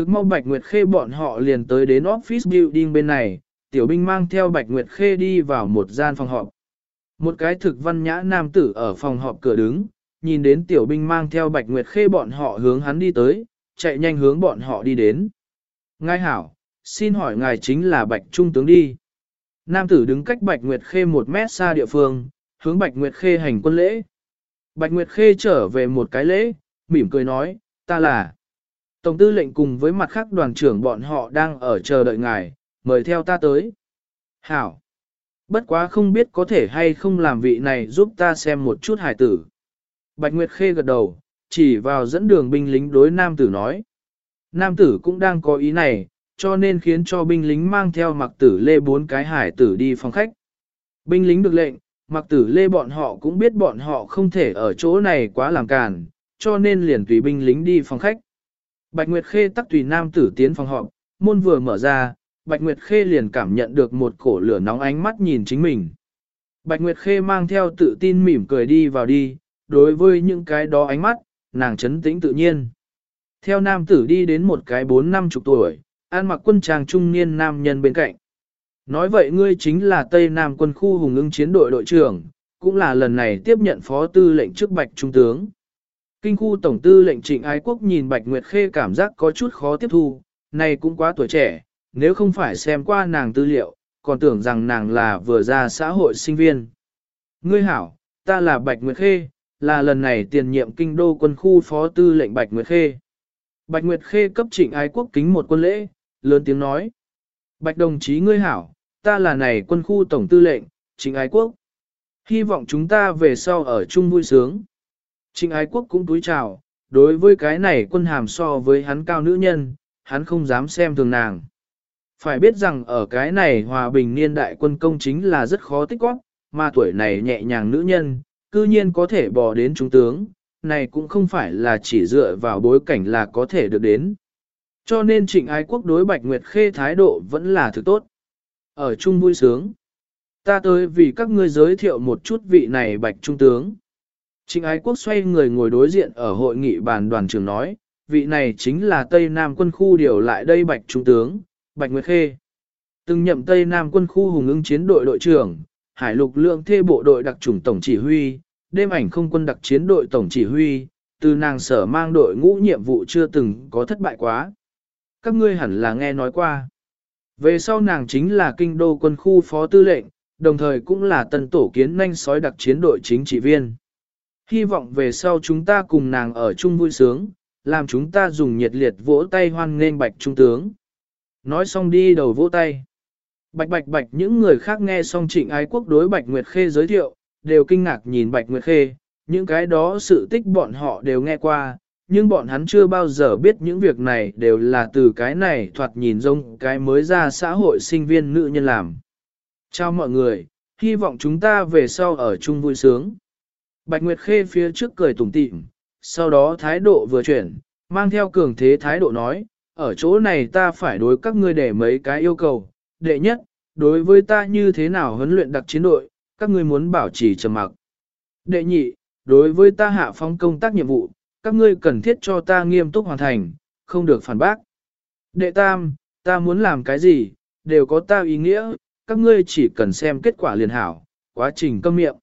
Thực mau Bạch Nguyệt Khê bọn họ liền tới đến office building bên này, tiểu binh mang theo Bạch Nguyệt Khê đi vào một gian phòng họp. Một cái thực văn nhã nam tử ở phòng họp cửa đứng, nhìn đến tiểu binh mang theo Bạch Nguyệt Khê bọn họ hướng hắn đi tới, chạy nhanh hướng bọn họ đi đến. Ngài hảo, xin hỏi ngài chính là Bạch Trung tướng đi. Nam tử đứng cách Bạch Nguyệt Khê một mét xa địa phương, hướng Bạch Nguyệt Khê hành quân lễ. Bạch Nguyệt Khê trở về một cái lễ, mỉm cười nói, ta là. Tổng tư lệnh cùng với mặt khác đoàn trưởng bọn họ đang ở chờ đợi ngài, mời theo ta tới. Hảo. Bất quá không biết có thể hay không làm vị này giúp ta xem một chút hải tử. Bạch Nguyệt Khê gật đầu, chỉ vào dẫn đường binh lính đối nam tử nói. Nam tử cũng đang có ý này, cho nên khiến cho binh lính mang theo mặc tử lê bốn cái hải tử đi phòng khách. Binh lính được lệnh, mặc tử lê bọn họ cũng biết bọn họ không thể ở chỗ này quá làm càn, cho nên liền tùy binh lính đi phòng khách. Bạch Nguyệt Khê tắc tùy nam tử tiến phòng họp, môn vừa mở ra, Bạch Nguyệt Khê liền cảm nhận được một cổ lửa nóng ánh mắt nhìn chính mình. Bạch Nguyệt Khê mang theo tự tin mỉm cười đi vào đi, đối với những cái đó ánh mắt, nàng chấn tĩnh tự nhiên. Theo nam tử đi đến một cái bốn năm chục tuổi, an mặc quân trang trung niên nam nhân bên cạnh. Nói vậy ngươi chính là Tây Nam quân khu hùng ưng chiến đội đội trưởng, cũng là lần này tiếp nhận phó tư lệnh trước Bạch Trung tướng. Kinh khu tổng tư lệnh trịnh ái quốc nhìn Bạch Nguyệt Khê cảm giác có chút khó tiếp thu, này cũng quá tuổi trẻ, nếu không phải xem qua nàng tư liệu, còn tưởng rằng nàng là vừa ra xã hội sinh viên. Ngươi hảo, ta là Bạch Nguyệt Khê, là lần này tiền nhiệm kinh đô quân khu phó tư lệnh Bạch Nguyệt Khê. Bạch Nguyệt Khê cấp trịnh ái quốc kính một quân lễ, lớn tiếng nói. Bạch đồng chí ngươi hảo, ta là này quân khu tổng tư lệnh, trịnh ái quốc. Hy vọng chúng ta về sau ở chung vui sướng. Trịnh ái quốc cũng túi chào, đối với cái này quân hàm so với hắn cao nữ nhân, hắn không dám xem thường nàng. Phải biết rằng ở cái này hòa bình niên đại quân công chính là rất khó tích góp, mà tuổi này nhẹ nhàng nữ nhân, cư nhiên có thể bò đến trung tướng, này cũng không phải là chỉ dựa vào bối cảnh là có thể được đến. Cho nên trịnh ái quốc đối Bạch Nguyệt Khê thái độ vẫn là thứ tốt. Ở chung vui sướng. Ta tới vì các ngươi giới thiệu một chút vị này Bạch Trung tướng. Trịnh ái quốc xoay người ngồi đối diện ở hội nghị bàn đoàn trưởng nói, vị này chính là Tây Nam quân khu điều lại đây Bạch Trung tướng, Bạch Nguyệt Khê. Từng nhậm Tây Nam quân khu hùng ứng chiến đội đội trưởng, hải lục lượng thê bộ đội đặc chủng tổng chỉ huy, đêm ảnh không quân đặc chiến đội tổng chỉ huy, từ nàng sở mang đội ngũ nhiệm vụ chưa từng có thất bại quá. Các ngươi hẳn là nghe nói qua. Về sau nàng chính là kinh đô quân khu phó tư lệnh, đồng thời cũng là tân tổ kiến nhanh sói đặc chiến đội chính trị viên. Hy vọng về sau chúng ta cùng nàng ở chung vui sướng, làm chúng ta dùng nhiệt liệt vỗ tay hoan nghênh bạch trung tướng. Nói xong đi đầu vỗ tay. Bạch bạch bạch những người khác nghe xong trịnh ái quốc đối Bạch Nguyệt Khê giới thiệu, đều kinh ngạc nhìn Bạch Nguyệt Khê, những cái đó sự tích bọn họ đều nghe qua, nhưng bọn hắn chưa bao giờ biết những việc này đều là từ cái này thoạt nhìn giống cái mới ra xã hội sinh viên nữ nhân làm. Chào mọi người, hy vọng chúng ta về sau ở chung vui sướng. Bạch Nguyệt Khê phía trước cười tủm tỉm, sau đó thái độ vừa chuyển, mang theo cường thế thái độ nói, ở chỗ này ta phải đối các ngươi để mấy cái yêu cầu. Đệ nhất, đối với ta như thế nào huấn luyện đặc chiến đội, các ngươi muốn bảo trì trầm mặc. Đệ nhị, đối với ta hạ phong công tác nhiệm vụ, các ngươi cần thiết cho ta nghiêm túc hoàn thành, không được phản bác. Đệ tam, ta muốn làm cái gì, đều có ta ý nghĩa, các ngươi chỉ cần xem kết quả liền hảo, quá trình câm miệng.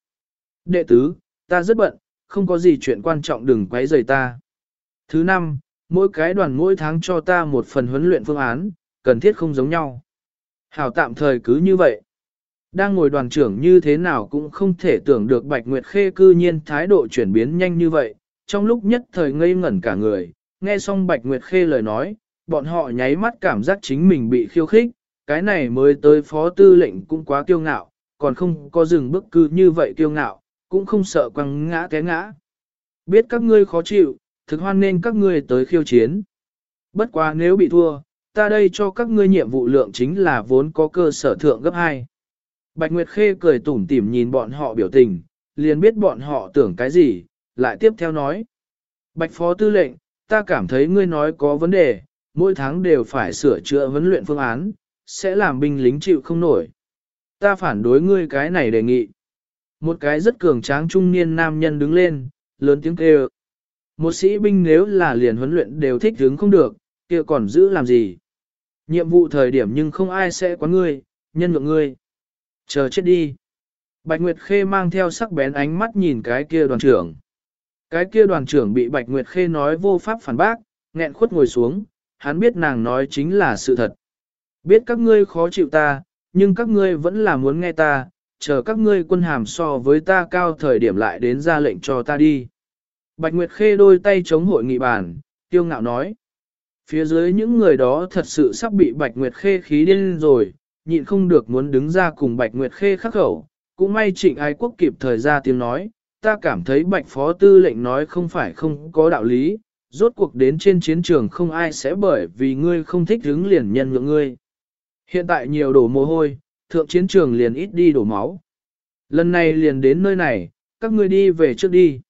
Đệ tứ, ta rất bận, không có gì chuyện quan trọng đừng quấy rầy ta. Thứ năm, mỗi cái đoàn mỗi tháng cho ta một phần huấn luyện phương án, cần thiết không giống nhau. Hảo tạm thời cứ như vậy. Đang ngồi đoàn trưởng như thế nào cũng không thể tưởng được Bạch Nguyệt Khê cư nhiên thái độ chuyển biến nhanh như vậy, trong lúc nhất thời ngây ngẩn cả người, nghe xong Bạch Nguyệt Khê lời nói, bọn họ nháy mắt cảm giác chính mình bị khiêu khích, cái này mới tới phó tư lệnh cũng quá kiêu ngạo, còn không có dừng bước cư như vậy kiêu ngạo, cũng không sợ quăng ngã té ngã. Biết các ngươi khó chịu, thực hoan nên các ngươi tới khiêu chiến. Bất quá nếu bị thua, ta đây cho các ngươi nhiệm vụ lượng chính là vốn có cơ sở thượng gấp 2. Bạch Nguyệt Khê cười tủm tỉm nhìn bọn họ biểu tình, liền biết bọn họ tưởng cái gì, lại tiếp theo nói. Bạch Phó Tư lệnh, ta cảm thấy ngươi nói có vấn đề, mỗi tháng đều phải sửa chữa vấn luyện phương án, sẽ làm binh lính chịu không nổi. Ta phản đối ngươi cái này đề nghị. Một cái rất cường tráng trung niên nam nhân đứng lên, lớn tiếng kêu. Một sĩ binh nếu là liền huấn luyện đều thích hướng không được, kia còn giữ làm gì? Nhiệm vụ thời điểm nhưng không ai sẽ quán ngươi, nhân lượng ngươi. Chờ chết đi. Bạch Nguyệt Khê mang theo sắc bén ánh mắt nhìn cái kia đoàn trưởng. Cái kia đoàn trưởng bị Bạch Nguyệt Khê nói vô pháp phản bác, nghẹn khuất ngồi xuống, hắn biết nàng nói chính là sự thật. Biết các ngươi khó chịu ta, nhưng các ngươi vẫn là muốn nghe ta, chờ các ngươi quân hàm so với ta cao thời điểm lại đến ra lệnh cho ta đi. Bạch Nguyệt Khê đôi tay chống hội nghị bàn, tiêu ngạo nói. Phía dưới những người đó thật sự sắp bị Bạch Nguyệt Khê khí điên rồi, nhịn không được muốn đứng ra cùng Bạch Nguyệt Khê khắc khẩu. Cũng may trịnh ái quốc kịp thời ra tiếng nói, ta cảm thấy Bạch Phó Tư lệnh nói không phải không có đạo lý, rốt cuộc đến trên chiến trường không ai sẽ bởi vì ngươi không thích hứng liền nhân nhượng ngươi. Hiện tại nhiều đổ mồ hôi, thượng chiến trường liền ít đi đổ máu. Lần này liền đến nơi này, các ngươi đi về trước đi.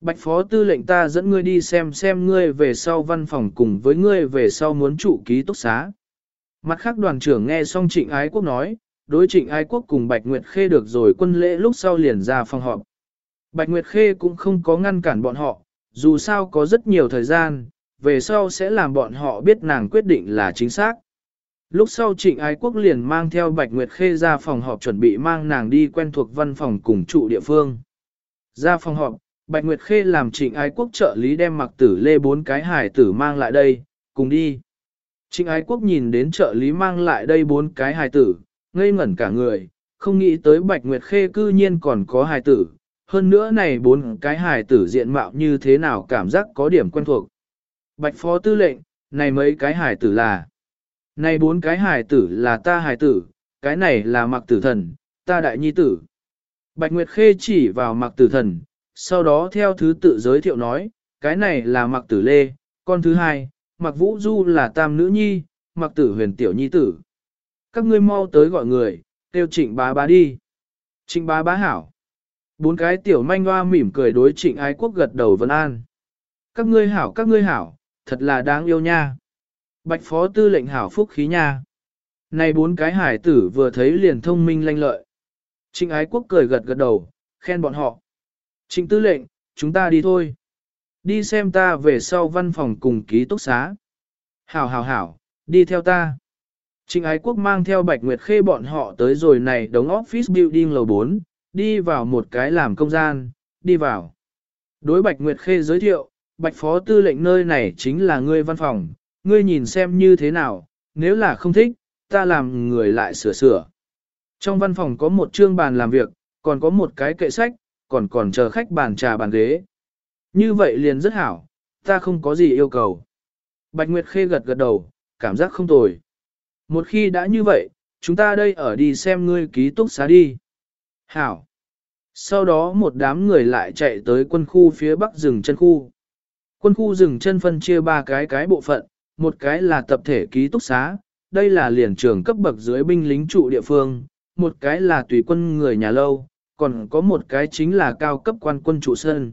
Bạch phó tư lệnh ta dẫn ngươi đi xem xem ngươi về sau văn phòng cùng với ngươi về sau muốn trụ ký túc xá. Mặt khác đoàn trưởng nghe xong trịnh ái quốc nói, đối trịnh ái quốc cùng Bạch Nguyệt Khê được rồi quân lễ lúc sau liền ra phòng họp. Bạch Nguyệt Khê cũng không có ngăn cản bọn họ, dù sao có rất nhiều thời gian, về sau sẽ làm bọn họ biết nàng quyết định là chính xác. Lúc sau trịnh ái quốc liền mang theo Bạch Nguyệt Khê ra phòng họp chuẩn bị mang nàng đi quen thuộc văn phòng cùng trụ địa phương. Ra phòng họp, Bạch Nguyệt Khê làm trịnh ái quốc trợ lý đem mặc tử lê bốn cái hải tử mang lại đây, cùng đi. Trịnh ái quốc nhìn đến trợ lý mang lại đây bốn cái hài tử, ngây ngẩn cả người, không nghĩ tới Bạch Nguyệt Khê cư nhiên còn có hài tử. Hơn nữa này bốn cái hài tử diện mạo như thế nào cảm giác có điểm quen thuộc. Bạch Phó Tư lệnh, này mấy cái hài tử là. Này bốn cái hài tử là ta hài tử, cái này là mặc tử thần, ta đại nhi tử. Bạch Nguyệt Khê chỉ vào mặc tử thần, sau đó theo thứ tự giới thiệu nói, cái này là mặc tử lê, con thứ hai, mặc vũ du là tam nữ nhi, mặc tử huyền tiểu nhi tử. Các ngươi mau tới gọi người, kêu trịnh bá bá đi. Trịnh bá bá hảo. Bốn cái tiểu manh hoa mỉm cười đối trịnh ái quốc gật đầu vân an. Các ngươi hảo các ngươi hảo, thật là đáng yêu nha. Bạch phó tư lệnh hảo phúc khí nha. Này bốn cái hải tử vừa thấy liền thông minh lanh lợi. Trịnh ái quốc cười gật gật đầu, khen bọn họ. Trịnh tư lệnh, chúng ta đi thôi. Đi xem ta về sau văn phòng cùng ký túc xá. Hảo hảo hảo, đi theo ta. Trịnh ái quốc mang theo Bạch Nguyệt Khê bọn họ tới rồi này đống office building lầu 4, đi vào một cái làm công gian, đi vào. Đối Bạch Nguyệt Khê giới thiệu, Bạch Phó Tư lệnh nơi này chính là ngươi văn phòng, ngươi nhìn xem như thế nào, nếu là không thích, ta làm người lại sửa sửa. Trong văn phòng có một trương bàn làm việc, còn có một cái kệ sách, còn còn chờ khách bàn trà bàn ghế. Như vậy liền rất hảo, ta không có gì yêu cầu. Bạch Nguyệt Khê gật gật đầu, cảm giác không tồi. Một khi đã như vậy, chúng ta đây ở đi xem ngươi ký túc xá đi. Hảo. Sau đó một đám người lại chạy tới quân khu phía bắc rừng chân khu. Quân khu rừng chân phân chia ba cái cái bộ phận, một cái là tập thể ký túc xá, đây là liền trường cấp bậc dưới binh lính trụ địa phương, một cái là tùy quân người nhà lâu, còn có một cái chính là cao cấp quan quân trụ sân.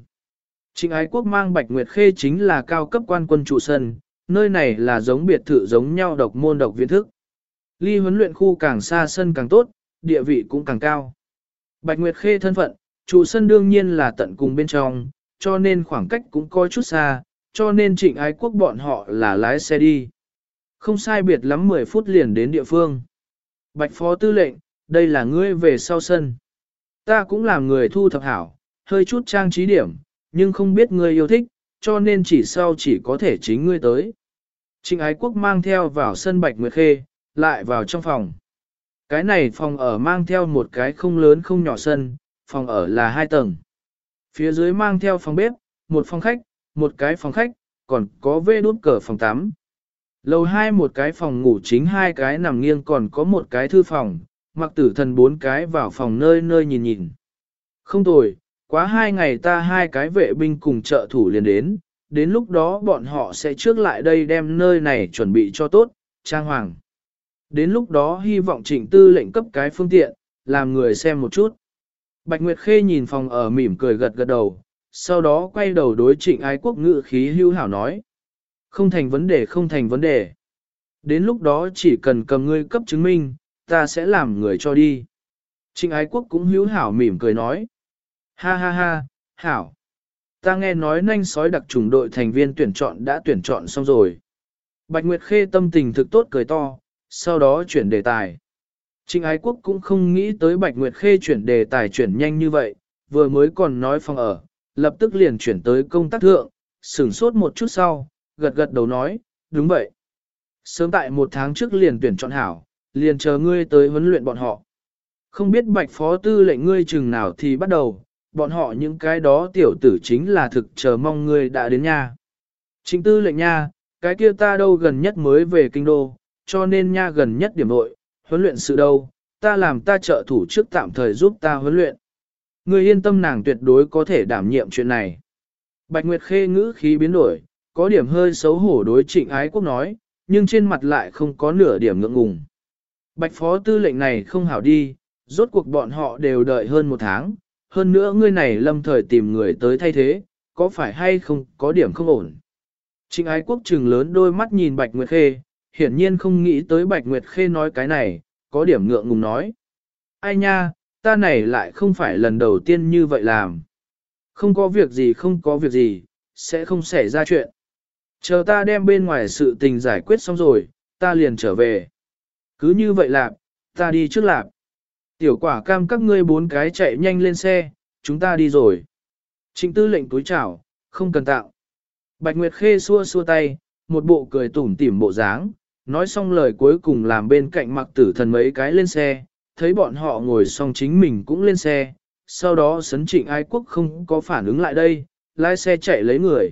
Trịnh ái quốc mang Bạch Nguyệt Khê chính là cao cấp quan quân trụ sân, nơi này là giống biệt thự giống nhau độc môn độc viện thức. Ly huấn luyện khu càng xa sân càng tốt, địa vị cũng càng cao. Bạch Nguyệt Khê thân phận, trụ sân đương nhiên là tận cùng bên trong, cho nên khoảng cách cũng coi chút xa, cho nên trịnh ái quốc bọn họ là lái xe đi. Không sai biệt lắm 10 phút liền đến địa phương. Bạch Phó Tư lệnh, đây là ngươi về sau sân. Ta cũng làm người thu thập hảo, hơi chút trang trí điểm, nhưng không biết ngươi yêu thích, cho nên chỉ sau chỉ có thể chính ngươi tới. Trịnh ái quốc mang theo vào sân Bạch Nguyệt Khê, lại vào trong phòng. Cái này phòng ở mang theo một cái không lớn không nhỏ sân, phòng ở là hai tầng. Phía dưới mang theo phòng bếp, một phòng khách, một cái phòng khách, còn có vê đút cờ phòng tắm. Lầu hai một cái phòng ngủ chính hai cái nằm nghiêng còn có một cái thư phòng, mặc tử thần bốn cái vào phòng nơi nơi nhìn nhìn. Không tồi, quá hai ngày ta hai cái vệ binh cùng trợ thủ liền đến, đến lúc đó bọn họ sẽ trước lại đây đem nơi này chuẩn bị cho tốt, trang hoàng. Đến lúc đó hy vọng trịnh tư lệnh cấp cái phương tiện, làm người xem một chút. Bạch Nguyệt Khê nhìn phòng ở mỉm cười gật gật đầu, sau đó quay đầu đối trịnh ái quốc ngự khí hưu hảo nói. Không thành vấn đề không thành vấn đề. Đến lúc đó chỉ cần cầm ngươi cấp chứng minh, ta sẽ làm người cho đi. Trịnh ái quốc cũng hữu hảo mỉm cười nói. Ha ha ha, hảo. Ta nghe nói nanh sói đặc trùng đội thành viên tuyển chọn đã tuyển chọn xong rồi. Bạch Nguyệt Khê tâm tình thực tốt cười to, sau đó chuyển đề tài. Trịnh Ái Quốc cũng không nghĩ tới Bạch Nguyệt Khê chuyển đề tài chuyển nhanh như vậy, vừa mới còn nói phòng ở, lập tức liền chuyển tới công tác thượng, sửng sốt một chút sau, gật gật đầu nói, đúng vậy. Sớm tại một tháng trước liền tuyển chọn hảo, liền chờ ngươi tới huấn luyện bọn họ. Không biết bạch phó tư lệnh ngươi chừng nào thì bắt đầu, bọn họ những cái đó tiểu tử chính là thực chờ mong ngươi đã đến nha. Chính tư lệnh nha, cái kia ta đâu gần nhất mới về kinh đô, cho nên nha gần nhất điểm nội, huấn luyện sự đâu, ta làm ta trợ thủ trước tạm thời giúp ta huấn luyện. Người yên tâm nàng tuyệt đối có thể đảm nhiệm chuyện này. Bạch Nguyệt Khê ngữ khí biến đổi, có điểm hơi xấu hổ đối trịnh ái quốc nói, nhưng trên mặt lại không có nửa điểm ngượng ngùng. Bạch phó tư lệnh này không hảo đi, rốt cuộc bọn họ đều đợi hơn một tháng, hơn nữa ngươi này lâm thời tìm người tới thay thế, có phải hay không có điểm không ổn. Trịnh ái quốc trừng lớn đôi mắt nhìn Bạch Nguyệt Khê, hiển nhiên không nghĩ tới Bạch Nguyệt Khê nói cái này, có điểm ngượng ngùng nói. Ai nha, ta này lại không phải lần đầu tiên như vậy làm. Không có việc gì không có việc gì, sẽ không xảy ra chuyện. Chờ ta đem bên ngoài sự tình giải quyết xong rồi, ta liền trở về. Cứ như vậy lạp, ta đi trước lạp. Tiểu quả cam các ngươi bốn cái chạy nhanh lên xe, chúng ta đi rồi. Trịnh tư lệnh túi chảo, không cần tạo. Bạch Nguyệt Khê xua xua tay, một bộ cười tủm tỉm bộ dáng, nói xong lời cuối cùng làm bên cạnh mặc tử thần mấy cái lên xe, thấy bọn họ ngồi xong chính mình cũng lên xe, sau đó sấn trịnh ái quốc không có phản ứng lại đây, lái xe chạy lấy người.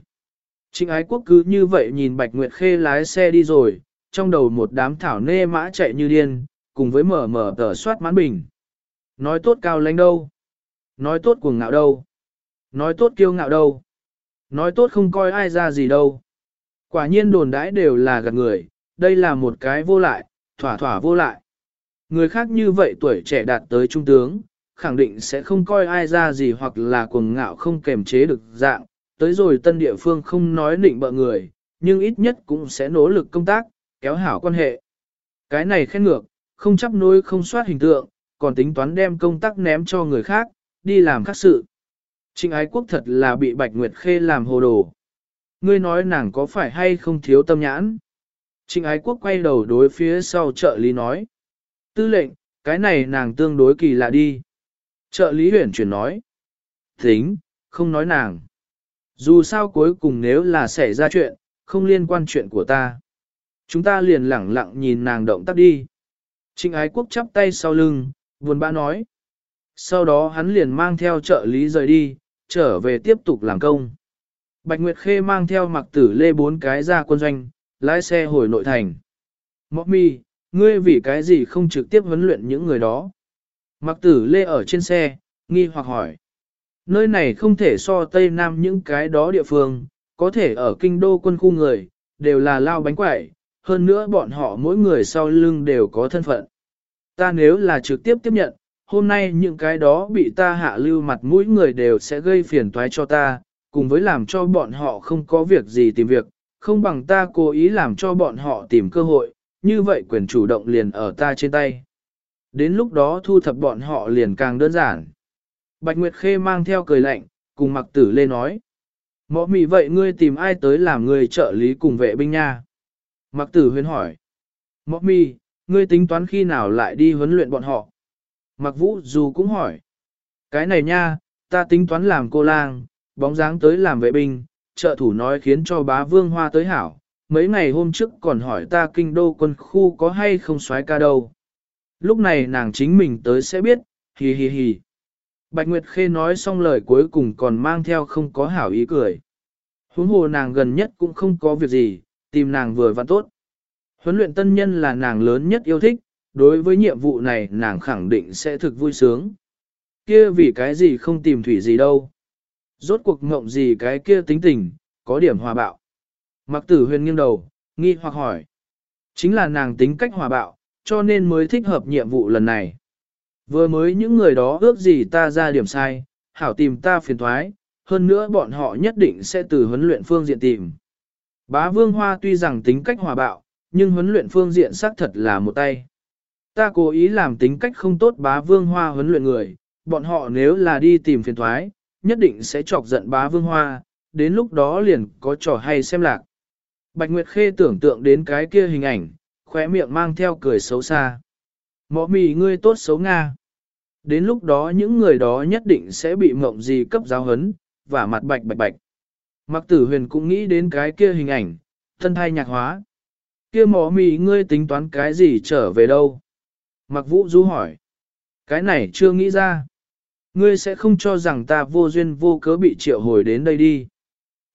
Trịnh ái quốc cứ như vậy nhìn Bạch Nguyệt Khê lái xe đi rồi, trong đầu một đám thảo nê mã chạy như điên, cùng với mở mở tờ soát mãn bình. Nói tốt cao lãnh đâu? Nói tốt cuồng ngạo đâu? Nói tốt kiêu ngạo đâu? Nói tốt không coi ai ra gì đâu? Quả nhiên đồn đãi đều là gạt người, đây là một cái vô lại, thỏa thỏa vô lại. Người khác như vậy tuổi trẻ đạt tới trung tướng, khẳng định sẽ không coi ai ra gì hoặc là cuồng ngạo không kềm chế được dạng, tới rồi tân địa phương không nói định bợ người, nhưng ít nhất cũng sẽ nỗ lực công tác, kéo hảo quan hệ. Cái này khen ngược, không chấp nối không soát hình tượng, còn tính toán đem công tác ném cho người khác, đi làm khác sự. Trịnh ái quốc thật là bị Bạch Nguyệt Khê làm hồ đồ. Ngươi nói nàng có phải hay không thiếu tâm nhãn? Trịnh ái quốc quay đầu đối phía sau trợ lý nói. Tư lệnh, cái này nàng tương đối kỳ lạ đi. Trợ lý huyền chuyển nói. Tính, không nói nàng. Dù sao cuối cùng nếu là xảy ra chuyện, không liên quan chuyện của ta. Chúng ta liền lẳng lặng nhìn nàng động tác đi. Trịnh ái quốc chắp tay sau lưng, buồn bã nói. Sau đó hắn liền mang theo trợ lý rời đi, trở về tiếp tục làm công. Bạch Nguyệt Khê mang theo mặc tử lê bốn cái ra quân doanh, lái xe hồi nội thành. Mọc mi, ngươi vì cái gì không trực tiếp huấn luyện những người đó? Mặc tử lê ở trên xe, nghi hoặc hỏi. Nơi này không thể so Tây Nam những cái đó địa phương, có thể ở kinh đô quân khu người, đều là lao bánh quẩy, hơn nữa bọn họ mỗi người sau lưng đều có thân phận. Ta nếu là trực tiếp tiếp nhận, hôm nay những cái đó bị ta hạ lưu mặt mũi người đều sẽ gây phiền toái cho ta, cùng với làm cho bọn họ không có việc gì tìm việc, không bằng ta cố ý làm cho bọn họ tìm cơ hội, như vậy quyền chủ động liền ở ta trên tay. Đến lúc đó thu thập bọn họ liền càng đơn giản. Bạch Nguyệt Khê mang theo cười lạnh, cùng mặc tử lê nói. Mọ mị vậy ngươi tìm ai tới làm người trợ lý cùng vệ binh nha? Mặc tử huyên hỏi. Mọ mị, ngươi tính toán khi nào lại đi huấn luyện bọn họ? Mặc vũ dù cũng hỏi. Cái này nha, ta tính toán làm cô lang, bóng dáng tới làm vệ binh, trợ thủ nói khiến cho bá vương hoa tới hảo. Mấy ngày hôm trước còn hỏi ta kinh đô quân khu có hay không xoái ca đâu. Lúc này nàng chính mình tới sẽ biết, hì hì hì. Bạch Nguyệt Khê nói xong lời cuối cùng còn mang theo không có hảo ý cười. Huống hồ nàng gần nhất cũng không có việc gì, tìm nàng vừa và tốt. Huấn luyện tân nhân là nàng lớn nhất yêu thích, đối với nhiệm vụ này nàng khẳng định sẽ thực vui sướng. Kia vì cái gì không tìm thủy gì đâu. Rốt cuộc mộng gì cái kia tính tình, có điểm hòa bạo. Mặc tử huyền nghiêng đầu, nghi hoặc hỏi. Chính là nàng tính cách hòa bạo, cho nên mới thích hợp nhiệm vụ lần này. Vừa mới những người đó ước gì ta ra điểm sai, hảo tìm ta phiền thoái, hơn nữa bọn họ nhất định sẽ từ huấn luyện phương diện tìm. Bá Vương Hoa tuy rằng tính cách hòa bạo, nhưng huấn luyện phương diện xác thật là một tay. Ta cố ý làm tính cách không tốt bá Vương Hoa huấn luyện người, bọn họ nếu là đi tìm phiền thoái, nhất định sẽ chọc giận bá Vương Hoa, đến lúc đó liền có trò hay xem lạc. Bạch Nguyệt Khê tưởng tượng đến cái kia hình ảnh, khóe miệng mang theo cười xấu xa. Mọ mì ngươi tốt xấu Nga. Đến lúc đó những người đó nhất định sẽ bị mộng gì cấp giáo hấn, và mặt bạch bạch bạch. Mặc tử huyền cũng nghĩ đến cái kia hình ảnh, thân thai nhạc hóa. Kia mỏ mì ngươi tính toán cái gì trở về đâu? Mặc vũ du hỏi. Cái này chưa nghĩ ra. Ngươi sẽ không cho rằng ta vô duyên vô cớ bị triệu hồi đến đây đi.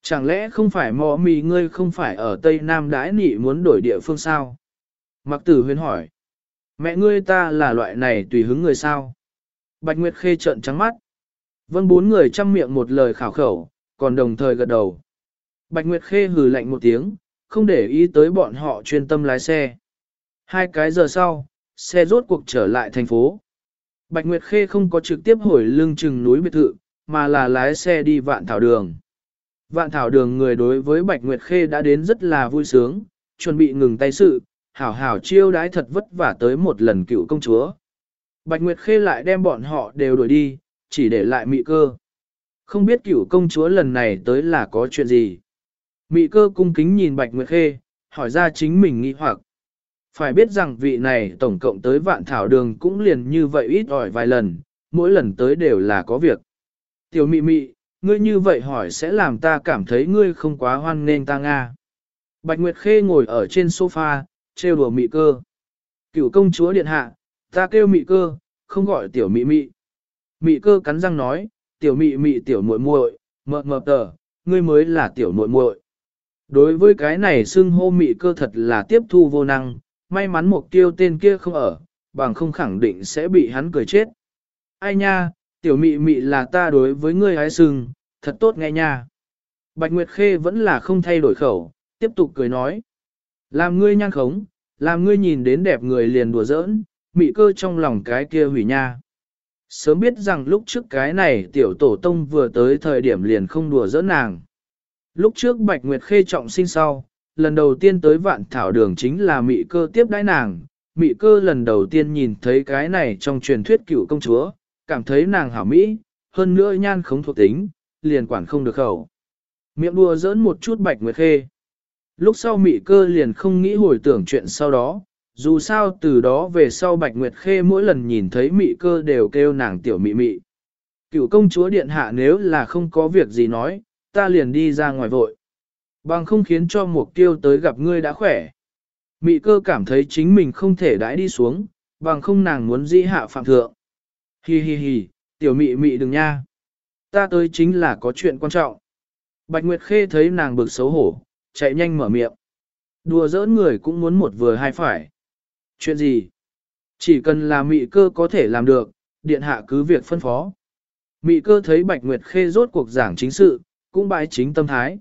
Chẳng lẽ không phải mò mì ngươi không phải ở Tây Nam đãi nị muốn đổi địa phương sao? Mặc tử huyền hỏi. Mẹ ngươi ta là loại này tùy hứng người sao? Bạch Nguyệt Khê trợn trắng mắt. Vân bốn người chăm miệng một lời khảo khẩu, còn đồng thời gật đầu. Bạch Nguyệt Khê hừ lạnh một tiếng, không để ý tới bọn họ chuyên tâm lái xe. Hai cái giờ sau, xe rốt cuộc trở lại thành phố. Bạch Nguyệt Khê không có trực tiếp hồi lưng chừng núi biệt thự, mà là lái xe đi vạn thảo đường. Vạn thảo đường người đối với Bạch Nguyệt Khê đã đến rất là vui sướng, chuẩn bị ngừng tay sự, hảo hảo chiêu đái thật vất vả tới một lần cựu công chúa. Bạch Nguyệt Khê lại đem bọn họ đều đuổi đi, chỉ để lại mị cơ. Không biết cựu công chúa lần này tới là có chuyện gì. Mị cơ cung kính nhìn Bạch Nguyệt Khê, hỏi ra chính mình nghĩ hoặc. Phải biết rằng vị này tổng cộng tới vạn thảo đường cũng liền như vậy ít ỏi vài lần, mỗi lần tới đều là có việc. Tiểu mị mị, ngươi như vậy hỏi sẽ làm ta cảm thấy ngươi không quá hoan nên ta Nga. Bạch Nguyệt Khê ngồi ở trên sofa, trêu đùa mị cơ. Cựu công chúa điện hạ, ta kêu mị cơ, không gọi tiểu mị mị. Mị cơ cắn răng nói, tiểu mị mị tiểu muội muội, mờ mờ tờ, ngươi mới là tiểu muội muội. Đối với cái này xưng hô mị cơ thật là tiếp thu vô năng, may mắn mục tiêu tên kia không ở, bằng không khẳng định sẽ bị hắn cười chết. Ai nha, tiểu mị mị là ta đối với ngươi hái sừng, thật tốt nghe nha. Bạch Nguyệt Khê vẫn là không thay đổi khẩu, tiếp tục cười nói. Làm ngươi nhan khống, làm ngươi nhìn đến đẹp người liền đùa giỡn, mị cơ trong lòng cái kia hủy nha. Sớm biết rằng lúc trước cái này tiểu tổ tông vừa tới thời điểm liền không đùa giỡn nàng. Lúc trước Bạch Nguyệt Khê trọng sinh sau, lần đầu tiên tới vạn thảo đường chính là mị cơ tiếp đãi nàng. Mị cơ lần đầu tiên nhìn thấy cái này trong truyền thuyết cựu công chúa, cảm thấy nàng hảo mỹ, hơn nữa nhan không thuộc tính, liền quản không được khẩu. Miệng đùa giỡn một chút Bạch Nguyệt Khê. Lúc sau mị cơ liền không nghĩ hồi tưởng chuyện sau đó, dù sao từ đó về sau Bạch Nguyệt Khê mỗi lần nhìn thấy mị cơ đều kêu nàng tiểu mị mị. Cựu công chúa điện hạ nếu là không có việc gì nói, ta liền đi ra ngoài vội. Bằng không khiến cho mục tiêu tới gặp ngươi đã khỏe. Mị cơ cảm thấy chính mình không thể đãi đi xuống, bằng không nàng muốn di hạ phạm thượng. Hi hi hi, tiểu mị mị đừng nha. Ta tới chính là có chuyện quan trọng. Bạch Nguyệt Khê thấy nàng bực xấu hổ, chạy nhanh mở miệng. Đùa giỡn người cũng muốn một vừa hai phải. Chuyện gì? Chỉ cần là mị cơ có thể làm được, điện hạ cứ việc phân phó. Mị cơ thấy Bạch Nguyệt Khê rốt cuộc giảng chính sự, cũng bái chính tâm thái.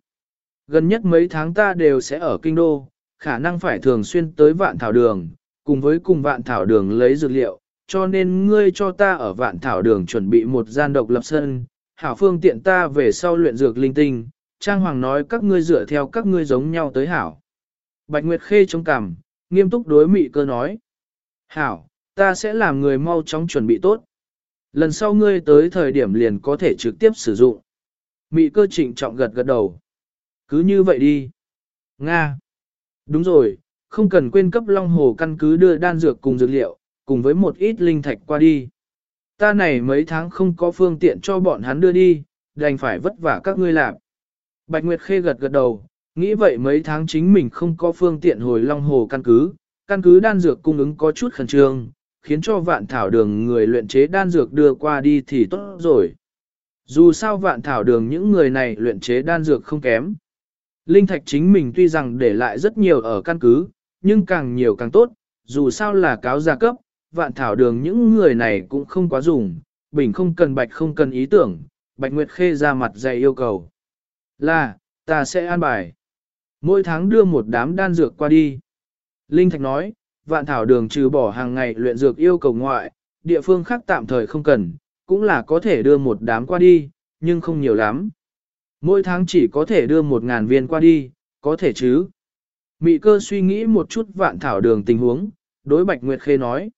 Gần nhất mấy tháng ta đều sẽ ở kinh đô, khả năng phải thường xuyên tới vạn thảo đường, cùng với cùng vạn thảo đường lấy dược liệu, cho nên ngươi cho ta ở vạn thảo đường chuẩn bị một gian độc lập sân, hảo phương tiện ta về sau luyện dược linh tinh, Trang Hoàng nói các ngươi dựa theo các ngươi giống nhau tới hảo. Bạch Nguyệt Khê trong cằm, nghiêm túc đối mị cơ nói. Hảo, ta sẽ làm người mau chóng chuẩn bị tốt. Lần sau ngươi tới thời điểm liền có thể trực tiếp sử dụng. Mị cơ trịnh trọng gật gật đầu. Cứ như vậy đi. Nga. Đúng rồi, không cần quên cấp Long Hồ căn cứ đưa đan dược cùng dược liệu, cùng với một ít linh thạch qua đi. Ta này mấy tháng không có phương tiện cho bọn hắn đưa đi, đành phải vất vả các ngươi làm. Bạch Nguyệt Khê gật gật đầu, nghĩ vậy mấy tháng chính mình không có phương tiện hồi Long Hồ căn cứ, căn cứ đan dược cung ứng có chút khẩn trương, khiến cho vạn thảo đường người luyện chế đan dược đưa qua đi thì tốt rồi. Dù sao vạn thảo đường những người này luyện chế đan dược không kém. Linh thạch chính mình tuy rằng để lại rất nhiều ở căn cứ, nhưng càng nhiều càng tốt, dù sao là cáo gia cấp, vạn thảo đường những người này cũng không quá dùng, bình không cần bạch không cần ý tưởng, bạch nguyệt khê ra mặt dày yêu cầu. Là, ta sẽ an bài. Mỗi tháng đưa một đám đan dược qua đi. Linh Thạch nói, vạn thảo đường trừ bỏ hàng ngày luyện dược yêu cầu ngoại, địa phương khác tạm thời không cần, cũng là có thể đưa một đám qua đi, nhưng không nhiều lắm. Mỗi tháng chỉ có thể đưa một ngàn viên qua đi, có thể chứ. Mị cơ suy nghĩ một chút vạn thảo đường tình huống, đối Bạch Nguyệt Khê nói.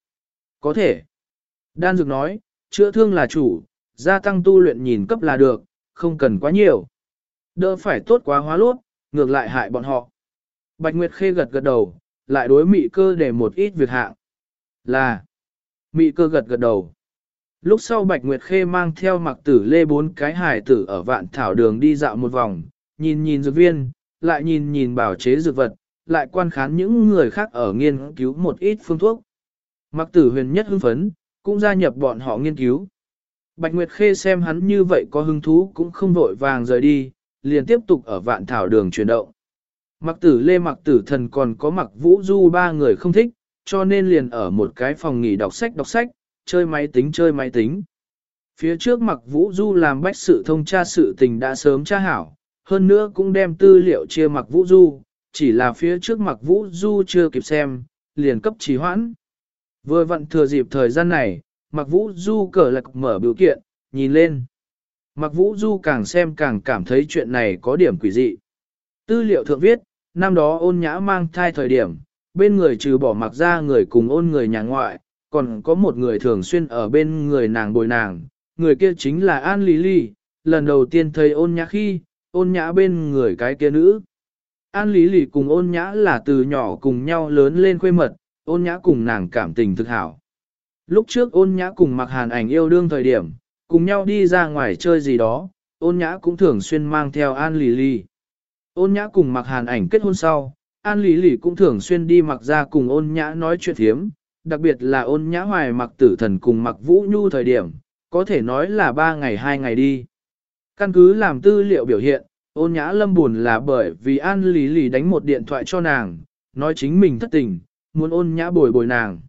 Có thể. Đan dược nói, chữa thương là chủ, gia tăng tu luyện nhìn cấp là được, không cần quá nhiều. Đỡ phải tốt quá hóa lốt, ngược lại hại bọn họ. Bạch Nguyệt Khê gật gật đầu, lại đối mị cơ để một ít việc hạng. Là, mị cơ gật gật đầu. Lúc sau Bạch Nguyệt Khê mang theo mặc tử lê bốn cái hải tử ở vạn thảo đường đi dạo một vòng, nhìn nhìn dược viên, lại nhìn nhìn bảo chế dược vật, lại quan khán những người khác ở nghiên cứu một ít phương thuốc. Mặc tử huyền nhất hưng phấn, cũng gia nhập bọn họ nghiên cứu. Bạch Nguyệt Khê xem hắn như vậy có hứng thú cũng không vội vàng rời đi, liền tiếp tục ở vạn thảo đường chuyển động. Mặc tử lê mặc tử thần còn có mặc vũ du ba người không thích, cho nên liền ở một cái phòng nghỉ đọc sách đọc sách, chơi máy tính chơi máy tính. Phía trước mặc vũ du làm bách sự thông tra sự tình đã sớm tra hảo, hơn nữa cũng đem tư liệu chia mặc vũ du, chỉ là phía trước mặc vũ du chưa kịp xem, liền cấp trì hoãn. Vừa vặn thừa dịp thời gian này, mặc vũ du cờ lạc mở biểu kiện, nhìn lên. Mặc vũ du càng xem càng cảm thấy chuyện này có điểm quỷ dị. Tư liệu thượng viết, năm đó ôn nhã mang thai thời điểm, bên người trừ bỏ mặc ra người cùng ôn người nhà ngoại, còn có một người thường xuyên ở bên người nàng bồi nàng, người kia chính là An Lý Lý, lần đầu tiên thấy ôn nhã khi, ôn nhã bên người cái kia nữ. An Lý Lý cùng ôn nhã là từ nhỏ cùng nhau lớn lên khuê mật, ôn nhã cùng nàng cảm tình thực hảo. Lúc trước ôn nhã cùng mặc hàn ảnh yêu đương thời điểm, cùng nhau đi ra ngoài chơi gì đó, ôn nhã cũng thường xuyên mang theo An lì lì. Ôn nhã cùng mặc hàn ảnh kết hôn sau, An lì lì cũng thường xuyên đi mặc ra cùng ôn nhã nói chuyện thiếm, đặc biệt là ôn nhã hoài mặc tử thần cùng mặc vũ nhu thời điểm, có thể nói là ba ngày hai ngày đi. Căn cứ làm tư liệu biểu hiện, ôn nhã lâm buồn là bởi vì An Lý Lý đánh một điện thoại cho nàng, nói chính mình thất tình, muốn ôn nhã bồi bồi nàng.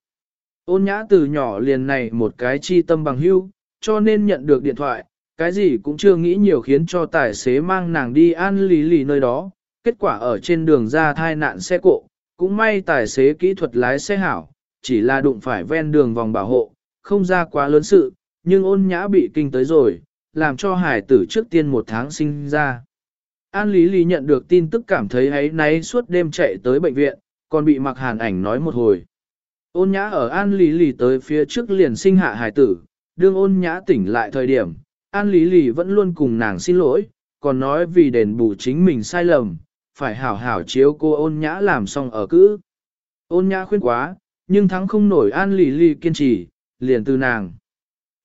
Ôn nhã từ nhỏ liền này một cái chi tâm bằng hưu, cho nên nhận được điện thoại, cái gì cũng chưa nghĩ nhiều khiến cho tài xế mang nàng đi An Lý lì nơi đó, kết quả ở trên đường ra thai nạn xe cộ, cũng may tài xế kỹ thuật lái xe hảo, chỉ là đụng phải ven đường vòng bảo hộ, không ra quá lớn sự, nhưng ôn nhã bị kinh tới rồi, làm cho hải tử trước tiên một tháng sinh ra. An Lý Lý nhận được tin tức cảm thấy ấy náy suốt đêm chạy tới bệnh viện, còn bị mặc hàn ảnh nói một hồi. Ôn nhã ở An Lý Lý tới phía trước liền sinh hạ hài tử, đương ôn nhã tỉnh lại thời điểm, An Lý Lý vẫn luôn cùng nàng xin lỗi, còn nói vì đền bù chính mình sai lầm, phải hảo hảo chiếu cô ôn nhã làm xong ở cữ. Ôn nhã khuyên quá, nhưng thắng không nổi An Lý Lý kiên trì, liền từ nàng.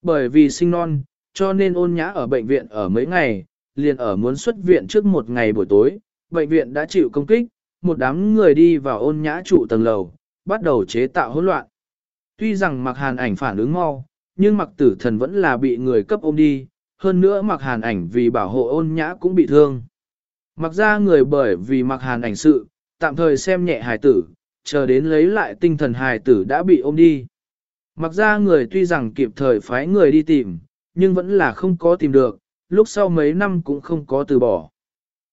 Bởi vì sinh non, cho nên ôn nhã ở bệnh viện ở mấy ngày, liền ở muốn xuất viện trước một ngày buổi tối, bệnh viện đã chịu công kích, một đám người đi vào ôn nhã trụ tầng lầu, bắt đầu chế tạo hỗn loạn. Tuy rằng mặc hàn ảnh phản ứng mau, nhưng mặc tử thần vẫn là bị người cấp ôm đi, hơn nữa mặc hàn ảnh vì bảo hộ ôn nhã cũng bị thương. Mặc ra người bởi vì mặc hàn ảnh sự, tạm thời xem nhẹ hài tử, chờ đến lấy lại tinh thần hài tử đã bị ôm đi. Mặc ra người tuy rằng kịp thời phái người đi tìm, nhưng vẫn là không có tìm được, lúc sau mấy năm cũng không có từ bỏ.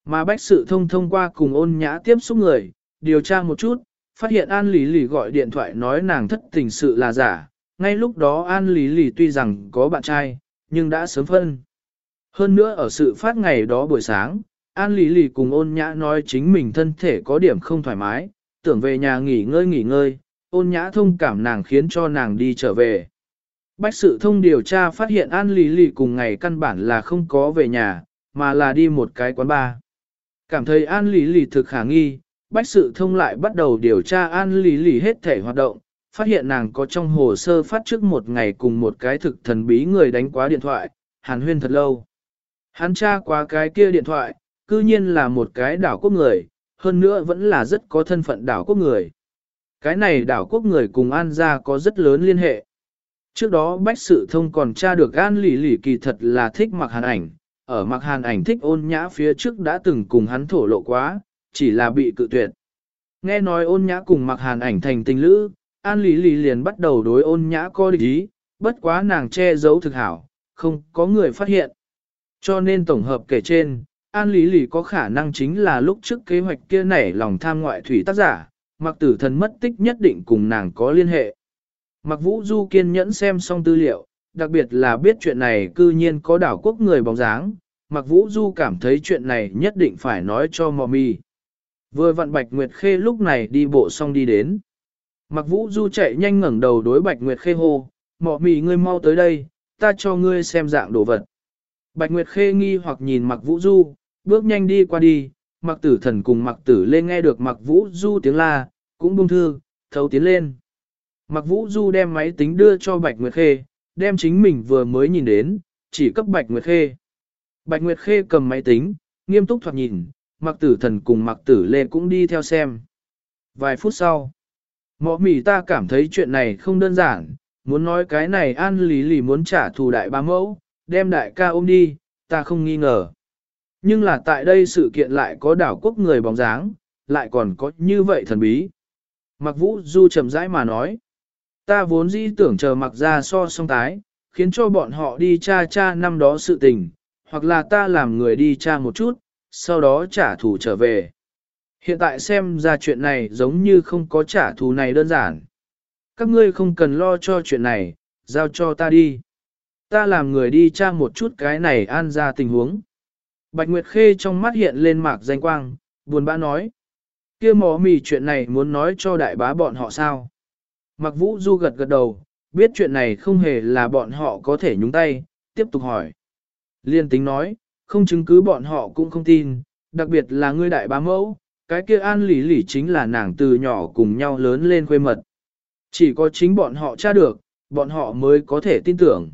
Mà bách sự thông thông qua cùng ôn nhã tiếp xúc người, điều tra một chút, phát hiện An Lý Lì gọi điện thoại nói nàng thất tình sự là giả. Ngay lúc đó An Lý Lì tuy rằng có bạn trai, nhưng đã sớm phân. Hơn nữa ở sự phát ngày đó buổi sáng, An Lý Lì cùng ôn nhã nói chính mình thân thể có điểm không thoải mái, tưởng về nhà nghỉ ngơi nghỉ ngơi, ôn nhã thông cảm nàng khiến cho nàng đi trở về. Bách sự thông điều tra phát hiện An Lý Lì cùng ngày căn bản là không có về nhà, mà là đi một cái quán bar. Cảm thấy An Lý Lì thực khả nghi, Bách sự thông lại bắt đầu điều tra An Lý Lì hết thể hoạt động, phát hiện nàng có trong hồ sơ phát trước một ngày cùng một cái thực thần bí người đánh quá điện thoại, hàn huyên thật lâu. Hắn tra qua cái kia điện thoại, cư nhiên là một cái đảo quốc người, hơn nữa vẫn là rất có thân phận đảo quốc người. Cái này đảo quốc người cùng An gia có rất lớn liên hệ. Trước đó Bách Sự Thông còn tra được An Lỷ Lỷ kỳ thật là thích mặc hàn ảnh, ở mặc hàn ảnh thích ôn nhã phía trước đã từng cùng hắn thổ lộ quá, chỉ là bị cự tuyệt. Nghe nói ôn nhã cùng mặc hàn ảnh thành tình lữ, An Lý Lý liền bắt đầu đối ôn nhã co địch ý, bất quá nàng che giấu thực hảo, không có người phát hiện. Cho nên tổng hợp kể trên, An Lý Lý có khả năng chính là lúc trước kế hoạch kia nảy lòng tham ngoại thủy tác giả, mặc tử thần mất tích nhất định cùng nàng có liên hệ. Mặc vũ du kiên nhẫn xem xong tư liệu, đặc biệt là biết chuyện này cư nhiên có đảo quốc người bóng dáng, mặc vũ du cảm thấy chuyện này nhất định phải nói cho mò mì. Vừa vặn Bạch Nguyệt Khê lúc này đi bộ xong đi đến. Mặc vũ du chạy nhanh ngẩng đầu đối Bạch Nguyệt Khê hô, mọ mì ngươi mau tới đây, ta cho ngươi xem dạng đồ vật. Bạch Nguyệt Khê nghi hoặc nhìn mặc vũ du, bước nhanh đi qua đi, mặc tử thần cùng mặc tử lê nghe được mặc vũ du tiếng la, cũng buông thư, thấu tiến lên. Mặc vũ du đem máy tính đưa cho Bạch Nguyệt Khê, đem chính mình vừa mới nhìn đến, chỉ cấp Bạch Nguyệt Khê. Bạch Nguyệt Khê cầm máy tính, nghiêm túc thoạt nhìn, mặc tử thần cùng mặc tử lê cũng đi theo xem. Vài phút sau, mọ mỉ ta cảm thấy chuyện này không đơn giản, muốn nói cái này an lý lì muốn trả thù đại ba mẫu, đem đại ca ôm đi, ta không nghi ngờ. Nhưng là tại đây sự kiện lại có đảo quốc người bóng dáng, lại còn có như vậy thần bí. Mặc vũ du chậm rãi mà nói, ta vốn dĩ tưởng chờ mặc ra so song tái, khiến cho bọn họ đi cha cha năm đó sự tình, hoặc là ta làm người đi cha một chút, sau đó trả thù trở về. Hiện tại xem ra chuyện này giống như không có trả thù này đơn giản. Các ngươi không cần lo cho chuyện này, giao cho ta đi. Ta làm người đi tra một chút cái này an ra tình huống. Bạch Nguyệt Khê trong mắt hiện lên mạc danh quang, buồn bã nói. kia mò mì chuyện này muốn nói cho đại bá bọn họ sao? Mạc Vũ Du gật gật đầu, biết chuyện này không hề là bọn họ có thể nhúng tay, tiếp tục hỏi. Liên tính nói, không chứng cứ bọn họ cũng không tin, đặc biệt là ngươi đại bá mẫu, cái kia an lỉ lỉ chính là nàng từ nhỏ cùng nhau lớn lên quê mật. Chỉ có chính bọn họ tra được, bọn họ mới có thể tin tưởng.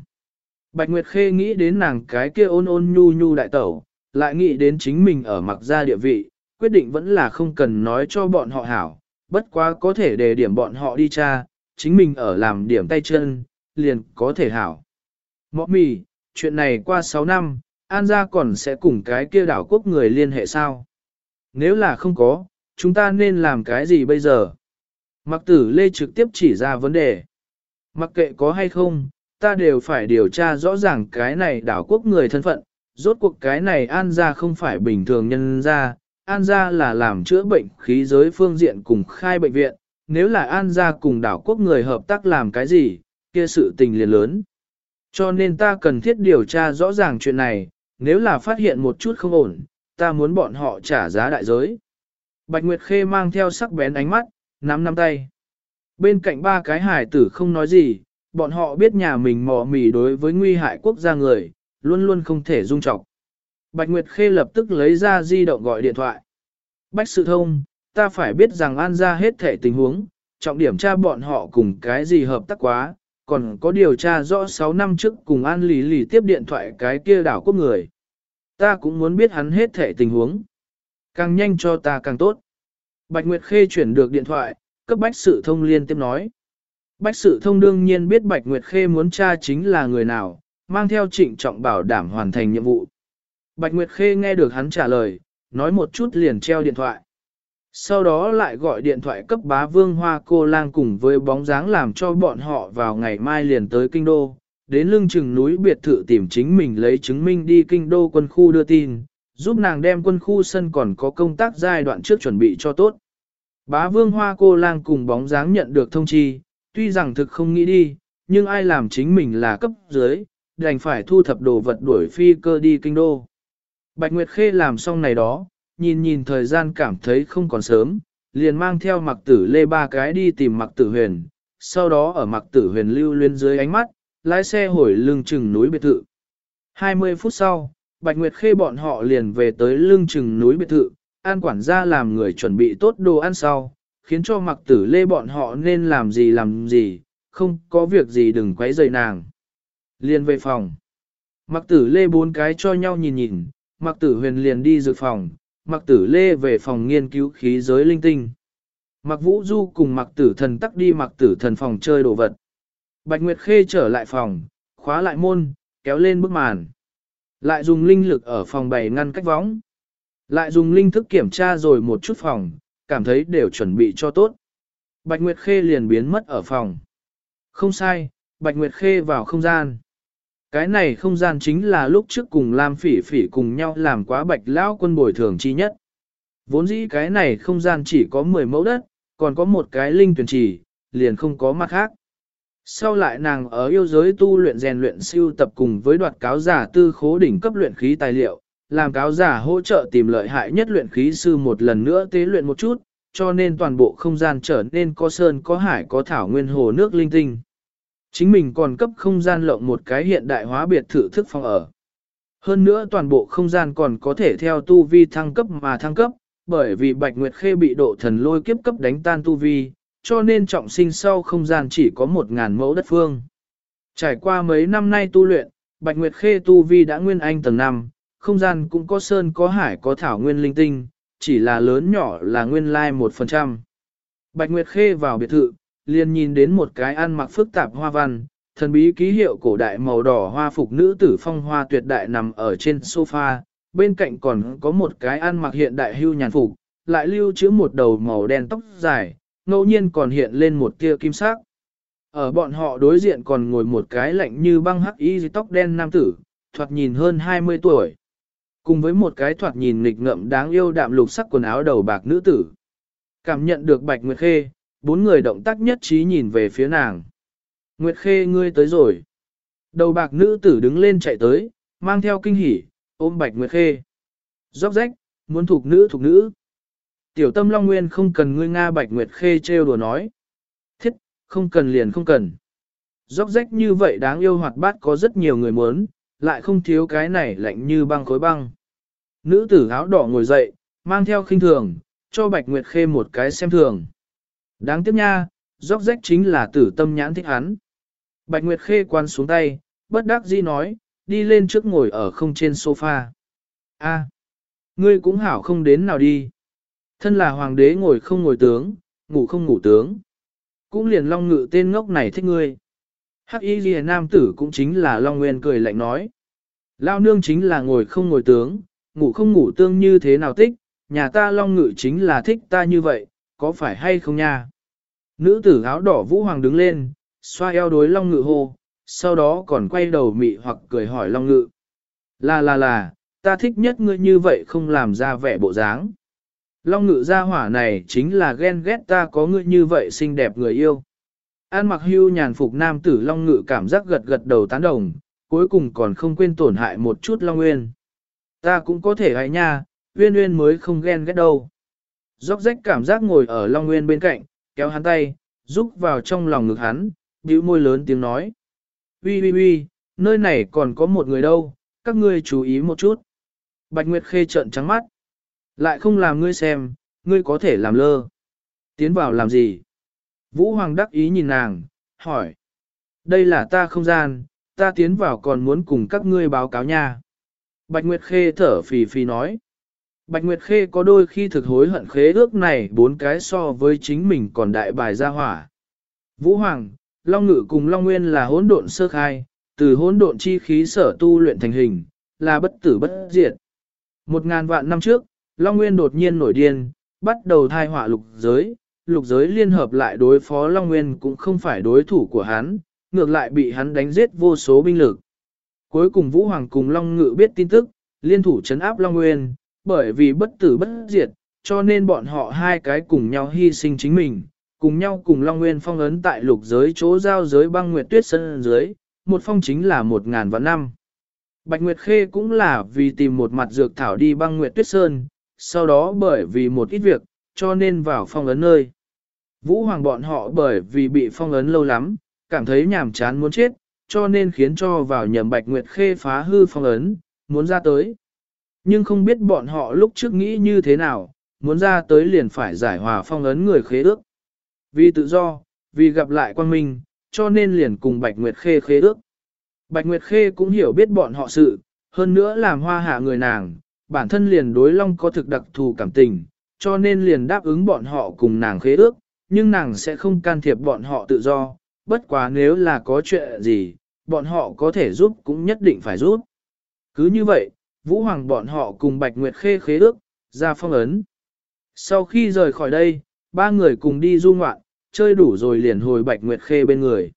Bạch Nguyệt Khê nghĩ đến nàng cái kia ôn ôn nhu nhu đại tẩu, lại nghĩ đến chính mình ở mặc gia địa vị, quyết định vẫn là không cần nói cho bọn họ hảo, bất quá có thể để điểm bọn họ đi tra, chính mình ở làm điểm tay chân, liền có thể hảo. Mọ mì, chuyện này qua 6 năm, An gia còn sẽ cùng cái kia đảo quốc người liên hệ sao? Nếu là không có, chúng ta nên làm cái gì bây giờ? Mặc tử lê trực tiếp chỉ ra vấn đề. Mặc kệ có hay không, ta đều phải điều tra rõ ràng cái này đảo quốc người thân phận, rốt cuộc cái này an gia không phải bình thường nhân gia, an gia là làm chữa bệnh khí giới phương diện cùng khai bệnh viện, nếu là an gia cùng đảo quốc người hợp tác làm cái gì, kia sự tình liền lớn. Cho nên ta cần thiết điều tra rõ ràng chuyện này, nếu là phát hiện một chút không ổn, ta muốn bọn họ trả giá đại giới. Bạch Nguyệt Khê mang theo sắc bén ánh mắt, nắm nắm tay. Bên cạnh ba cái hải tử không nói gì, bọn họ biết nhà mình mò mì đối với nguy hại quốc gia người, luôn luôn không thể dung trọng. Bạch Nguyệt Khê lập tức lấy ra di động gọi điện thoại. Bách sự thông, ta phải biết rằng an ra hết thể tình huống, trọng điểm tra bọn họ cùng cái gì hợp tác quá, còn có điều tra rõ 6 năm trước cùng an lì Lý tiếp điện thoại cái kia đảo quốc người. Ta cũng muốn biết hắn hết thể tình huống. Càng nhanh cho ta càng tốt. Bạch Nguyệt Khê chuyển được điện thoại, cấp bách sự thông liên tiếp nói. Bách sự thông đương nhiên biết Bạch Nguyệt Khê muốn tra chính là người nào, mang theo trịnh trọng bảo đảm hoàn thành nhiệm vụ. Bạch Nguyệt Khê nghe được hắn trả lời, nói một chút liền treo điện thoại. Sau đó lại gọi điện thoại cấp bá vương hoa cô lang cùng với bóng dáng làm cho bọn họ vào ngày mai liền tới kinh đô, đến lưng chừng núi biệt thự tìm chính mình lấy chứng minh đi kinh đô quân khu đưa tin, giúp nàng đem quân khu sân còn có công tác giai đoạn trước chuẩn bị cho tốt. Bá vương hoa cô lang cùng bóng dáng nhận được thông chi, tuy rằng thực không nghĩ đi, nhưng ai làm chính mình là cấp dưới, đành phải thu thập đồ vật đuổi phi cơ đi kinh đô. Bạch Nguyệt Khê làm xong này đó, nhìn nhìn thời gian cảm thấy không còn sớm, liền mang theo mặc tử lê ba cái đi tìm mặc tử huyền, sau đó ở mặc tử huyền lưu luyến dưới ánh mắt, lái xe hồi lưng chừng núi biệt thự. 20 phút sau, Bạch Nguyệt Khê bọn họ liền về tới lưng chừng núi biệt thự, an quản gia làm người chuẩn bị tốt đồ ăn sau, khiến cho mặc tử lê bọn họ nên làm gì làm gì, không có việc gì đừng quấy rầy nàng. Liền về phòng. Mặc tử lê bốn cái cho nhau nhìn nhìn, mặc tử huyền liền đi dự phòng, mặc tử lê về phòng nghiên cứu khí giới linh tinh. Mặc vũ du cùng mặc tử thần tắc đi mặc tử thần phòng chơi đồ vật. Bạch Nguyệt Khê trở lại phòng, khóa lại môn, kéo lên bức màn. Lại dùng linh lực ở phòng bày ngăn cách võng. Lại dùng linh thức kiểm tra rồi một chút phòng, cảm thấy đều chuẩn bị cho tốt. Bạch Nguyệt Khê liền biến mất ở phòng. Không sai, Bạch Nguyệt Khê vào không gian. Cái này không gian chính là lúc trước cùng Lam Phỉ Phỉ cùng nhau làm quá Bạch Lão quân bồi thường chi nhất. Vốn dĩ cái này không gian chỉ có 10 mẫu đất, còn có một cái linh tuyển trì, liền không có mặt khác. Sau lại nàng ở yêu giới tu luyện rèn luyện siêu tập cùng với đoạt cáo giả tư khố đỉnh cấp luyện khí tài liệu, làm cáo giả hỗ trợ tìm lợi hại nhất luyện khí sư một lần nữa tế luyện một chút, cho nên toàn bộ không gian trở nên có sơn có hải có thảo nguyên hồ nước linh tinh. Chính mình còn cấp không gian lộng một cái hiện đại hóa biệt thự thức phòng ở. Hơn nữa toàn bộ không gian còn có thể theo tu vi thăng cấp mà thăng cấp, bởi vì Bạch Nguyệt Khê bị độ thần lôi kiếp cấp đánh tan tu vi, cho nên trọng sinh sau không gian chỉ có một ngàn mẫu đất phương. Trải qua mấy năm nay tu luyện, Bạch Nguyệt Khê tu vi đã nguyên anh tầng 5, không gian cũng có sơn có hải có thảo nguyên linh tinh, chỉ là lớn nhỏ là nguyên lai 1%. Bạch Nguyệt Khê vào biệt thự, liền nhìn đến một cái ăn mặc phức tạp hoa văn, thần bí ký hiệu cổ đại màu đỏ hoa phục nữ tử phong hoa tuyệt đại nằm ở trên sofa, bên cạnh còn có một cái ăn mặc hiện đại hưu nhàn phục, lại lưu trữ một đầu màu đen tóc dài, ngẫu nhiên còn hiện lên một tia kim sắc. Ở bọn họ đối diện còn ngồi một cái lạnh như băng hắc y tóc đen nam tử, thoạt nhìn hơn 20 tuổi. Cùng với một cái thoạt nhìn nghịch ngợm đáng yêu đạm lục sắc quần áo đầu bạc nữ tử. Cảm nhận được Bạch Nguyệt Khê, bốn người động tác nhất trí nhìn về phía nàng. Nguyệt Khê ngươi tới rồi. Đầu bạc nữ tử đứng lên chạy tới, mang theo kinh hỉ, ôm Bạch Nguyệt Khê. Róc rách, muốn thuộc nữ thuộc nữ. Tiểu tâm Long Nguyên không cần ngươi Nga Bạch Nguyệt Khê trêu đùa nói. Thiết, không cần liền không cần. Róc rách như vậy đáng yêu hoạt bát có rất nhiều người muốn, lại không thiếu cái này lạnh như băng khối băng. Nữ tử áo đỏ ngồi dậy, mang theo khinh thường, cho Bạch Nguyệt Khê một cái xem thường. Đáng tiếc nha, róc rách chính là tử tâm nhãn thích hắn. Bạch Nguyệt Khê quan xuống tay, bất đắc dĩ nói, đi lên trước ngồi ở không trên sofa. A, ngươi cũng hảo không đến nào đi. Thân là hoàng đế ngồi không ngồi tướng, ngủ không ngủ tướng. Cũng liền long ngự tên ngốc này thích ngươi. Hắc y ghi nam tử cũng chính là long nguyên cười lạnh nói. Lao nương chính là ngồi không ngồi tướng, ngủ không ngủ tương như thế nào thích, nhà ta long ngự chính là thích ta như vậy, có phải hay không nha? Nữ tử áo đỏ vũ hoàng đứng lên, xoa eo đối long ngự hô, sau đó còn quay đầu mị hoặc cười hỏi long ngự. Là là là, ta thích nhất ngươi như vậy không làm ra vẻ bộ dáng. Long ngự gia hỏa này chính là ghen ghét ta có ngươi như vậy xinh đẹp người yêu. An mặc hưu nhàn phục nam tử Long ngự cảm giác gật gật đầu tán đồng, cuối cùng còn không quên tổn hại một chút Long Nguyên. Ta cũng có thể hãy nha, Uyên Uyên mới không ghen ghét đâu. Dốc rách cảm giác ngồi ở Long Nguyên bên cạnh, kéo hắn tay, rúc vào trong lòng ngực hắn, bĩu môi lớn tiếng nói. Ui ui ui, nơi này còn có một người đâu, các ngươi chú ý một chút. Bạch Nguyệt Khê trợn trắng mắt. Lại không làm ngươi xem, ngươi có thể làm lơ. Tiến vào làm gì? Vũ Hoàng đắc ý nhìn nàng, hỏi. Đây là ta không gian, ta tiến vào còn muốn cùng các ngươi báo cáo nha. Bạch Nguyệt Khê thở phì phì nói. Bạch Nguyệt Khê có đôi khi thực hối hận khế ước này bốn cái so với chính mình còn đại bài ra hỏa. Vũ Hoàng, Long Ngự cùng Long Nguyên là hỗn độn sơ khai, từ hỗn độn chi khí sở tu luyện thành hình, là bất tử bất diệt. Một ngàn vạn năm trước, Long Nguyên đột nhiên nổi điên, bắt đầu thai họa lục giới, lục giới liên hợp lại đối phó Long Nguyên cũng không phải đối thủ của hắn, ngược lại bị hắn đánh giết vô số binh lực. Cuối cùng Vũ Hoàng cùng Long Ngự biết tin tức, liên thủ chấn áp Long Nguyên, bởi vì bất tử bất diệt, cho nên bọn họ hai cái cùng nhau hy sinh chính mình, cùng nhau cùng Long Nguyên phong ấn tại lục giới chỗ giao giới băng nguyệt tuyết sân dưới, một phong chính là một ngàn vạn năm. Bạch Nguyệt Khê cũng là vì tìm một mặt dược thảo đi băng nguyệt tuyết sơn, sau đó bởi vì một ít việc, cho nên vào phong ấn nơi. Vũ Hoàng bọn họ bởi vì bị phong ấn lâu lắm, cảm thấy nhàm chán muốn chết, cho nên khiến cho vào nhầm Bạch Nguyệt Khê phá hư phong ấn, muốn ra tới. Nhưng không biết bọn họ lúc trước nghĩ như thế nào, muốn ra tới liền phải giải hòa phong ấn người khế ước. Vì tự do, vì gặp lại quan minh, cho nên liền cùng Bạch Nguyệt Khê khế ước. Bạch Nguyệt Khê cũng hiểu biết bọn họ sự, hơn nữa làm hoa hạ người nàng, bản thân liền đối long có thực đặc thù cảm tình, cho nên liền đáp ứng bọn họ cùng nàng khế ước, nhưng nàng sẽ không can thiệp bọn họ tự do, bất quá nếu là có chuyện gì, bọn họ có thể giúp cũng nhất định phải giúp. Cứ như vậy, Vũ Hoàng bọn họ cùng Bạch Nguyệt Khê khế ước, ra phong ấn. Sau khi rời khỏi đây, ba người cùng đi du ngoạn, chơi đủ rồi liền hồi Bạch Nguyệt Khê bên người.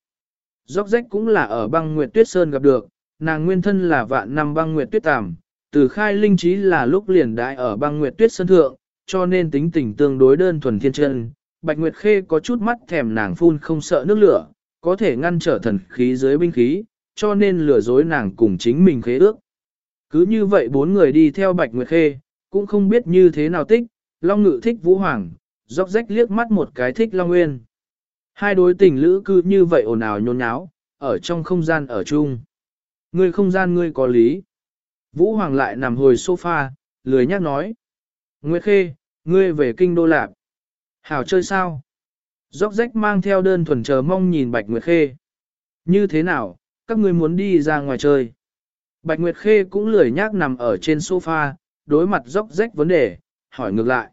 Dốc rách cũng là ở băng Nguyệt Tuyết Sơn gặp được, nàng nguyên thân là vạn năm băng Nguyệt Tuyết Tàm, từ khai linh trí là lúc liền đại ở băng Nguyệt Tuyết Sơn Thượng, cho nên tính tình tương đối đơn thuần thiên chân. Bạch Nguyệt Khê có chút mắt thèm nàng phun không sợ nước lửa, có thể ngăn trở thần khí dưới binh khí, cho nên lừa dối nàng cùng chính mình khế ước. Cứ như vậy bốn người đi theo Bạch Nguyệt Khê, cũng không biết như thế nào thích, Long Ngự thích Vũ Hoàng, dốc rách liếc mắt một cái thích Long Nguyên. Hai đối tình lữ cứ như vậy ồn ào nhôn nháo, ở trong không gian ở chung. Ngươi không gian ngươi có lý. Vũ Hoàng lại nằm hồi sofa, lười nhắc nói. Nguyệt Khê, Ngươi về kinh đô lạp. Hảo chơi sao? Dốc rách mang theo đơn thuần chờ mong nhìn Bạch Nguyệt Khê. Như thế nào, các ngươi muốn đi ra ngoài chơi? Bạch Nguyệt Khê cũng lười nhác nằm ở trên sofa, đối mặt dốc rách vấn đề, hỏi ngược lại.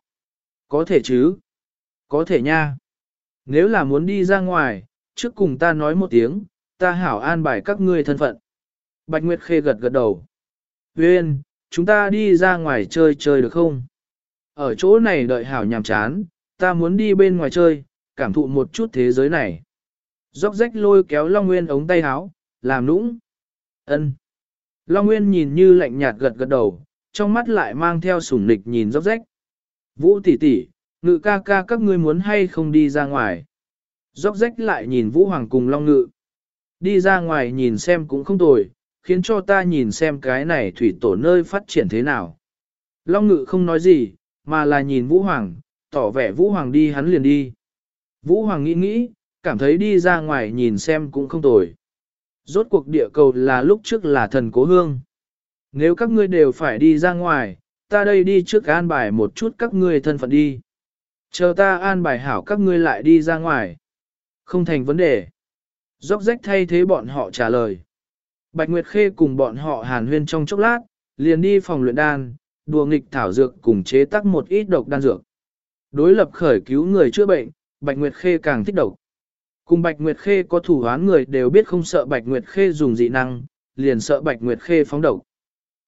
Có thể chứ? Có thể nha. Nếu là muốn đi ra ngoài, trước cùng ta nói một tiếng, ta hảo an bài các ngươi thân phận. Bạch Nguyệt Khê gật gật đầu. Viên, chúng ta đi ra ngoài chơi chơi được không? Ở chỗ này đợi hảo nhàm chán, ta muốn đi bên ngoài chơi, cảm thụ một chút thế giới này. Dốc rách lôi kéo Long Nguyên ống tay háo, làm nũng. ân. Long Nguyên nhìn như lạnh nhạt gật gật đầu, trong mắt lại mang theo sủng nịch nhìn dốc rách. Vũ tỷ tỷ, ngự ca ca các ngươi muốn hay không đi ra ngoài. Dốc rách lại nhìn Vũ Hoàng cùng Long Ngự. Đi ra ngoài nhìn xem cũng không tồi, khiến cho ta nhìn xem cái này thủy tổ nơi phát triển thế nào. Long Ngự không nói gì, mà là nhìn Vũ Hoàng, tỏ vẻ Vũ Hoàng đi hắn liền đi. Vũ Hoàng nghĩ nghĩ, cảm thấy đi ra ngoài nhìn xem cũng không tồi. Rốt cuộc địa cầu là lúc trước là thần cố hương. Nếu các ngươi đều phải đi ra ngoài, ta đây đi trước an bài một chút các ngươi thân phận đi. Chờ ta an bài hảo các ngươi lại đi ra ngoài. Không thành vấn đề. Dốc rách thay thế bọn họ trả lời. Bạch Nguyệt Khê cùng bọn họ hàn huyên trong chốc lát, liền đi phòng luyện đan, đùa nghịch thảo dược cùng chế tác một ít độc đan dược. Đối lập khởi cứu người chữa bệnh, Bạch Nguyệt Khê càng thích độc. Cùng Bạch Nguyệt Khê có thủ hoán người đều biết không sợ Bạch Nguyệt Khê dùng dị năng, liền sợ Bạch Nguyệt Khê phóng độc.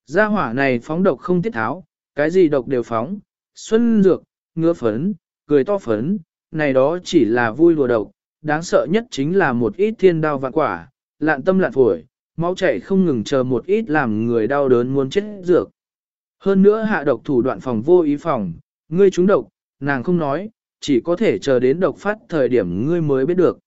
Gia hỏa này phóng độc không tiết tháo, cái gì độc đều phóng, xuân dược, ngứa phấn, cười to phấn, này đó chỉ là vui lùa độc, đáng sợ nhất chính là một ít thiên đao vạn quả, lạn tâm lạn phổi, máu chảy không ngừng chờ một ít làm người đau đớn muốn chết dược. Hơn nữa hạ độc thủ đoạn phòng vô ý phòng, ngươi trúng độc, nàng không nói, chỉ có thể chờ đến độc phát thời điểm ngươi mới biết được.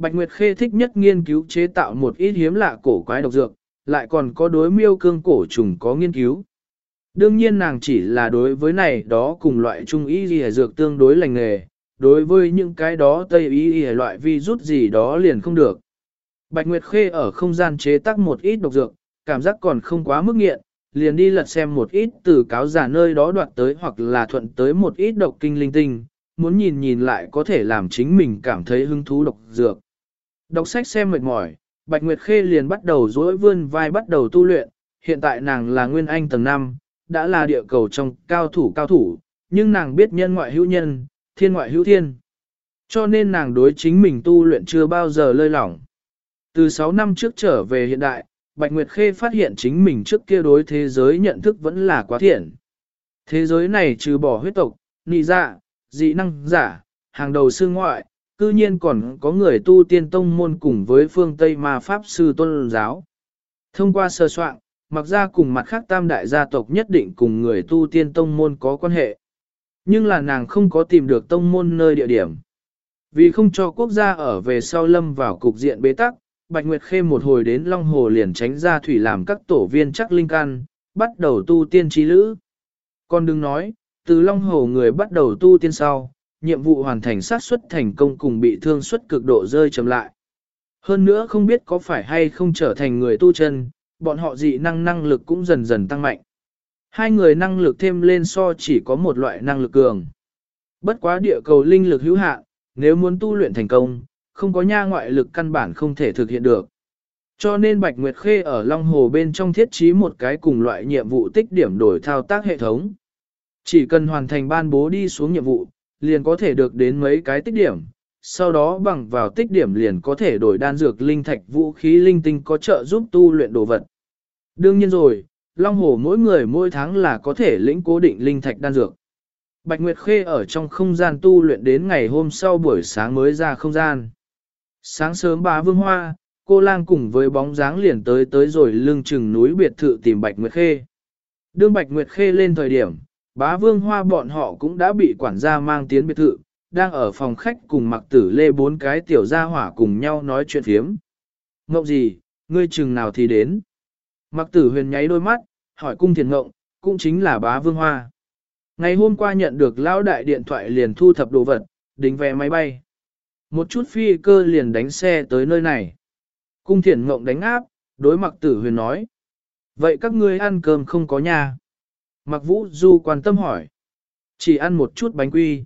Bạch Nguyệt Khê thích nhất nghiên cứu chế tạo một ít hiếm lạ cổ quái độc dược, lại còn có đối miêu cương cổ trùng có nghiên cứu. Đương nhiên nàng chỉ là đối với này đó cùng loại trung y gì dược tương đối lành nghề, đối với những cái đó tây y y loại vi rút gì đó liền không được. Bạch Nguyệt Khê ở không gian chế tác một ít độc dược, cảm giác còn không quá mức nghiện, liền đi lật xem một ít từ cáo giả nơi đó đoạt tới hoặc là thuận tới một ít độc kinh linh tinh, muốn nhìn nhìn lại có thể làm chính mình cảm thấy hứng thú độc dược. Đọc sách xem mệt mỏi, Bạch Nguyệt Khê liền bắt đầu dối vươn vai bắt đầu tu luyện, hiện tại nàng là Nguyên Anh tầng 5, đã là địa cầu trong cao thủ cao thủ, nhưng nàng biết nhân ngoại hữu nhân, thiên ngoại hữu thiên. Cho nên nàng đối chính mình tu luyện chưa bao giờ lơi lỏng. Từ 6 năm trước trở về hiện đại, Bạch Nguyệt Khê phát hiện chính mình trước kia đối thế giới nhận thức vẫn là quá thiện. Thế giới này trừ bỏ huyết tộc, nị dạ, dị năng giả, hàng đầu sư ngoại, cư nhiên còn có người tu tiên tông môn cùng với phương Tây ma Pháp sư tôn giáo. Thông qua sơ soạn, mặc ra cùng mặt khác tam đại gia tộc nhất định cùng người tu tiên tông môn có quan hệ. Nhưng là nàng không có tìm được tông môn nơi địa điểm. Vì không cho quốc gia ở về sau lâm vào cục diện bế tắc, Bạch Nguyệt Khê một hồi đến Long Hồ liền tránh ra thủy làm các tổ viên chắc linh can, bắt đầu tu tiên trí lữ. Còn đừng nói, từ Long Hồ người bắt đầu tu tiên sau, nhiệm vụ hoàn thành sát suất thành công cùng bị thương suất cực độ rơi chậm lại. Hơn nữa không biết có phải hay không trở thành người tu chân, bọn họ dị năng năng lực cũng dần dần tăng mạnh. Hai người năng lực thêm lên so chỉ có một loại năng lực cường. Bất quá địa cầu linh lực hữu hạn, nếu muốn tu luyện thành công, không có nha ngoại lực căn bản không thể thực hiện được. Cho nên Bạch Nguyệt Khê ở Long Hồ bên trong thiết trí một cái cùng loại nhiệm vụ tích điểm đổi thao tác hệ thống. Chỉ cần hoàn thành ban bố đi xuống nhiệm vụ, liền có thể được đến mấy cái tích điểm, sau đó bằng vào tích điểm liền có thể đổi đan dược linh thạch vũ khí linh tinh có trợ giúp tu luyện đồ vật. Đương nhiên rồi, Long Hồ mỗi người mỗi tháng là có thể lĩnh cố định linh thạch đan dược. Bạch Nguyệt Khê ở trong không gian tu luyện đến ngày hôm sau buổi sáng mới ra không gian. Sáng sớm bà Vương Hoa, cô lang cùng với bóng dáng liền tới tới rồi lưng chừng núi biệt thự tìm Bạch Nguyệt Khê. Đương Bạch Nguyệt Khê lên thời điểm, bá Vương Hoa bọn họ cũng đã bị quản gia mang tiến biệt thự, đang ở phòng khách cùng mặc tử lê bốn cái tiểu gia hỏa cùng nhau nói chuyện phiếm. Ngộng gì, ngươi chừng nào thì đến. Mặc tử huyền nháy đôi mắt, hỏi cung thiền ngộng, cũng chính là bá Vương Hoa. Ngày hôm qua nhận được lão đại điện thoại liền thu thập đồ vật, đính vé máy bay. Một chút phi cơ liền đánh xe tới nơi này. Cung thiển ngộng đánh áp, đối mặc tử huyền nói. Vậy các ngươi ăn cơm không có nhà? Mặc vũ du quan tâm hỏi. Chỉ ăn một chút bánh quy.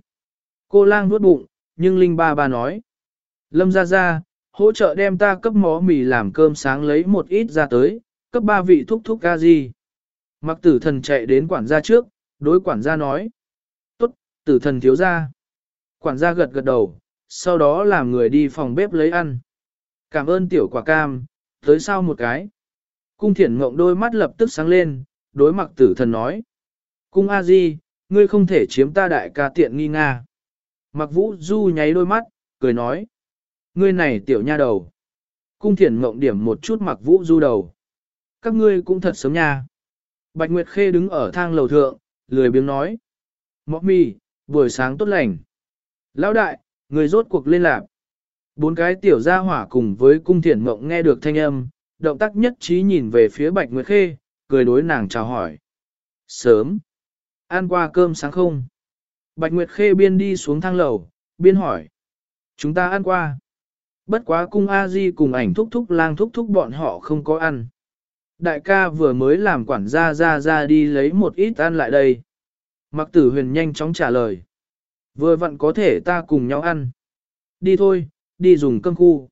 Cô lang nuốt bụng, nhưng Linh ba ba nói. Lâm ra ra, hỗ trợ đem ta cấp mó mì làm cơm sáng lấy một ít ra tới, cấp ba vị thúc thúc ca gì. Mặc tử thần chạy đến quản gia trước, đối quản gia nói. Tốt, tử thần thiếu ra. Quản gia gật gật đầu, sau đó làm người đi phòng bếp lấy ăn. Cảm ơn tiểu quả cam, tới sau một cái. Cung thiển ngộng đôi mắt lập tức sáng lên, đối mặc tử thần nói. Cung A Di, ngươi không thể chiếm ta đại ca tiện nghi nga. Mặc vũ du nháy đôi mắt, cười nói. Ngươi này tiểu nha đầu. Cung thiển mộng điểm một chút mặc vũ du đầu. Các ngươi cũng thật sớm nha. Bạch Nguyệt Khê đứng ở thang lầu thượng, lười biếng nói. Mọc mì, buổi sáng tốt lành. Lão đại, người rốt cuộc lên lạc. Bốn cái tiểu gia hỏa cùng với cung thiển mộng nghe được thanh âm, động tác nhất trí nhìn về phía Bạch Nguyệt Khê, cười đối nàng chào hỏi. Sớm. Ăn qua cơm sáng không? Bạch Nguyệt Khê biên đi xuống thang lầu, biên hỏi. Chúng ta ăn qua. Bất quá cung A-di cùng ảnh thúc thúc lang thúc thúc bọn họ không có ăn. Đại ca vừa mới làm quản gia ra ra đi lấy một ít ăn lại đây. Mặc tử huyền nhanh chóng trả lời. Vừa vặn có thể ta cùng nhau ăn. Đi thôi, đi dùng cơm khu.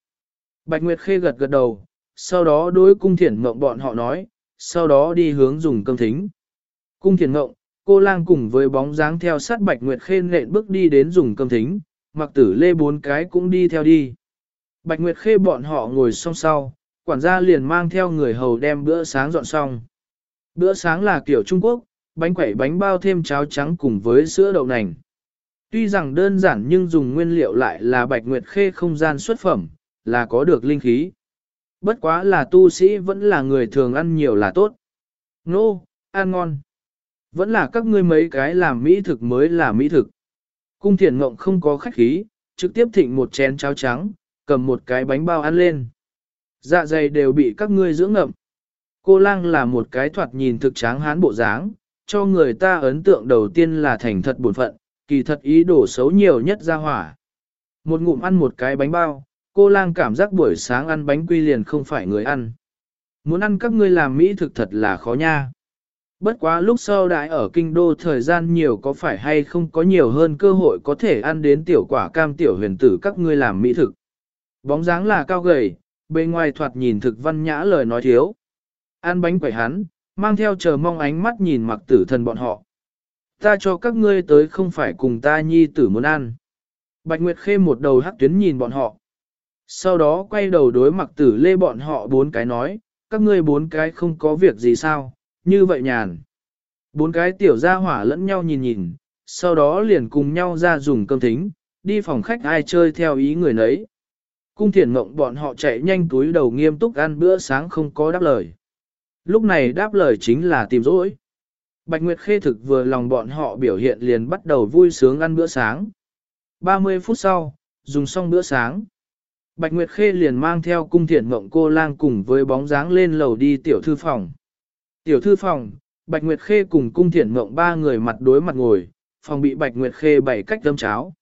Bạch Nguyệt Khê gật gật đầu, sau đó đối cung thiển mộng bọn họ nói, sau đó đi hướng dùng cơm thính. Cung thiền ngộng, cô lang cùng với bóng dáng theo sát Bạch Nguyệt Khê nện bước đi đến dùng cơm thính, mặc tử lê bốn cái cũng đi theo đi. Bạch Nguyệt Khê bọn họ ngồi song sau, quản gia liền mang theo người hầu đem bữa sáng dọn xong. Bữa sáng là kiểu Trung Quốc, bánh quẩy bánh bao thêm cháo trắng cùng với sữa đậu nành. Tuy rằng đơn giản nhưng dùng nguyên liệu lại là Bạch Nguyệt Khê không gian xuất phẩm, là có được linh khí. Bất quá là tu sĩ vẫn là người thường ăn nhiều là tốt. Nô, no, ăn ngon. Vẫn là các ngươi mấy cái làm mỹ thực mới là mỹ thực. Cung thiền ngộng không có khách khí, trực tiếp thịnh một chén cháo trắng, cầm một cái bánh bao ăn lên. Dạ dày đều bị các ngươi dưỡng ngậm. Cô lang là một cái thoạt nhìn thực tráng hán bộ dáng, cho người ta ấn tượng đầu tiên là thành thật buồn phận, kỳ thật ý đồ xấu nhiều nhất ra hỏa. Một ngụm ăn một cái bánh bao, cô lang cảm giác buổi sáng ăn bánh quy liền không phải người ăn. Muốn ăn các ngươi làm mỹ thực thật là khó nha. Bất quá lúc sau đại ở kinh đô thời gian nhiều có phải hay không có nhiều hơn cơ hội có thể ăn đến tiểu quả cam tiểu huyền tử các ngươi làm mỹ thực. Bóng dáng là cao gầy, bề ngoài thoạt nhìn thực văn nhã lời nói thiếu. Ăn bánh quẩy hắn, mang theo chờ mong ánh mắt nhìn mặc tử thần bọn họ. Ta cho các ngươi tới không phải cùng ta nhi tử muốn ăn. Bạch Nguyệt Khê một đầu hắc tuyến nhìn bọn họ. Sau đó quay đầu đối mặc tử lê bọn họ bốn cái nói, các ngươi bốn cái không có việc gì sao, như vậy nhàn. Bốn cái tiểu gia hỏa lẫn nhau nhìn nhìn, sau đó liền cùng nhau ra dùng cơm thính, đi phòng khách ai chơi theo ý người nấy. Cung thiền mộng bọn họ chạy nhanh túi đầu nghiêm túc ăn bữa sáng không có đáp lời. Lúc này đáp lời chính là tìm rỗi. Bạch Nguyệt Khê thực vừa lòng bọn họ biểu hiện liền bắt đầu vui sướng ăn bữa sáng. 30 phút sau, dùng xong bữa sáng. Bạch Nguyệt Khê liền mang theo cung thiện mộng cô lang cùng với bóng dáng lên lầu đi tiểu thư phòng. Tiểu thư phòng, Bạch Nguyệt Khê cùng cung thiện mộng ba người mặt đối mặt ngồi, phòng bị Bạch Nguyệt Khê bày cách đâm cháo.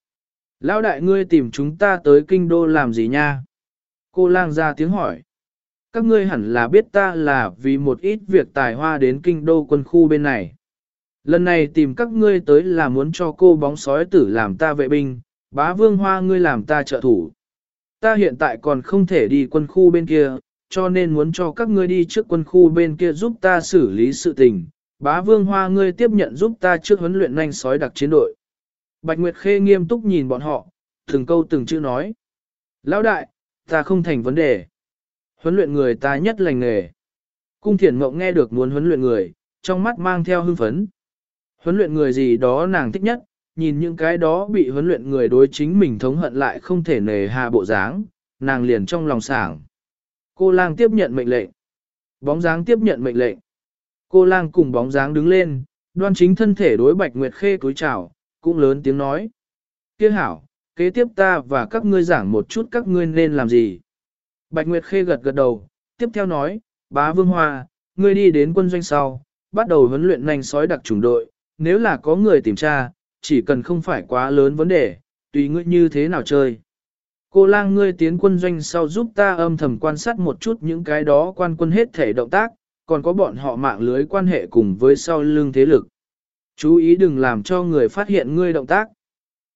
Lão đại ngươi tìm chúng ta tới kinh đô làm gì nha? Cô lang ra tiếng hỏi. Các ngươi hẳn là biết ta là vì một ít việc tài hoa đến kinh đô quân khu bên này. Lần này tìm các ngươi tới là muốn cho cô bóng sói tử làm ta vệ binh, bá vương hoa ngươi làm ta trợ thủ. Ta hiện tại còn không thể đi quân khu bên kia, cho nên muốn cho các ngươi đi trước quân khu bên kia giúp ta xử lý sự tình. Bá vương hoa ngươi tiếp nhận giúp ta trước huấn luyện nhanh sói đặc chiến đội. Bạch Nguyệt Khê nghiêm túc nhìn bọn họ, từng câu từng chữ nói. Lão đại, ta không thành vấn đề. Huấn luyện người ta nhất lành nghề. Cung thiển mộng nghe được muốn huấn luyện người, trong mắt mang theo hưng phấn. Huấn luyện người gì đó nàng thích nhất, nhìn những cái đó bị huấn luyện người đối chính mình thống hận lại không thể nề hà bộ dáng, nàng liền trong lòng sảng. Cô lang tiếp nhận mệnh lệnh. Bóng dáng tiếp nhận mệnh lệnh. Cô lang cùng bóng dáng đứng lên, đoan chính thân thể đối bạch nguyệt khê cúi chào, cũng lớn tiếng nói. Kia hảo, kế tiếp ta và các ngươi giảng một chút các ngươi nên làm gì. Bạch Nguyệt Khê gật gật đầu, tiếp theo nói, bá vương hoa, ngươi đi đến quân doanh sau, bắt đầu huấn luyện nành sói đặc chủng đội, nếu là có người tìm tra, chỉ cần không phải quá lớn vấn đề, tùy ngươi như thế nào chơi. Cô lang ngươi tiến quân doanh sau giúp ta âm thầm quan sát một chút những cái đó quan quân hết thể động tác, còn có bọn họ mạng lưới quan hệ cùng với sau lưng thế lực. Chú ý đừng làm cho người phát hiện ngươi động tác.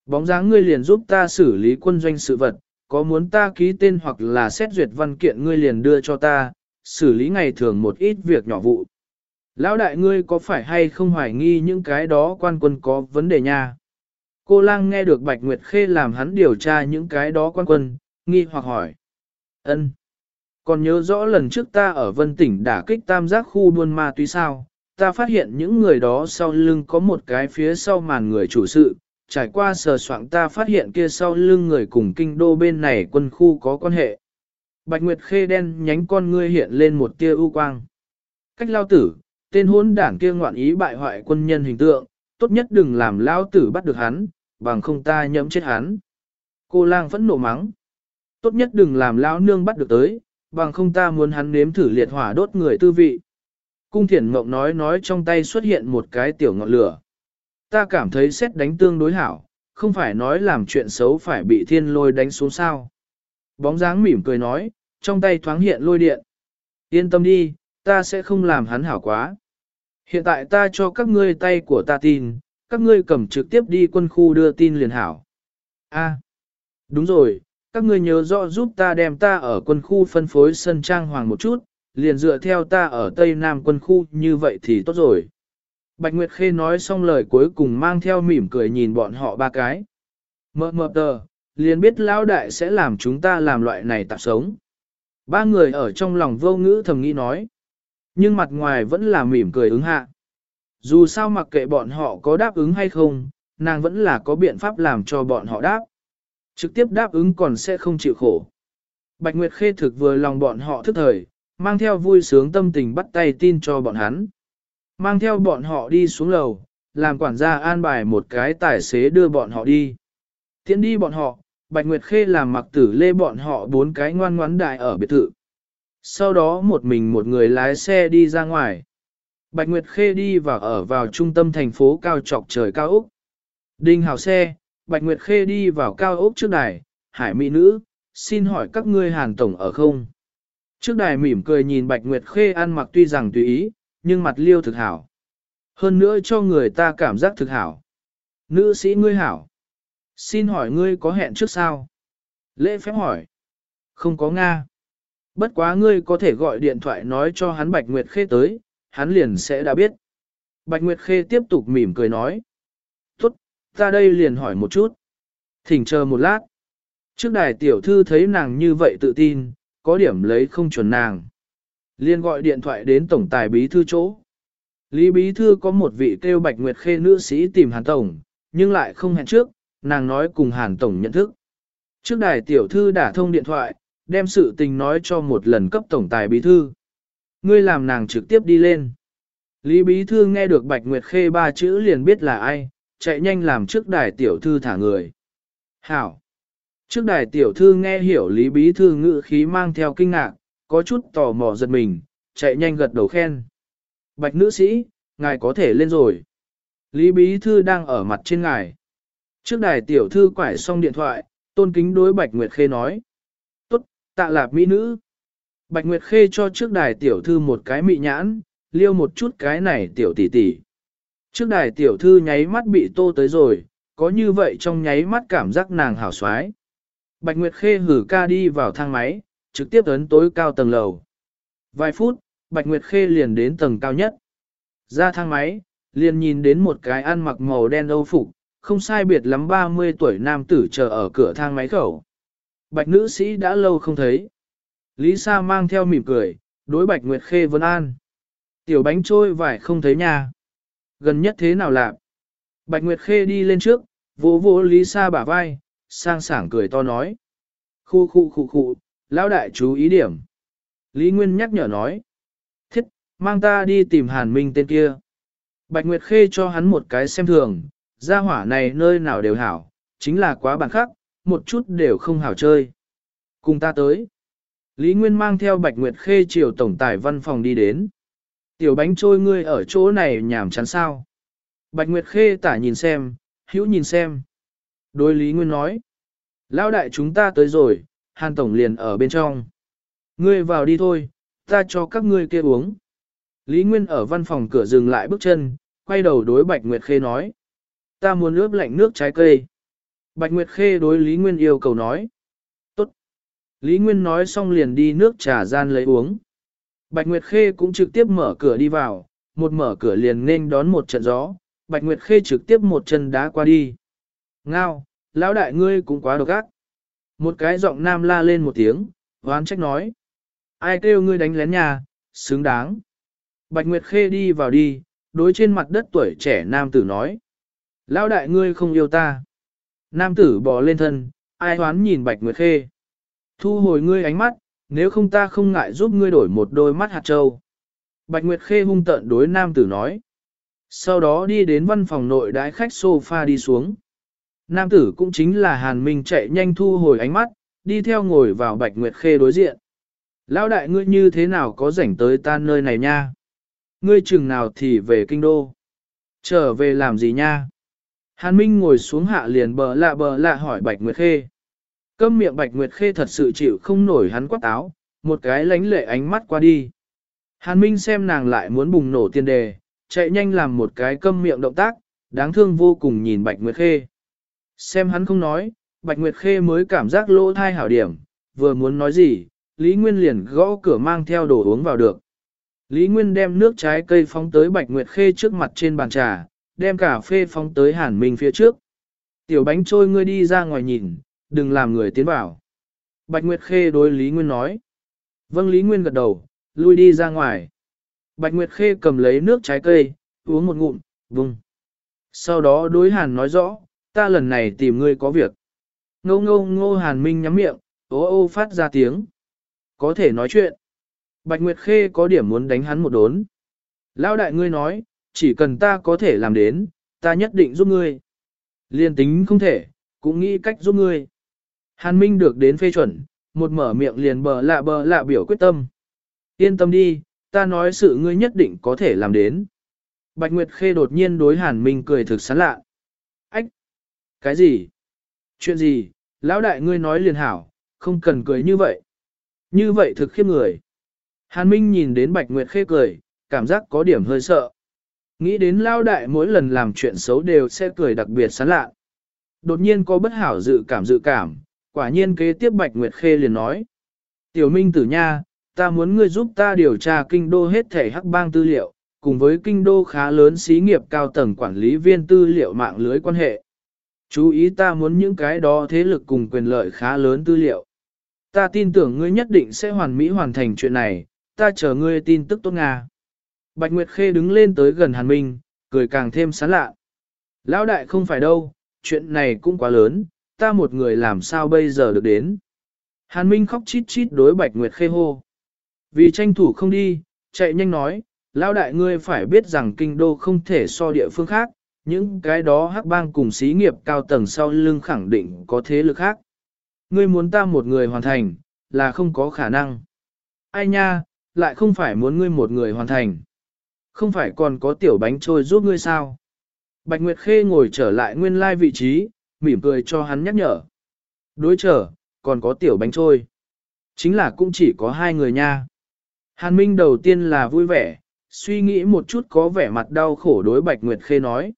Bóng dáng ngươi liền giúp ta xử lý quân doanh sự vật, có muốn ta ký tên hoặc là xét duyệt văn kiện ngươi liền đưa cho ta, xử lý ngày thường một ít việc nhỏ vụ. Lão đại ngươi có phải hay không hoài nghi những cái đó quan quân có vấn đề nha? Cô lang nghe được Bạch Nguyệt Khê làm hắn điều tra những cái đó quan quân, nghi hoặc hỏi. ân Còn nhớ rõ lần trước ta ở Vân Tỉnh đả kích tam giác khu buôn ma túy sao, ta phát hiện những người đó sau lưng có một cái phía sau màn người chủ sự, trải qua sờ soạn ta phát hiện kia sau lưng người cùng kinh đô bên này quân khu có quan hệ. Bạch Nguyệt Khê đen nhánh con ngươi hiện lên một tia ưu quang. Cách lao tử, tên hôn đảng kia ngoạn ý bại hoại quân nhân hình tượng, tốt nhất đừng làm lao tử bắt được hắn, bằng không ta nhẫm chết hắn. Cô lang vẫn nổ mắng. Tốt nhất đừng làm lão nương bắt được tới, bằng không ta muốn hắn nếm thử liệt hỏa đốt người tư vị. Cung thiển mộng nói nói trong tay xuất hiện một cái tiểu ngọn lửa. Ta cảm thấy xét đánh tương đối hảo, không phải nói làm chuyện xấu phải bị thiên lôi đánh xuống sao. Bóng dáng mỉm cười nói, trong tay thoáng hiện lôi điện. Yên tâm đi, ta sẽ không làm hắn hảo quá. Hiện tại ta cho các ngươi tay của ta tin, các ngươi cầm trực tiếp đi quân khu đưa tin liền hảo. A, đúng rồi, các ngươi nhớ rõ giúp ta đem ta ở quân khu phân phối sân trang hoàng một chút, liền dựa theo ta ở Tây Nam quân khu như vậy thì tốt rồi. Bạch Nguyệt Khê nói xong lời cuối cùng mang theo mỉm cười nhìn bọn họ ba cái. Mơ mơ tờ, liền biết lão đại sẽ làm chúng ta làm loại này tạp sống. Ba người ở trong lòng vô ngữ thầm nghĩ nói. Nhưng mặt ngoài vẫn là mỉm cười ứng hạ. Dù sao mặc kệ bọn họ có đáp ứng hay không, nàng vẫn là có biện pháp làm cho bọn họ đáp. Trực tiếp đáp ứng còn sẽ không chịu khổ. Bạch Nguyệt Khê thực vừa lòng bọn họ thức thời, mang theo vui sướng tâm tình bắt tay tin cho bọn hắn. Mang theo bọn họ đi xuống lầu, làm quản gia an bài một cái tài xế đưa bọn họ đi. Tiến đi bọn họ, Bạch Nguyệt Khê làm mặc tử lê bọn họ bốn cái ngoan ngoãn đại ở biệt thự. Sau đó một mình một người lái xe đi ra ngoài. Bạch Nguyệt Khê đi vào ở vào trung tâm thành phố cao trọc trời cao Úc. Đinh hào xe, Bạch Nguyệt Khê đi vào cao Úc trước đài, hải mỹ nữ, xin hỏi các ngươi hàn tổng ở không? Trước đài mỉm cười nhìn Bạch Nguyệt Khê ăn mặc tuy rằng tùy ý, nhưng mặt liêu thực hảo. Hơn nữa cho người ta cảm giác thực hảo. Nữ sĩ ngươi hảo. Xin hỏi ngươi có hẹn trước sao? Lễ phép hỏi. Không có Nga. Bất quá ngươi có thể gọi điện thoại nói cho hắn Bạch Nguyệt Khê tới, hắn liền sẽ đã biết. Bạch Nguyệt Khê tiếp tục mỉm cười nói. Tốt, ta đây liền hỏi một chút. Thỉnh chờ một lát. Trước đài tiểu thư thấy nàng như vậy tự tin, có điểm lấy không chuẩn nàng. Liên gọi điện thoại đến tổng tài bí thư chỗ. Lý bí thư có một vị kêu Bạch Nguyệt Khê nữ sĩ tìm Hàn Tổng, nhưng lại không hẹn trước, nàng nói cùng Hàn Tổng nhận thức. Trước đài tiểu thư đã thông điện thoại, đem sự tình nói cho một lần cấp tổng tài bí thư. Ngươi làm nàng trực tiếp đi lên. Lý bí thư nghe được Bạch Nguyệt Khê ba chữ liền biết là ai, chạy nhanh làm trước đài tiểu thư thả người. Hảo. Trước đài tiểu thư nghe hiểu Lý bí thư ngữ khí mang theo kinh ngạc, có chút tò mò giật mình, chạy nhanh gật đầu khen. Bạch nữ sĩ, ngài có thể lên rồi. Lý bí thư đang ở mặt trên ngài. Trước đài tiểu thư quải xong điện thoại, tôn kính đối Bạch Nguyệt Khê nói. Tạ lạp mỹ nữ. Bạch Nguyệt Khê cho trước đài tiểu thư một cái mị nhãn, liêu một chút cái này tiểu tỷ tỷ. Trước đài tiểu thư nháy mắt bị tô tới rồi, có như vậy trong nháy mắt cảm giác nàng hảo xoái. Bạch Nguyệt Khê hử ca đi vào thang máy, trực tiếp ấn tối cao tầng lầu. Vài phút, Bạch Nguyệt Khê liền đến tầng cao nhất. Ra thang máy, liền nhìn đến một cái ăn mặc màu đen âu phục, không sai biệt lắm 30 tuổi nam tử chờ ở cửa thang máy khẩu. Bạch nữ sĩ đã lâu không thấy. Lý Sa mang theo mỉm cười, đối Bạch Nguyệt Khê vân an. Tiểu bánh trôi vải không thấy nhà. Gần nhất thế nào lạc? Bạch Nguyệt Khê đi lên trước, vỗ vỗ Lý Sa bả vai, sang sảng cười to nói. Khu khu khu khu, lão đại chú ý điểm. Lý Nguyên nhắc nhở nói. Thiết, mang ta đi tìm Hàn Minh tên kia. Bạch Nguyệt Khê cho hắn một cái xem thường, gia hỏa này nơi nào đều hảo, chính là quá bản khắc, một chút đều không hảo chơi. Cùng ta tới. Lý Nguyên mang theo Bạch Nguyệt Khê chiều tổng tài văn phòng đi đến. Tiểu bánh trôi ngươi ở chỗ này nhảm chán sao. Bạch Nguyệt Khê tả nhìn xem, hữu nhìn xem. Đối Lý Nguyên nói. Lão đại chúng ta tới rồi, Hàn Tổng liền ở bên trong. Ngươi vào đi thôi, ta cho các ngươi kia uống. Lý Nguyên ở văn phòng cửa dừng lại bước chân, quay đầu đối Bạch Nguyệt Khê nói. Ta muốn ướp lạnh nước trái cây. Bạch Nguyệt Khê đối Lý Nguyên yêu cầu nói. Tốt. Lý Nguyên nói xong liền đi nước trà gian lấy uống. Bạch Nguyệt Khê cũng trực tiếp mở cửa đi vào, một mở cửa liền nên đón một trận gió, Bạch Nguyệt Khê trực tiếp một chân đá qua đi. Ngao, lão đại ngươi cũng quá độc ác. Một cái giọng nam la lên một tiếng, hoán trách nói. Ai kêu ngươi đánh lén nhà, xứng đáng. Bạch Nguyệt Khê đi vào đi, đối trên mặt đất tuổi trẻ nam tử nói. Lão đại ngươi không yêu ta. Nam tử bò lên thân, ai hoán nhìn Bạch Nguyệt Khê. Thu hồi ngươi ánh mắt, nếu không ta không ngại giúp ngươi đổi một đôi mắt hạt trâu. Bạch Nguyệt Khê hung tợn đối nam tử nói. Sau đó đi đến văn phòng nội đái khách sofa đi xuống. Nam tử cũng chính là Hàn Minh chạy nhanh thu hồi ánh mắt, đi theo ngồi vào Bạch Nguyệt Khê đối diện. Lão đại ngươi như thế nào có rảnh tới ta nơi này nha? Ngươi chừng nào thì về kinh đô? Trở về làm gì nha? Hàn Minh ngồi xuống hạ liền bờ lạ bờ lạ hỏi Bạch Nguyệt Khê. Câm miệng Bạch Nguyệt Khê thật sự chịu không nổi hắn quát áo, một cái lánh lệ ánh mắt qua đi. Hàn Minh xem nàng lại muốn bùng nổ tiền đề, chạy nhanh làm một cái câm miệng động tác, đáng thương vô cùng nhìn Bạch Nguyệt Khê. Xem hắn không nói, Bạch Nguyệt Khê mới cảm giác lỗ thai hảo điểm, vừa muốn nói gì, Lý Nguyên liền gõ cửa mang theo đồ uống vào được. Lý Nguyên đem nước trái cây phóng tới Bạch Nguyệt Khê trước mặt trên bàn trà, đem cà phê phóng tới Hàn Minh phía trước. Tiểu bánh trôi ngươi đi ra ngoài nhìn, đừng làm người tiến vào. Bạch Nguyệt Khê đối Lý Nguyên nói. Vâng Lý Nguyên gật đầu, lui đi ra ngoài. Bạch Nguyệt Khê cầm lấy nước trái cây, uống một ngụm, vùng. Sau đó đối Hàn nói rõ, ta lần này tìm ngươi có việc. Ngô ngô ngô Hàn Minh nhắm miệng, ô ô phát ra tiếng. Có thể nói chuyện. Bạch Nguyệt Khê có điểm muốn đánh hắn một đốn. Lão đại ngươi nói, chỉ cần ta có thể làm đến, ta nhất định giúp ngươi. Liên tính không thể, cũng nghĩ cách giúp ngươi. Hàn Minh được đến phê chuẩn, một mở miệng liền bờ lạ bờ lạ biểu quyết tâm. Yên tâm đi, ta nói sự ngươi nhất định có thể làm đến. Bạch Nguyệt Khê đột nhiên đối Hàn Minh cười thực sán lạ. Ách! Cái gì? Chuyện gì? Lão đại ngươi nói liền hảo, không cần cười như vậy. Như vậy thực khiếp người. Hàn Minh nhìn đến Bạch Nguyệt Khê cười, cảm giác có điểm hơi sợ. Nghĩ đến Lão đại mỗi lần làm chuyện xấu đều sẽ cười đặc biệt sán lạ. Đột nhiên có bất hảo dự cảm dự cảm, quả nhiên kế tiếp Bạch Nguyệt Khê liền nói. Tiểu Minh tử nha, ta muốn ngươi giúp ta điều tra kinh đô hết thể hắc bang tư liệu, cùng với kinh đô khá lớn xí nghiệp cao tầng quản lý viên tư liệu mạng lưới quan hệ. Chú ý ta muốn những cái đó thế lực cùng quyền lợi khá lớn tư liệu. Ta tin tưởng ngươi nhất định sẽ hoàn mỹ hoàn thành chuyện này, ta chờ ngươi tin tức tốt Nga. Bạch Nguyệt Khê đứng lên tới gần Hàn Minh, cười càng thêm sán lạ. Lão đại không phải đâu, chuyện này cũng quá lớn, ta một người làm sao bây giờ được đến. Hàn Minh khóc chít chít đối Bạch Nguyệt Khê hô. Vì tranh thủ không đi, chạy nhanh nói, lão đại ngươi phải biết rằng kinh đô không thể so địa phương khác, những cái đó hắc bang cùng xí nghiệp cao tầng sau lưng khẳng định có thế lực khác. Ngươi muốn ta một người hoàn thành, là không có khả năng. Ai nha, lại không phải muốn ngươi một người hoàn thành. Không phải còn có tiểu bánh trôi giúp ngươi sao? Bạch Nguyệt Khê ngồi trở lại nguyên lai vị trí, mỉm cười cho hắn nhắc nhở. Đối trở, còn có tiểu bánh trôi. Chính là cũng chỉ có hai người nha. Hàn Minh đầu tiên là vui vẻ, suy nghĩ một chút có vẻ mặt đau khổ đối Bạch Nguyệt Khê nói.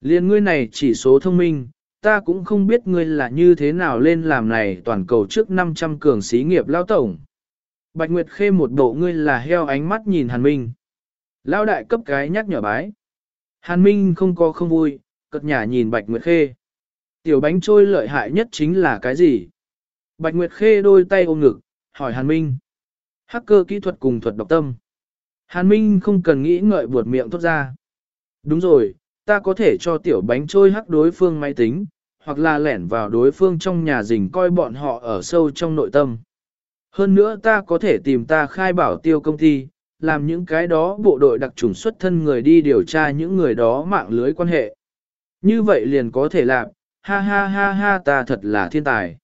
Liên ngươi này chỉ số thông minh, ta cũng không biết ngươi là như thế nào lên làm này toàn cầu trước 500 cường xí nghiệp lao tổng. Bạch Nguyệt Khê một bộ ngươi là heo ánh mắt nhìn Hàn Minh. Lao đại cấp cái nhắc nhở bái. Hàn Minh không có không vui, cất nhà nhìn Bạch Nguyệt Khê. Tiểu bánh trôi lợi hại nhất chính là cái gì? Bạch Nguyệt Khê đôi tay ôm ngực, hỏi Hàn Minh. Hacker kỹ thuật cùng thuật độc tâm. Hàn Minh không cần nghĩ ngợi buột miệng thốt ra. Đúng rồi, ta có thể cho tiểu bánh trôi hắc đối phương máy tính, hoặc là lẻn vào đối phương trong nhà rình coi bọn họ ở sâu trong nội tâm. Hơn nữa ta có thể tìm ta khai bảo tiêu công ty, làm những cái đó bộ đội đặc trùng xuất thân người đi điều tra những người đó mạng lưới quan hệ. Như vậy liền có thể làm, ha ha ha ha ta thật là thiên tài.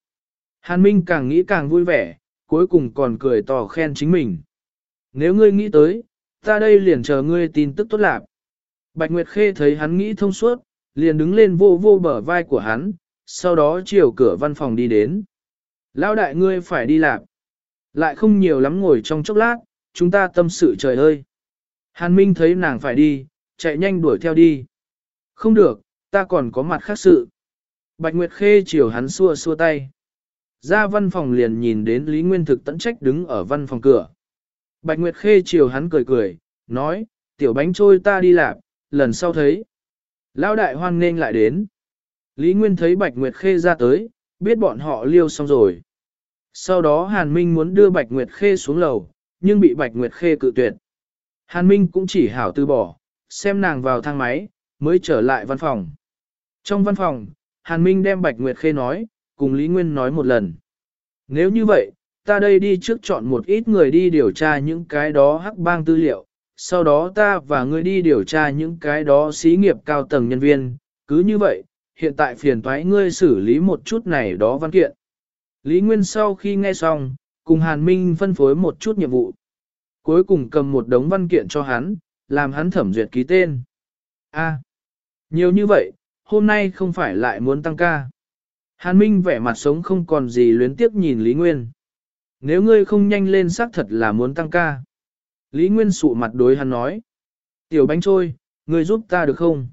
Hàn Minh càng nghĩ càng vui vẻ, cuối cùng còn cười to khen chính mình. Nếu ngươi nghĩ tới, ta đây liền chờ ngươi tin tức tốt lạc. Bạch Nguyệt Khê thấy hắn nghĩ thông suốt, liền đứng lên vô vô bờ vai của hắn, sau đó chiều cửa văn phòng đi đến. Lão đại ngươi phải đi lạc. Lại không nhiều lắm ngồi trong chốc lát, chúng ta tâm sự trời ơi. Hàn Minh thấy nàng phải đi, chạy nhanh đuổi theo đi. Không được, ta còn có mặt khác sự. Bạch Nguyệt Khê chiều hắn xua xua tay. Ra văn phòng liền nhìn đến Lý Nguyên Thực tận trách đứng ở văn phòng cửa. Bạch Nguyệt Khê chiều hắn cười cười, nói, tiểu bánh trôi ta đi làm, lần sau thấy. Lão đại hoan nghênh lại đến. Lý Nguyên thấy Bạch Nguyệt Khê ra tới, biết bọn họ liêu xong rồi. Sau đó Hàn Minh muốn đưa Bạch Nguyệt Khê xuống lầu, nhưng bị Bạch Nguyệt Khê cự tuyệt. Hàn Minh cũng chỉ hảo từ bỏ, xem nàng vào thang máy, mới trở lại văn phòng. Trong văn phòng, Hàn Minh đem Bạch Nguyệt Khê nói, cùng Lý Nguyên nói một lần. Nếu như vậy, ta đây đi trước chọn một ít người đi điều tra những cái đó hắc bang tư liệu, sau đó ta và ngươi đi điều tra những cái đó xí nghiệp cao tầng nhân viên, cứ như vậy, hiện tại phiền toái ngươi xử lý một chút này đó văn kiện. Lý Nguyên sau khi nghe xong, cùng Hàn Minh phân phối một chút nhiệm vụ. Cuối cùng cầm một đống văn kiện cho hắn, làm hắn thẩm duyệt ký tên. A, nhiều như vậy, hôm nay không phải lại muốn tăng ca. Hàn Minh vẻ mặt sống không còn gì luyến tiếc nhìn Lý Nguyên. Nếu ngươi không nhanh lên xác thật là muốn tăng ca. Lý Nguyên sụ mặt đối hắn nói. Tiểu bánh trôi, ngươi giúp ta được không?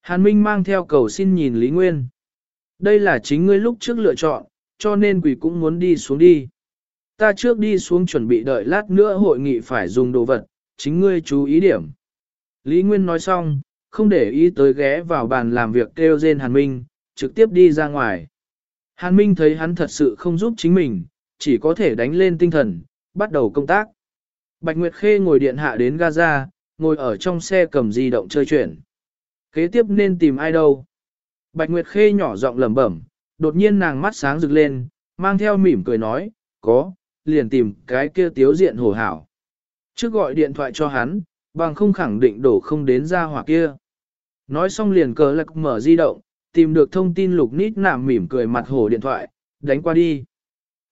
Hàn Minh mang theo cầu xin nhìn Lý Nguyên. Đây là chính ngươi lúc trước lựa chọn, cho nên quỷ cũng muốn đi xuống đi. Ta trước đi xuống chuẩn bị đợi lát nữa hội nghị phải dùng đồ vật, chính ngươi chú ý điểm. Lý Nguyên nói xong, không để ý tới ghé vào bàn làm việc kêu rên Hàn Minh, trực tiếp đi ra ngoài. Hàn Minh thấy hắn thật sự không giúp chính mình, chỉ có thể đánh lên tinh thần, bắt đầu công tác. Bạch Nguyệt Khê ngồi điện hạ đến Gaza, ngồi ở trong xe cầm di động chơi chuyển. Kế tiếp nên tìm ai đâu? Bạch Nguyệt Khê nhỏ giọng lẩm bẩm, đột nhiên nàng mắt sáng rực lên, mang theo mỉm cười nói, có, liền tìm cái kia tiếu diện hổ hảo. Trước gọi điện thoại cho hắn, bằng không khẳng định đổ không đến ra hỏa kia. Nói xong liền cờ lạc mở di động, tìm được thông tin lục nít nạm mỉm cười mặt hổ điện thoại, đánh qua đi.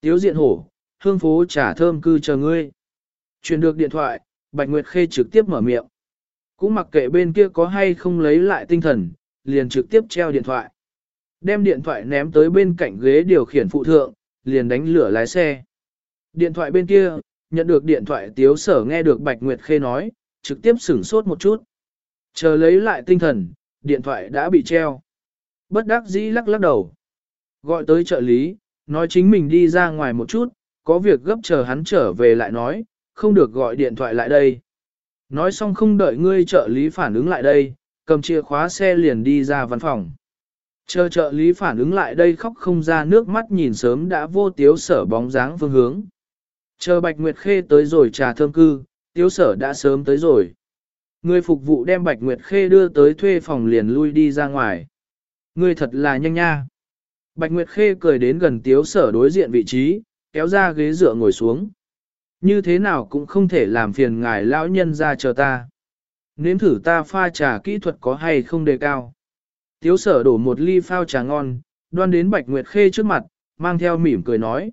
Tiếu diện hổ, hương phố trả thơm cư chờ ngươi. Truyền được điện thoại, Bạch Nguyệt Khê trực tiếp mở miệng. Cũng mặc kệ bên kia có hay không lấy lại tinh thần, liền trực tiếp treo điện thoại. Đem điện thoại ném tới bên cạnh ghế điều khiển phụ thượng, liền đánh lửa lái xe. Điện thoại bên kia, nhận được điện thoại tiếu sở nghe được Bạch Nguyệt Khê nói, trực tiếp sửng sốt một chút. Chờ lấy lại tinh thần, điện thoại đã bị treo. Bất đắc dĩ lắc lắc đầu. Gọi tới trợ lý, nói chính mình đi ra ngoài một chút, có việc gấp chờ hắn trở về lại nói, không được gọi điện thoại lại đây. Nói xong không đợi ngươi trợ lý phản ứng lại đây, cầm chìa khóa xe liền đi ra văn phòng. Chờ trợ lý phản ứng lại đây khóc không ra nước mắt nhìn sớm đã vô tiếu sở bóng dáng phương hướng. Chờ Bạch Nguyệt Khê tới rồi trà thơm cư, tiếu sở đã sớm tới rồi. Người phục vụ đem Bạch Nguyệt Khê đưa tới thuê phòng liền lui đi ra ngoài. Người thật là nhanh nha. Bạch Nguyệt Khê cười đến gần tiếu sở đối diện vị trí, kéo ra ghế dựa ngồi xuống. Như thế nào cũng không thể làm phiền ngài lão nhân ra chờ ta. Nếm thử ta pha trà kỹ thuật có hay không đề cao. Tiếu sở đổ một ly phao trà ngon, đoan đến Bạch Nguyệt Khê trước mặt, mang theo mỉm cười nói.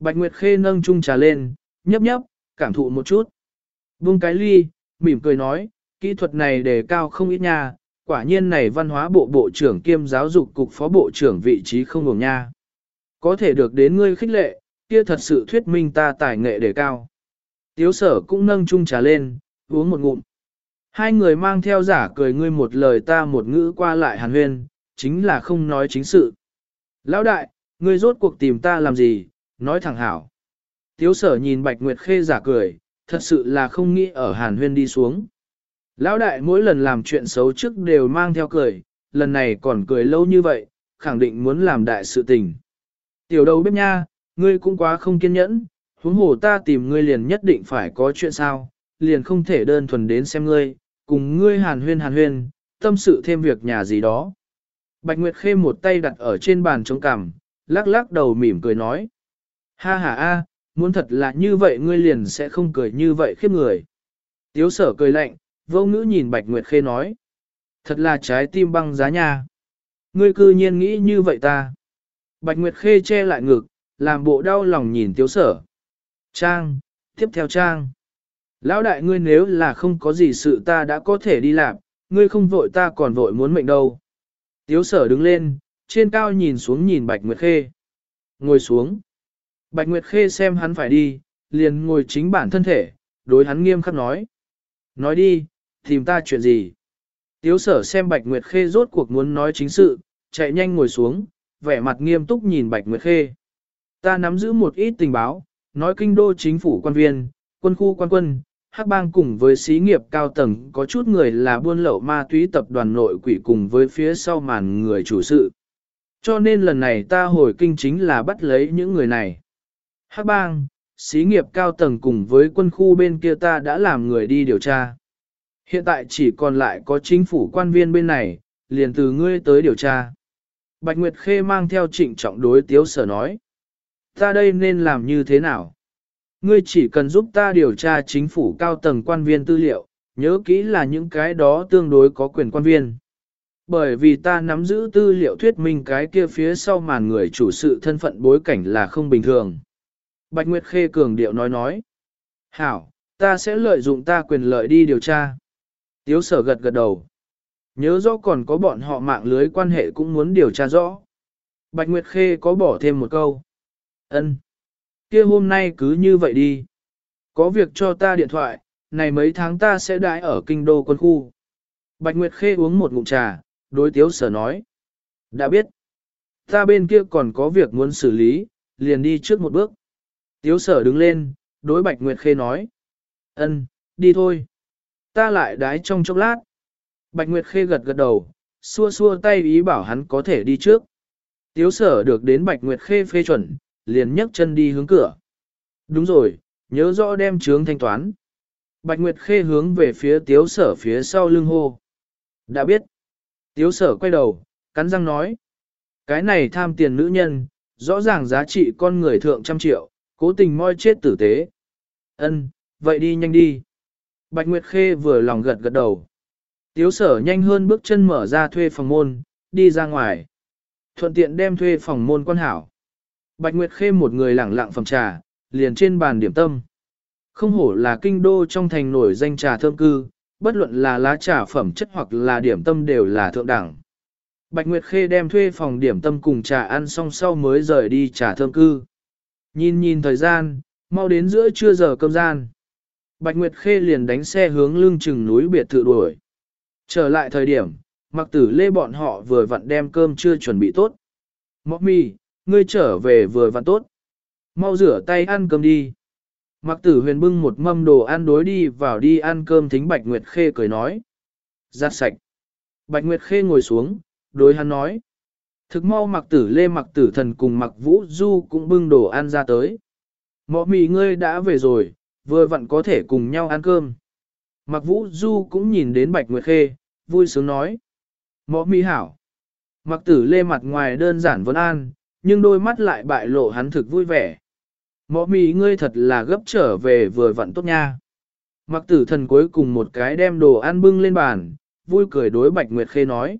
Bạch Nguyệt Khê nâng chung trà lên, nhấp nhấp, cảm thụ một chút. Vung cái ly, mỉm cười nói, kỹ thuật này đề cao không ít nha, quả nhiên này văn hóa bộ bộ trưởng kiêm giáo dục cục phó bộ trưởng vị trí không ngừng nha. Có thể được đến ngươi khích lệ, kia thật sự thuyết minh ta tài nghệ đề cao. Tiếu sở cũng nâng chung trà lên, uống một ngụm. Hai người mang theo giả cười ngươi một lời ta một ngữ qua lại hàn huyên, chính là không nói chính sự. Lão đại, ngươi rốt cuộc tìm ta làm gì, nói thẳng hảo. Tiếu sở nhìn Bạch Nguyệt Khê giả cười, thật sự là không nghĩ ở hàn huyên đi xuống. Lão đại mỗi lần làm chuyện xấu trước đều mang theo cười, lần này còn cười lâu như vậy, khẳng định muốn làm đại sự tình. Tiểu đầu bếp nha, ngươi cũng quá không kiên nhẫn, huống hồ ta tìm ngươi liền nhất định phải có chuyện sao, liền không thể đơn thuần đến xem ngươi, cùng ngươi hàn huyên hàn huyên, tâm sự thêm việc nhà gì đó. Bạch Nguyệt Khê một tay đặt ở trên bàn chống cằm, lắc lắc đầu mỉm cười nói. Ha ha a, muốn thật là như vậy ngươi liền sẽ không cười như vậy khiếp người. Tiếu sở cười lạnh, vô ngữ nhìn Bạch Nguyệt Khê nói. Thật là trái tim băng giá nha. Ngươi cư nhiên nghĩ như vậy ta. Bạch Nguyệt Khê che lại ngực, làm bộ đau lòng nhìn tiếu sở. Trang, tiếp theo Trang. Lão đại ngươi nếu là không có gì sự ta đã có thể đi làm, ngươi không vội ta còn vội muốn mệnh đâu. Tiếu sở đứng lên, trên cao nhìn xuống nhìn Bạch Nguyệt Khê. Ngồi xuống. Bạch Nguyệt Khê xem hắn phải đi, liền ngồi chính bản thân thể, đối hắn nghiêm khắc nói. Nói đi, tìm ta chuyện gì? Tiếu sở xem Bạch Nguyệt Khê rốt cuộc muốn nói chính sự, chạy nhanh ngồi xuống, vẻ mặt nghiêm túc nhìn Bạch Nguyệt Khê. Ta nắm giữ một ít tình báo, nói kinh đô chính phủ quan viên, quân khu quan quân, hắc bang cùng với xí nghiệp cao tầng có chút người là buôn lậu ma túy tập đoàn nội quỷ cùng với phía sau màn người chủ sự. Cho nên lần này ta hồi kinh chính là bắt lấy những người này. Hắc bang, xí nghiệp cao tầng cùng với quân khu bên kia ta đã làm người đi điều tra. Hiện tại chỉ còn lại có chính phủ quan viên bên này, liền từ ngươi tới điều tra. Bạch Nguyệt Khê mang theo trịnh trọng đối tiếu sở nói. Ta đây nên làm như thế nào? Ngươi chỉ cần giúp ta điều tra chính phủ cao tầng quan viên tư liệu, nhớ kỹ là những cái đó tương đối có quyền quan viên. Bởi vì ta nắm giữ tư liệu thuyết minh cái kia phía sau màn người chủ sự thân phận bối cảnh là không bình thường. Bạch Nguyệt Khê cường điệu nói nói. Hảo, ta sẽ lợi dụng ta quyền lợi đi điều tra. Tiếu sở gật gật đầu. Nhớ rõ còn có bọn họ mạng lưới quan hệ cũng muốn điều tra rõ. Bạch Nguyệt Khê có bỏ thêm một câu. Ân, kia hôm nay cứ như vậy đi. Có việc cho ta điện thoại, này mấy tháng ta sẽ đãi ở kinh đô quân khu. Bạch Nguyệt Khê uống một ngụm trà, đối tiếu sở nói. Đã biết. Ta bên kia còn có việc muốn xử lý, liền đi trước một bước. Tiếu sở đứng lên, đối Bạch Nguyệt Khê nói. Ân, đi thôi. Ta lại đái trong chốc lát. Bạch Nguyệt Khê gật gật đầu, xua xua tay ý bảo hắn có thể đi trước. Tiếu sở được đến Bạch Nguyệt Khê phê chuẩn, liền nhấc chân đi hướng cửa. Đúng rồi, nhớ rõ đem trướng thanh toán. Bạch Nguyệt Khê hướng về phía tiếu sở phía sau lưng hô. Đã biết. Tiếu sở quay đầu, cắn răng nói. Cái này tham tiền nữ nhân, rõ ràng giá trị con người thượng trăm triệu, cố tình moi chết tử tế. Ân, vậy đi nhanh đi. Bạch Nguyệt Khê vừa lòng gật gật đầu. Tiếu sở nhanh hơn bước chân mở ra thuê phòng môn, đi ra ngoài. Thuận tiện đem thuê phòng môn quan hảo. Bạch Nguyệt Khê một người lẳng lặng phòng trà, liền trên bàn điểm tâm. Không hổ là kinh đô trong thành nổi danh trà thơm cư, bất luận là lá trà phẩm chất hoặc là điểm tâm đều là thượng đẳng. Bạch Nguyệt Khê đem thuê phòng điểm tâm cùng trà ăn xong sau mới rời đi trà thơm cư. Nhìn nhìn thời gian, mau đến giữa trưa giờ cơm gian. Bạch Nguyệt Khê liền đánh xe hướng lưng chừng núi biệt thự đuổi. Trở lại thời điểm, mặc tử lê bọn họ vừa vặn đem cơm chưa chuẩn bị tốt. Mọc mì, ngươi trở về vừa vặn tốt. Mau rửa tay ăn cơm đi. Mặc tử huyền bưng một mâm đồ ăn đối đi vào đi ăn cơm thính Bạch Nguyệt Khê cười nói. Giặt sạch. Bạch Nguyệt Khê ngồi xuống, đối hắn nói. Thực mau mặc tử lê mặc tử thần cùng mặc vũ du cũng bưng đồ ăn ra tới. Mọ mì ngươi đã về rồi, vừa vặn có thể cùng nhau ăn cơm. Mặc vũ du cũng nhìn đến Bạch Nguyệt Khê, vui sướng nói. Mọ mì hảo. Mặc tử lê mặt ngoài đơn giản vấn an, nhưng đôi mắt lại bại lộ hắn thực vui vẻ. Mọ mì ngươi thật là gấp trở về vừa vặn tốt nha. Mặc tử thần cuối cùng một cái đem đồ ăn bưng lên bàn, vui cười đối Bạch Nguyệt Khê nói.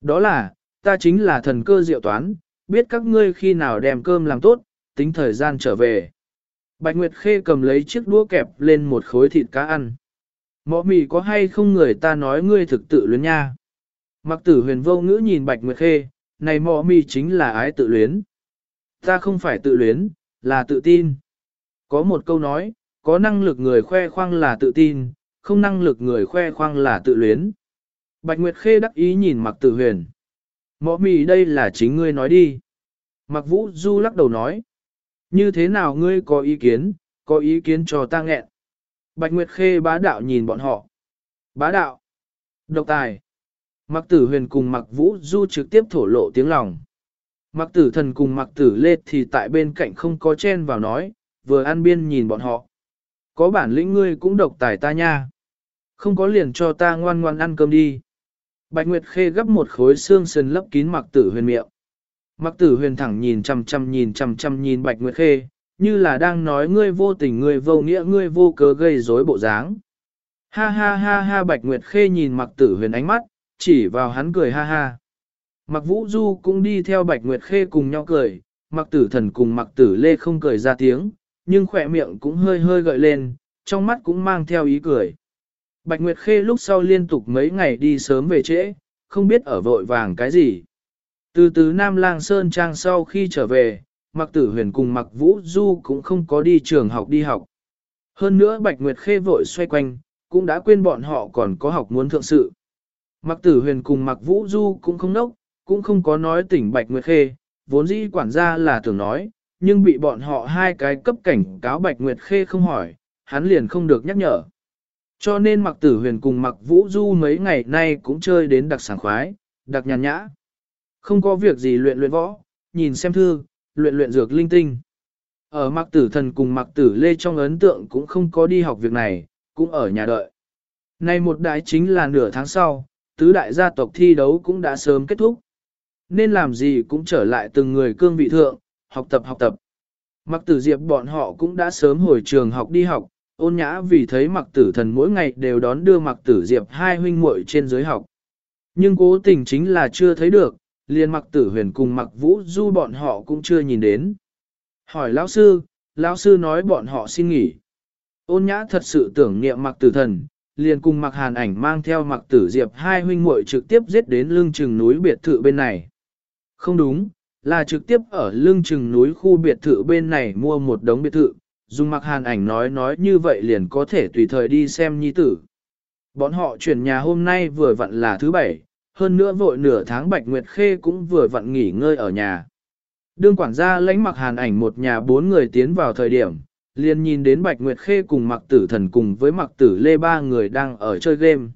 Đó là, ta chính là thần cơ diệu toán, biết các ngươi khi nào đem cơm làm tốt, tính thời gian trở về. Bạch Nguyệt Khê cầm lấy chiếc đũa kẹp lên một khối thịt cá ăn. Mọ mì có hay không người ta nói ngươi thực tự luyến nha. Mặc tử huyền vô ngữ nhìn Bạch Nguyệt Khê, này mọ mì chính là ái tự luyến. Ta không phải tự luyến, là tự tin. Có một câu nói, có năng lực người khoe khoang là tự tin, không năng lực người khoe khoang là tự luyến. Bạch Nguyệt Khê đắc ý nhìn Mặc Tử Huyền. Mọ mì đây là chính ngươi nói đi. Mặc Vũ Du lắc đầu nói. Như thế nào ngươi có ý kiến, có ý kiến cho ta nghẹn. Bạch Nguyệt Khê bá đạo nhìn bọn họ. Bá đạo. Độc tài. Mặc tử huyền cùng mặc vũ du trực tiếp thổ lộ tiếng lòng. Mặc tử thần cùng mặc tử lê thì tại bên cạnh không có chen vào nói, vừa ăn biên nhìn bọn họ. Có bản lĩnh ngươi cũng độc tài ta nha. Không có liền cho ta ngoan ngoan ăn cơm đi. Bạch Nguyệt Khê gấp một khối xương sườn lấp kín mặc tử huyền miệng. Mặc tử huyền thẳng nhìn chằm chằm nhìn chằm chằm nhìn Bạch Nguyệt Khê, như là đang nói ngươi vô tình ngươi vô nghĩa ngươi vô cớ gây rối bộ dáng. Ha ha ha ha Bạch Nguyệt Khê nhìn mặc tử huyền ánh mắt, chỉ vào hắn cười ha ha. Mặc vũ du cũng đi theo Bạch Nguyệt Khê cùng nhau cười, mặc tử thần cùng mặc tử lê không cười ra tiếng, nhưng khỏe miệng cũng hơi hơi gợi lên, trong mắt cũng mang theo ý cười. Bạch Nguyệt Khê lúc sau liên tục mấy ngày đi sớm về trễ, không biết ở vội vàng cái gì. Từ từ Nam Lang Sơn Trang sau khi trở về, Mặc Tử Huyền cùng Mặc Vũ Du cũng không có đi trường học đi học. Hơn nữa Bạch Nguyệt Khê vội xoay quanh, cũng đã quên bọn họ còn có học muốn thượng sự. Mặc tử huyền cùng mặc vũ du cũng không nốc, cũng không có nói tỉnh Bạch Nguyệt Khê, vốn dĩ quản gia là tưởng nói, nhưng bị bọn họ hai cái cấp cảnh cáo Bạch Nguyệt Khê không hỏi, hắn liền không được nhắc nhở. Cho nên mặc tử huyền cùng mặc vũ du mấy ngày nay cũng chơi đến đặc sảng khoái, đặc nhàn nhã. Không có việc gì luyện luyện võ, nhìn xem thư, luyện luyện dược linh tinh. Ở mặc tử thần cùng mặc tử lê trong ấn tượng cũng không có đi học việc này, cũng ở nhà đợi. Nay một đại chính là nửa tháng sau, tứ đại gia tộc thi đấu cũng đã sớm kết thúc. Nên làm gì cũng trở lại từng người cương vị thượng, học tập học tập. Mặc tử diệp bọn họ cũng đã sớm hồi trường học đi học, ôn nhã vì thấy mặc tử thần mỗi ngày đều đón đưa mặc tử diệp hai huynh muội trên giới học. Nhưng cố tình chính là chưa thấy được, liền mặc tử huyền cùng mặc vũ du bọn họ cũng chưa nhìn đến. Hỏi lão sư, lão sư nói bọn họ xin nghỉ. Ôn nhã thật sự tưởng niệm mặc tử thần, liền cùng mặc hàn ảnh mang theo mặc tử diệp hai huynh muội trực tiếp giết đến lưng chừng núi biệt thự bên này. Không đúng, là trực tiếp ở lưng chừng núi khu biệt thự bên này mua một đống biệt thự, dùng mặc hàn ảnh nói nói như vậy liền có thể tùy thời đi xem nhi tử. Bọn họ chuyển nhà hôm nay vừa vặn là thứ bảy, hơn nữa vội nửa tháng Bạch Nguyệt Khê cũng vừa vặn nghỉ ngơi ở nhà. Đương quản gia lãnh mặc hàn ảnh một nhà bốn người tiến vào thời điểm, liền nhìn đến Bạch Nguyệt Khê cùng mặc tử thần cùng với mặc tử lê ba người đang ở chơi game.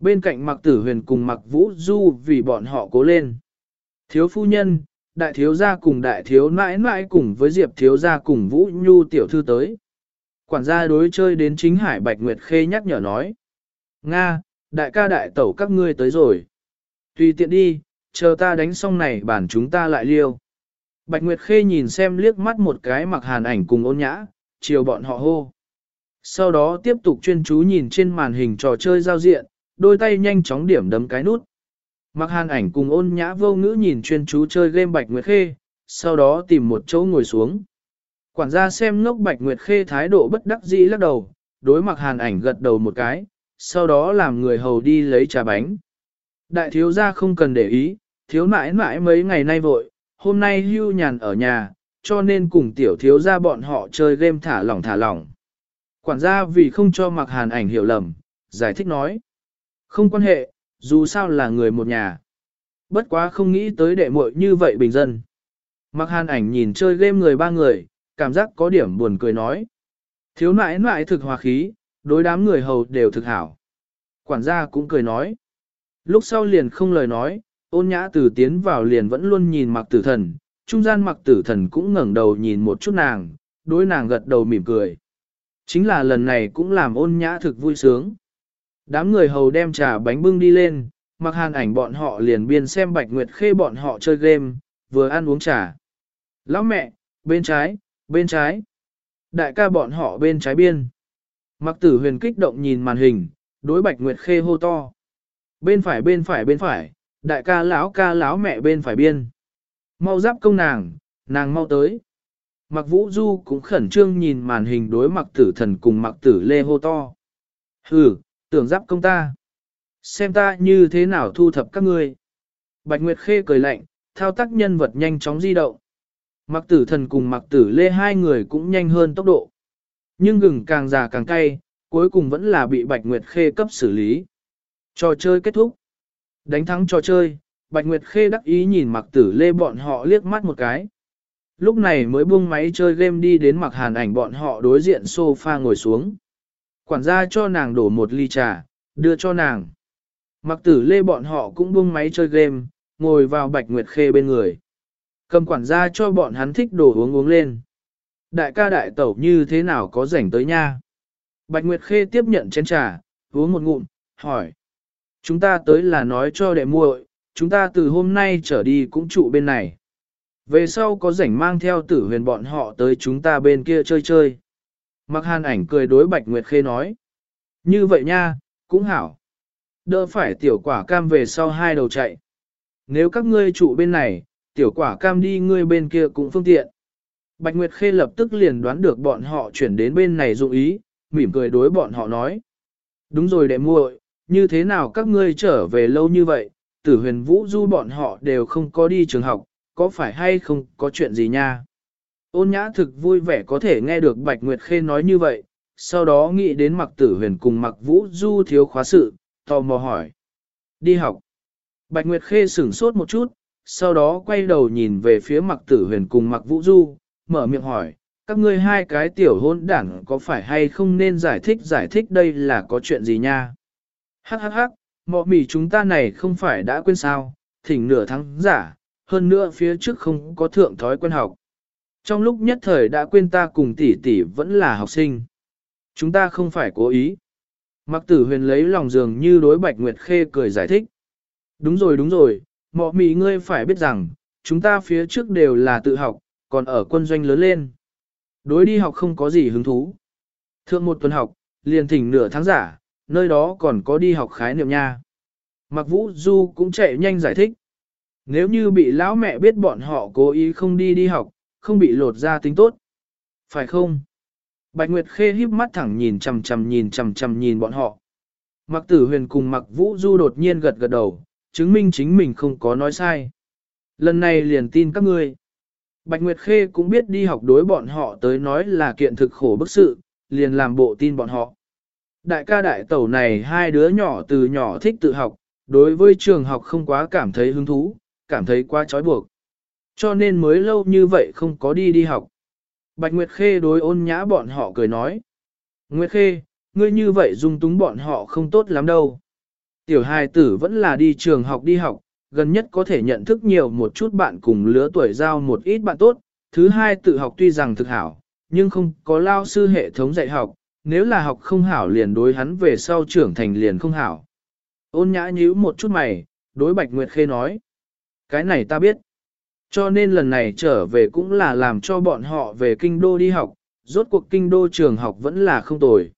Bên cạnh mặc tử huyền cùng mặc vũ du vì bọn họ cố lên. Thiếu phu nhân, đại thiếu gia cùng đại thiếu nãi nãi cùng với diệp thiếu gia cùng vũ nhu tiểu thư tới. Quản gia đối chơi đến chính hải Bạch Nguyệt Khê nhắc nhở nói. Nga, đại ca đại tẩu các ngươi tới rồi. Tùy tiện đi, chờ ta đánh xong này bản chúng ta lại liêu. Bạch Nguyệt Khê nhìn xem liếc mắt một cái mặc hàn ảnh cùng ôn nhã, chiều bọn họ hô. Sau đó tiếp tục chuyên chú nhìn trên màn hình trò chơi giao diện, đôi tay nhanh chóng điểm đấm cái nút. Mặc hàn ảnh cùng ôn nhã vô ngữ nhìn chuyên chú chơi game Bạch Nguyệt Khê, sau đó tìm một chỗ ngồi xuống. Quản gia xem ngốc Bạch Nguyệt Khê thái độ bất đắc dĩ lắc đầu, đối mặc hàn ảnh gật đầu một cái, sau đó làm người hầu đi lấy trà bánh. Đại thiếu gia không cần để ý, thiếu nãi nãi mấy ngày nay vội, hôm nay hưu nhàn ở nhà, cho nên cùng tiểu thiếu gia bọn họ chơi game thả lỏng thả lỏng. Quản gia vì không cho mặc hàn ảnh hiểu lầm, giải thích nói. Không quan hệ, dù sao là người một nhà. Bất quá không nghĩ tới đệ muội như vậy bình dân. Mặc hàn ảnh nhìn chơi game người ba người, cảm giác có điểm buồn cười nói. Thiếu nãi nãi thực hòa khí, đối đám người hầu đều thực hảo. Quản gia cũng cười nói. Lúc sau liền không lời nói, ôn nhã tử tiến vào liền vẫn luôn nhìn mặc tử thần, trung gian mặc tử thần cũng ngẩng đầu nhìn một chút nàng, đối nàng gật đầu mỉm cười. Chính là lần này cũng làm ôn nhã thực vui sướng. Đám người hầu đem trà bánh bưng đi lên, mặc hàn ảnh bọn họ liền biên xem bạch nguyệt khê bọn họ chơi game, vừa ăn uống trà. Lão mẹ, bên trái, bên trái. Đại ca bọn họ bên trái biên. Mặc tử huyền kích động nhìn màn hình, đối bạch nguyệt khê hô to. Bên phải bên phải bên phải, đại ca lão ca lão mẹ bên phải biên. Mau giáp công nàng, nàng mau tới. Mặc vũ du cũng khẩn trương nhìn màn hình đối mặc tử thần cùng mặc tử lê hô to. Hừ, tưởng giáp công ta. Xem ta như thế nào thu thập các ngươi. Bạch Nguyệt Khê cười lạnh, thao tác nhân vật nhanh chóng di động. Mặc tử thần cùng mặc tử lê hai người cũng nhanh hơn tốc độ. Nhưng gừng càng già càng cay, cuối cùng vẫn là bị Bạch Nguyệt Khê cấp xử lý. Trò chơi kết thúc. Đánh thắng trò chơi, Bạch Nguyệt Khê đắc ý nhìn mặc tử lê bọn họ liếc mắt một cái. Lúc này mới buông máy chơi game đi đến mặc hàn ảnh bọn họ đối diện sofa ngồi xuống. Quản gia cho nàng đổ một ly trà, đưa cho nàng. Mặc tử lê bọn họ cũng buông máy chơi game, ngồi vào Bạch Nguyệt Khê bên người. Cầm quản gia cho bọn hắn thích đồ uống uống lên. Đại ca đại tẩu như thế nào có rảnh tới nha. Bạch Nguyệt Khê tiếp nhận chén trà, uống một ngụm, hỏi. Chúng ta tới là nói cho đệ muội, chúng ta từ hôm nay trở đi cũng trụ bên này. Về sau có rảnh mang theo tử huyền bọn họ tới chúng ta bên kia chơi chơi. Mặc hàn ảnh cười đối Bạch Nguyệt Khê nói. Như vậy nha, cũng hảo. Đỡ phải tiểu quả cam về sau hai đầu chạy. Nếu các ngươi trụ bên này, tiểu quả cam đi ngươi bên kia cũng phương tiện. Bạch Nguyệt Khê lập tức liền đoán được bọn họ chuyển đến bên này dụng ý, mỉm cười đối bọn họ nói. Đúng rồi đệ muội, như thế nào các ngươi trở về lâu như vậy, tử huyền vũ du bọn họ đều không có đi trường học, có phải hay không có chuyện gì nha? Ôn nhã thực vui vẻ có thể nghe được Bạch Nguyệt Khê nói như vậy, sau đó nghĩ đến mặc tử huyền cùng mặc vũ du thiếu khóa sự, tò mò hỏi. Đi học. Bạch Nguyệt Khê sửng sốt một chút, sau đó quay đầu nhìn về phía mặc tử huyền cùng mặc vũ du, mở miệng hỏi, các ngươi hai cái tiểu hôn đảng có phải hay không nên giải thích giải thích đây là có chuyện gì nha? Hắc hắc hắc, mọ mì chúng ta này không phải đã quên sao, thỉnh nửa tháng giả, hơn nữa phía trước không có thượng thói quen học. Trong lúc nhất thời đã quên ta cùng tỷ tỷ vẫn là học sinh. Chúng ta không phải cố ý. Mặc tử huyền lấy lòng dường như đối bạch nguyệt khê cười giải thích. Đúng rồi đúng rồi, mọ mì ngươi phải biết rằng, chúng ta phía trước đều là tự học, còn ở quân doanh lớn lên. Đối đi học không có gì hứng thú. Thượng một tuần học, liền thỉnh nửa tháng giả, nơi đó còn có đi học khái niệm nha. Mặc vũ du cũng chạy nhanh giải thích. Nếu như bị lão mẹ biết bọn họ cố ý không đi đi học, không bị lột ra tính tốt. Phải không? Bạch Nguyệt Khê híp mắt thẳng nhìn chằm chằm nhìn chằm chằm nhìn bọn họ. Mặc tử huyền cùng mặc vũ du đột nhiên gật gật đầu, chứng minh chính mình không có nói sai. Lần này liền tin các ngươi. Bạch Nguyệt Khê cũng biết đi học đối bọn họ tới nói là kiện thực khổ bức sự, liền làm bộ tin bọn họ. Đại ca đại tẩu này hai đứa nhỏ từ nhỏ thích tự học, đối với trường học không quá cảm thấy hứng thú, cảm thấy quá trói buộc. Cho nên mới lâu như vậy không có đi đi học. Bạch Nguyệt Khê đối ôn nhã bọn họ cười nói. Nguyệt Khê, ngươi như vậy dung túng bọn họ không tốt lắm đâu. Tiểu hài tử vẫn là đi trường học đi học, gần nhất có thể nhận thức nhiều một chút bạn cùng lứa tuổi giao một ít bạn tốt. Thứ hai tự học tuy rằng thực hảo, nhưng không có lao sư hệ thống dạy học, nếu là học không hảo liền đối hắn về sau trưởng thành liền không hảo. Ôn nhã nhíu một chút mày, đối Bạch Nguyệt Khê nói. Cái này ta biết. Cho nên lần này trở về cũng là làm cho bọn họ về kinh đô đi học, rốt cuộc kinh đô trường học vẫn là không tồi.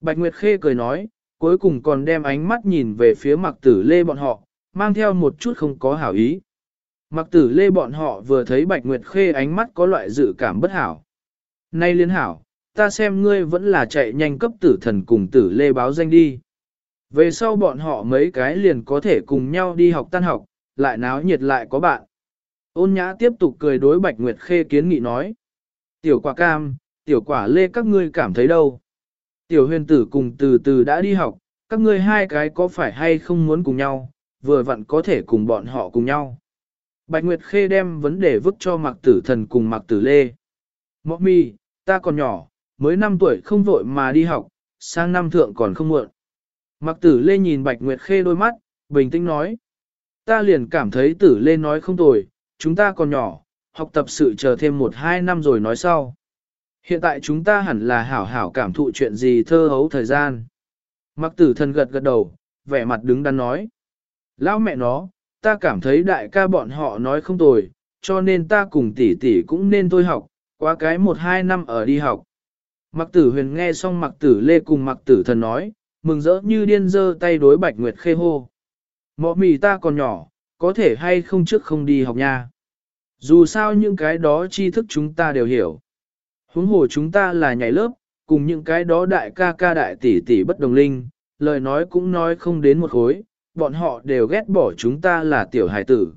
Bạch Nguyệt Khê cười nói, cuối cùng còn đem ánh mắt nhìn về phía mặc tử lê bọn họ, mang theo một chút không có hảo ý. Mặc tử lê bọn họ vừa thấy Bạch Nguyệt Khê ánh mắt có loại dự cảm bất hảo. Nay liên hảo, ta xem ngươi vẫn là chạy nhanh cấp tử thần cùng tử lê báo danh đi. Về sau bọn họ mấy cái liền có thể cùng nhau đi học tan học, lại náo nhiệt lại có bạn. Ôn nhã tiếp tục cười đối Bạch Nguyệt Khê kiến nghị nói. Tiểu quả cam, tiểu quả lê các ngươi cảm thấy đâu? Tiểu huyền tử cùng từ từ đã đi học, các ngươi hai cái có phải hay không muốn cùng nhau, vừa vặn có thể cùng bọn họ cùng nhau. Bạch Nguyệt Khê đem vấn đề vứt cho Mạc Tử Thần cùng Mạc Tử Lê. Mọ mi, ta còn nhỏ, mới 5 tuổi không vội mà đi học, sang năm thượng còn không muộn. Mạc Tử Lê nhìn Bạch Nguyệt Khê đôi mắt, bình tĩnh nói. Ta liền cảm thấy Tử Lê nói không tồi, chúng ta còn nhỏ, học tập sự chờ thêm 1-2 năm rồi nói sau. Hiện tại chúng ta hẳn là hảo hảo cảm thụ chuyện gì thơ hấu thời gian. Mặc tử thần gật gật đầu, vẻ mặt đứng đắn nói. Lão mẹ nó, ta cảm thấy đại ca bọn họ nói không tồi, cho nên ta cùng tỷ tỷ cũng nên thôi học, qua cái một hai năm ở đi học. Mặc tử huyền nghe xong mặc tử lê cùng mặc tử thần nói, mừng rỡ như điên dơ tay đối bạch nguyệt khê hô. Mọ mì ta còn nhỏ, có thể hay không trước không đi học nha. Dù sao những cái đó tri thức chúng ta đều hiểu. Huống hồ chúng ta là nhảy lớp, cùng những cái đó đại ca ca đại tỷ tỷ bất đồng linh, lời nói cũng nói không đến một khối, bọn họ đều ghét bỏ chúng ta là tiểu hải tử.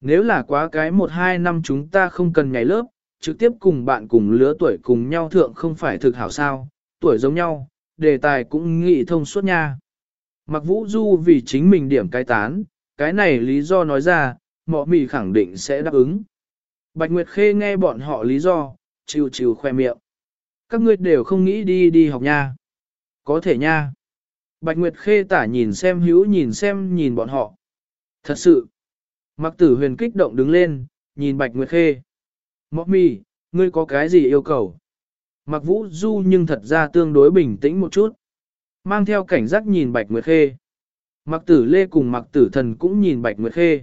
Nếu là quá cái một hai năm chúng ta không cần nhảy lớp, trực tiếp cùng bạn cùng lứa tuổi cùng nhau thượng không phải thực hảo sao, tuổi giống nhau, đề tài cũng nghị thông suốt nha. Mặc vũ du vì chính mình điểm cái tán, cái này lý do nói ra, mọ mì khẳng định sẽ đáp ứng. Bạch Nguyệt Khê nghe bọn họ lý do, chiều chiều khoe miệng. Các ngươi đều không nghĩ đi đi học nha. Có thể nha. Bạch Nguyệt Khê tả nhìn xem hữu nhìn xem nhìn bọn họ. Thật sự. Mặc tử huyền kích động đứng lên, nhìn Bạch Nguyệt Khê. Mọ mì, ngươi có cái gì yêu cầu? Mặc vũ du nhưng thật ra tương đối bình tĩnh một chút. Mang theo cảnh giác nhìn Bạch Nguyệt Khê. Mặc tử lê cùng mặc tử thần cũng nhìn Bạch Nguyệt Khê.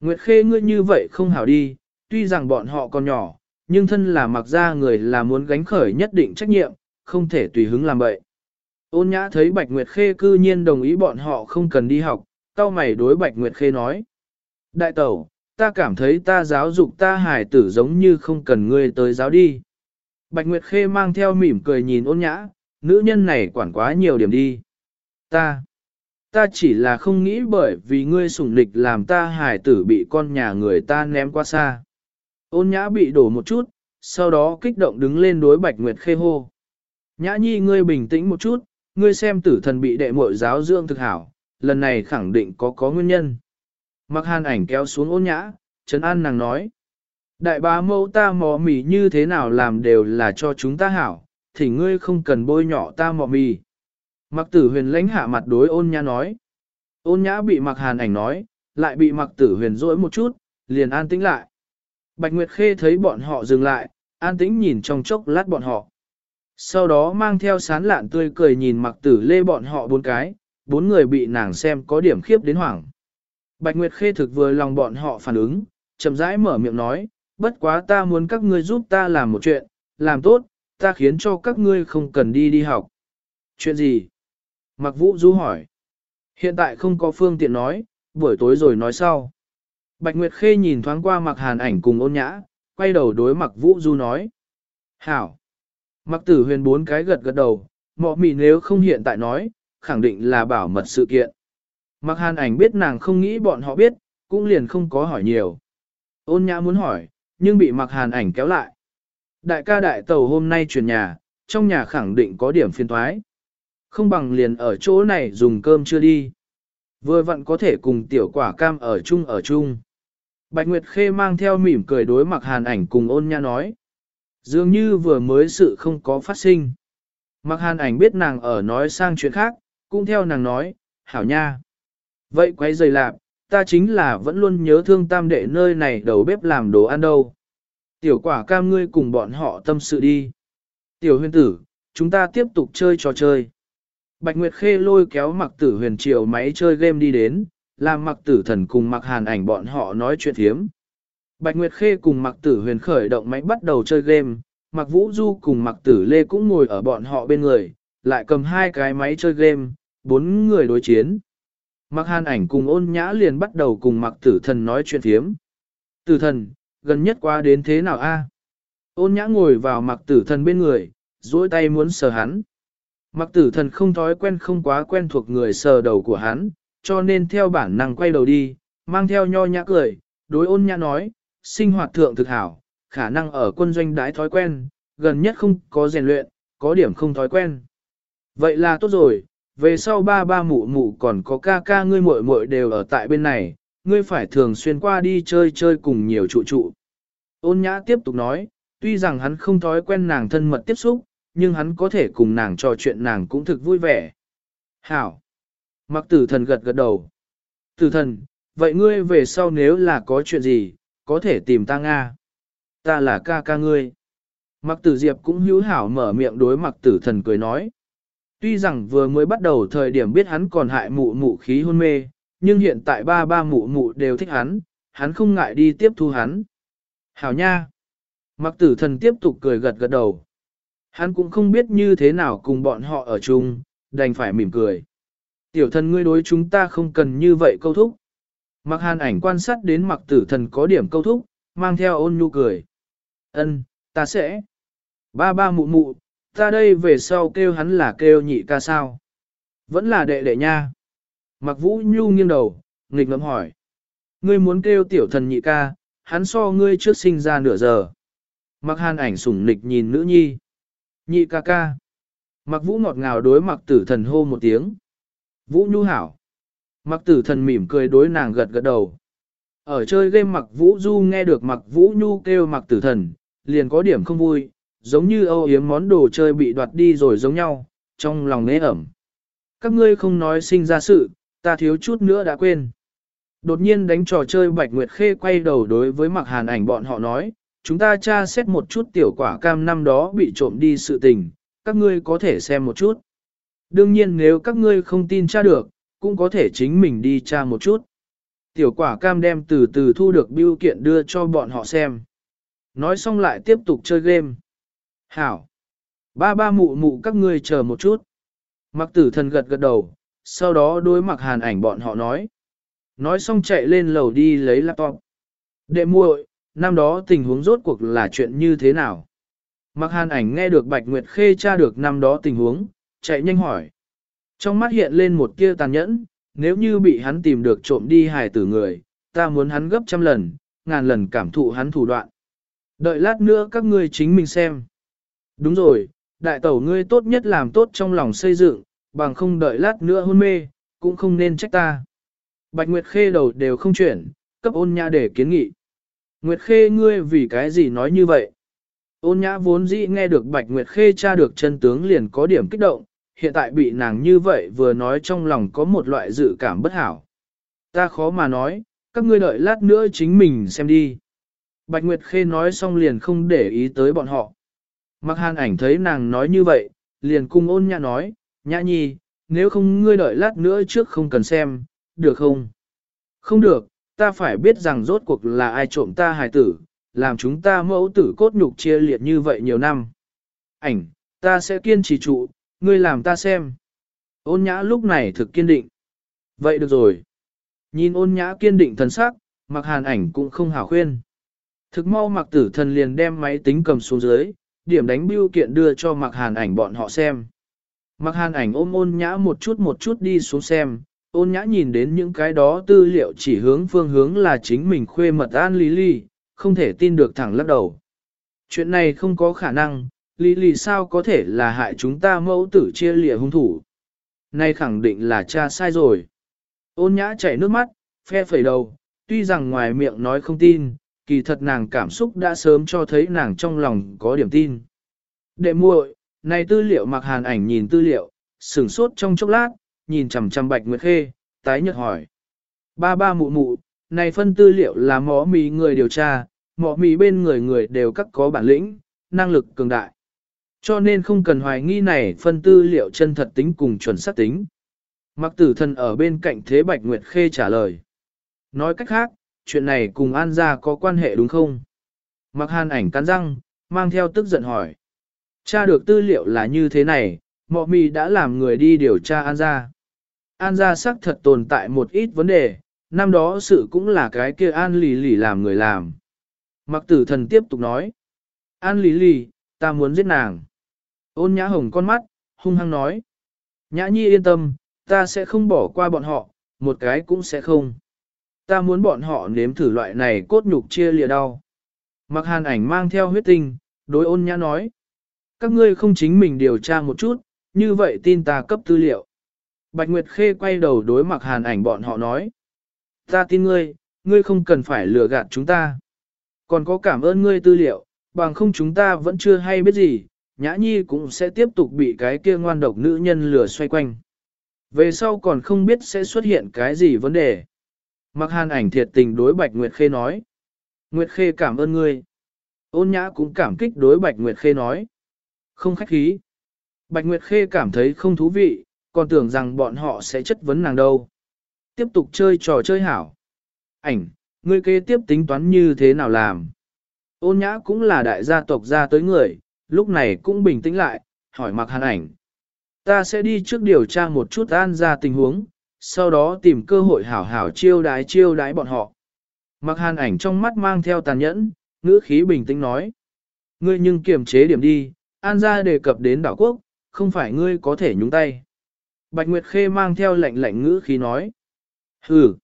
Nguyệt Khê ngươi như vậy không hảo đi, tuy rằng bọn họ còn nhỏ, nhưng thân là mặc ra người là muốn gánh khởi nhất định trách nhiệm, không thể tùy hứng làm vậy. Ôn nhã thấy Bạch Nguyệt Khê cư nhiên đồng ý bọn họ không cần đi học, cao mày đối Bạch Nguyệt Khê nói. Đại tẩu, ta cảm thấy ta giáo dục ta hài tử giống như không cần ngươi tới giáo đi. Bạch Nguyệt Khê mang theo mỉm cười nhìn ôn nhã, nữ nhân này quản quá nhiều điểm đi. Ta, ta chỉ là không nghĩ bởi vì ngươi sủng lịch làm ta hài tử bị con nhà người ta ném qua xa. Ôn nhã bị đổ một chút, sau đó kích động đứng lên đối Bạch Nguyệt Khê hô. Nhã nhi ngươi bình tĩnh một chút, ngươi xem tử thần bị đệ muội giáo dưỡng thực hảo, lần này khẳng định có có nguyên nhân. Mặc hàn ảnh kéo xuống ôn nhã, Trấn An nàng nói. Đại bá mẫu ta mò mì như thế nào làm đều là cho chúng ta hảo, thì ngươi không cần bôi nhỏ ta mò mì. Mặc tử huyền lãnh hạ mặt đối ôn nhã nói. Ôn nhã bị mặc hàn ảnh nói, lại bị mặc tử huyền rỗi một chút, liền an tĩnh lại. Bạch Nguyệt Khê thấy bọn họ dừng lại, an tĩnh nhìn trong chốc lát bọn họ. Sau đó mang theo sán lạn tươi cười nhìn mặc tử lê bọn họ bốn cái, bốn người bị nàng xem có điểm khiếp đến hoảng. Bạch Nguyệt Khê thực vừa lòng bọn họ phản ứng, chậm rãi mở miệng nói, bất quá ta muốn các ngươi giúp ta làm một chuyện, làm tốt, ta khiến cho các ngươi không cần đi đi học. Chuyện gì? Mặc Vũ Du hỏi. Hiện tại không có phương tiện nói, buổi tối rồi nói sau. Bạch Nguyệt Khê nhìn thoáng qua mặc hàn ảnh cùng ôn nhã, quay đầu đối mặc Vũ Du nói. Hảo. Mặc tử huyền bốn cái gật gật đầu, mọ mì nếu không hiện tại nói, khẳng định là bảo mật sự kiện. Mặc hàn ảnh biết nàng không nghĩ bọn họ biết, cũng liền không có hỏi nhiều. Ôn nhã muốn hỏi, nhưng bị mặc hàn ảnh kéo lại. Đại ca đại tàu hôm nay chuyển nhà, trong nhà khẳng định có điểm phiên thoái. Không bằng liền ở chỗ này dùng cơm chưa đi. Vừa vặn có thể cùng tiểu quả cam ở chung ở chung. Bạch Nguyệt Khê mang theo mỉm cười đối mặc hàn ảnh cùng ôn nha nói. Dường như vừa mới sự không có phát sinh. Mặc hàn ảnh biết nàng ở nói sang chuyện khác, cũng theo nàng nói, hảo nha. Vậy quay giày lạp, ta chính là vẫn luôn nhớ thương tam đệ nơi này đầu bếp làm đồ ăn đâu. Tiểu quả cam ngươi cùng bọn họ tâm sự đi. Tiểu huyền tử, chúng ta tiếp tục chơi trò chơi. Bạch Nguyệt Khê lôi kéo mặc tử huyền triều máy chơi game đi đến, làm mặc tử thần cùng mặc hàn ảnh bọn họ nói chuyện thiếm. Bạch Nguyệt Khê cùng mặc tử huyền khởi động máy bắt đầu chơi game, mặc vũ du cùng mặc tử lê cũng ngồi ở bọn họ bên người, lại cầm hai cái máy chơi game, bốn người đối chiến. Mặc hàn ảnh cùng ôn nhã liền bắt đầu cùng mặc tử thần nói chuyện thiếm. Tử thần, gần nhất qua đến thế nào a? Ôn nhã ngồi vào mặc tử thần bên người, duỗi tay muốn sờ hắn. Mặc tử thần không thói quen không quá quen thuộc người sờ đầu của hắn, cho nên theo bản năng quay đầu đi, mang theo nho nhã cười, đối ôn nhã nói, sinh hoạt thượng thực hảo, khả năng ở quân doanh đái thói quen, gần nhất không có rèn luyện, có điểm không thói quen. Vậy là tốt rồi, về sau ba ba mụ mụ còn có ca ca ngươi muội muội đều ở tại bên này, ngươi phải thường xuyên qua đi chơi chơi cùng nhiều trụ trụ. Ôn nhã tiếp tục nói, tuy rằng hắn không thói quen nàng thân mật tiếp xúc, nhưng hắn có thể cùng nàng trò chuyện nàng cũng thực vui vẻ. Hảo! Mặc tử thần gật gật đầu. Tử thần, vậy ngươi về sau nếu là có chuyện gì, có thể tìm ta Nga. Ta là ca ca ngươi. Mặc tử diệp cũng hữu hảo mở miệng đối mặc tử thần cười nói. Tuy rằng vừa mới bắt đầu thời điểm biết hắn còn hại mụ mụ khí hôn mê, nhưng hiện tại ba ba mụ mụ đều thích hắn, hắn không ngại đi tiếp thu hắn. Hảo nha! Mặc tử thần tiếp tục cười gật gật đầu. Hắn cũng không biết như thế nào cùng bọn họ ở chung, đành phải mỉm cười. Tiểu thần ngươi đối chúng ta không cần như vậy câu thúc. Mặc hàn ảnh quan sát đến mặc tử thần có điểm câu thúc, mang theo ôn nhu cười. Ân, ta sẽ. Ba ba mụ mụ, ta đây về sau kêu hắn là kêu nhị ca sao. Vẫn là đệ đệ nha. Mặc vũ nhu nghiêng đầu, nghịch ngẫm hỏi. Ngươi muốn kêu tiểu thần nhị ca, hắn so ngươi trước sinh ra nửa giờ. Mặc hàn ảnh sủng nịch nhìn nữ nhi. Nhị ca ca. Mặc vũ ngọt ngào đối mặc tử thần hô một tiếng. Vũ nhu hảo. Mặc tử thần mỉm cười đối nàng gật gật đầu. Ở chơi game mặc vũ du nghe được mặc vũ nhu kêu mặc tử thần, liền có điểm không vui, giống như âu yếm món đồ chơi bị đoạt đi rồi giống nhau, trong lòng nế ẩm. Các ngươi không nói sinh ra sự, ta thiếu chút nữa đã quên. Đột nhiên đánh trò chơi Bạch Nguyệt Khê quay đầu đối với mặc hàn ảnh bọn họ nói, chúng ta tra xét một chút tiểu quả cam năm đó bị trộm đi sự tình, các ngươi có thể xem một chút. Đương nhiên nếu các ngươi không tin tra được, cũng có thể chính mình đi tra một chút. Tiểu quả cam đem từ từ thu được biêu kiện đưa cho bọn họ xem. Nói xong lại tiếp tục chơi game. Hảo! Ba ba mụ mụ các ngươi chờ một chút. Mặc tử thần gật gật đầu, sau đó đối mặc hàn ảnh bọn họ nói. Nói xong chạy lên lầu đi lấy laptop. Đệ muội, năm đó tình huống rốt cuộc là chuyện như thế nào? Mặc hàn ảnh nghe được Bạch Nguyệt Khê tra được năm đó tình huống, chạy nhanh hỏi. Trong mắt hiện lên một tia tàn nhẫn, nếu như bị hắn tìm được trộm đi hài tử người, ta muốn hắn gấp trăm lần, ngàn lần cảm thụ hắn thủ đoạn. Đợi lát nữa các ngươi chính mình xem. Đúng rồi, đại tẩu ngươi tốt nhất làm tốt trong lòng xây dựng, bằng không đợi lát nữa hôn mê, cũng không nên trách ta. Bạch Nguyệt Khê đầu đều không chuyển, cấp ôn nhã để kiến nghị. Nguyệt Khê ngươi vì cái gì nói như vậy? Ôn nhã vốn dĩ nghe được Bạch Nguyệt Khê tra được chân tướng liền có điểm kích động, hiện tại bị nàng như vậy vừa nói trong lòng có một loại dự cảm bất hảo. Ta khó mà nói, các ngươi đợi lát nữa chính mình xem đi. Bạch Nguyệt Khê nói xong liền không để ý tới bọn họ. Mặc hàn ảnh thấy nàng nói như vậy, liền cung ôn nhã nói, nhã nhi, nếu không ngươi đợi lát nữa trước không cần xem, được không? Không được, ta phải biết rằng rốt cuộc là ai trộm ta hài tử, làm chúng ta mẫu tử cốt nhục chia liệt như vậy nhiều năm. Ảnh, ta sẽ kiên trì trụ, ngươi làm ta xem. Ôn nhã lúc này thực kiên định. Vậy được rồi. Nhìn ôn nhã kiên định thần sắc, mặc hàn ảnh cũng không hảo khuyên. Thực mau mặc tử thần liền đem máy tính cầm xuống dưới, điểm đánh biêu kiện đưa cho mặc hàn ảnh bọn họ xem. Mặc hàn ảnh ôm ôn nhã một chút một chút đi xuống xem, ôn nhã nhìn đến những cái đó tư liệu chỉ hướng phương hướng là chính mình khuê mật an lý ly, không thể tin được thẳng lắc đầu. Chuyện này không có khả năng, lý lì sao có thể là hại chúng ta mẫu tử chia lịa hung thủ. Này khẳng định là cha sai rồi. Ôn nhã chảy nước mắt, phe phẩy đầu, tuy rằng ngoài miệng nói không tin, kỳ thật nàng cảm xúc đã sớm cho thấy nàng trong lòng có điểm tin. Đệ muội, này tư liệu mặc hàn ảnh nhìn tư liệu, sửng sốt trong chốc lát, nhìn chằm chằm bạch nguyệt khê, tái nhợt hỏi. Ba ba mụ mụ, này phân tư liệu là mỏ mì người điều tra, mỏ mì bên người người đều các có bản lĩnh, năng lực cường đại. Cho nên không cần hoài nghi này phân tư liệu chân thật tính cùng chuẩn xác tính. Mặc tử thần ở bên cạnh thế Bạch Nguyệt Khê trả lời. Nói cách khác, chuyện này cùng An gia có quan hệ đúng không? Mặc hàn ảnh cắn răng, mang theo tức giận hỏi. Cha được tư liệu là như thế này, mọ mì đã làm người đi điều tra An gia. An gia xác thật tồn tại một ít vấn đề, năm đó sự cũng là cái kia An lì lì làm người làm. Mặc tử thần tiếp tục nói. An lì lì, ta muốn giết nàng. Ôn nhã hồng con mắt, hung hăng nói. Nhã nhi yên tâm, ta sẽ không bỏ qua bọn họ, một cái cũng sẽ không. Ta muốn bọn họ nếm thử loại này cốt nhục chia lìa đau. Mặc hàn ảnh mang theo huyết tinh, đối ôn nhã nói. Các ngươi không chính mình điều tra một chút, như vậy tin ta cấp tư liệu. Bạch Nguyệt Khê quay đầu đối mặt hàn ảnh bọn họ nói. Ta tin ngươi, ngươi không cần phải lừa gạt chúng ta. Còn có cảm ơn ngươi tư liệu, bằng không chúng ta vẫn chưa hay biết gì, Nhã Nhi cũng sẽ tiếp tục bị cái kia ngoan độc nữ nhân lừa xoay quanh. Về sau còn không biết sẽ xuất hiện cái gì vấn đề. Mặc hàn ảnh thiệt tình đối Bạch Nguyệt Khê nói. Nguyệt Khê cảm ơn ngươi. Ôn nhã cũng cảm kích đối Bạch Nguyệt Khê nói. Không khách khí. Bạch Nguyệt Khê cảm thấy không thú vị, còn tưởng rằng bọn họ sẽ chất vấn nàng đâu. Tiếp tục chơi trò chơi hảo. Ảnh, ngươi kế tiếp tính toán như thế nào làm? Ôn nhã cũng là đại gia tộc ra tới người, lúc này cũng bình tĩnh lại, hỏi mặc hàn ảnh. Ta sẽ đi trước điều tra một chút an ra tình huống, sau đó tìm cơ hội hảo hảo chiêu đái chiêu đái bọn họ. Mặc hàn ảnh trong mắt mang theo tàn nhẫn, ngữ khí bình tĩnh nói. Ngươi nhưng kiềm chế điểm đi, an ra đề cập đến đảo quốc, không phải ngươi có thể nhúng tay. Bạch Nguyệt Khê mang theo lạnh lạnh ngữ khí nói. Hừ,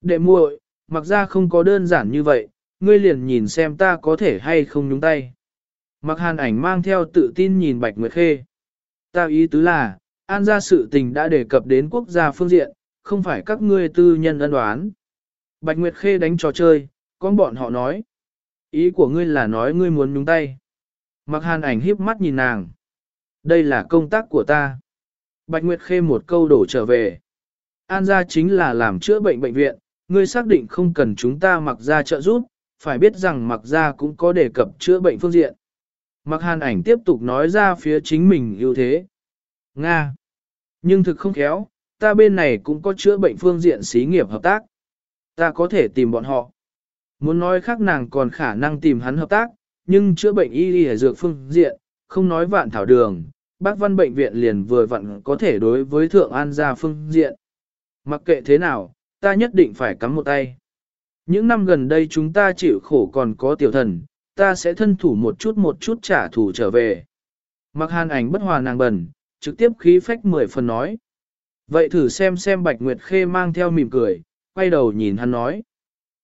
đệ muội, mặc ra không có đơn giản như vậy, ngươi liền nhìn xem ta có thể hay không nhúng tay. Mặc hàn ảnh mang theo tự tin nhìn Bạch Nguyệt Khê. Ta ý tứ là, an gia sự tình đã đề cập đến quốc gia phương diện, không phải các ngươi tư nhân ân đoán. Bạch Nguyệt Khê đánh trò chơi, con bọn họ nói. Ý của ngươi là nói ngươi muốn nhúng tay. Mặc hàn ảnh híp mắt nhìn nàng. Đây là công tác của ta. Bạch Nguyệt Khê một câu đổ trở về. An gia chính là làm chữa bệnh bệnh viện, ngươi xác định không cần chúng ta mặc ra trợ giúp, phải biết rằng mặc ra cũng có đề cập chữa bệnh phương diện. Mặc hàn ảnh tiếp tục nói ra phía chính mình ưu thế. Nga. Nhưng thực không khéo, ta bên này cũng có chữa bệnh phương diện xí nghiệp hợp tác. Ta có thể tìm bọn họ. Muốn nói khác nàng còn khả năng tìm hắn hợp tác, nhưng chữa bệnh y y dược phương diện, không nói vạn thảo đường, bác văn bệnh viện liền vừa vặn có thể đối với thượng an gia phương diện. Mặc kệ thế nào, ta nhất định phải cắm một tay. Những năm gần đây chúng ta chịu khổ còn có tiểu thần, ta sẽ thân thủ một chút một chút trả thù trở về. Mặc hàn ảnh bất hòa nàng bẩn, trực tiếp khí phách mười phần nói. Vậy thử xem xem Bạch Nguyệt Khê mang theo mỉm cười, quay đầu nhìn hắn nói.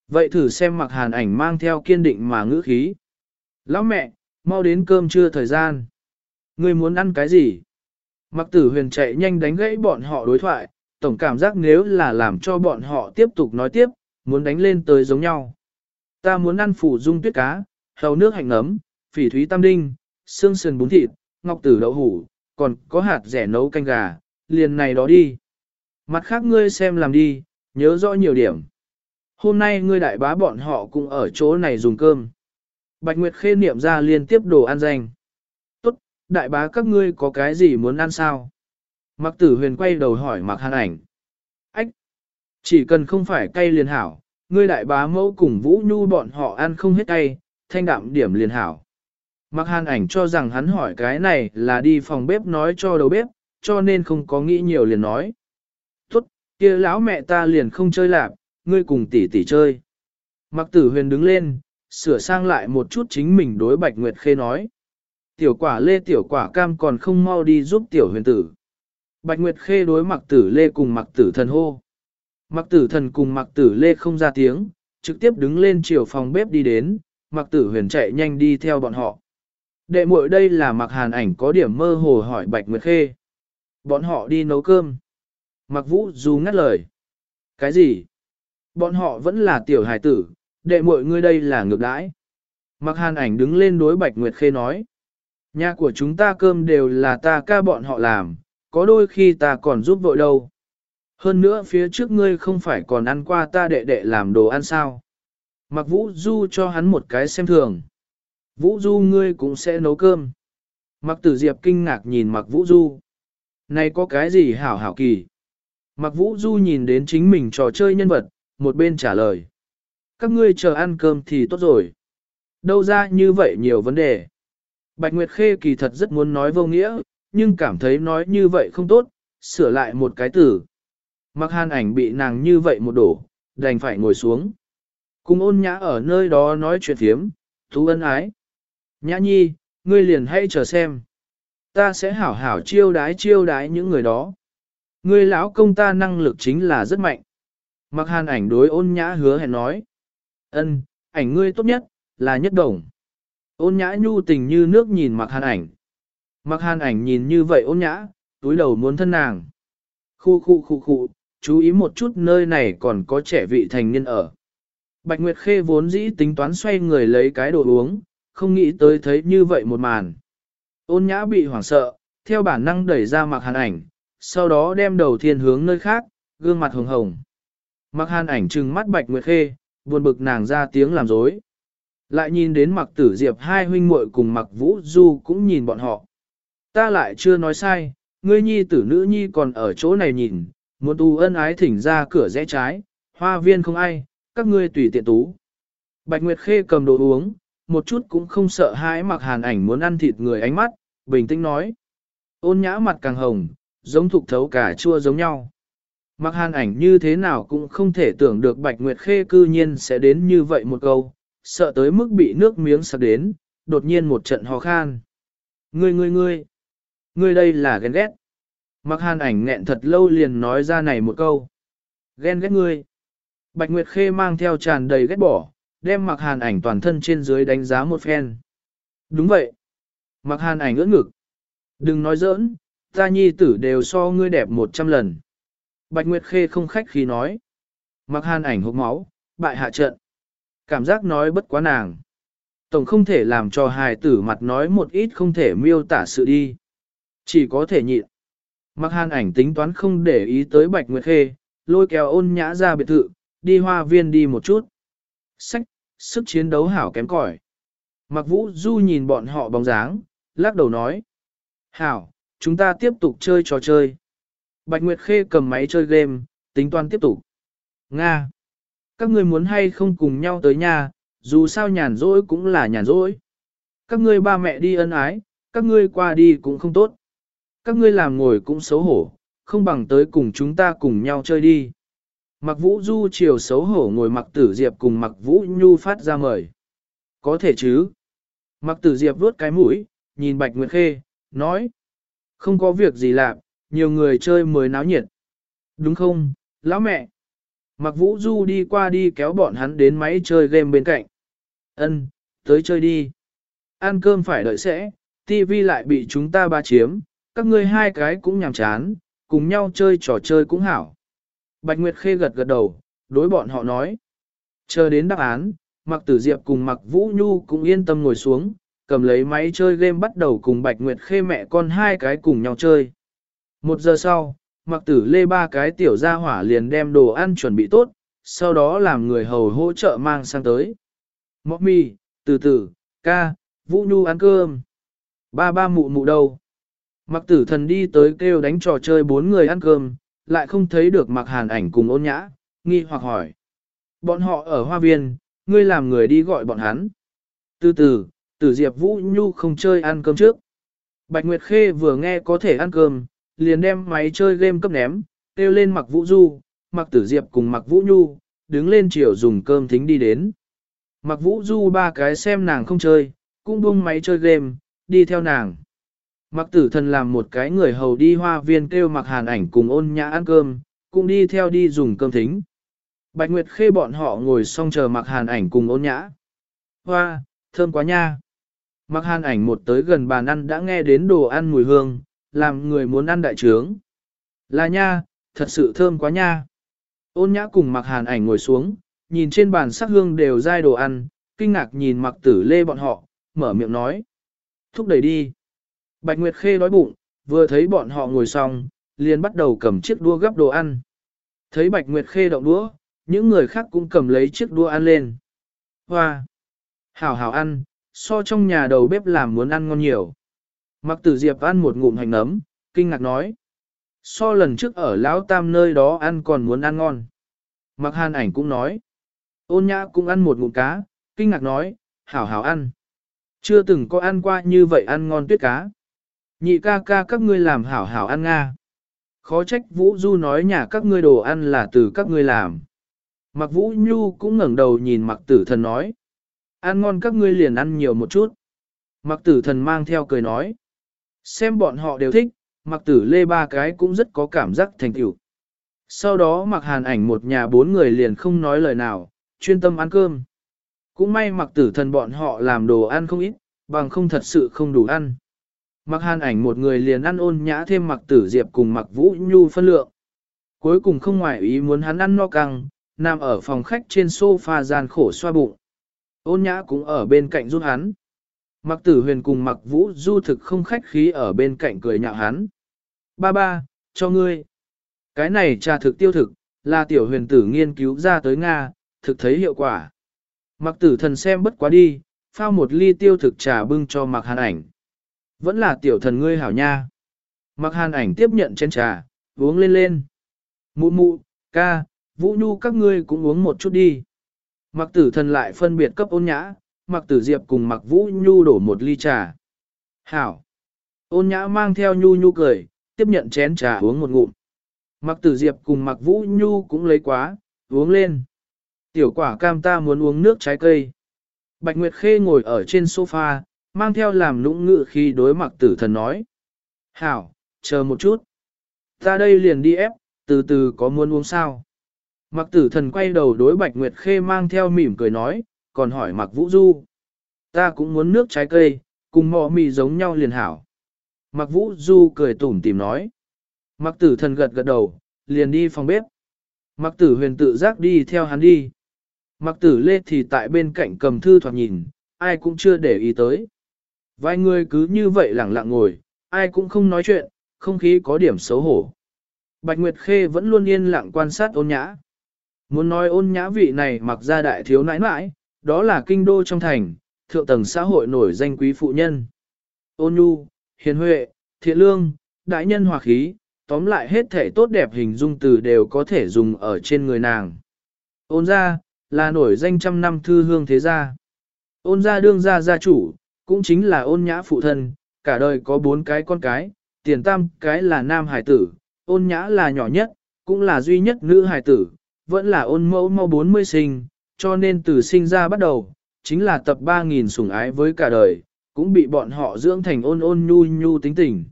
Vậy thử xem mặc hàn ảnh mang theo kiên định mà ngữ khí. Lão mẹ, mau đến cơm trưa thời gian. Ngươi muốn ăn cái gì? Mặc tử huyền chạy nhanh đánh gãy bọn họ đối thoại, tổng cảm giác nếu là làm cho bọn họ tiếp tục nói tiếp, muốn đánh lên tới giống nhau. Ta muốn ăn phủ dung tuyết cá, hầu nước hành ấm, phỉ thúy tam đinh, xương sườn bún thịt, ngọc tử đậu hủ, còn có hạt rẻ nấu canh gà, liền này đó đi. Mặt khác ngươi xem làm đi, nhớ rõ nhiều điểm. Hôm nay ngươi đại bá bọn họ cũng ở chỗ này dùng cơm. Bạch Nguyệt khê niệm ra liên tiếp đồ ăn danh. Đại bá các ngươi có cái gì muốn ăn sao? Mặc tử huyền quay đầu hỏi mặc hàn ảnh. Ách! Chỉ cần không phải cay liền hảo, ngươi đại bá mẫu cùng Vũ Nhu bọn họ ăn không hết cay, thanh đạm điểm liền hảo. Mặc hàn ảnh cho rằng hắn hỏi cái này là đi phòng bếp nói cho đầu bếp, cho nên không có nghĩ nhiều liền nói. Tốt, kia lão mẹ ta liền không chơi lạp, ngươi cùng tỷ tỷ chơi. Mặc tử huyền đứng lên, sửa sang lại một chút chính mình đối Bạch Nguyệt Khê nói. Tiểu quả lê tiểu quả cam còn không mau đi giúp tiểu huyền tử. Bạch Nguyệt Khê đối mặc tử lê cùng mặc tử thần hô. Mặc tử thần cùng mặc tử lê không ra tiếng, trực tiếp đứng lên chiều phòng bếp đi đến, mặc tử huyền chạy nhanh đi theo bọn họ. Đệ muội đây là mặc hàn ảnh có điểm mơ hồ hỏi Bạch Nguyệt Khê. Bọn họ đi nấu cơm. Mặc vũ dù ngắt lời. Cái gì? Bọn họ vẫn là tiểu hài tử, đệ muội ngươi đây là ngược đãi. Mặc hàn ảnh đứng lên đối Bạch Nguyệt Khê nói. Nhà của chúng ta cơm đều là ta ca bọn họ làm, có đôi khi ta còn giúp vội đâu. Hơn nữa phía trước ngươi không phải còn ăn qua ta đệ đệ làm đồ ăn sao. Mặc Vũ Du cho hắn một cái xem thường. Vũ Du ngươi cũng sẽ nấu cơm. Mặc Tử Diệp kinh ngạc nhìn Mặc Vũ Du. Này có cái gì hảo hảo kỳ. Mặc Vũ Du nhìn đến chính mình trò chơi nhân vật, một bên trả lời. Các ngươi chờ ăn cơm thì tốt rồi. Đâu ra như vậy nhiều vấn đề. Bạch Nguyệt Khê kỳ thật rất muốn nói vô nghĩa, nhưng cảm thấy nói như vậy không tốt, sửa lại một cái từ. Mặc hàn ảnh bị nàng như vậy một đổ, đành phải ngồi xuống. Cùng ôn nhã ở nơi đó nói chuyện thiếm, thú ân ái. Nhã nhi, ngươi liền hãy chờ xem. Ta sẽ hảo hảo chiêu đái chiêu đái những người đó. Ngươi lão công ta năng lực chính là rất mạnh. Mặc hàn ảnh đối ôn nhã hứa hẹn nói. ân, ảnh ngươi tốt nhất, là nhất đồng. Ôn nhã nhu tình như nước nhìn mặc hàn ảnh. Mặc hàn ảnh nhìn như vậy ôn nhã, túi đầu muốn thân nàng. Khu khu khu khu, chú ý một chút nơi này còn có trẻ vị thành niên ở. Bạch Nguyệt Khê vốn dĩ tính toán xoay người lấy cái đồ uống, không nghĩ tới thấy như vậy một màn. Ôn nhã bị hoảng sợ, theo bản năng đẩy ra mặc hàn ảnh, sau đó đem đầu thiên hướng nơi khác, gương mặt hồng hồng. Mặc hàn ảnh trừng mắt Bạch Nguyệt Khê, buồn bực nàng ra tiếng làm dối. Lại nhìn đến mặc tử diệp hai huynh muội cùng mặc vũ du cũng nhìn bọn họ. Ta lại chưa nói sai, ngươi nhi tử nữ nhi còn ở chỗ này nhìn, muốn tu ân ái thỉnh ra cửa rẽ trái, hoa viên không ai, các ngươi tùy tiện tú. Bạch Nguyệt Khê cầm đồ uống, một chút cũng không sợ hãi mặc hàn ảnh muốn ăn thịt người ánh mắt, bình tĩnh nói. Ôn nhã mặt càng hồng, giống thục thấu cả chua giống nhau. Mặc hàn ảnh như thế nào cũng không thể tưởng được Bạch Nguyệt Khê cư nhiên sẽ đến như vậy một câu, sợ tới mức bị nước miếng sặc đến, đột nhiên một trận ho khan. Ngươi ngươi ngươi, ngươi đây là ghen ghét. Mặc hàn ảnh nghẹn thật lâu liền nói ra này một câu. Ghen ghét ngươi. Bạch Nguyệt Khê mang theo tràn đầy ghét bỏ, đem mặc hàn ảnh toàn thân trên dưới đánh giá một phen. Đúng vậy. Mặc hàn ảnh ưỡn ngực. Đừng nói giỡn, ta nhi tử đều so ngươi đẹp một trăm lần. Bạch Nguyệt Khê không khách khí nói. Mặc hàn ảnh hốc máu, bại hạ trận. Cảm giác nói bất quá nàng. Tổng không thể làm cho hài tử mặt nói một ít không thể miêu tả sự đi. Chỉ có thể nhịn. Mặc hàn ảnh tính toán không để ý tới Bạch Nguyệt Khê, lôi kéo ôn nhã ra biệt thự, đi hoa viên đi một chút. Sách, sức chiến đấu hảo kém cỏi. Mặc vũ du nhìn bọn họ bóng dáng, lắc đầu nói. Hảo, chúng ta tiếp tục chơi trò chơi. Bạch Nguyệt Khê cầm máy chơi game, tính toán tiếp tục. Nga. Các ngươi muốn hay không cùng nhau tới nhà, dù sao nhàn rỗi cũng là nhàn rỗi. Các ngươi ba mẹ đi ân ái, các ngươi qua đi cũng không tốt. Các ngươi làm ngồi cũng xấu hổ, không bằng tới cùng chúng ta cùng nhau chơi đi. Mặc vũ du chiều xấu hổ ngồi mặc tử diệp cùng mặc vũ nhu phát ra mời. Có thể chứ. Mặc tử diệp vuốt cái mũi, nhìn bạch nguyệt khê, nói. Không có việc gì làm, nhiều người chơi mới náo nhiệt. Đúng không, lão mẹ? Mặc vũ du đi qua đi kéo bọn hắn đến máy chơi game bên cạnh. Ân, tới chơi đi. Ăn cơm phải đợi sẽ, tivi lại bị chúng ta ba chiếm, các ngươi hai cái cũng nhàm chán, cùng nhau chơi trò chơi cũng hảo. Bạch Nguyệt Khê gật gật đầu, đối bọn họ nói. Chờ đến đáp án, Mạc Tử Diệp cùng Mạc Vũ Nhu cũng yên tâm ngồi xuống, cầm lấy máy chơi game bắt đầu cùng Bạch Nguyệt Khê mẹ con hai cái cùng nhau chơi. Một giờ sau, Mặc Tử Lê ba cái tiểu gia hỏa liền đem đồ ăn chuẩn bị tốt, sau đó làm người hầu hỗ trợ mang sang tới. Mọc mì, từ từ, ca, Vũ Nhu ăn cơm. Ba ba mụ mụ đâu? Mặc tử thần đi tới kêu đánh trò chơi bốn người ăn cơm, lại không thấy được mặc hàn ảnh cùng ôn nhã, nghi hoặc hỏi. Bọn họ ở hoa viên, ngươi làm người đi gọi bọn hắn. Từ từ, tử diệp Vũ Nhu không chơi ăn cơm trước. Bạch Nguyệt Khê vừa nghe có thể ăn cơm, liền đem máy chơi game cấp ném, kêu lên mặc Vũ Du, mặc tử diệp cùng mặc Vũ Nhu, đứng lên chiều dùng cơm thính đi đến. Mặc Vũ Du ba cái xem nàng không chơi, cũng buông máy chơi game, đi theo nàng. Mặc tử thần làm một cái người hầu đi hoa viên kêu mặc hàn ảnh cùng ôn nhã ăn cơm, cũng đi theo đi dùng cơm thính. Bạch Nguyệt khê bọn họ ngồi xong chờ mặc hàn ảnh cùng ôn nhã. Hoa, thơm quá nha. Mặc hàn ảnh một tới gần bàn ăn đã nghe đến đồ ăn mùi hương, làm người muốn ăn đại trướng. Là nha, thật sự thơm quá nha. Ôn nhã cùng mặc hàn ảnh ngồi xuống, nhìn trên bàn sắc hương đều dai đồ ăn, kinh ngạc nhìn mặc tử lê bọn họ, mở miệng nói. Thúc đẩy đi. Bạch Nguyệt Khê đói bụng, vừa thấy bọn họ ngồi xong, liền bắt đầu cầm chiếc đua gấp đồ ăn. Thấy Bạch Nguyệt Khê động đũa, những người khác cũng cầm lấy chiếc đua ăn lên. Hoa! Hảo hảo ăn, so trong nhà đầu bếp làm muốn ăn ngon nhiều. Mặc tử diệp ăn một ngụm hành nấm, kinh ngạc nói. So lần trước ở Lão Tam nơi đó ăn còn muốn ăn ngon. Mặc hàn ảnh cũng nói. Ôn nhã cũng ăn một ngụm cá, kinh ngạc nói, hảo hảo ăn. Chưa từng có ăn qua như vậy ăn ngon tuyết cá. Nhị ca ca các ngươi làm hảo hảo ăn nga. Khó trách Vũ Du nói nhà các ngươi đồ ăn là từ các ngươi làm. Mặc Vũ Nhu cũng ngẩng đầu nhìn mặc tử thần nói. Ăn ngon các ngươi liền ăn nhiều một chút. Mặc tử thần mang theo cười nói. Xem bọn họ đều thích, mặc tử lê ba cái cũng rất có cảm giác thành tựu. Sau đó mặc hàn ảnh một nhà bốn người liền không nói lời nào, chuyên tâm ăn cơm. Cũng may mặc tử thần bọn họ làm đồ ăn không ít, bằng không thật sự không đủ ăn. Mặc hàn ảnh một người liền ăn ôn nhã thêm mặc tử diệp cùng mặc vũ nhu phân lượng. Cuối cùng không ngoại ý muốn hắn ăn no căng, nằm ở phòng khách trên sofa gian khổ xoa bụng. Ôn nhã cũng ở bên cạnh giúp hắn. Mặc tử huyền cùng mặc vũ du thực không khách khí ở bên cạnh cười nhạo hắn. Ba ba, cho ngươi. Cái này trà thực tiêu thực, là tiểu huyền tử nghiên cứu ra tới Nga, thực thấy hiệu quả. Mặc tử thần xem bất quá đi, phao một ly tiêu thực trà bưng cho mặc hàn ảnh. Vẫn là tiểu thần ngươi hảo nha. Mặc hàn ảnh tiếp nhận chén trà, uống lên lên. Mụ mụ, ca, vũ nhu các ngươi cũng uống một chút đi. Mặc tử thần lại phân biệt cấp ôn nhã, Mạc tử diệp cùng Mạc vũ nhu đổ một ly trà. Hảo. Ôn nhã mang theo nhu nhu cười, tiếp nhận chén trà uống một ngụm. Mạc tử diệp cùng Mạc vũ nhu cũng lấy quá, uống lên. Tiểu quả cam ta muốn uống nước trái cây. Bạch Nguyệt Khê ngồi ở trên sofa, mang theo làm nũng ngự khi đối Mạc tử thần nói. Hảo, chờ một chút. Ta đây liền đi ép, từ từ có muốn uống sao. Mạc tử thần quay đầu đối Bạch Nguyệt Khê mang theo mỉm cười nói, còn hỏi mặc vũ du. Ta cũng muốn nước trái cây, cùng mò mì giống nhau liền hảo. Mặc vũ du cười tủm tìm nói. Mặc tử thần gật gật đầu, liền đi phòng bếp. Mặc tử huyền tự giác đi theo hắn đi. Mặc tử lê thì tại bên cạnh cầm thư thoạt nhìn, ai cũng chưa để ý tới. Vài người cứ như vậy lẳng lặng ngồi, ai cũng không nói chuyện, không khí có điểm xấu hổ. Bạch Nguyệt Khê vẫn luôn yên lặng quan sát ôn nhã. Muốn nói ôn nhã vị này mặc ra đại thiếu nãi nãi, đó là kinh đô trong thành, thượng tầng xã hội nổi danh quý phụ nhân. Ôn nhu, hiền huệ, thiện lương, đại nhân hòa khí, tóm lại hết thể tốt đẹp hình dung từ đều có thể dùng ở trên người nàng. Ôn ra, là nổi danh trăm năm thư hương thế gia. Ôn gia đương gia gia chủ, cũng chính là ôn nhã phụ thân, cả đời có bốn cái con cái, tiền tam cái là nam hải tử, ôn nhã là nhỏ nhất, cũng là duy nhất nữ hải tử, vẫn là ôn mẫu mau 40 sinh, cho nên từ sinh ra bắt đầu, chính là tập 3.000 sủng ái với cả đời, cũng bị bọn họ dưỡng thành ôn ôn nhu nhu tính tình.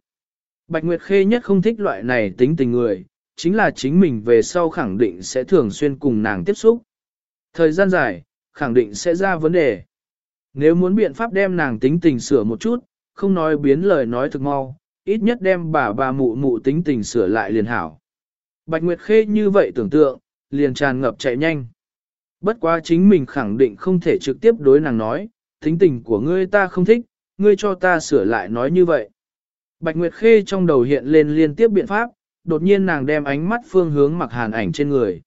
Bạch Nguyệt Khê nhất không thích loại này tính tình người, chính là chính mình về sau khẳng định sẽ thường xuyên cùng nàng tiếp xúc. Thời gian dài, khẳng định sẽ ra vấn đề. Nếu muốn biện pháp đem nàng tính tình sửa một chút, không nói biến lời nói thực mau, ít nhất đem bà bà mụ mụ tính tình sửa lại liền hảo. Bạch Nguyệt Khê như vậy tưởng tượng, liền tràn ngập chạy nhanh. Bất quá chính mình khẳng định không thể trực tiếp đối nàng nói, tính tình của ngươi ta không thích, ngươi cho ta sửa lại nói như vậy. Bạch Nguyệt Khê trong đầu hiện lên liên tiếp biện pháp, đột nhiên nàng đem ánh mắt phương hướng mặc hàn ảnh trên người.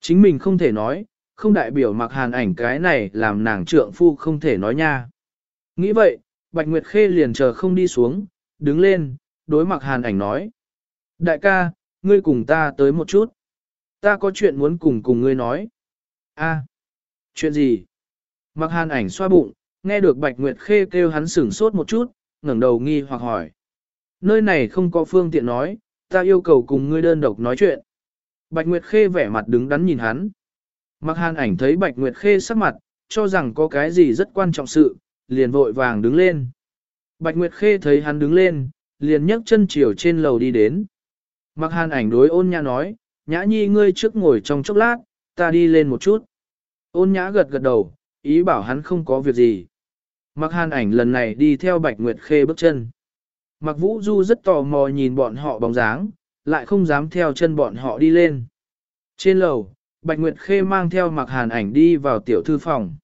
Chính mình không thể nói, không đại biểu mặc hàn ảnh cái này làm nàng trượng phu không thể nói nha. Nghĩ vậy, Bạch Nguyệt Khê liền chờ không đi xuống, đứng lên, đối mặc hàn ảnh nói. Đại ca, ngươi cùng ta tới một chút. Ta có chuyện muốn cùng cùng ngươi nói. A, chuyện gì? Mặc hàn ảnh xoa bụng, nghe được Bạch Nguyệt Khê kêu hắn sửng sốt một chút, ngẩng đầu nghi hoặc hỏi. Nơi này không có phương tiện nói, ta yêu cầu cùng ngươi đơn độc nói chuyện. Bạch Nguyệt Khê vẻ mặt đứng đắn nhìn hắn. Mặc hàn ảnh thấy Bạch Nguyệt Khê sắc mặt, cho rằng có cái gì rất quan trọng sự, liền vội vàng đứng lên. Bạch Nguyệt Khê thấy hắn đứng lên, liền nhấc chân chiều trên lầu đi đến. Mặc hàn ảnh đối ôn nhã nói, nhã nhi ngươi trước ngồi trong chốc lát, ta đi lên một chút. Ôn nhã gật gật đầu, ý bảo hắn không có việc gì. Mặc hàn ảnh lần này đi theo Bạch Nguyệt Khê bước chân. Mặc vũ du rất tò mò nhìn bọn họ bóng dáng, lại không dám theo chân bọn họ đi lên. Trên lầu, Bạch Nguyệt Khê mang theo mặc hàn ảnh đi vào tiểu thư phòng.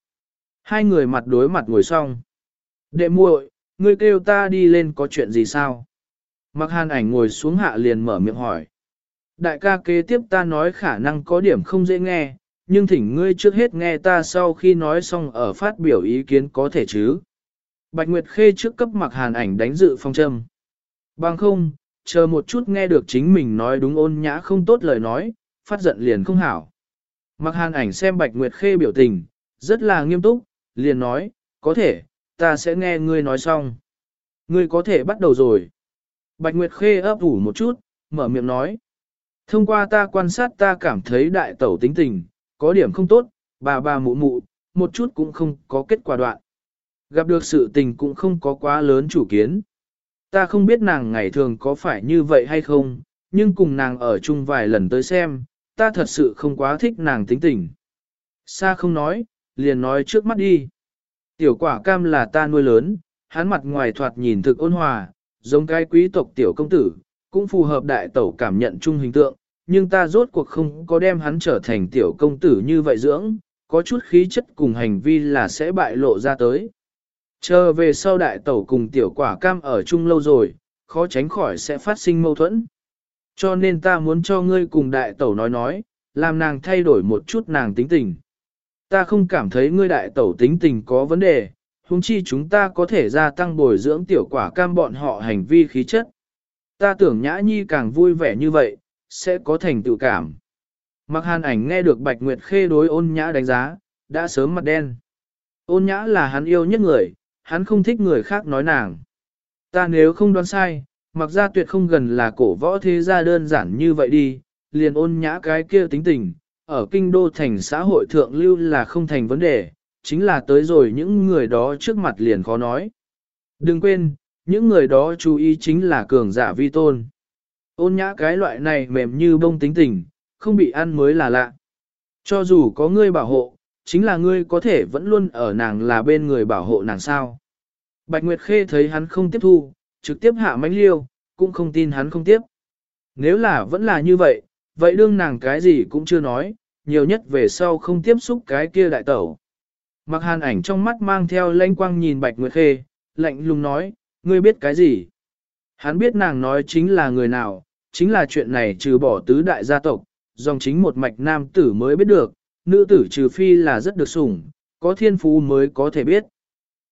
Hai người mặt đối mặt ngồi xong. Đệ muội, ngươi kêu ta đi lên có chuyện gì sao? Mặc hàn ảnh ngồi xuống hạ liền mở miệng hỏi. Đại ca kế tiếp ta nói khả năng có điểm không dễ nghe, nhưng thỉnh ngươi trước hết nghe ta sau khi nói xong ở phát biểu ý kiến có thể chứ. Bạch Nguyệt Khê trước cấp mặc hàn ảnh đánh dự phong châm. Bằng không, chờ một chút nghe được chính mình nói đúng ôn nhã không tốt lời nói, phát giận liền không hảo. Mặc hàn ảnh xem Bạch Nguyệt Khê biểu tình, rất là nghiêm túc, liền nói, có thể, ta sẽ nghe ngươi nói xong. Ngươi có thể bắt đầu rồi. Bạch Nguyệt Khê ấp ủ một chút, mở miệng nói. Thông qua ta quan sát ta cảm thấy đại tẩu tính tình, có điểm không tốt, bà bà mụ mụ, một chút cũng không có kết quả đoạn. Gặp được sự tình cũng không có quá lớn chủ kiến. Ta không biết nàng ngày thường có phải như vậy hay không, nhưng cùng nàng ở chung vài lần tới xem, ta thật sự không quá thích nàng tính tình. Sa không nói, liền nói trước mắt đi. Tiểu quả cam là ta nuôi lớn, hắn mặt ngoài thoạt nhìn thực ôn hòa, giống cái quý tộc tiểu công tử, cũng phù hợp đại tẩu cảm nhận chung hình tượng, nhưng ta rốt cuộc không có đem hắn trở thành tiểu công tử như vậy dưỡng, có chút khí chất cùng hành vi là sẽ bại lộ ra tới. Chờ về sau đại tẩu cùng tiểu quả cam ở chung lâu rồi, khó tránh khỏi sẽ phát sinh mâu thuẫn. Cho nên ta muốn cho ngươi cùng đại tẩu nói nói, làm nàng thay đổi một chút nàng tính tình. Ta không cảm thấy ngươi đại tẩu tính tình có vấn đề, huống chi chúng ta có thể gia tăng bồi dưỡng tiểu quả cam bọn họ hành vi khí chất. Ta tưởng nhã nhi càng vui vẻ như vậy, sẽ có thành tựu cảm. Mặc hàn ảnh nghe được Bạch Nguyệt Khê đối ôn nhã đánh giá, đã sớm mặt đen. Ôn nhã là hắn yêu nhất người, hắn không thích người khác nói nàng. Ta nếu không đoán sai, mặc ra tuyệt không gần là cổ võ thế gia đơn giản như vậy đi, liền ôn nhã cái kia tính tình, ở kinh đô thành xã hội thượng lưu là không thành vấn đề, chính là tới rồi những người đó trước mặt liền khó nói. Đừng quên, những người đó chú ý chính là cường giả vi tôn. Ôn nhã cái loại này mềm như bông tính tình, không bị ăn mới là lạ. Cho dù có ngươi bảo hộ, chính là ngươi có thể vẫn luôn ở nàng là bên người bảo hộ nàng sao. Bạch Nguyệt Khê thấy hắn không tiếp thu, trực tiếp hạ mánh liêu, cũng không tin hắn không tiếp. Nếu là vẫn là như vậy, vậy đương nàng cái gì cũng chưa nói, nhiều nhất về sau không tiếp xúc cái kia đại tẩu. Mặc hàn ảnh trong mắt mang theo lanh quang nhìn Bạch Nguyệt Khê, lạnh lùng nói, ngươi biết cái gì? Hắn biết nàng nói chính là người nào, chính là chuyện này trừ bỏ tứ đại gia tộc, dòng chính một mạch nam tử mới biết được, nữ tử trừ phi là rất được sủng, có thiên phú mới có thể biết.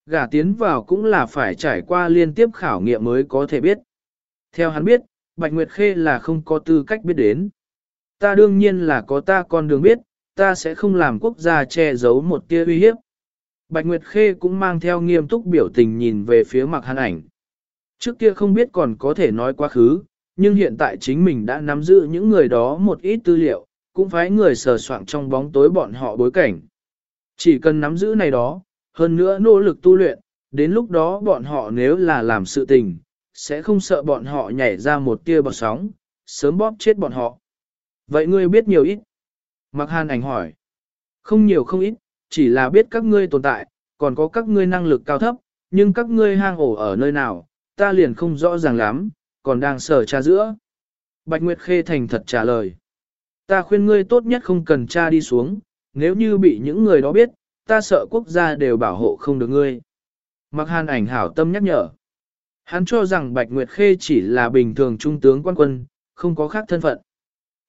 Gả tiến vào cũng là phải trải qua liên tiếp khảo nghiệm mới có thể biết. Theo hắn biết, Bạch Nguyệt Khê là không có tư cách biết đến. Ta đương nhiên là có ta con đường biết, ta sẽ không làm quốc gia che giấu một tia uy hiếp. Bạch Nguyệt Khê cũng mang theo nghiêm túc biểu tình nhìn về phía mặt hắn ảnh. Trước kia không biết còn có thể nói quá khứ, nhưng hiện tại chính mình đã nắm giữ những người đó một ít tư liệu, cũng phải người sờ soạn trong bóng tối bọn họ bối cảnh. Chỉ cần nắm giữ này đó, hơn nữa nỗ lực tu luyện, đến lúc đó bọn họ nếu là làm sự tình, sẽ không sợ bọn họ nhảy ra một tia bọt sóng, sớm bóp chết bọn họ. Vậy ngươi biết nhiều ít? Mặc hàn ảnh hỏi. Không nhiều không ít, chỉ là biết các ngươi tồn tại, còn có các ngươi năng lực cao thấp, nhưng các ngươi hang ổ ở nơi nào, ta liền không rõ ràng lắm, còn đang sở tra giữa. Bạch Nguyệt Khê thành thật trả lời. Ta khuyên ngươi tốt nhất không cần tra đi xuống, nếu như bị những người đó biết, ta sợ quốc gia đều bảo hộ không được ngươi. Mặc hàn ảnh hảo tâm nhắc nhở. Hắn cho rằng Bạch Nguyệt Khê chỉ là bình thường trung tướng quan quân, không có khác thân phận.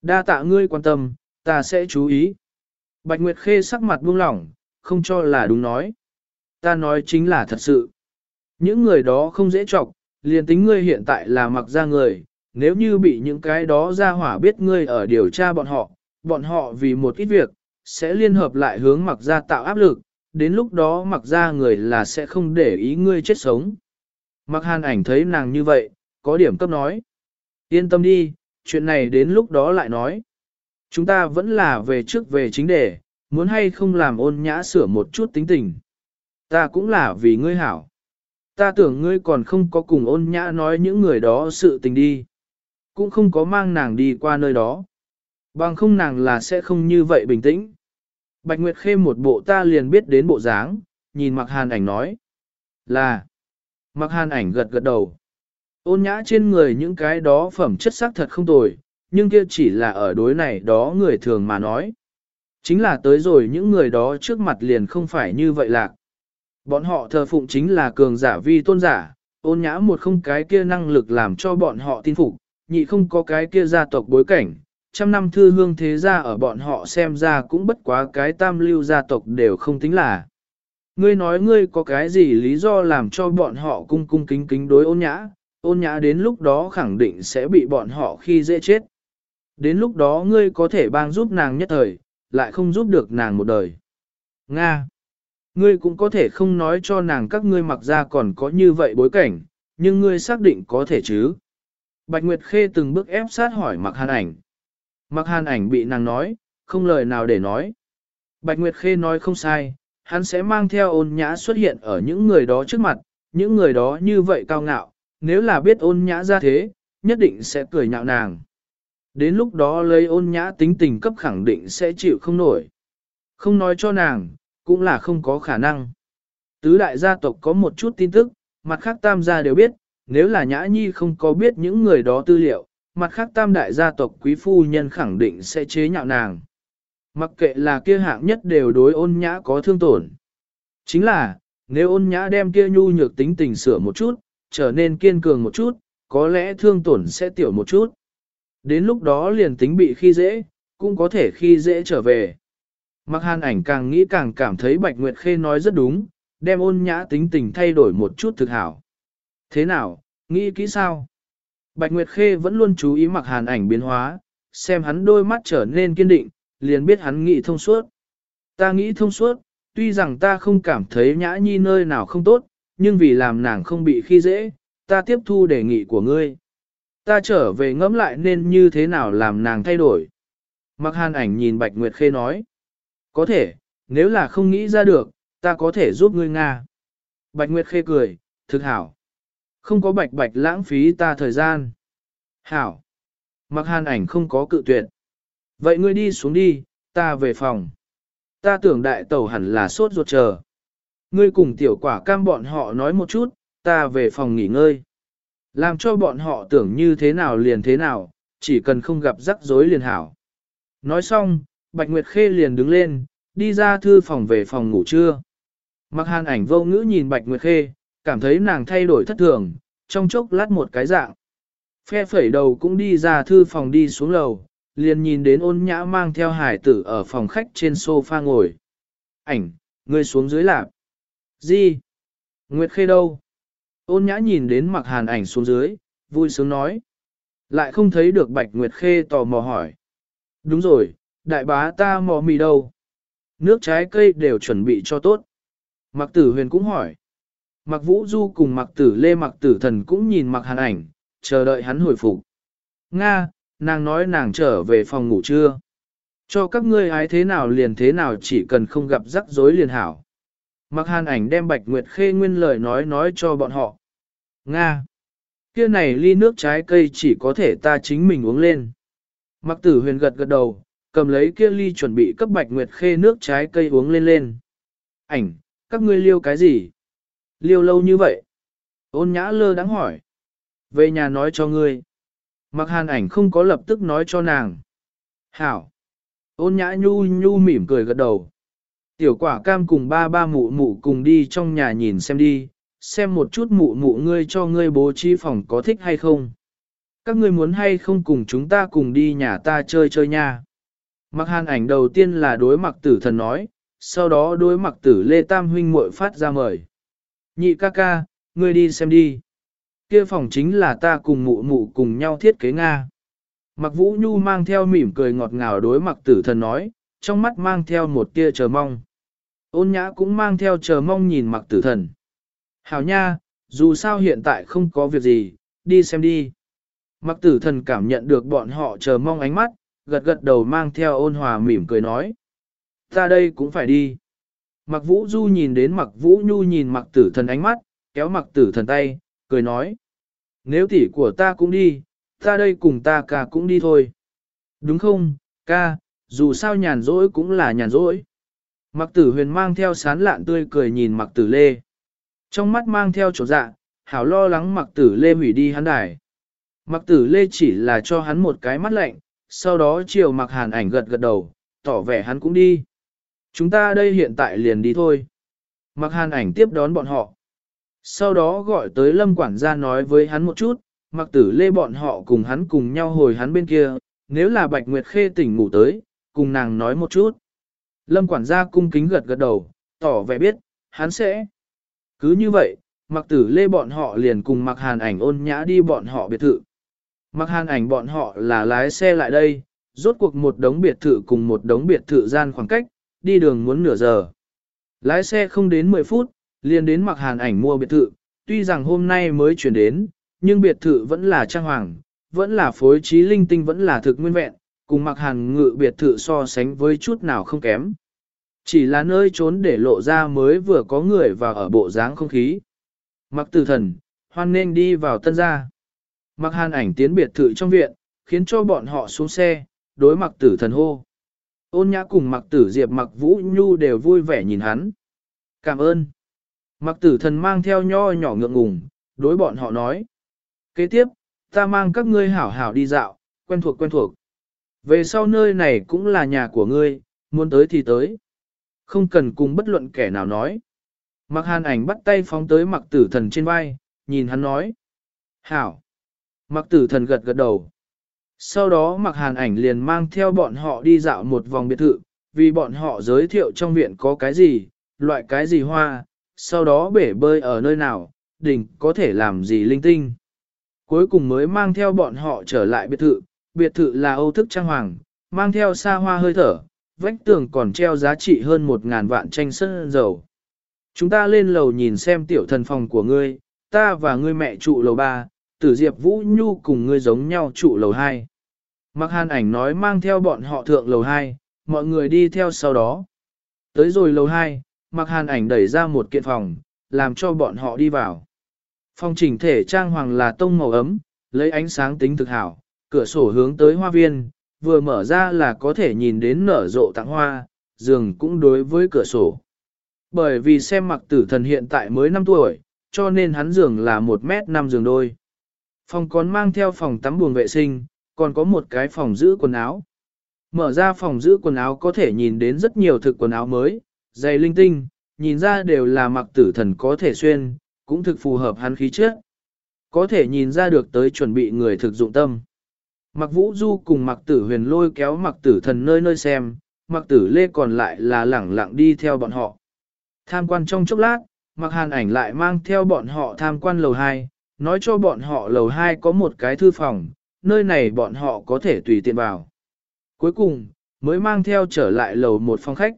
Đa tạ ngươi quan tâm, ta sẽ chú ý. Bạch Nguyệt Khê sắc mặt buông lỏng, không cho là đúng nói. Ta nói chính là thật sự. Những người đó không dễ chọc, liền tính ngươi hiện tại là mặc ra người, nếu như bị những cái đó ra hỏa biết ngươi ở điều tra bọn họ, bọn họ vì một ít việc, sẽ liên hợp lại hướng mặc ra tạo áp lực, đến lúc đó mặc ra người là sẽ không để ý ngươi chết sống. Mặc hàn ảnh thấy nàng như vậy, có điểm cấp nói. Yên tâm đi, chuyện này đến lúc đó lại nói. Chúng ta vẫn là về trước về chính đề, muốn hay không làm ôn nhã sửa một chút tính tình. Ta cũng là vì ngươi hảo. Ta tưởng ngươi còn không có cùng ôn nhã nói những người đó sự tình đi. Cũng không có mang nàng đi qua nơi đó. Bằng không nàng là sẽ không như vậy bình tĩnh. Bạch Nguyệt Khê một bộ ta liền biết đến bộ dáng, nhìn mặc hàn ảnh nói. Là. Mặc hàn ảnh gật gật đầu. Ôn nhã trên người những cái đó phẩm chất sắc thật không tồi, nhưng kia chỉ là ở đối này đó người thường mà nói. Chính là tới rồi những người đó trước mặt liền không phải như vậy lạc. Bọn họ thờ phụng chính là cường giả vi tôn giả, ôn nhã một không cái kia năng lực làm cho bọn họ tin phục, nhị không có cái kia gia tộc bối cảnh, trăm năm thư hương thế gia ở bọn họ xem ra cũng bất quá cái tam lưu gia tộc đều không tính là. Ngươi nói ngươi có cái gì lý do làm cho bọn họ cung cung kính kính đối ôn nhã, ôn nhã đến lúc đó khẳng định sẽ bị bọn họ khi dễ chết. Đến lúc đó ngươi có thể bang giúp nàng nhất thời, lại không giúp được nàng một đời. Nga Ngươi cũng có thể không nói cho nàng các ngươi mặc ra còn có như vậy bối cảnh, nhưng ngươi xác định có thể chứ. Bạch Nguyệt Khê từng bước ép sát hỏi mặc hàn ảnh. Mặc hàn ảnh bị nàng nói, không lời nào để nói. Bạch Nguyệt Khê nói không sai, hắn sẽ mang theo ôn nhã xuất hiện ở những người đó trước mặt, những người đó như vậy cao ngạo, nếu là biết ôn nhã ra thế, nhất định sẽ cười nhạo nàng. Đến lúc đó lấy ôn nhã tính tình cấp khẳng định sẽ chịu không nổi. Không nói cho nàng, cũng là không có khả năng. Tứ đại gia tộc có một chút tin tức, mặt khác tam gia đều biết, nếu là nhã nhi không có biết những người đó tư liệu, mặt khác tam đại gia tộc quý phu nhân khẳng định sẽ chế nhạo nàng. Mặc kệ là kia hạng nhất đều đối ôn nhã có thương tổn. Chính là, nếu ôn nhã đem kia nhu nhược tính tình sửa một chút, trở nên kiên cường một chút, có lẽ thương tổn sẽ tiểu một chút. Đến lúc đó liền tính bị khi dễ, cũng có thể khi dễ trở về. Mặc hàn ảnh càng nghĩ càng cảm thấy Bạch Nguyệt Khê nói rất đúng, đem ôn nhã tính tình thay đổi một chút thực hảo. Thế nào, nghĩ kỹ sao? Bạch Nguyệt Khê vẫn luôn chú ý mặc hàn ảnh biến hóa, xem hắn đôi mắt trở nên kiên định, liền biết hắn nghĩ thông suốt. Ta nghĩ thông suốt, tuy rằng ta không cảm thấy nhã nhi nơi nào không tốt, nhưng vì làm nàng không bị khi dễ, ta tiếp thu đề nghị của ngươi. Ta trở về ngẫm lại nên như thế nào làm nàng thay đổi. Mặc hàn ảnh nhìn Bạch Nguyệt Khê nói. Có thể, nếu là không nghĩ ra được, ta có thể giúp ngươi Nga. Bạch Nguyệt Khê cười, thực hảo. Không có bạch bạch lãng phí ta thời gian. Hảo. Mặc hàn ảnh không có cự tuyệt. Vậy ngươi đi xuống đi, ta về phòng. Ta tưởng đại tẩu hẳn là sốt ruột chờ. Ngươi cùng tiểu quả cam bọn họ nói một chút, ta về phòng nghỉ ngơi. Làm cho bọn họ tưởng như thế nào liền thế nào, chỉ cần không gặp rắc rối liền hảo. Nói xong, Bạch Nguyệt Khê liền đứng lên, đi ra thư phòng về phòng ngủ trưa. Mặc hàn ảnh vô ngữ nhìn Bạch Nguyệt Khê, cảm thấy nàng thay đổi thất thường, trong chốc lát một cái dạng. Phe phẩy đầu cũng đi ra thư phòng đi xuống lầu, liền nhìn đến ôn nhã mang theo hải tử ở phòng khách trên sofa ngồi. Ảnh, ngươi xuống dưới lạp. Gì? Nguyệt Khê đâu? Ôn nhã nhìn đến mặc hàn ảnh xuống dưới, vui sướng nói. Lại không thấy được Bạch Nguyệt Khê tò mò hỏi. Đúng rồi, đại bá ta mò mì đâu? Nước trái cây đều chuẩn bị cho tốt. Mặc tử huyền cũng hỏi. Mặc vũ du cùng mặc tử lê mặc tử thần cũng nhìn mặc hàn ảnh, chờ đợi hắn hồi phục. Nga, nàng nói nàng trở về phòng ngủ trưa. Cho các ngươi ái thế nào liền thế nào chỉ cần không gặp rắc rối liền hảo. Mặc hàn ảnh đem bạch nguyệt khê nguyên lời nói nói cho bọn họ. Nga, kia này ly nước trái cây chỉ có thể ta chính mình uống lên. Mặc tử huyền gật gật đầu, cầm lấy kia ly chuẩn bị cấp bạch nguyệt khê nước trái cây uống lên lên. Ảnh, các ngươi liêu cái gì? Liêu lâu như vậy? Ôn nhã lơ đáng hỏi. Về nhà nói cho ngươi. Mặc hàn ảnh không có lập tức nói cho nàng. Hảo. Ôn nhã nhu nhu mỉm cười gật đầu. Tiểu quả cam cùng ba ba mụ mụ cùng đi trong nhà nhìn xem đi, xem một chút mụ mụ ngươi cho ngươi bố trí phòng có thích hay không. Các ngươi muốn hay không cùng chúng ta cùng đi nhà ta chơi chơi nha. Mặc hàn ảnh đầu tiên là đối mặc tử thần nói, sau đó đối mặc tử Lê Tam huynh muội phát ra mời. Nhị ca ca, ngươi đi xem đi. Kia phòng chính là ta cùng mụ mụ cùng nhau thiết kế Nga. Mặc vũ nhu mang theo mỉm cười ngọt ngào đối mặc tử thần nói, trong mắt mang theo một tia chờ mong. Ôn nhã cũng mang theo chờ mong nhìn mặc tử thần. Hảo nha, dù sao hiện tại không có việc gì, đi xem đi. Mặc tử thần cảm nhận được bọn họ chờ mong ánh mắt, gật gật đầu mang theo ôn hòa mỉm cười nói. Ta đây cũng phải đi. Mặc vũ du nhìn đến mặc vũ nhu nhìn mặc tử thần ánh mắt, kéo mặc tử thần tay, cười nói. Nếu tỷ của ta cũng đi, ta đây cùng ta cả cũng đi thôi. Đúng không, ca, dù sao nhàn rỗi cũng là nhàn rỗi. Mặc tử huyền mang theo sán lạn tươi cười nhìn mặc tử lê. Trong mắt mang theo chỗ dạ, hảo lo lắng mặc tử lê hủy đi hắn đài. Mặc tử lê chỉ là cho hắn một cái mắt lạnh, sau đó chiều mặc hàn ảnh gật gật đầu, tỏ vẻ hắn cũng đi. Chúng ta đây hiện tại liền đi thôi. Mặc hàn ảnh tiếp đón bọn họ. Sau đó gọi tới lâm quản gia nói với hắn một chút, mặc tử lê bọn họ cùng hắn cùng nhau hồi hắn bên kia, nếu là Bạch Nguyệt Khê tỉnh ngủ tới, cùng nàng nói một chút. Lâm quản gia cung kính gật gật đầu, tỏ vẻ biết, hắn sẽ. Cứ như vậy, mặc tử lê bọn họ liền cùng mặc hàn ảnh ôn nhã đi bọn họ biệt thự. Mặc hàn ảnh bọn họ là lái xe lại đây, rốt cuộc một đống biệt thự cùng một đống biệt thự gian khoảng cách, đi đường muốn nửa giờ. Lái xe không đến 10 phút, liền đến mặc hàn ảnh mua biệt thự, tuy rằng hôm nay mới chuyển đến, nhưng biệt thự vẫn là trang hoàng, vẫn là phối trí linh tinh vẫn là thực nguyên vẹn, cùng mặc hàn ngự biệt thự so sánh với chút nào không kém. Chỉ là nơi trốn để lộ ra mới vừa có người vào ở bộ dáng không khí. Mặc tử thần, hoan nên đi vào tân gia. Mặc hàn ảnh tiến biệt thự trong viện, khiến cho bọn họ xuống xe, đối mặc tử thần hô. Ôn nhã cùng mặc tử diệp mặc vũ nhu đều vui vẻ nhìn hắn. Cảm ơn. Mặc tử thần mang theo nho nhỏ ngượng ngùng, đối bọn họ nói. Kế tiếp, ta mang các ngươi hảo hảo đi dạo, quen thuộc quen thuộc. Về sau nơi này cũng là nhà của ngươi, muốn tới thì tới. Không cần cùng bất luận kẻ nào nói. Mặc hàn ảnh bắt tay phóng tới mặc tử thần trên vai, nhìn hắn nói. Hảo. Mặc tử thần gật gật đầu. Sau đó mặc hàn ảnh liền mang theo bọn họ đi dạo một vòng biệt thự, vì bọn họ giới thiệu trong viện có cái gì, loại cái gì hoa, sau đó bể bơi ở nơi nào, đỉnh có thể làm gì linh tinh. Cuối cùng mới mang theo bọn họ trở lại biệt thự, biệt thự là Âu thức trang hoàng, mang theo xa hoa hơi thở, vách tường còn treo giá trị hơn một ngàn vạn tranh sân dầu. Chúng ta lên lầu nhìn xem tiểu thần phòng của ngươi, ta và ngươi mẹ trụ lầu ba, tử diệp vũ nhu cùng ngươi giống nhau trụ lầu hai. Mặc hàn ảnh nói mang theo bọn họ thượng lầu hai, mọi người đi theo sau đó. Tới rồi lầu hai, mặc hàn ảnh đẩy ra một kiện phòng, làm cho bọn họ đi vào. Phòng chỉnh thể trang hoàng là tông màu ấm, lấy ánh sáng tính thực hảo, cửa sổ hướng tới hoa viên, vừa mở ra là có thể nhìn đến nở rộ tặng hoa, giường cũng đối với cửa sổ. Bởi vì xem mặc tử thần hiện tại mới 5 tuổi, cho nên hắn giường là 1 mét 5 giường đôi. Phòng còn mang theo phòng tắm buồng vệ sinh, còn có một cái phòng giữ quần áo. Mở ra phòng giữ quần áo có thể nhìn đến rất nhiều thực quần áo mới, dày linh tinh, nhìn ra đều là mặc tử thần có thể xuyên, cũng thực phù hợp hắn khí chất. Có thể nhìn ra được tới chuẩn bị người thực dụng tâm. Mặc vũ du cùng mặc tử huyền lôi kéo mặc tử thần nơi nơi xem, mặc tử lê còn lại là lẳng lặng đi theo bọn họ. Tham quan trong chốc lát, mặc hàn ảnh lại mang theo bọn họ tham quan lầu 2, nói cho bọn họ lầu 2 có một cái thư phòng, nơi này bọn họ có thể tùy tiện vào. Cuối cùng, mới mang theo trở lại lầu một phòng khách.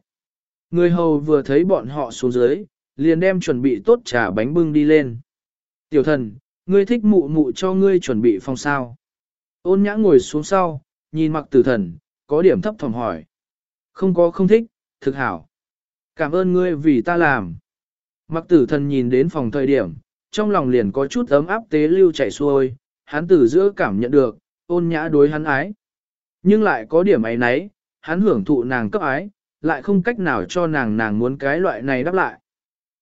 Người hầu vừa thấy bọn họ xuống dưới, liền đem chuẩn bị tốt trà bánh bưng đi lên. Tiểu thần, ngươi thích mụ mụ cho ngươi chuẩn bị phòng sao. Ôn nhã ngồi xuống sau, nhìn mặc tử thần, có điểm thấp thỏm hỏi. Không có không thích, thực hảo. Cảm ơn ngươi vì ta làm. Mặc tử thần nhìn đến phòng thời điểm, trong lòng liền có chút ấm áp tế lưu chảy xuôi, hắn từ giữa cảm nhận được, ôn nhã đối hắn ái. Nhưng lại có điểm ấy nấy, hắn hưởng thụ nàng cấp ái, lại không cách nào cho nàng nàng muốn cái loại này đáp lại.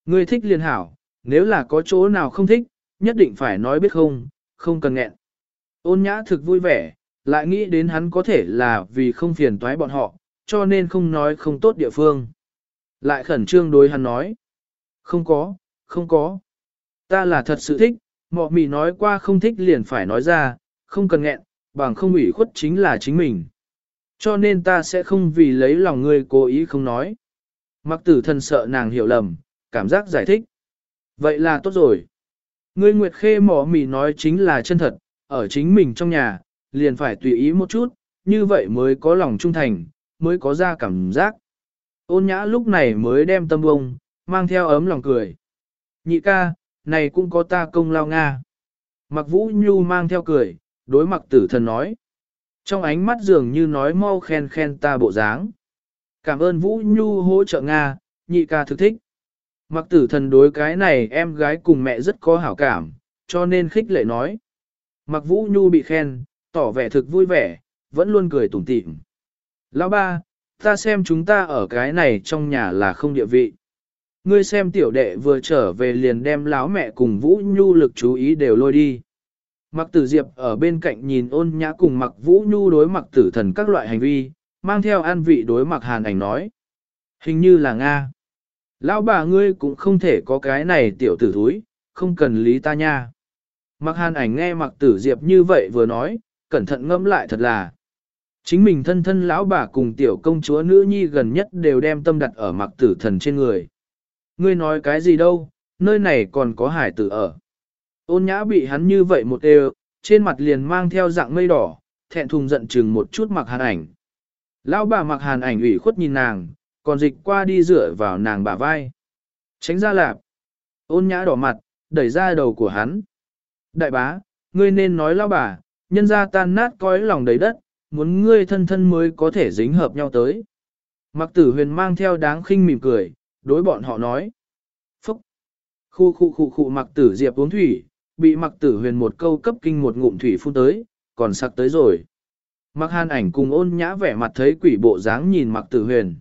Ngươi thích liền hảo, nếu là có chỗ nào không thích, nhất định phải nói biết không, không cần nghẹn. Ôn nhã thực vui vẻ, lại nghĩ đến hắn có thể là vì không phiền toái bọn họ, cho nên không nói không tốt địa phương. Lại khẩn trương đối hắn nói. Không có, không có. Ta là thật sự thích, mọ mì nói qua không thích liền phải nói ra, không cần nghẹn, bằng không ủy khuất chính là chính mình. Cho nên ta sẽ không vì lấy lòng ngươi cố ý không nói. Mặc tử thần sợ nàng hiểu lầm, cảm giác giải thích. Vậy là tốt rồi. Ngươi Nguyệt Khê mỏ mì nói chính là chân thật, ở chính mình trong nhà, liền phải tùy ý một chút, như vậy mới có lòng trung thành, mới có ra cảm giác. Ôn nhã lúc này mới đem tâm bông, mang theo ấm lòng cười. Nhị ca, này cũng có ta công lao Nga. Mặc vũ nhu mang theo cười, đối mặc tử thần nói. Trong ánh mắt dường như nói mau khen khen ta bộ dáng. Cảm ơn vũ nhu hỗ trợ Nga, nhị ca thực thích. Mặc tử thần đối cái này em gái cùng mẹ rất có hảo cảm, cho nên khích lệ nói. Mặc vũ nhu bị khen, tỏ vẻ thực vui vẻ, vẫn luôn cười tủm tỉm. Lão ba, ta xem chúng ta ở cái này trong nhà là không địa vị. Ngươi xem tiểu đệ vừa trở về liền đem lão mẹ cùng Vũ Nhu lực chú ý đều lôi đi. Mặc tử diệp ở bên cạnh nhìn ôn nhã cùng mặc Vũ Nhu đối mặc tử thần các loại hành vi, mang theo an vị đối mặc hàn ảnh nói. Hình như là Nga. Lão bà ngươi cũng không thể có cái này tiểu tử thúi, không cần lý ta nha. Mặc hàn ảnh nghe mặc tử diệp như vậy vừa nói, cẩn thận ngẫm lại thật là. Chính mình thân thân lão bà cùng tiểu công chúa nữ nhi gần nhất đều đem tâm đặt ở mặc tử thần trên người. Ngươi nói cái gì đâu, nơi này còn có hải tử ở. Ôn nhã bị hắn như vậy một đều, trên mặt liền mang theo dạng mây đỏ, thẹn thùng giận chừng một chút mặc hàn ảnh. Lão bà mặc hàn ảnh ủy khuất nhìn nàng, còn dịch qua đi dựa vào nàng bả vai. Tránh ra lạp. Ôn nhã đỏ mặt, đẩy ra đầu của hắn. Đại bá, ngươi nên nói lão bà, nhân ra tan nát cõi lòng đầy đất, muốn ngươi thân thân mới có thể dính hợp nhau tới. Mặc tử huyền mang theo đáng khinh mỉm cười, đối bọn họ nói. Phúc! Khu khu khu khu mặc tử diệp uống thủy, bị mặc tử huyền một câu cấp kinh một ngụm thủy phun tới, còn sặc tới rồi. Mặc hàn ảnh cùng ôn nhã vẻ mặt thấy quỷ bộ dáng nhìn mặc tử huyền.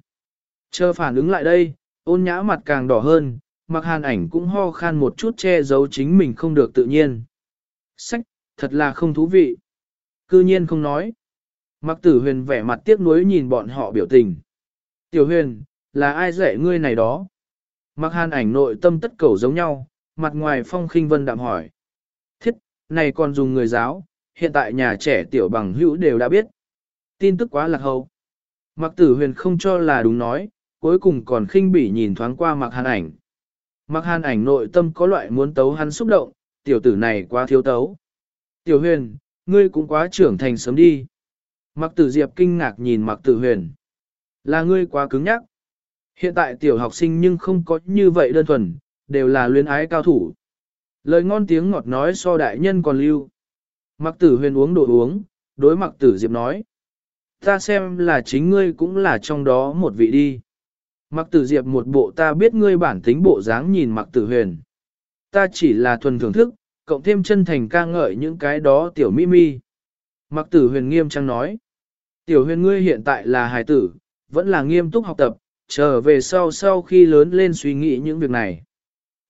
Chờ phản ứng lại đây, ôn nhã mặt càng đỏ hơn, mặc hàn ảnh cũng ho khan một chút che giấu chính mình không được tự nhiên. Sách, thật là không thú vị. Cư nhiên không nói. Mặc tử huyền vẻ mặt tiếc nuối nhìn bọn họ biểu tình. Tiểu huyền, là ai dạy ngươi này đó? Mặc hàn ảnh nội tâm tất cầu giống nhau, mặt ngoài phong khinh vân đạm hỏi. Thiết, này còn dùng người giáo, hiện tại nhà trẻ tiểu bằng hữu đều đã biết. Tin tức quá lạc hậu. Mặc tử huyền không cho là đúng nói, cuối cùng còn khinh bỉ nhìn thoáng qua mặc hàn ảnh. Mặc hàn ảnh nội tâm có loại muốn tấu hắn xúc động, tiểu tử này quá thiếu tấu. Tiểu huyền, ngươi cũng quá trưởng thành sớm đi. Mặc tử diệp kinh ngạc nhìn mặc tử huyền. Là ngươi quá cứng nhắc. Hiện tại tiểu học sinh nhưng không có như vậy đơn thuần, đều là luyến ái cao thủ. Lời ngon tiếng ngọt nói so đại nhân còn lưu. Mặc tử huyền uống đồ uống, đối mặc tử diệp nói. Ta xem là chính ngươi cũng là trong đó một vị đi. Mặc tử diệp một bộ ta biết ngươi bản tính bộ dáng nhìn mặc tử huyền. Ta chỉ là thuần thưởng thức, cộng thêm chân thành ca ngợi những cái đó tiểu mi mi. Mặc tử huyền nghiêm trang nói. Tiểu huyền ngươi hiện tại là hài tử, vẫn là nghiêm túc học tập, trở về sau sau khi lớn lên suy nghĩ những việc này.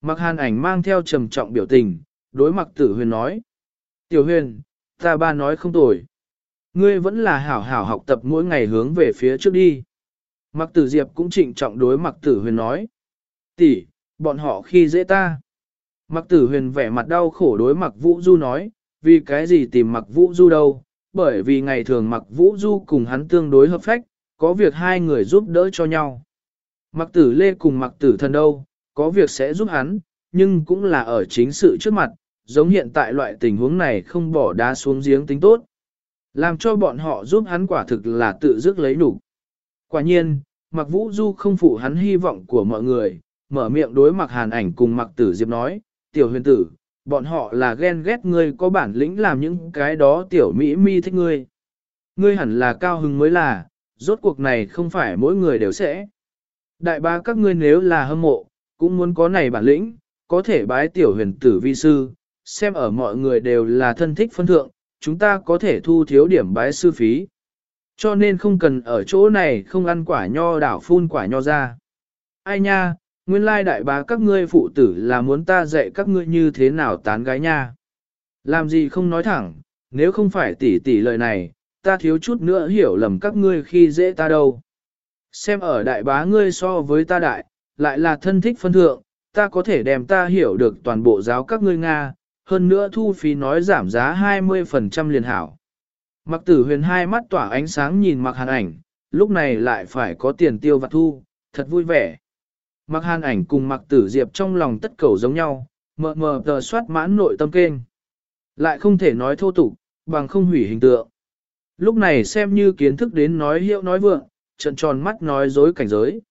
Mặc hàn ảnh mang theo trầm trọng biểu tình, đối mặc tử huyền nói. Tiểu huyền, ta ba nói không tồi. Ngươi vẫn là hảo hảo học tập mỗi ngày hướng về phía trước đi. Mặc tử diệp cũng trịnh trọng đối mặc tử huyền nói. tỷ, bọn họ khi dễ ta. Mặc tử huyền vẻ mặt đau khổ đối mặc vũ du nói, vì cái gì tìm mặc vũ du đâu, bởi vì ngày thường mặc vũ du cùng hắn tương đối hợp phách, có việc hai người giúp đỡ cho nhau. Mặc tử lê cùng mặc tử thần đâu, có việc sẽ giúp hắn, nhưng cũng là ở chính sự trước mặt, giống hiện tại loại tình huống này không bỏ đá xuống giếng tính tốt. Làm cho bọn họ giúp hắn quả thực là tự dứt lấy đủ. Quả nhiên, mặc vũ du không phụ hắn hy vọng của mọi người, mở miệng đối mặc hàn ảnh cùng mặc tử diệp nói, tiểu huyền tử, bọn họ là ghen ghét ngươi có bản lĩnh làm những cái đó tiểu mỹ mi thích ngươi. Ngươi hẳn là cao hứng mới là, rốt cuộc này không phải mỗi người đều sẽ. Đại ba các ngươi nếu là hâm mộ, cũng muốn có này bản lĩnh, có thể bái tiểu huyền tử vi sư, xem ở mọi người đều là thân thích phân thượng, chúng ta có thể thu thiếu điểm bái sư phí. Cho nên không cần ở chỗ này không ăn quả nho đảo phun quả nho ra. Ai nha, nguyên lai đại bá các ngươi phụ tử là muốn ta dạy các ngươi như thế nào tán gái nha. Làm gì không nói thẳng, nếu không phải tỷ tỷ lời này, ta thiếu chút nữa hiểu lầm các ngươi khi dễ ta đâu. Xem ở đại bá ngươi so với ta đại, lại là thân thích phân thượng, ta có thể đem ta hiểu được toàn bộ giáo các ngươi Nga, hơn nữa thu phí nói giảm giá 20% liền hảo. Mặc tử huyền hai mắt tỏa ánh sáng nhìn mặc hàn ảnh, lúc này lại phải có tiền tiêu vặt thu, thật vui vẻ. Mặc hàn ảnh cùng mặc tử diệp trong lòng tất cầu giống nhau, mờ mờ tờ soát mãn nội tâm kênh. Lại không thể nói thô tục, bằng không hủy hình tượng. Lúc này xem như kiến thức đến nói hiệu nói vượng, trận tròn mắt nói dối cảnh giới.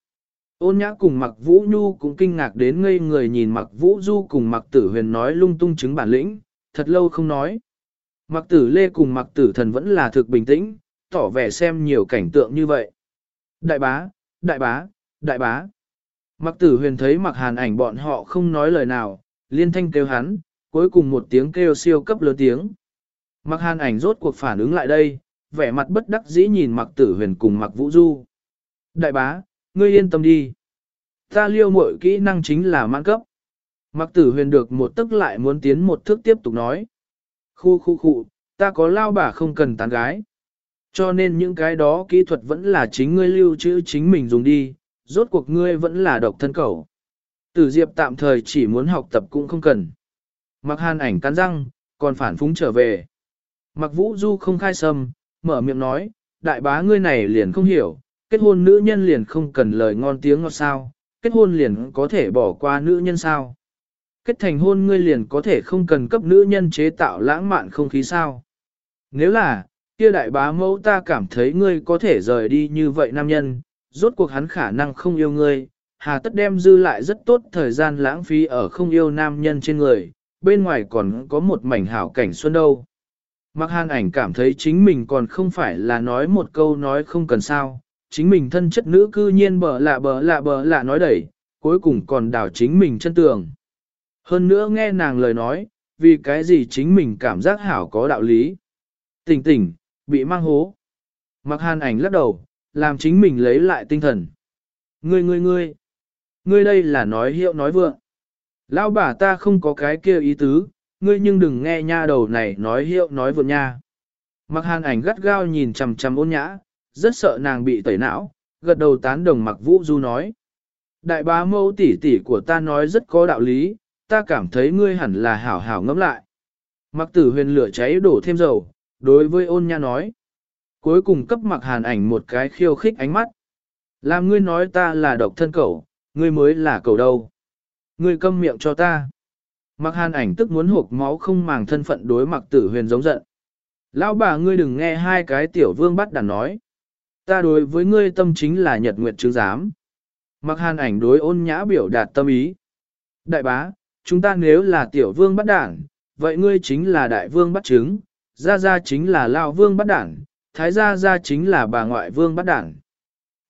Ôn nhã cùng mặc vũ nhu cũng kinh ngạc đến ngây người nhìn mặc vũ du cùng mặc tử huyền nói lung tung chứng bản lĩnh, thật lâu không nói. Mặc tử lê cùng mặc tử thần vẫn là thực bình tĩnh, tỏ vẻ xem nhiều cảnh tượng như vậy. Đại bá, đại bá, đại bá. Mặc tử huyền thấy mặc hàn ảnh bọn họ không nói lời nào, liên thanh kêu hắn, cuối cùng một tiếng kêu siêu cấp lớn tiếng. Mặc hàn ảnh rốt cuộc phản ứng lại đây, vẻ mặt bất đắc dĩ nhìn mặc tử huyền cùng mặc vũ du. Đại bá, ngươi yên tâm đi. Ta liêu mọi kỹ năng chính là mãn cấp. Mặc tử huyền được một tức lại muốn tiến một thước tiếp tục nói. Khu khu khu, ta có lao bà không cần tán gái. Cho nên những cái đó kỹ thuật vẫn là chính ngươi lưu trữ chính mình dùng đi, rốt cuộc ngươi vẫn là độc thân cầu. Tử Diệp tạm thời chỉ muốn học tập cũng không cần. Mặc hàn ảnh cắn răng, còn phản phúng trở về. Mặc vũ du không khai sâm, mở miệng nói, đại bá ngươi này liền không hiểu, kết hôn nữ nhân liền không cần lời ngon tiếng ngọt sao, kết hôn liền có thể bỏ qua nữ nhân sao. Kết thành hôn ngươi liền có thể không cần cấp nữ nhân chế tạo lãng mạn không khí sao. Nếu là, kia đại bá mẫu ta cảm thấy ngươi có thể rời đi như vậy nam nhân, rốt cuộc hắn khả năng không yêu ngươi, hà tất đem dư lại rất tốt thời gian lãng phí ở không yêu nam nhân trên người, bên ngoài còn có một mảnh hảo cảnh xuân đâu. Mặc hàn ảnh cảm thấy chính mình còn không phải là nói một câu nói không cần sao, chính mình thân chất nữ cư nhiên bờ lạ bờ lạ bờ lạ nói đẩy, cuối cùng còn đảo chính mình chân tường. Hơn nữa nghe nàng lời nói, vì cái gì chính mình cảm giác hảo có đạo lý. Tỉnh tỉnh, bị mang hố. Mặc hàn ảnh lắc đầu, làm chính mình lấy lại tinh thần. Ngươi ngươi ngươi, ngươi đây là nói hiệu nói vượng. Lão bà ta không có cái kia ý tứ, ngươi nhưng đừng nghe nha đầu này nói hiệu nói vượn nha. Mặc hàn ảnh gắt gao nhìn chằm chằm ôn nhã, rất sợ nàng bị tẩy não, gật đầu tán đồng mặc vũ du nói. Đại bá mẫu tỷ tỷ của ta nói rất có đạo lý, ta cảm thấy ngươi hẳn là hảo hảo ngẫm lại. Mặc tử huyền lửa cháy đổ thêm dầu, đối với ôn nha nói. Cuối cùng cấp mặc hàn ảnh một cái khiêu khích ánh mắt. Làm ngươi nói ta là độc thân cậu, ngươi mới là cậu đâu. Ngươi câm miệng cho ta. Mặc hàn ảnh tức muốn hộp máu không màng thân phận đối mặc tử huyền giống giận. Lão bà ngươi đừng nghe hai cái tiểu vương bắt đàn nói. Ta đối với ngươi tâm chính là nhật nguyệt chứng giám. Mặc hàn ảnh đối ôn nhã biểu đạt tâm ý. Đại bá, chúng ta nếu là tiểu vương bắt đảng, vậy ngươi chính là đại vương bắt chứng, gia gia chính là lao vương bắt đảng, thái gia gia chính là bà ngoại vương bắt đảng.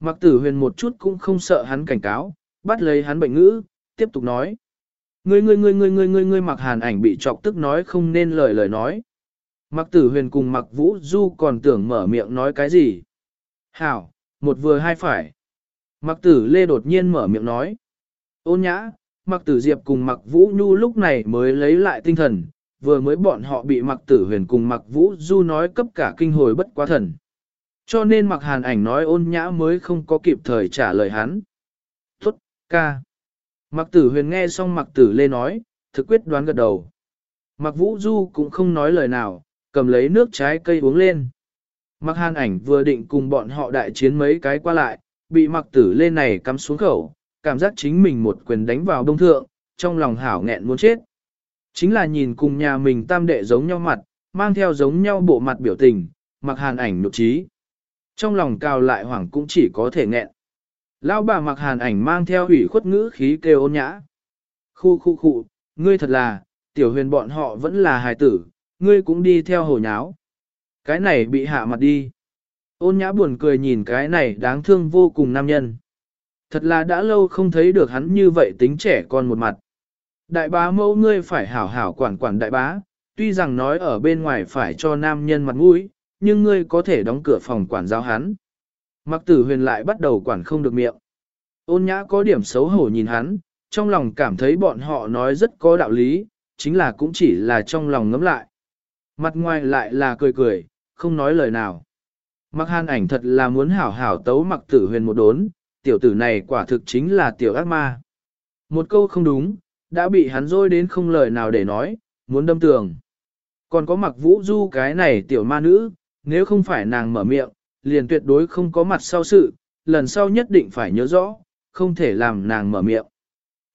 Mặc tử huyền một chút cũng không sợ hắn cảnh cáo, bắt lấy hắn bệnh ngữ, tiếp tục nói. Ngươi ngươi ngươi ngươi ngươi ngươi ngươi mặc hàn ảnh bị chọc tức nói không nên lời lời nói. Mặc tử huyền cùng mặc vũ du còn tưởng mở miệng nói cái gì. Hảo, một vừa hai phải. Mặc tử lê đột nhiên mở miệng nói. Ôn nhã, mặc tử diệp cùng mặc vũ nhu lúc này mới lấy lại tinh thần, vừa mới bọn họ bị mặc tử huyền cùng mặc vũ du nói cấp cả kinh hồi bất quá thần. Cho nên mặc hàn ảnh nói ôn nhã mới không có kịp thời trả lời hắn. Tốt, ca. Mặc tử huyền nghe xong mặc tử lê nói, thực quyết đoán gật đầu. Mặc vũ du cũng không nói lời nào, cầm lấy nước trái cây uống lên. Mặc hàn ảnh vừa định cùng bọn họ đại chiến mấy cái qua lại, bị mặc tử lê này cắm xuống khẩu, cảm giác chính mình một quyền đánh vào đông thượng, trong lòng hảo nghẹn muốn chết. Chính là nhìn cùng nhà mình tam đệ giống nhau mặt, mang theo giống nhau bộ mặt biểu tình, mặc hàn ảnh nhục trí. Trong lòng cao lại hoảng cũng chỉ có thể nghẹn. Lão bà mặc hàn ảnh mang theo ủy khuất ngữ khí kêu ôn nhã. Khu khu khu, ngươi thật là, tiểu huyền bọn họ vẫn là hài tử, ngươi cũng đi theo hồ nháo. Cái này bị hạ mặt đi. Ôn nhã buồn cười nhìn cái này đáng thương vô cùng nam nhân. Thật là đã lâu không thấy được hắn như vậy tính trẻ con một mặt. Đại bá mẫu ngươi phải hảo hảo quản quản đại bá, tuy rằng nói ở bên ngoài phải cho nam nhân mặt mũi, nhưng ngươi có thể đóng cửa phòng quản giáo hắn. Mặc tử huyền lại bắt đầu quản không được miệng. Ôn nhã có điểm xấu hổ nhìn hắn, trong lòng cảm thấy bọn họ nói rất có đạo lý, chính là cũng chỉ là trong lòng ngấm lại. Mặt ngoài lại là cười cười, không nói lời nào. Mặc hàn ảnh thật là muốn hảo hảo tấu mặc tử huyền một đốn, tiểu tử này quả thực chính là tiểu ác ma. Một câu không đúng, đã bị hắn dôi đến không lời nào để nói, muốn đâm tường. Còn có mặc vũ du cái này tiểu ma nữ, nếu không phải nàng mở miệng, liền tuyệt đối không có mặt sau sự, lần sau nhất định phải nhớ rõ, không thể làm nàng mở miệng.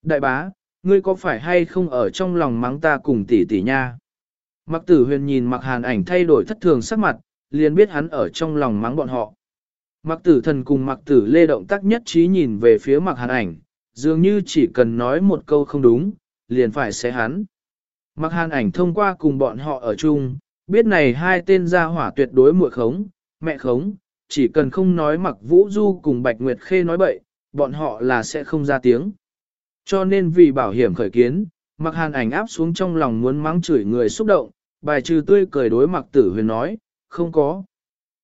Đại bá, ngươi có phải hay không ở trong lòng mắng ta cùng tỷ tỷ nha? Mặc tử huyền nhìn mặc hàn ảnh thay đổi thất thường sắc mặt, liền biết hắn ở trong lòng mắng bọn họ. Mặc tử thần cùng mặc tử lê động tác nhất trí nhìn về phía mặc hàn ảnh, dường như chỉ cần nói một câu không đúng, liền phải xé hắn. Mặc hàn ảnh thông qua cùng bọn họ ở chung, biết này hai tên gia hỏa tuyệt đối muội khống, mẹ khống, chỉ cần không nói mặc vũ du cùng bạch nguyệt khê nói bậy, bọn họ là sẽ không ra tiếng. Cho nên vì bảo hiểm khởi kiến, mặc hàn ảnh áp xuống trong lòng muốn mắng chửi người xúc động, bài trừ tươi cười đối mặc tử huyền nói, không có.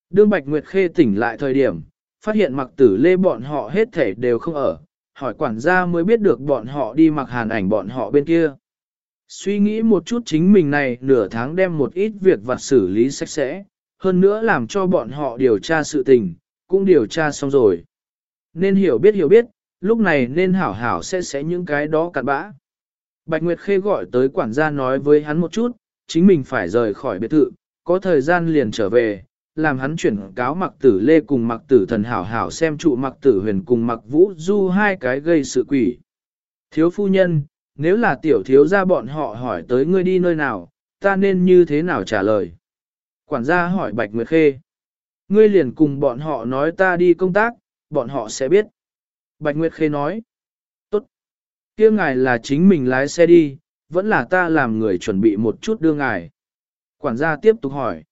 Đương bạch nguyệt khê tỉnh lại thời điểm, phát hiện mặc tử lê bọn họ hết thể đều không ở, hỏi quản gia mới biết được bọn họ đi mặc hàn ảnh bọn họ bên kia. Suy nghĩ một chút chính mình này nửa tháng đem một ít việc vặt xử lý sạch sẽ, hơn nữa làm cho bọn họ điều tra sự tình, cũng điều tra xong rồi. Nên hiểu biết hiểu biết, lúc này nên hảo hảo sẽ sẽ những cái đó cặn bã. Bạch Nguyệt Khê gọi tới quản gia nói với hắn một chút, chính mình phải rời khỏi biệt thự, có thời gian liền trở về, làm hắn chuyển cáo mặc tử lê cùng mặc tử thần hảo hảo xem trụ mặc tử huyền cùng mặc vũ du hai cái gây sự quỷ. Thiếu phu nhân, nếu là tiểu thiếu gia bọn họ hỏi tới ngươi đi nơi nào, ta nên như thế nào trả lời? Quản gia hỏi Bạch Nguyệt Khê. Ngươi liền cùng bọn họ nói ta đi công tác, bọn họ sẽ biết. Bạch Nguyệt Khê nói. Tốt. kia ngài là chính mình lái xe đi, vẫn là ta làm người chuẩn bị một chút đưa ngài. Quản gia tiếp tục hỏi.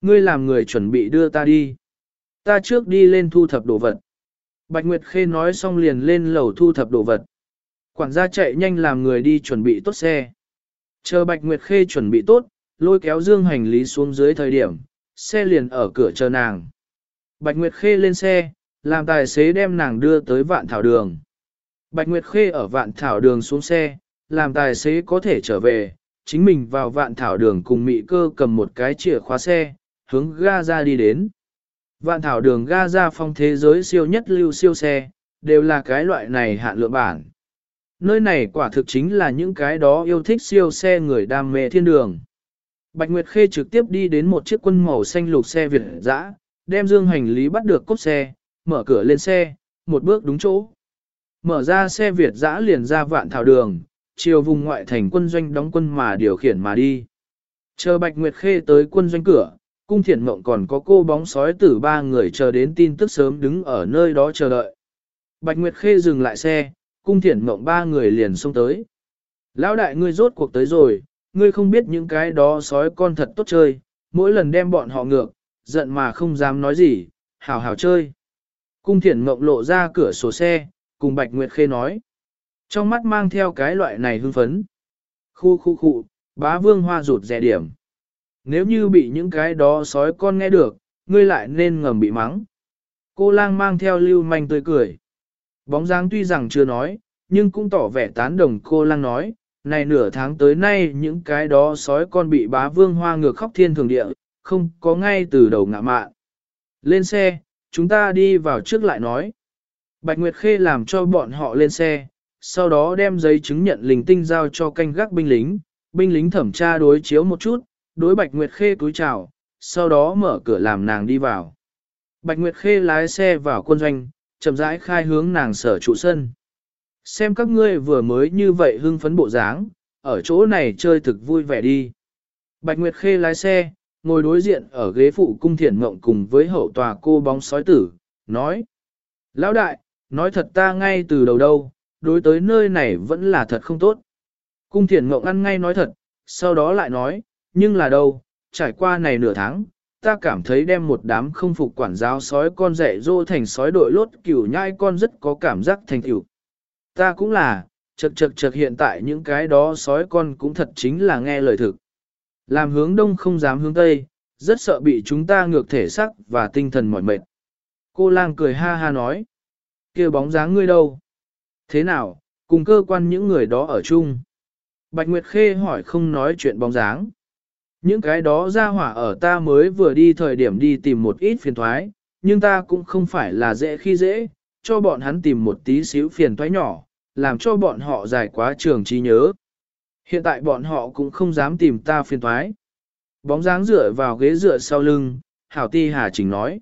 Ngươi làm người chuẩn bị đưa ta đi. Ta trước đi lên thu thập đồ vật. Bạch Nguyệt Khê nói xong liền lên lầu thu thập đồ vật. Quản gia chạy nhanh làm người đi chuẩn bị tốt xe. Chờ Bạch Nguyệt Khê chuẩn bị tốt, lôi kéo dương hành lý xuống dưới thời điểm, xe liền ở cửa chờ nàng. Bạch Nguyệt Khê lên xe, làm tài xế đem nàng đưa tới vạn thảo đường. Bạch Nguyệt Khê ở vạn thảo đường xuống xe, làm tài xế có thể trở về, chính mình vào vạn thảo đường cùng Mị cơ cầm một cái chìa khóa xe, hướng ga ra đi đến. Vạn thảo đường ga ra phong thế giới siêu nhất lưu siêu xe, đều là cái loại này hạn lượng bản. Nơi này quả thực chính là những cái đó yêu thích siêu xe người đam mê thiên đường. Bạch Nguyệt Khê trực tiếp đi đến một chiếc quân màu xanh lục xe Việt dã, đem dương hành lý bắt được cốt xe, mở cửa lên xe, một bước đúng chỗ. Mở ra xe Việt dã liền ra vạn thảo đường, chiều vùng ngoại thành quân doanh đóng quân mà điều khiển mà đi. Chờ Bạch Nguyệt Khê tới quân doanh cửa, cung thiển mộng còn có cô bóng sói tử ba người chờ đến tin tức sớm đứng ở nơi đó chờ đợi. Bạch Nguyệt Khê dừng lại xe, cung thiển mộng ba người liền xông tới. Lão đại ngươi rốt cuộc tới rồi, ngươi không biết những cái đó sói con thật tốt chơi, mỗi lần đem bọn họ ngược, giận mà không dám nói gì, hảo hảo chơi. Cung thiển mộng lộ ra cửa sổ xe, cùng Bạch Nguyệt Khê nói. Trong mắt mang theo cái loại này hưng phấn. Khu khu khu, bá vương hoa rụt rẻ điểm. Nếu như bị những cái đó sói con nghe được, ngươi lại nên ngầm bị mắng. Cô lang mang theo lưu manh tươi cười. Bóng dáng tuy rằng chưa nói, nhưng cũng tỏ vẻ tán đồng cô lang nói, này nửa tháng tới nay những cái đó sói con bị bá vương hoa ngược khóc thiên thường địa, không có ngay từ đầu ngạ mạn. Lên xe, chúng ta đi vào trước lại nói. Bạch Nguyệt Khê làm cho bọn họ lên xe, sau đó đem giấy chứng nhận linh tinh giao cho canh gác binh lính, binh lính thẩm tra đối chiếu một chút, đối Bạch Nguyệt Khê túi chào, sau đó mở cửa làm nàng đi vào. Bạch Nguyệt Khê lái xe vào quân doanh, chậm rãi khai hướng nàng sở trụ sân. Xem các ngươi vừa mới như vậy hưng phấn bộ dáng, ở chỗ này chơi thực vui vẻ đi. Bạch Nguyệt Khê lái xe, ngồi đối diện ở ghế phụ cung thiển mộng cùng với hậu tòa cô bóng sói tử, nói. Lão đại, nói thật ta ngay từ đầu đâu, đối tới nơi này vẫn là thật không tốt. Cung thiển mộng ăn ngay nói thật, sau đó lại nói, nhưng là đâu, trải qua này nửa tháng, ta cảm thấy đem một đám không phục quản giáo sói con dạy dỗ thành sói đội lốt cửu nhai con rất có cảm giác thành tựu. Ta cũng là, chật chật chật hiện tại những cái đó sói con cũng thật chính là nghe lời thực. Làm hướng đông không dám hướng tây, rất sợ bị chúng ta ngược thể sắc và tinh thần mỏi mệt. Cô lang cười ha ha nói. kia bóng dáng ngươi đâu? Thế nào, cùng cơ quan những người đó ở chung? Bạch Nguyệt Khê hỏi không nói chuyện bóng dáng. Những cái đó ra hỏa ở ta mới vừa đi thời điểm đi tìm một ít phiền thoái, nhưng ta cũng không phải là dễ khi dễ, cho bọn hắn tìm một tí xíu phiền thoái nhỏ, làm cho bọn họ dài quá trường trí nhớ. Hiện tại bọn họ cũng không dám tìm ta phiền thoái. Bóng dáng dựa vào ghế dựa sau lưng, Hảo Ti Hà Trình nói.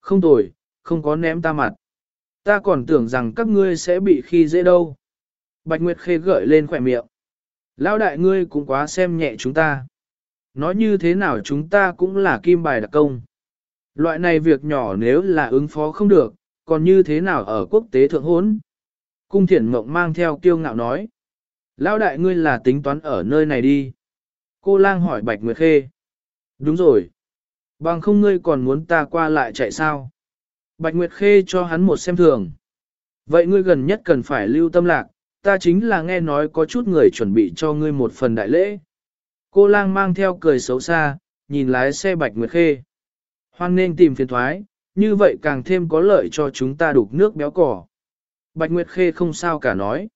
Không tồi, không có ném ta mặt. Ta còn tưởng rằng các ngươi sẽ bị khi dễ đâu. Bạch Nguyệt Khê gợi lên khỏe miệng. Lão đại ngươi cũng quá xem nhẹ chúng ta. Nói như thế nào chúng ta cũng là kim bài đặc công. Loại này việc nhỏ nếu là ứng phó không được, còn như thế nào ở quốc tế thượng hốn. Cung thiển mộng mang theo kiêu ngạo nói. Lão đại ngươi là tính toán ở nơi này đi. Cô lang hỏi Bạch Nguyệt Khê. Đúng rồi. Bằng không ngươi còn muốn ta qua lại chạy sao? Bạch Nguyệt Khê cho hắn một xem thường. Vậy ngươi gần nhất cần phải lưu tâm lạc, ta chính là nghe nói có chút người chuẩn bị cho ngươi một phần đại lễ. Cô lang mang theo cười xấu xa, nhìn lái xe Bạch Nguyệt Khê. Hoan nên tìm phiền thoái, như vậy càng thêm có lợi cho chúng ta đục nước béo cỏ. Bạch Nguyệt Khê không sao cả nói.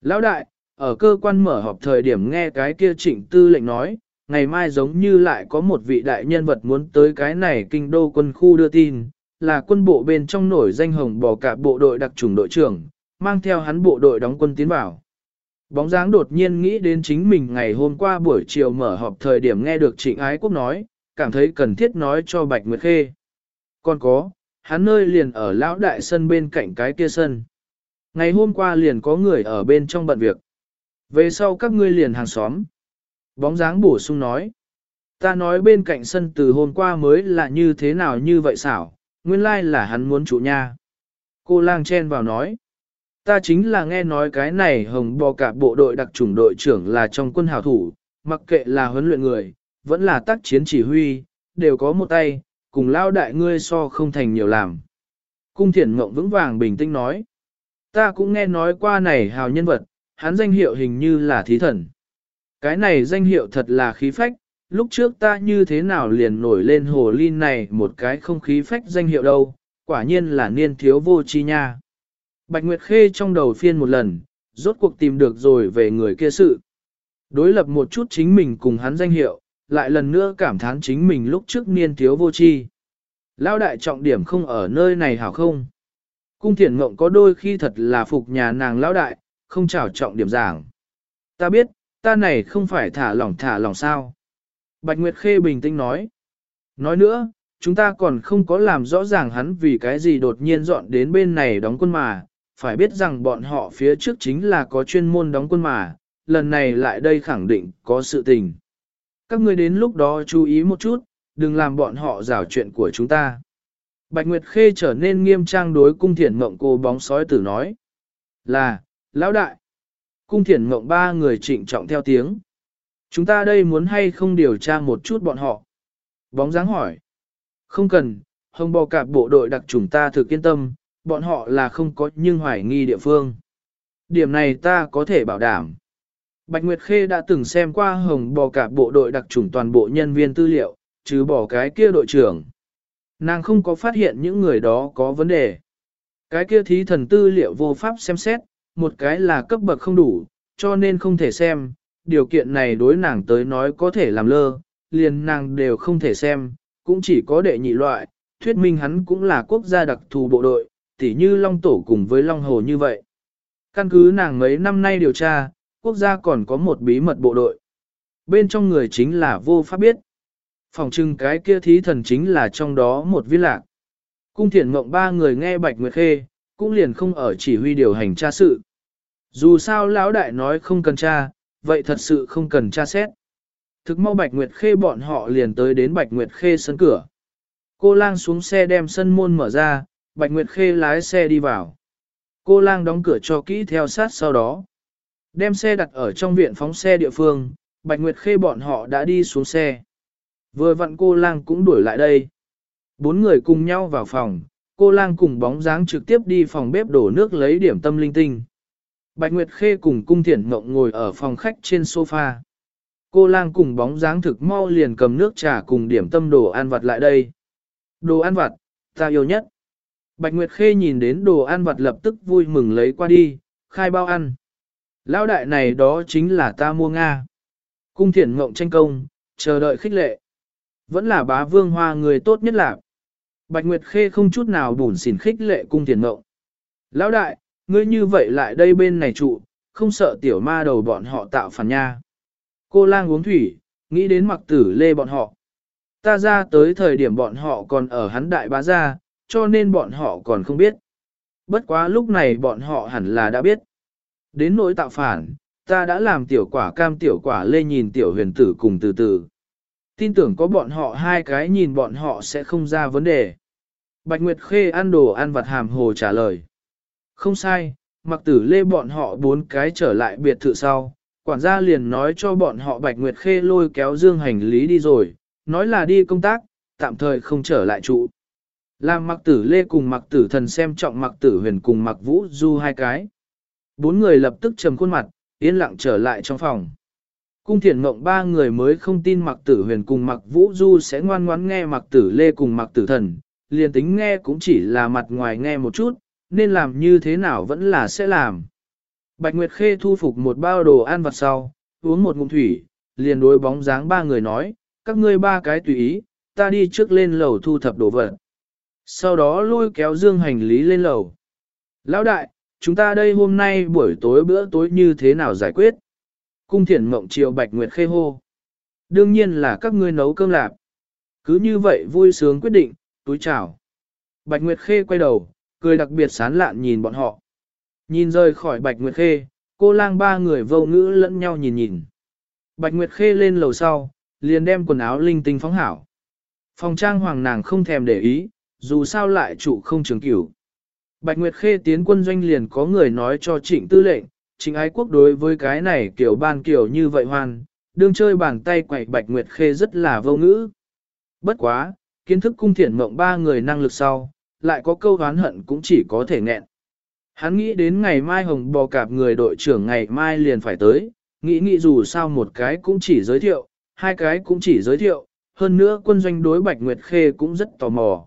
Lão đại, ở cơ quan mở họp thời điểm nghe cái kia trịnh tư lệnh nói, ngày mai giống như lại có một vị đại nhân vật muốn tới cái này kinh đô quân khu đưa tin, là quân bộ bên trong nổi danh hồng bò cả bộ đội đặc trùng đội trưởng, mang theo hắn bộ đội đóng quân tiến vào. Bóng dáng đột nhiên nghĩ đến chính mình ngày hôm qua buổi chiều mở họp thời điểm nghe được trịnh ái quốc nói, cảm thấy cần thiết nói cho Bạch Nguyệt Khê. Còn có, hắn nơi liền ở lão đại sân bên cạnh cái kia sân. Ngày hôm qua liền có người ở bên trong bận việc. Về sau các ngươi liền hàng xóm. Bóng dáng bổ sung nói. Ta nói bên cạnh sân từ hôm qua mới là như thế nào như vậy xảo, nguyên lai là hắn muốn chủ nha. Cô lang chen vào nói. Ta chính là nghe nói cái này hồng bò cả bộ đội đặc chủng đội trưởng là trong quân hào thủ, mặc kệ là huấn luyện người, vẫn là tác chiến chỉ huy, đều có một tay, cùng lao đại ngươi so không thành nhiều làm. Cung thiển ngộng vững vàng bình tĩnh nói. Ta cũng nghe nói qua này hào nhân vật, hắn danh hiệu hình như là thí thần. Cái này danh hiệu thật là khí phách, lúc trước ta như thế nào liền nổi lên hồ ly này một cái không khí phách danh hiệu đâu, quả nhiên là niên thiếu vô chi nha. Bạch Nguyệt Khê trong đầu phiên một lần, rốt cuộc tìm được rồi về người kia sự. Đối lập một chút chính mình cùng hắn danh hiệu, lại lần nữa cảm thán chính mình lúc trước niên thiếu vô chi. Lão đại trọng điểm không ở nơi này hảo không? Cung thiền mộng có đôi khi thật là phục nhà nàng lão đại, không chào trọng điểm giảng. Ta biết, ta này không phải thả lỏng thả lỏng sao. Bạch Nguyệt Khê bình tĩnh nói. Nói nữa, chúng ta còn không có làm rõ ràng hắn vì cái gì đột nhiên dọn đến bên này đóng quân mà, phải biết rằng bọn họ phía trước chính là có chuyên môn đóng quân mà, lần này lại đây khẳng định có sự tình. Các ngươi đến lúc đó chú ý một chút, đừng làm bọn họ rào chuyện của chúng ta. Bạch Nguyệt Khê trở nên nghiêm trang đối cung thiển mộng cô bóng sói tử nói. Là, lão đại. Cung thiển mộng ba người trịnh trọng theo tiếng. Chúng ta đây muốn hay không điều tra một chút bọn họ? Bóng dáng hỏi. Không cần, hồng bò cạp bộ đội đặc trùng ta thực yên tâm, bọn họ là không có nhưng hoài nghi địa phương. Điểm này ta có thể bảo đảm. Bạch Nguyệt Khê đã từng xem qua hồng bò cả bộ đội đặc trùng toàn bộ nhân viên tư liệu, chứ bỏ cái kia đội trưởng. Nàng không có phát hiện những người đó có vấn đề. Cái kia thí thần tư liệu vô pháp xem xét, một cái là cấp bậc không đủ, cho nên không thể xem, điều kiện này đối nàng tới nói có thể làm lơ, liền nàng đều không thể xem, cũng chỉ có đệ nhị loại, thuyết minh hắn cũng là quốc gia đặc thù bộ đội, tỉ như Long Tổ cùng với Long Hồ như vậy. Căn cứ nàng mấy năm nay điều tra, quốc gia còn có một bí mật bộ đội. Bên trong người chính là vô pháp biết. Phòng trưng cái kia thí thần chính là trong đó một viên lạc. Cung thiện mộng ba người nghe Bạch Nguyệt Khê, cũng liền không ở chỉ huy điều hành tra sự. Dù sao lão đại nói không cần tra, vậy thật sự không cần tra xét. Thực mau Bạch Nguyệt Khê bọn họ liền tới đến Bạch Nguyệt Khê sân cửa. Cô lang xuống xe đem sân môn mở ra, Bạch Nguyệt Khê lái xe đi vào. Cô lang đóng cửa cho kỹ theo sát sau đó. Đem xe đặt ở trong viện phóng xe địa phương, Bạch Nguyệt Khê bọn họ đã đi xuống xe. Vừa vặn cô lang cũng đuổi lại đây. Bốn người cùng nhau vào phòng, cô lang cùng bóng dáng trực tiếp đi phòng bếp đổ nước lấy điểm tâm linh tinh. Bạch Nguyệt Khê cùng cung thiển mộng ngồi ở phòng khách trên sofa. Cô lang cùng bóng dáng thực mau liền cầm nước trà cùng điểm tâm đồ ăn vặt lại đây. Đồ ăn vặt, ta yêu nhất. Bạch Nguyệt Khê nhìn đến đồ ăn vặt lập tức vui mừng lấy qua đi, khai bao ăn. Lão đại này đó chính là ta mua Nga. Cung thiển ngộng tranh công, chờ đợi khích lệ. Vẫn là bá vương hoa người tốt nhất là. Bạch Nguyệt Khê không chút nào bùn xỉn khích lệ cung thiển ngộng. Lão đại, ngươi như vậy lại đây bên này trụ, không sợ tiểu ma đầu bọn họ tạo phản nha. Cô lang uống thủy, nghĩ đến mặc tử lê bọn họ. Ta ra tới thời điểm bọn họ còn ở hắn đại bá gia, cho nên bọn họ còn không biết. Bất quá lúc này bọn họ hẳn là đã biết. Đến nỗi tạo phản, ta đã làm tiểu quả cam tiểu quả lê nhìn tiểu huyền tử cùng từ từ. Tin tưởng có bọn họ hai cái nhìn bọn họ sẽ không ra vấn đề. Bạch Nguyệt Khê ăn đồ ăn vặt hàm hồ trả lời. Không sai, mặc tử lê bọn họ bốn cái trở lại biệt thự sau, quản gia liền nói cho bọn họ Bạch Nguyệt Khê lôi kéo dương hành lý đi rồi, nói là đi công tác, tạm thời không trở lại trụ. Làm mặc tử lê cùng mặc tử thần xem trọng mặc tử huyền cùng mặc vũ du hai cái. Bốn người lập tức trầm khuôn mặt, yên lặng trở lại trong phòng. Cung thiền mộng ba người mới không tin mặc tử huyền cùng mặc vũ du sẽ ngoan ngoãn nghe mặc tử lê cùng mặc tử thần, liền tính nghe cũng chỉ là mặt ngoài nghe một chút, nên làm như thế nào vẫn là sẽ làm. Bạch Nguyệt Khê thu phục một bao đồ ăn vặt sau, uống một ngụm thủy, liền đối bóng dáng ba người nói, các ngươi ba cái tùy ý, ta đi trước lên lầu thu thập đồ vật. Sau đó lôi kéo dương hành lý lên lầu. Lão đại, chúng ta đây hôm nay buổi tối bữa tối như thế nào giải quyết? Cung thiển mộng chiều Bạch Nguyệt Khê hô. Đương nhiên là các ngươi nấu cơm lạp. Cứ như vậy vui sướng quyết định, túi chào. Bạch Nguyệt Khê quay đầu, cười đặc biệt sán lạn nhìn bọn họ. Nhìn rời khỏi Bạch Nguyệt Khê, cô lang ba người vô ngữ lẫn nhau nhìn nhìn. Bạch Nguyệt Khê lên lầu sau, liền đem quần áo linh tinh phóng hảo. Phòng trang hoàng nàng không thèm để ý, dù sao lại trụ không trường cửu. Bạch Nguyệt Khê tiến quân doanh liền có người nói cho trịnh tư lệnh, trịnh ái quốc đối với cái này kiểu ban kiểu như vậy hoan, đương chơi bàn tay quậy Bạch Nguyệt Khê rất là vô ngữ. Bất quá, kiến thức cung thiển mộng ba người năng lực sau, lại có câu hán hận cũng chỉ có thể nghẹn. Hắn nghĩ đến ngày mai hồng bò cạp người đội trưởng ngày mai liền phải tới, nghĩ nghĩ dù sao một cái cũng chỉ giới thiệu, hai cái cũng chỉ giới thiệu, hơn nữa quân doanh đối Bạch Nguyệt Khê cũng rất tò mò.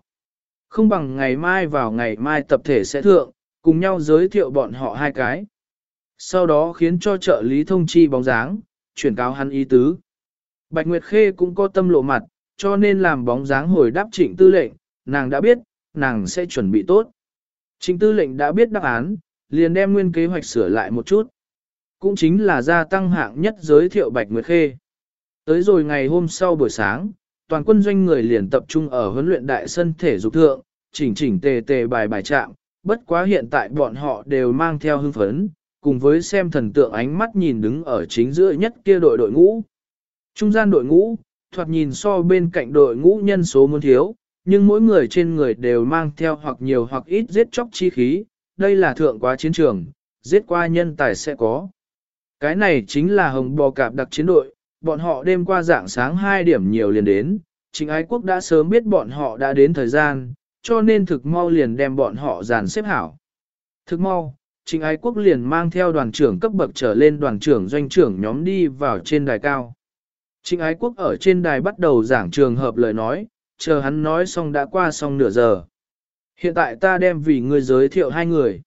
Không bằng ngày mai vào ngày mai tập thể sẽ thượng, cùng nhau giới thiệu bọn họ hai cái. Sau đó khiến cho trợ lý thông chi bóng dáng, chuyển cáo hắn ý tứ. Bạch Nguyệt Khê cũng có tâm lộ mặt, cho nên làm bóng dáng hồi đáp trịnh tư lệnh, nàng đã biết, nàng sẽ chuẩn bị tốt. Trịnh tư lệnh đã biết đáp án, liền đem nguyên kế hoạch sửa lại một chút. Cũng chính là gia tăng hạng nhất giới thiệu Bạch Nguyệt Khê. Tới rồi ngày hôm sau buổi sáng, toàn quân doanh người liền tập trung ở huấn luyện đại sân thể dục thượng, chỉnh chỉnh tề tề bài bài trạm, bất quá hiện tại bọn họ đều mang theo hưng phấn, cùng với xem thần tượng ánh mắt nhìn đứng ở chính giữa nhất kia đội đội ngũ. Trung gian đội ngũ, thoạt nhìn so bên cạnh đội ngũ nhân số muốn thiếu, nhưng mỗi người trên người đều mang theo hoặc nhiều hoặc ít giết chóc chi khí, đây là thượng quá chiến trường, giết qua nhân tài sẽ có. Cái này chính là hồng bò cạp đặc chiến đội, bọn họ đêm qua dạng sáng 2 điểm nhiều liền đến, chính ái quốc đã sớm biết bọn họ đã đến thời gian, cho nên thực mau liền đem bọn họ dàn xếp hảo. Thực mau, chính ái quốc liền mang theo đoàn trưởng cấp bậc trở lên đoàn trưởng doanh trưởng nhóm đi vào trên đài cao. Trịnh ái quốc ở trên đài bắt đầu giảng trường hợp lời nói, chờ hắn nói xong đã qua xong nửa giờ. Hiện tại ta đem vì ngươi giới thiệu hai người.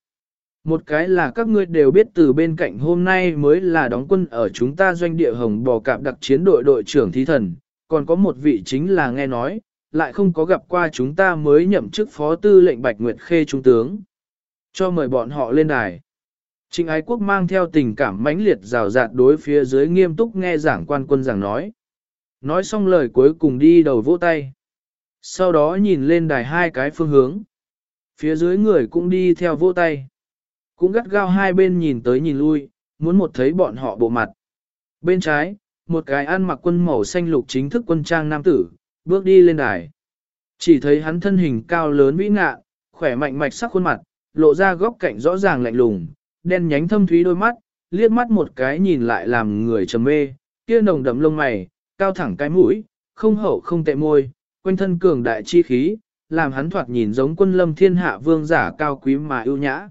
Một cái là các ngươi đều biết từ bên cạnh hôm nay mới là đóng quân ở chúng ta doanh địa hồng bò cạp đặc chiến đội đội trưởng thí thần, còn có một vị chính là nghe nói, lại không có gặp qua chúng ta mới nhậm chức phó tư lệnh Bạch Nguyệt Khê Trung tướng. Cho mời bọn họ lên đài. Trịnh ái quốc mang theo tình cảm mãnh liệt rào rạt đối phía dưới nghiêm túc nghe giảng quan quân giảng nói. Nói xong lời cuối cùng đi đầu vỗ tay. Sau đó nhìn lên đài hai cái phương hướng. Phía dưới người cũng đi theo vỗ tay. Cũng gắt gao hai bên nhìn tới nhìn lui, muốn một thấy bọn họ bộ mặt. Bên trái, một cái ăn mặc quân màu xanh lục chính thức quân trang nam tử, bước đi lên đài. Chỉ thấy hắn thân hình cao lớn vĩ ngạ, khỏe mạnh mạch sắc khuôn mặt, lộ ra góc cạnh rõ ràng lạnh lùng, đen nhánh thâm thúy đôi mắt, liếc mắt một cái nhìn lại làm người trầm mê, kia nồng đậm lông mày, cao thẳng cái mũi, không hậu không tệ môi, quanh thân cường đại chi khí, làm hắn thoạt nhìn giống quân lâm thiên hạ vương giả cao quý mà ưu nhã.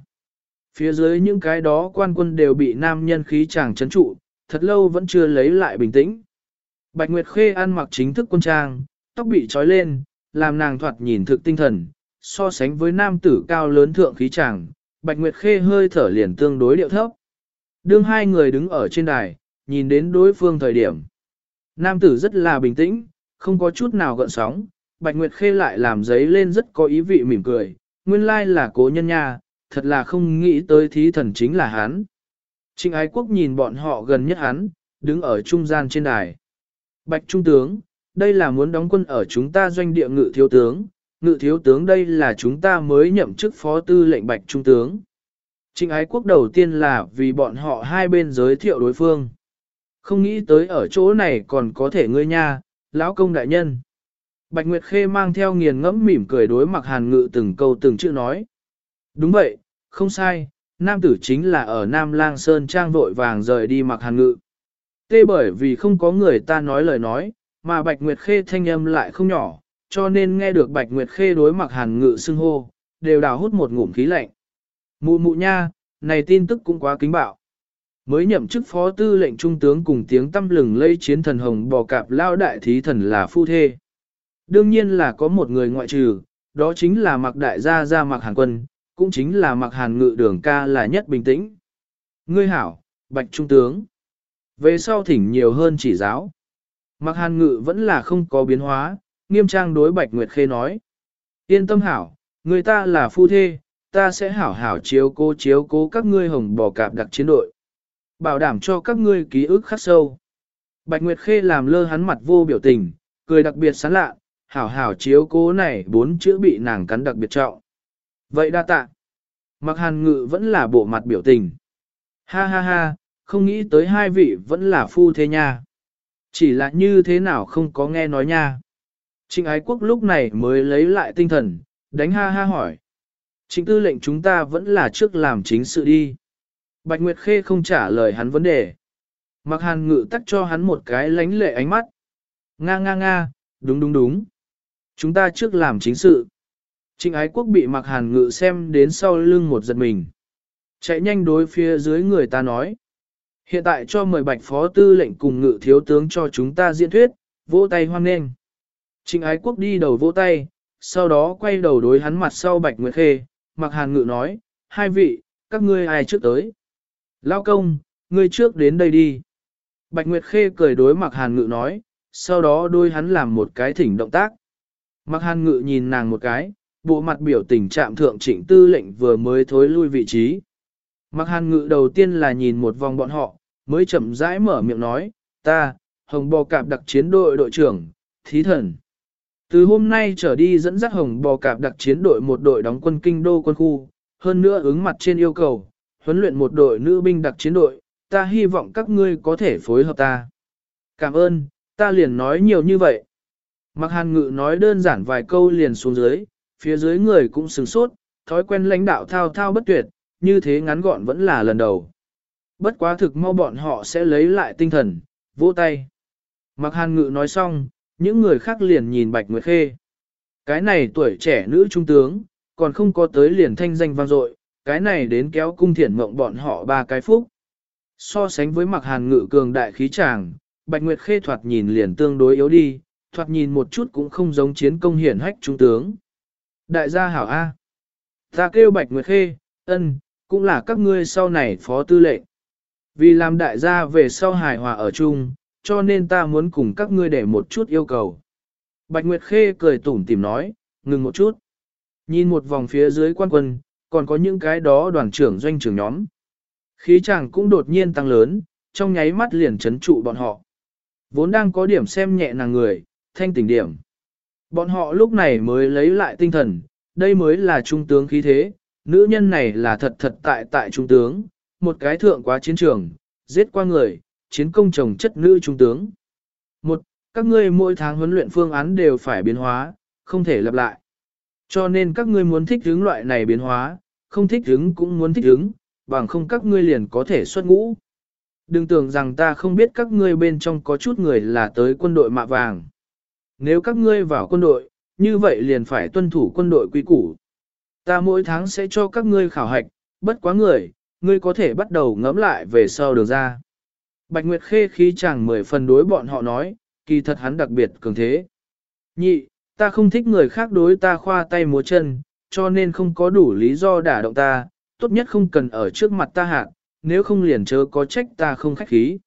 Phía dưới những cái đó quan quân đều bị nam nhân khí chàng chấn trụ, thật lâu vẫn chưa lấy lại bình tĩnh. Bạch Nguyệt Khê ăn mặc chính thức quân trang, tóc bị trói lên, làm nàng thoạt nhìn thực tinh thần, so sánh với nam tử cao lớn thượng khí chàng, Bạch Nguyệt Khê hơi thở liền tương đối điệu thấp. Đương hai người đứng ở trên đài, nhìn đến đối phương thời điểm. Nam tử rất là bình tĩnh, không có chút nào gợn sóng, Bạch Nguyệt Khê lại làm giấy lên rất có ý vị mỉm cười, nguyên lai là cố nhân nha, thật là không nghĩ tới thí thần chính là hắn. Trịnh ái quốc nhìn bọn họ gần nhất hắn, đứng ở trung gian trên đài. Bạch Trung tướng, đây là muốn đóng quân ở chúng ta doanh địa ngự thiếu tướng, ngự thiếu tướng đây là chúng ta mới nhậm chức phó tư lệnh Bạch Trung tướng. Trịnh ái quốc đầu tiên là vì bọn họ hai bên giới thiệu đối phương. Không nghĩ tới ở chỗ này còn có thể ngươi nha, lão công đại nhân. Bạch Nguyệt Khê mang theo nghiền ngẫm mỉm cười đối mặc hàn ngự từng câu từng chữ nói. Đúng vậy, không sai, nam tử chính là ở Nam Lang Sơn Trang vội vàng rời đi mặc hàn ngự. Tê bởi vì không có người ta nói lời nói, mà Bạch Nguyệt Khê thanh âm lại không nhỏ, cho nên nghe được Bạch Nguyệt Khê đối mặc hàn ngự xưng hô, đều đào hút một ngụm khí lạnh. Mụ mụ nha, này tin tức cũng quá kính bạo. Mới nhậm chức phó tư lệnh trung tướng cùng tiếng tâm lừng lây chiến thần hồng bò cạp lao đại thí thần là phu thê. Đương nhiên là có một người ngoại trừ, đó chính là mặc đại gia gia mặc hàn quân, cũng chính là mặc hàn ngự đường ca là nhất bình tĩnh. Ngươi hảo, bạch trung tướng. Về sau thỉnh nhiều hơn chỉ giáo. Mặc hàn ngự vẫn là không có biến hóa, nghiêm trang đối bạch nguyệt khê nói. Yên tâm hảo, người ta là phu thê, ta sẽ hảo hảo chiếu cố chiếu cố các ngươi hồng bò cạp đặc chiến đội. Bảo đảm cho các ngươi ký ức khắc sâu. Bạch Nguyệt Khê làm lơ hắn mặt vô biểu tình, cười đặc biệt sán lạ, hảo hảo chiếu cố này bốn chữ bị nàng cắn đặc biệt trọng. Vậy đa tạ. Mặc hàn ngự vẫn là bộ mặt biểu tình. Ha ha ha, không nghĩ tới hai vị vẫn là phu thế nha. Chỉ là như thế nào không có nghe nói nha. Trịnh ái quốc lúc này mới lấy lại tinh thần, đánh ha ha hỏi. Trịnh tư lệnh chúng ta vẫn là trước làm chính sự đi. Bạch Nguyệt Khê không trả lời hắn vấn đề. Mặc hàn ngự tắt cho hắn một cái lánh lệ ánh mắt. Nga nga nga, đúng đúng đúng. Chúng ta trước làm chính sự. Trịnh ái quốc bị mặc hàn ngự xem đến sau lưng một giật mình. Chạy nhanh đối phía dưới người ta nói. Hiện tại cho mời bạch phó tư lệnh cùng ngự thiếu tướng cho chúng ta diễn thuyết, vỗ tay hoan nghênh. Trịnh ái quốc đi đầu vỗ tay, sau đó quay đầu đối hắn mặt sau bạch nguyệt khê, mặc hàn ngự nói, hai vị, các ngươi ai trước tới. Lao công, ngươi trước đến đây đi. Bạch Nguyệt Khê cười đối mặc hàn ngự nói, sau đó đôi hắn làm một cái thỉnh động tác. Mặc hàn ngự nhìn nàng một cái, bộ mặt biểu tình trạm thượng trịnh tư lệnh vừa mới thối lui vị trí. Mặc hàn ngự đầu tiên là nhìn một vòng bọn họ, mới chậm rãi mở miệng nói, ta, hồng bò cạp đặc chiến đội đội trưởng, thí thần. Từ hôm nay trở đi dẫn dắt hồng bò cạp đặc chiến đội một đội đóng quân kinh đô quân khu, hơn nữa ứng mặt trên yêu cầu, huấn luyện một đội nữ binh đặc chiến đội, ta hy vọng các ngươi có thể phối hợp ta. Cảm ơn, ta liền nói nhiều như vậy. Mặc hàn ngự nói đơn giản vài câu liền xuống dưới, phía dưới người cũng sừng sốt, thói quen lãnh đạo thao thao bất tuyệt, như thế ngắn gọn vẫn là lần đầu. Bất quá thực mau bọn họ sẽ lấy lại tinh thần, vỗ tay. Mặc hàn ngự nói xong, những người khác liền nhìn Bạch Nguyệt Khê. Cái này tuổi trẻ nữ trung tướng, còn không có tới liền thanh danh vang dội, cái này đến kéo cung thiển mộng bọn họ ba cái phúc. So sánh với mặc hàn ngự cường đại khí tràng, Bạch Nguyệt Khê thoạt nhìn liền tương đối yếu đi, thoạt nhìn một chút cũng không giống chiến công hiển hách trung tướng. Đại gia hảo A. Ta kêu Bạch Nguyệt Khê, ân, cũng là các ngươi sau này phó tư lệnh. Vì làm đại gia về sau hài hòa ở chung, cho nên ta muốn cùng các ngươi để một chút yêu cầu. Bạch Nguyệt Khê cười tủm tìm nói, ngừng một chút. Nhìn một vòng phía dưới quan quân, còn có những cái đó đoàn trưởng doanh trưởng nhóm. Khí chàng cũng đột nhiên tăng lớn, trong nháy mắt liền chấn trụ bọn họ. Vốn đang có điểm xem nhẹ nàng người, thanh tỉnh điểm. Bọn họ lúc này mới lấy lại tinh thần, đây mới là trung tướng khí thế, nữ nhân này là thật thật tại tại trung tướng, một cái thượng quá chiến trường, giết qua người, chiến công chồng chất nữ trung tướng. Một, các ngươi mỗi tháng huấn luyện phương án đều phải biến hóa, không thể lặp lại. Cho nên các ngươi muốn thích hướng loại này biến hóa, không thích hướng cũng muốn thích hướng, bằng không các ngươi liền có thể xuất ngũ. Đừng tưởng rằng ta không biết các ngươi bên trong có chút người là tới quân đội mạ vàng. Nếu các ngươi vào quân đội, như vậy liền phải tuân thủ quân đội quy củ. Ta mỗi tháng sẽ cho các ngươi khảo hạch, bất quá người, ngươi có thể bắt đầu ngẫm lại về sau đường ra. Bạch Nguyệt Khê khí chàng mười phần đối bọn họ nói, kỳ thật hắn đặc biệt cường thế. Nhị, ta không thích người khác đối ta khoa tay múa chân, cho nên không có đủ lý do đả động ta, tốt nhất không cần ở trước mặt ta hạn, nếu không liền chớ có trách ta không khách khí.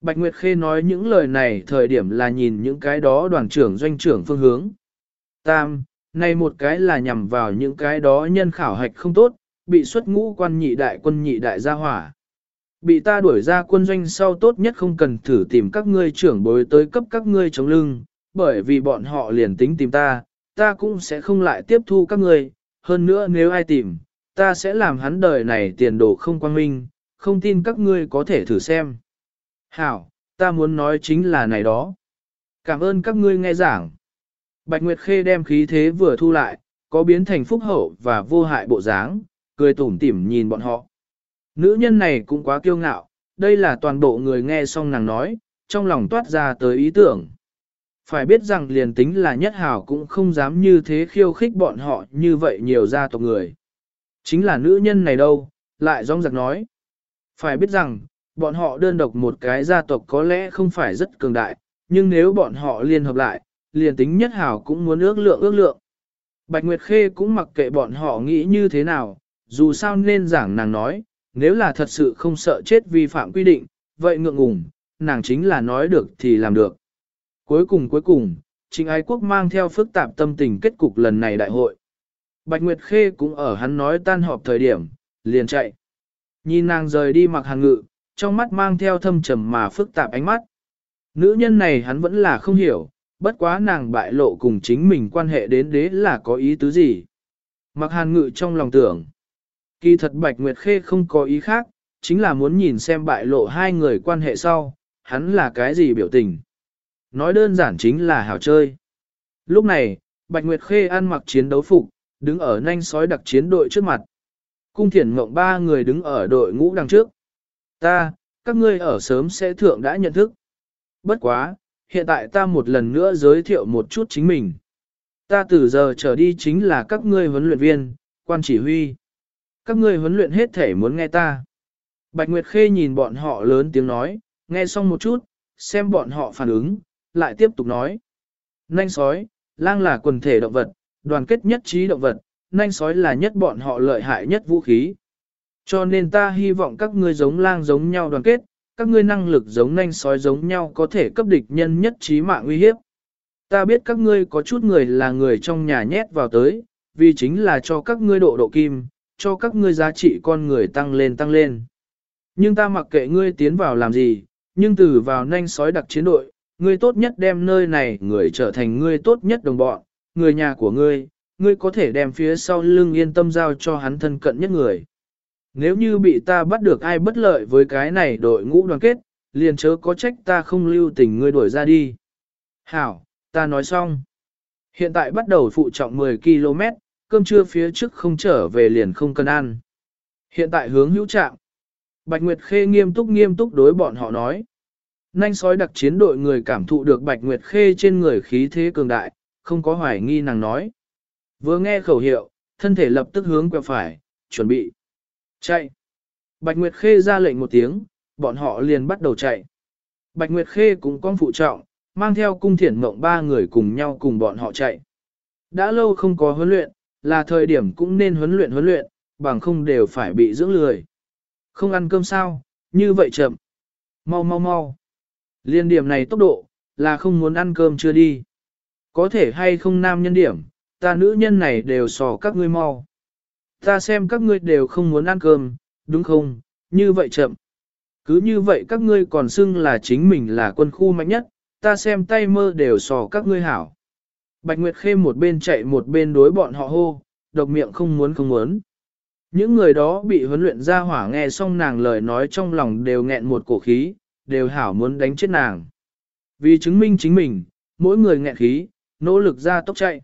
Bạch Nguyệt Khê nói những lời này thời điểm là nhìn những cái đó đoàn trưởng doanh trưởng phương hướng. Tam, này một cái là nhằm vào những cái đó nhân khảo hạch không tốt, bị xuất ngũ quan nhị đại quân nhị đại gia hỏa. Bị ta đuổi ra quân doanh sau tốt nhất không cần thử tìm các ngươi trưởng bối tới cấp các ngươi chống lưng, bởi vì bọn họ liền tính tìm ta, ta cũng sẽ không lại tiếp thu các ngươi, hơn nữa nếu ai tìm, ta sẽ làm hắn đời này tiền đồ không quan minh, không tin các ngươi có thể thử xem. Hảo, ta muốn nói chính là này đó. Cảm ơn các ngươi nghe giảng. Bạch Nguyệt Khê đem khí thế vừa thu lại, có biến thành phúc hậu và vô hại bộ dáng, cười tủm tỉm nhìn bọn họ. Nữ nhân này cũng quá kiêu ngạo, đây là toàn bộ người nghe xong nàng nói, trong lòng toát ra tới ý tưởng. Phải biết rằng liền tính là nhất hảo cũng không dám như thế khiêu khích bọn họ như vậy nhiều gia tộc người. Chính là nữ nhân này đâu, lại rong giặc nói. Phải biết rằng, bọn họ đơn độc một cái gia tộc có lẽ không phải rất cường đại, nhưng nếu bọn họ liên hợp lại, liền tính nhất hảo cũng muốn ước lượng ước lượng. Bạch Nguyệt Khê cũng mặc kệ bọn họ nghĩ như thế nào, dù sao nên giảng nàng nói, nếu là thật sự không sợ chết vi phạm quy định, vậy ngượng ngùng, nàng chính là nói được thì làm được. Cuối cùng cuối cùng, Trịnh Ái Quốc mang theo phức tạp tâm tình kết cục lần này đại hội. Bạch Nguyệt Khê cũng ở hắn nói tan họp thời điểm, liền chạy. Nhìn nàng rời đi mặc hàng ngự, trong mắt mang theo thâm trầm mà phức tạp ánh mắt. Nữ nhân này hắn vẫn là không hiểu, bất quá nàng bại lộ cùng chính mình quan hệ đến đế là có ý tứ gì. Mặc hàn ngự trong lòng tưởng. Kỳ thật Bạch Nguyệt Khê không có ý khác, chính là muốn nhìn xem bại lộ hai người quan hệ sau, hắn là cái gì biểu tình. Nói đơn giản chính là hảo chơi. Lúc này, Bạch Nguyệt Khê ăn mặc chiến đấu phục, đứng ở nhanh sói đặc chiến đội trước mặt. Cung thiển ngộng ba người đứng ở đội ngũ đằng trước. Ta, các ngươi ở sớm sẽ thượng đã nhận thức. Bất quá, hiện tại ta một lần nữa giới thiệu một chút chính mình. Ta từ giờ trở đi chính là các ngươi huấn luyện viên, quan chỉ huy. Các ngươi huấn luyện hết thể muốn nghe ta. Bạch Nguyệt Khê nhìn bọn họ lớn tiếng nói, nghe xong một chút, xem bọn họ phản ứng, lại tiếp tục nói. Nanh sói, lang là quần thể động vật, đoàn kết nhất trí động vật, nanh sói là nhất bọn họ lợi hại nhất vũ khí. Cho nên ta hy vọng các ngươi giống lang giống nhau đoàn kết, các ngươi năng lực giống nanh sói giống nhau có thể cấp địch nhân nhất trí mạng uy hiếp. Ta biết các ngươi có chút người là người trong nhà nhét vào tới, vì chính là cho các ngươi độ độ kim, cho các ngươi giá trị con người tăng lên tăng lên. Nhưng ta mặc kệ ngươi tiến vào làm gì, nhưng từ vào nanh sói đặc chiến đội, ngươi tốt nhất đem nơi này người trở thành ngươi tốt nhất đồng bọn, người nhà của ngươi, ngươi có thể đem phía sau lưng yên tâm giao cho hắn thân cận nhất người. Nếu như bị ta bắt được ai bất lợi với cái này đội ngũ đoàn kết, liền chớ có trách ta không lưu tình ngươi đuổi ra đi. Hảo, ta nói xong. Hiện tại bắt đầu phụ trọng 10 km, cơm trưa phía trước không trở về liền không cần ăn. Hiện tại hướng hữu trạng. Bạch Nguyệt Khê nghiêm túc nghiêm túc đối bọn họ nói. Nanh sói đặc chiến đội người cảm thụ được Bạch Nguyệt Khê trên người khí thế cường đại, không có hoài nghi nàng nói. Vừa nghe khẩu hiệu, thân thể lập tức hướng quẹo phải, chuẩn bị. Chạy. Bạch Nguyệt Khê ra lệnh một tiếng, bọn họ liền bắt đầu chạy. Bạch Nguyệt Khê cũng con phụ trọng, mang theo cung thiển mộng ba người cùng nhau cùng bọn họ chạy. Đã lâu không có huấn luyện, là thời điểm cũng nên huấn luyện huấn luyện, bằng không đều phải bị dưỡng lười. Không ăn cơm sao, như vậy chậm. Mau mau mau. Liên điểm này tốc độ, là không muốn ăn cơm chưa đi. Có thể hay không nam nhân điểm, ta nữ nhân này đều sò các ngươi mau. Ta xem các ngươi đều không muốn ăn cơm, đúng không, như vậy chậm. Cứ như vậy các ngươi còn xưng là chính mình là quân khu mạnh nhất, ta xem tay mơ đều sò các ngươi hảo. Bạch Nguyệt Khê một bên chạy một bên đối bọn họ hô, độc miệng không muốn không muốn. Những người đó bị huấn luyện ra hỏa nghe xong nàng lời nói trong lòng đều nghẹn một cổ khí, đều hảo muốn đánh chết nàng. Vì chứng minh chính mình, mỗi người nghẹn khí, nỗ lực ra tốc chạy.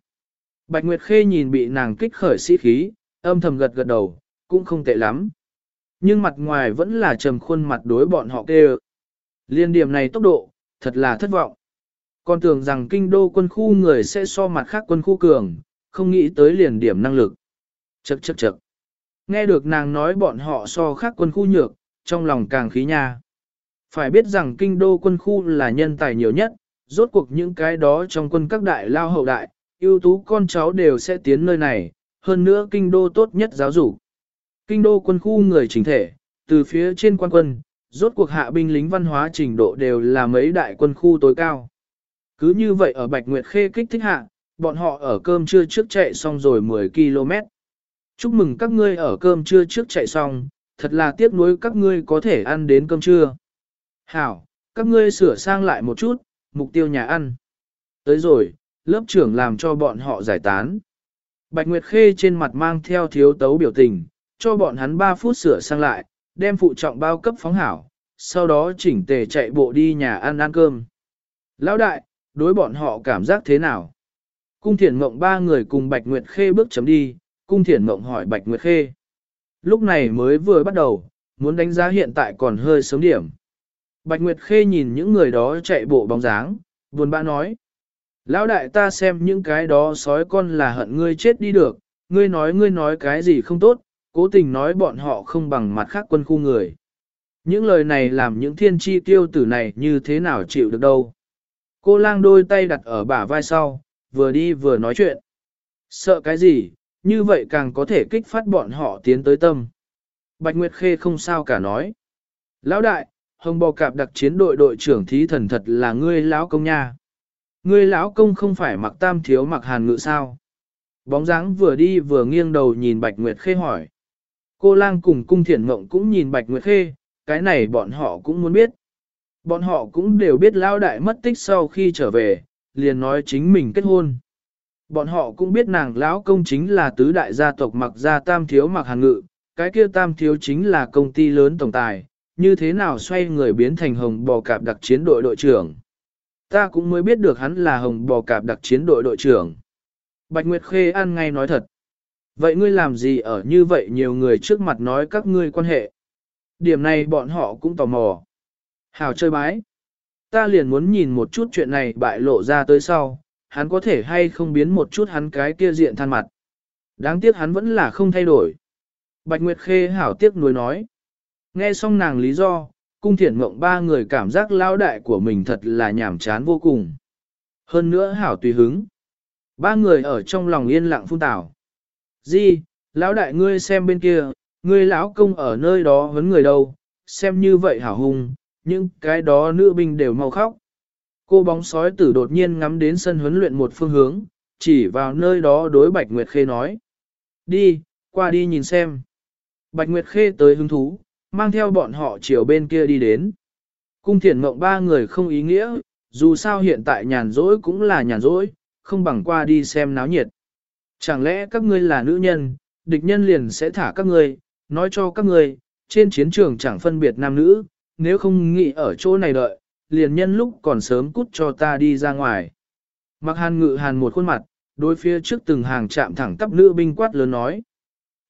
Bạch Nguyệt Khê nhìn bị nàng kích khởi sĩ khí, âm thầm gật gật đầu, cũng không tệ lắm. Nhưng mặt ngoài vẫn là trầm khuôn mặt đối bọn họ kêu. Liên điểm này tốc độ, thật là thất vọng. Còn tưởng rằng kinh đô quân khu người sẽ so mặt khác quân khu cường, không nghĩ tới liền điểm năng lực. Chậc chậc chậc. Nghe được nàng nói bọn họ so khác quân khu nhược, trong lòng càng khí nha. Phải biết rằng kinh đô quân khu là nhân tài nhiều nhất, rốt cuộc những cái đó trong quân các đại lao hậu đại, ưu tú con cháu đều sẽ tiến nơi này, hơn nữa kinh đô tốt nhất giáo dục. Kinh đô quân khu người chính thể, từ phía trên quan quân, rốt cuộc hạ binh lính văn hóa trình độ đều là mấy đại quân khu tối cao. Cứ như vậy ở Bạch Nguyệt Khê kích thích hạ, bọn họ ở cơm trưa trước chạy xong rồi 10 km. Chúc mừng các ngươi ở cơm trưa trước chạy xong, thật là tiếc nuối các ngươi có thể ăn đến cơm trưa. Hảo, các ngươi sửa sang lại một chút, mục tiêu nhà ăn. Tới rồi, lớp trưởng làm cho bọn họ giải tán. Bạch Nguyệt Khê trên mặt mang theo thiếu tấu biểu tình, cho bọn hắn 3 phút sửa sang lại, đem phụ trọng bao cấp phóng hảo, sau đó chỉnh tề chạy bộ đi nhà ăn ăn cơm. Lão đại, đối bọn họ cảm giác thế nào? Cung thiển mộng ba người cùng Bạch Nguyệt Khê bước chấm đi, cung thiển mộng hỏi Bạch Nguyệt Khê. Lúc này mới vừa bắt đầu, muốn đánh giá hiện tại còn hơi sớm điểm. Bạch Nguyệt Khê nhìn những người đó chạy bộ bóng dáng, buồn bã nói. Lão đại ta xem những cái đó sói con là hận ngươi chết đi được, ngươi nói ngươi nói cái gì không tốt, cố tình nói bọn họ không bằng mặt khác quân khu người. Những lời này làm những thiên tri tiêu tử này như thế nào chịu được đâu. Cô lang đôi tay đặt ở bả vai sau, vừa đi vừa nói chuyện. Sợ cái gì, như vậy càng có thể kích phát bọn họ tiến tới tâm. Bạch Nguyệt Khê không sao cả nói. Lão đại, hồng bò cạp đặc chiến đội đội trưởng thí thần thật là ngươi lão công nha. Ngươi lão công không phải mặc tam thiếu mặc hàn ngự sao. Bóng dáng vừa đi vừa nghiêng đầu nhìn Bạch Nguyệt Khê hỏi. Cô lang cùng cung thiển mộng cũng nhìn Bạch Nguyệt Khê, cái này bọn họ cũng muốn biết. Bọn họ cũng đều biết lão đại mất tích sau khi trở về, liền nói chính mình kết hôn. Bọn họ cũng biết nàng lão công chính là tứ đại gia tộc mặc gia tam thiếu mặc hàn ngự, cái kia tam thiếu chính là công ty lớn tổng tài, như thế nào xoay người biến thành hồng bò cạp đặc chiến đội đội trưởng. Ta cũng mới biết được hắn là hồng bò cạp đặc chiến đội đội trưởng. Bạch Nguyệt Khê ăn ngay nói thật. Vậy ngươi làm gì ở như vậy nhiều người trước mặt nói các ngươi quan hệ? Điểm này bọn họ cũng tò mò. Hào chơi bái. Ta liền muốn nhìn một chút chuyện này bại lộ ra tới sau, hắn có thể hay không biến một chút hắn cái kia diện than mặt. Đáng tiếc hắn vẫn là không thay đổi. Bạch Nguyệt Khê hảo tiếc nuối nói. Nghe xong nàng lý do, cung thiển mộng ba người cảm giác lao đại của mình thật là nhảm chán vô cùng. Hơn nữa hảo tùy hứng. Ba người ở trong lòng yên lặng phun tảo. Di, lão đại ngươi xem bên kia, ngươi lão công ở nơi đó vấn người đâu, xem như vậy hảo hùng, nhưng cái đó nữ binh đều mau khóc. Cô bóng sói tử đột nhiên ngắm đến sân huấn luyện một phương hướng, chỉ vào nơi đó đối Bạch Nguyệt Khê nói. Đi, qua đi nhìn xem. Bạch Nguyệt Khê tới hứng thú, mang theo bọn họ chiều bên kia đi đến. Cung thiển mộng ba người không ý nghĩa, dù sao hiện tại nhàn rỗi cũng là nhàn rỗi, không bằng qua đi xem náo nhiệt. Chẳng lẽ các ngươi là nữ nhân, địch nhân liền sẽ thả các ngươi, nói cho các ngươi, trên chiến trường chẳng phân biệt nam nữ, nếu không nghĩ ở chỗ này đợi, liền nhân lúc còn sớm cút cho ta đi ra ngoài. Mặc hàn ngự hàn một khuôn mặt, đối phía trước từng hàng chạm thẳng tắp nữ binh quát lớn nói.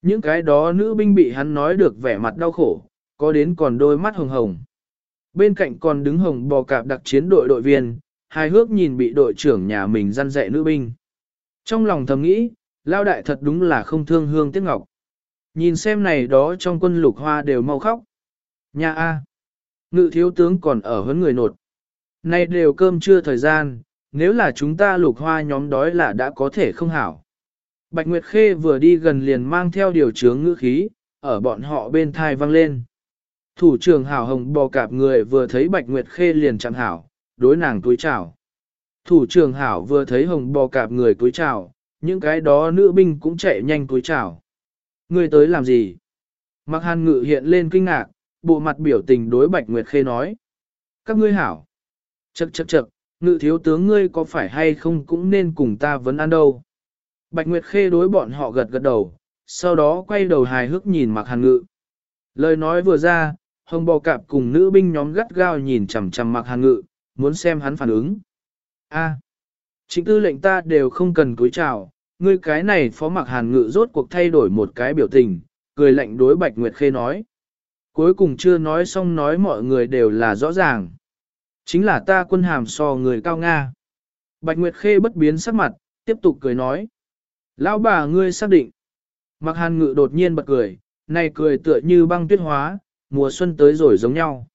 Những cái đó nữ binh bị hắn nói được vẻ mặt đau khổ, có đến còn đôi mắt hồng hồng. Bên cạnh còn đứng hồng bò cạp đặc chiến đội đội viên, hài hước nhìn bị đội trưởng nhà mình răn dạy nữ binh. Trong lòng thầm nghĩ, lao đại thật đúng là không thương hương tiếc ngọc. Nhìn xem này đó trong quân lục hoa đều mau khóc. Nhà A. Ngự thiếu tướng còn ở hơn người nột. Này đều cơm trưa thời gian, nếu là chúng ta lục hoa nhóm đói là đã có thể không hảo. Bạch Nguyệt Khê vừa đi gần liền mang theo điều chướng ngữ khí, ở bọn họ bên thai vang lên. Thủ trưởng hảo hồng bò cạp người vừa thấy Bạch Nguyệt Khê liền chẳng hảo, đối nàng túi chào. Thủ trưởng hảo vừa thấy hồng bò cạp người túi chào, những cái đó nữ binh cũng chạy nhanh túi chào. Người tới làm gì? Mặc hàn ngự hiện lên kinh ngạc, bộ mặt biểu tình đối Bạch Nguyệt Khê nói. Các ngươi hảo. Chậc chậc chậc, ngự thiếu tướng ngươi có phải hay không cũng nên cùng ta vấn ăn đâu. Bạch Nguyệt Khê đối bọn họ gật gật đầu, sau đó quay đầu hài hước nhìn mặc hàn ngự. Lời nói vừa ra, hồng bò cạp cùng nữ binh nhóm gắt gao nhìn chằm chằm mặc hàn ngự, muốn xem hắn phản ứng. A, chính tư lệnh ta đều không cần cúi chào, ngươi cái này phó mặc hàn ngự rốt cuộc thay đổi một cái biểu tình, cười lạnh đối Bạch Nguyệt Khê nói. Cuối cùng chưa nói xong nói mọi người đều là rõ ràng. Chính là ta quân hàm so người cao Nga. Bạch Nguyệt Khê bất biến sắc mặt, tiếp tục cười nói. Lão bà ngươi xác định. Mặc hàn ngự đột nhiên bật cười, này cười tựa như băng tuyết hóa, mùa xuân tới rồi giống nhau.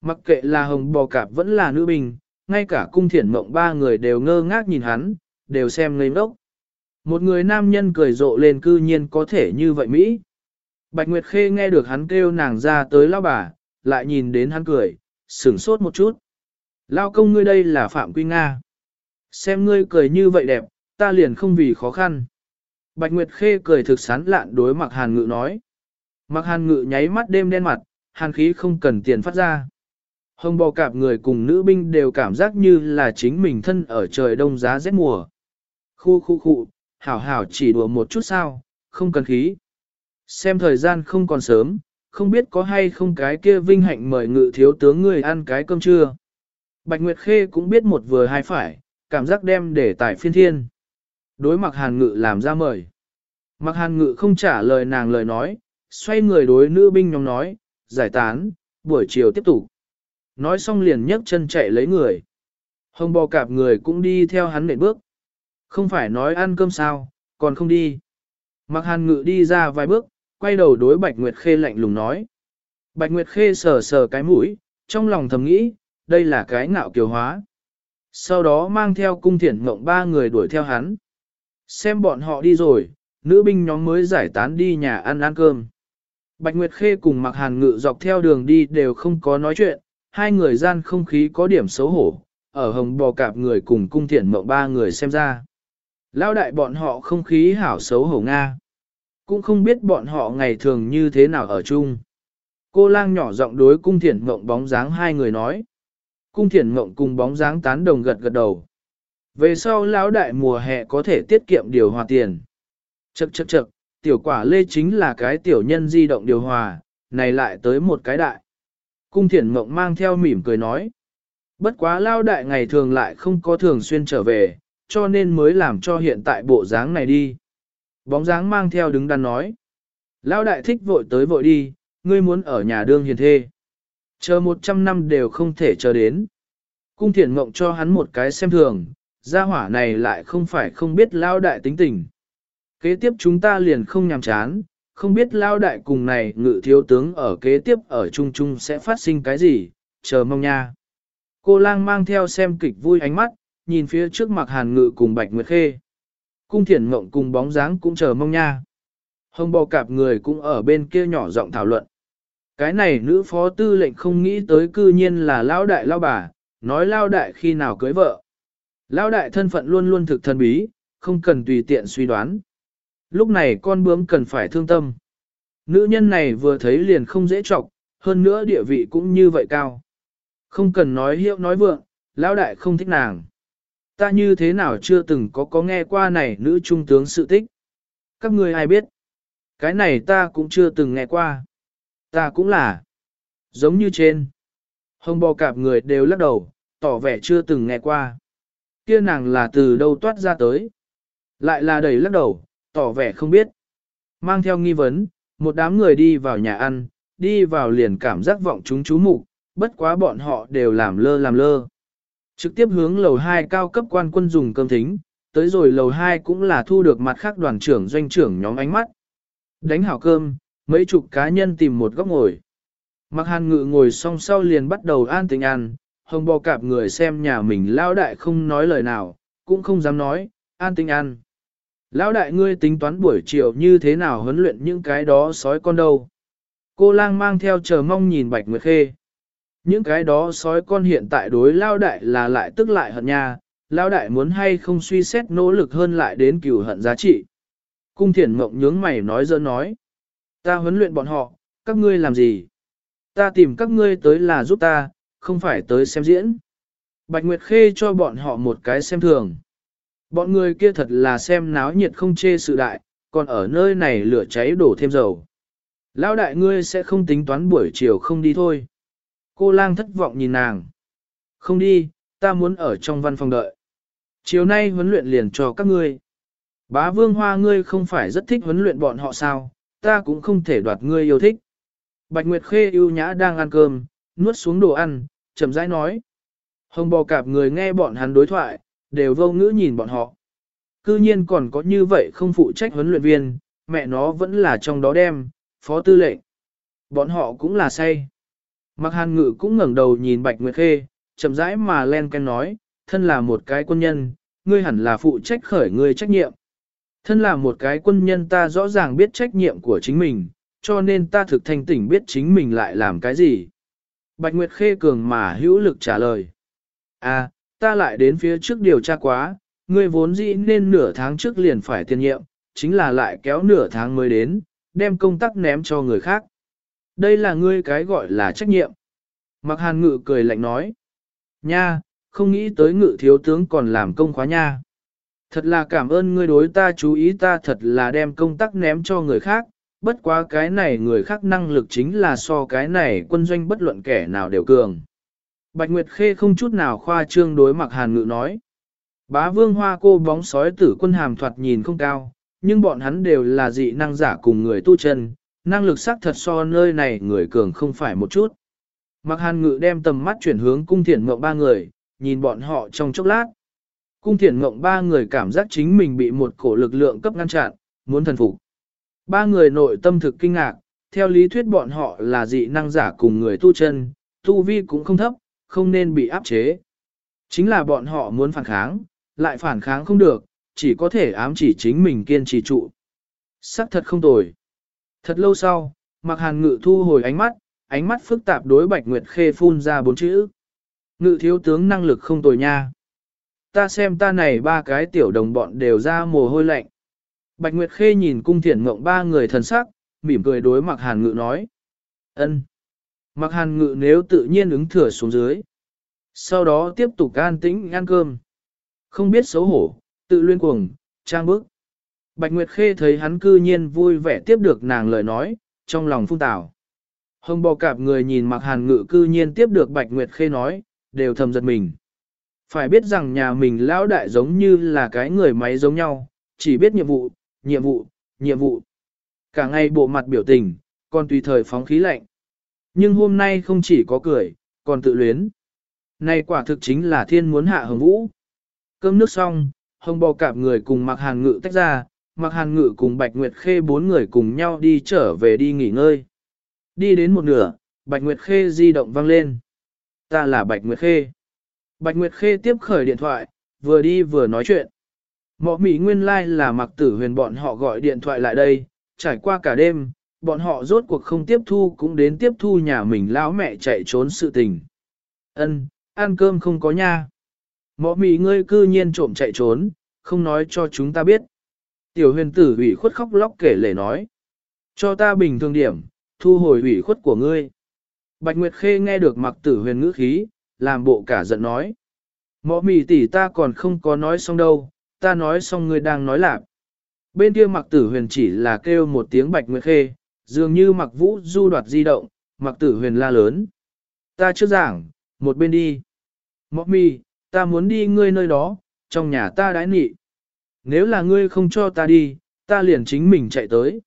Mặc kệ là hồng bò cạp vẫn là nữ bình, ngay cả cung thiển mộng ba người đều ngơ ngác nhìn hắn, đều xem ngây ngốc. Một người nam nhân cười rộ lên cư nhiên có thể như vậy Mỹ. Bạch Nguyệt Khê nghe được hắn kêu nàng ra tới lao bà, lại nhìn đến hắn cười, sửng sốt một chút. Lao công ngươi đây là Phạm Quy Nga. Xem ngươi cười như vậy đẹp, ta liền không vì khó khăn. Bạch Nguyệt Khê cười thực sán lạn đối mặt hàn ngự nói. Mặc hàn ngự nháy mắt đêm đen mặt, hàn khí không cần tiền phát ra. Hồng bò cạp người cùng nữ binh đều cảm giác như là chính mình thân ở trời đông giá rét mùa. Khu khu khu, hảo hảo chỉ đùa một chút sao, không cần khí. Xem thời gian không còn sớm, không biết có hay không cái kia vinh hạnh mời ngự thiếu tướng người ăn cái cơm trưa. Bạch Nguyệt Khê cũng biết một vừa hai phải, cảm giác đem để tải phiên thiên. Đối mặt hàn ngự làm ra mời. Mặc hàn ngự không trả lời nàng lời nói, xoay người đối nữ binh nhóm nói, giải tán, buổi chiều tiếp tục. Nói xong liền nhấc chân chạy lấy người. Hồng bò cạp người cũng đi theo hắn nện bước. Không phải nói ăn cơm sao, còn không đi. Mặc hàn ngự đi ra vài bước, quay đầu đối Bạch Nguyệt Khê lạnh lùng nói. Bạch Nguyệt Khê sờ sờ cái mũi, trong lòng thầm nghĩ, đây là cái ngạo kiều hóa. Sau đó mang theo cung thiển ngộng ba người đuổi theo hắn. Xem bọn họ đi rồi, nữ binh nhóm mới giải tán đi nhà ăn ăn cơm. Bạch Nguyệt Khê cùng Mạc Hàn Ngự dọc theo đường đi đều không có nói chuyện, hai người gian không khí có điểm xấu hổ, ở hồng bò cạp người cùng cung thiển mộng ba người xem ra. Lao đại bọn họ không khí hảo xấu hổ Nga. Cũng không biết bọn họ ngày thường như thế nào ở chung. Cô lang nhỏ giọng đối cung thiển mộng bóng dáng hai người nói. Cung thiển mộng cùng bóng dáng tán đồng gật gật đầu. Về sau lão đại mùa hè có thể tiết kiệm điều hòa tiền. Chậc chậc chậc, tiểu quả lê chính là cái tiểu nhân di động điều hòa, này lại tới một cái đại. Cung thiển mộng mang theo mỉm cười nói. Bất quá lao đại ngày thường lại không có thường xuyên trở về, cho nên mới làm cho hiện tại bộ dáng này đi. Bóng dáng mang theo đứng đắn nói. Lao đại thích vội tới vội đi, ngươi muốn ở nhà đương hiền thê. Chờ một trăm năm đều không thể chờ đến. Cung thiển mộng cho hắn một cái xem thường, gia hỏa này lại không phải không biết lao đại tính tình. Kế tiếp chúng ta liền không nhàm chán, không biết lao đại cùng này ngự thiếu tướng ở kế tiếp ở chung chung sẽ phát sinh cái gì, chờ mong nha. Cô lang mang theo xem kịch vui ánh mắt, nhìn phía trước mặt hàn ngự cùng bạch nguyệt khê. Cung thiển mộng cùng bóng dáng cũng chờ mong nha. Hồng bò cạp người cũng ở bên kia nhỏ giọng thảo luận. Cái này nữ phó tư lệnh không nghĩ tới cư nhiên là lao đại lao bà, nói lao đại khi nào cưới vợ. Lao đại thân phận luôn luôn thực thân bí, không cần tùy tiện suy đoán. Lúc này con bướm cần phải thương tâm. Nữ nhân này vừa thấy liền không dễ chọc hơn nữa địa vị cũng như vậy cao. Không cần nói hiệu nói vượng, lão đại không thích nàng. Ta như thế nào chưa từng có có nghe qua này nữ trung tướng sự tích. Các người ai biết? Cái này ta cũng chưa từng nghe qua. Ta cũng là. Giống như trên. Hồng bò cạp người đều lắc đầu, tỏ vẻ chưa từng nghe qua. Kia nàng là từ đâu toát ra tới. Lại là đầy lắc đầu, tỏ vẻ không biết. Mang theo nghi vấn, một đám người đi vào nhà ăn, đi vào liền cảm giác vọng chúng chú mục, bất quá bọn họ đều làm lơ làm lơ. Trực tiếp hướng lầu 2 cao cấp quan quân dùng cơm thính, tới rồi lầu 2 cũng là thu được mặt khác đoàn trưởng doanh trưởng nhóm ánh mắt. Đánh hảo cơm, mấy chục cá nhân tìm một góc ngồi. Mặc hàn ngự ngồi song sau liền bắt đầu an tình ăn, hồng bò cạp người xem nhà mình lao đại không nói lời nào, cũng không dám nói, an tình ăn. Lão đại ngươi tính toán buổi chiều như thế nào huấn luyện những cái đó sói con đâu. Cô lang mang theo chờ mong nhìn Bạch Nguyệt Khê. Những cái đó sói con hiện tại đối lao đại là lại tức lại hận nha, lao đại muốn hay không suy xét nỗ lực hơn lại đến cửu hận giá trị. Cung thiển mộng nhướng mày nói dơ nói. Ta huấn luyện bọn họ, các ngươi làm gì? Ta tìm các ngươi tới là giúp ta, không phải tới xem diễn. Bạch Nguyệt Khê cho bọn họ một cái xem thường. Bọn người kia thật là xem náo nhiệt không chê sự đại, còn ở nơi này lửa cháy đổ thêm dầu. Lão đại ngươi sẽ không tính toán buổi chiều không đi thôi. Cô lang thất vọng nhìn nàng. Không đi, ta muốn ở trong văn phòng đợi. Chiều nay huấn luyện liền cho các ngươi. Bá vương hoa ngươi không phải rất thích huấn luyện bọn họ sao, ta cũng không thể đoạt ngươi yêu thích. Bạch Nguyệt Khê yêu nhã đang ăn cơm, nuốt xuống đồ ăn, chậm rãi nói. Hồng bò cạp người nghe bọn hắn đối thoại, đều vô ngữ nhìn bọn họ. Cư nhiên còn có như vậy không phụ trách huấn luyện viên, mẹ nó vẫn là trong đó đem, phó tư lệnh. Bọn họ cũng là say. Mặc hàn ngự cũng ngẩng đầu nhìn Bạch Nguyệt Khê, chậm rãi mà len ken nói, thân là một cái quân nhân, ngươi hẳn là phụ trách khởi ngươi trách nhiệm. Thân là một cái quân nhân ta rõ ràng biết trách nhiệm của chính mình, cho nên ta thực thành tỉnh biết chính mình lại làm cái gì. Bạch Nguyệt Khê cường mà hữu lực trả lời. À, ta lại đến phía trước điều tra quá, ngươi vốn dĩ nên nửa tháng trước liền phải tiền nhiệm, chính là lại kéo nửa tháng mới đến, đem công tác ném cho người khác. Đây là ngươi cái gọi là trách nhiệm. Mặc hàn ngự cười lạnh nói. Nha, không nghĩ tới ngự thiếu tướng còn làm công khóa nha. Thật là cảm ơn ngươi đối ta chú ý ta thật là đem công tác ném cho người khác, bất quá cái này người khác năng lực chính là so cái này quân doanh bất luận kẻ nào đều cường. Bạch Nguyệt Khê không chút nào khoa trương đối mặc hàn ngự nói. Bá vương hoa cô bóng sói tử quân hàm thoạt nhìn không cao, nhưng bọn hắn đều là dị năng giả cùng người tu chân, năng lực sắc thật so nơi này người cường không phải một chút. Mặc hàn ngự đem tầm mắt chuyển hướng cung thiện mộng ba người, nhìn bọn họ trong chốc lát. Cung thiện mộng ba người cảm giác chính mình bị một cổ lực lượng cấp ngăn chặn, muốn thần phục. Ba người nội tâm thực kinh ngạc, theo lý thuyết bọn họ là dị năng giả cùng người tu chân, tu vi cũng không thấp, không nên bị áp chế. Chính là bọn họ muốn phản kháng, lại phản kháng không được, chỉ có thể ám chỉ chính mình kiên trì trụ. Sắc thật không tồi. Thật lâu sau, Mạc Hàn Ngự thu hồi ánh mắt, ánh mắt phức tạp đối Bạch Nguyệt Khê phun ra bốn chữ. Ngự thiếu tướng năng lực không tồi nha. Ta xem ta này ba cái tiểu đồng bọn đều ra mồ hôi lạnh. Bạch Nguyệt Khê nhìn cung thiển ngộng ba người thần sắc, mỉm cười đối Mạc Hàn Ngự nói. ân. Mạc Hàn Ngự nếu tự nhiên ứng thừa xuống dưới. Sau đó tiếp tục an tĩnh ăn cơm. Không biết xấu hổ, tự luyên cuồng, trang bức. Bạch Nguyệt Khê thấy hắn cư nhiên vui vẻ tiếp được nàng lời nói, trong lòng phung tảo. Hồng bò cạp người nhìn mặc hàn ngự cư nhiên tiếp được Bạch Nguyệt Khê nói, đều thầm giật mình. Phải biết rằng nhà mình lão đại giống như là cái người máy giống nhau, chỉ biết nhiệm vụ, nhiệm vụ, nhiệm vụ. Cả ngày bộ mặt biểu tình, còn tùy thời phóng khí lạnh. Nhưng hôm nay không chỉ có cười, còn tự luyến. Này quả thực chính là thiên muốn hạ hồng vũ. Cơm nước xong, hồng bò cạp người cùng mặc hàn ngự tách ra, mặc hàn ngự cùng Bạch Nguyệt Khê bốn người cùng nhau đi trở về đi nghỉ ngơi. Đi đến một nửa, Bạch Nguyệt Khê di động vang lên. Ta là Bạch Nguyệt Khê. Bạch Nguyệt Khê tiếp khởi điện thoại, vừa đi vừa nói chuyện. Mọ Mỹ nguyên lai like là mặc tử huyền bọn họ gọi điện thoại lại đây, trải qua cả đêm, bọn họ rốt cuộc không tiếp thu cũng đến tiếp thu nhà mình lão mẹ chạy trốn sự tình. Ân, ăn cơm không có nha. Mọ mị ngươi cư nhiên trộm chạy trốn, không nói cho chúng ta biết. Tiểu huyền tử ủy khuất khóc lóc kể lể nói. Cho ta bình thường điểm, thu hồi ủy khuất của ngươi. Bạch Nguyệt Khê nghe được mặc tử huyền ngữ khí, làm bộ cả giận nói. Mọ mì tỷ ta còn không có nói xong đâu, ta nói xong ngươi đang nói lạc. Bên kia mặc tử huyền chỉ là kêu một tiếng Bạch Nguyệt Khê, dường như mặc vũ du đoạt di động, mặc tử huyền la lớn. Ta chưa giảng, một bên đi. Mọc mì, ta muốn đi ngươi nơi đó, trong nhà ta đãi nị. Nếu là ngươi không cho ta đi, ta liền chính mình chạy tới.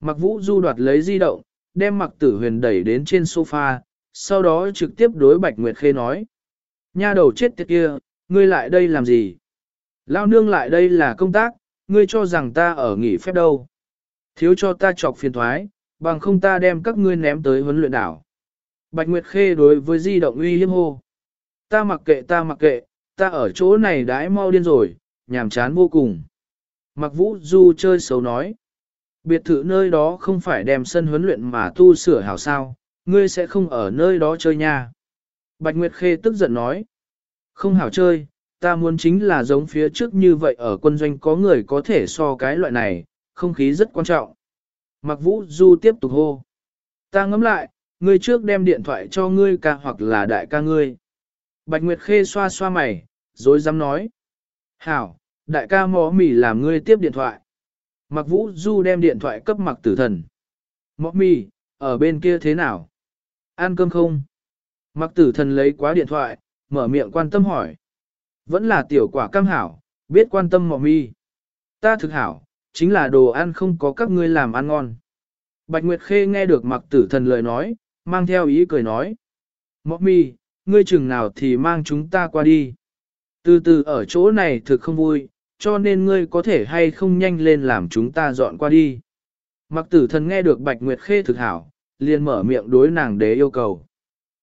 Mặc vũ du đoạt lấy di động, đem mặc tử huyền đẩy đến trên sofa, sau đó trực tiếp đối Bạch Nguyệt Khê nói. Nha đầu chết tiệt kia, ngươi lại đây làm gì? Lao nương lại đây là công tác, ngươi cho rằng ta ở nghỉ phép đâu. Thiếu cho ta chọc phiền thoái, bằng không ta đem các ngươi ném tới huấn luyện đảo. Bạch Nguyệt Khê đối với di động uy hiếp hô. Ta mặc kệ ta mặc kệ, ta ở chỗ này đãi mau điên rồi, nhàm chán vô cùng. Mặc vũ du chơi xấu nói. Biệt thự nơi đó không phải đem sân huấn luyện mà tu sửa hảo sao, ngươi sẽ không ở nơi đó chơi nha. Bạch Nguyệt Khê tức giận nói. Không hảo chơi, ta muốn chính là giống phía trước như vậy ở quân doanh có người có thể so cái loại này, không khí rất quan trọng. Mặc vũ du tiếp tục hô. Ta ngẫm lại, ngươi trước đem điện thoại cho ngươi ca hoặc là đại ca ngươi. Bạch Nguyệt Khê xoa xoa mày, rồi dám nói. Hảo, đại ca mỏ mỉ làm ngươi tiếp điện thoại. Mặc vũ du đem điện thoại cấp mặc tử thần. Mỏ mỉ, ở bên kia thế nào? Ăn cơm không? Mặc tử thần lấy quá điện thoại, mở miệng quan tâm hỏi. Vẫn là tiểu quả cam hảo, biết quan tâm mỏ Mi. Ta thực hảo, chính là đồ ăn không có các ngươi làm ăn ngon. Bạch Nguyệt Khê nghe được mặc tử thần lời nói, mang theo ý cười nói. Mọc mì, ngươi chừng nào thì mang chúng ta qua đi. Từ từ ở chỗ này thực không vui, cho nên ngươi có thể hay không nhanh lên làm chúng ta dọn qua đi. Mặc tử thần nghe được Bạch Nguyệt Khê thực hảo, liền mở miệng đối nàng đế yêu cầu.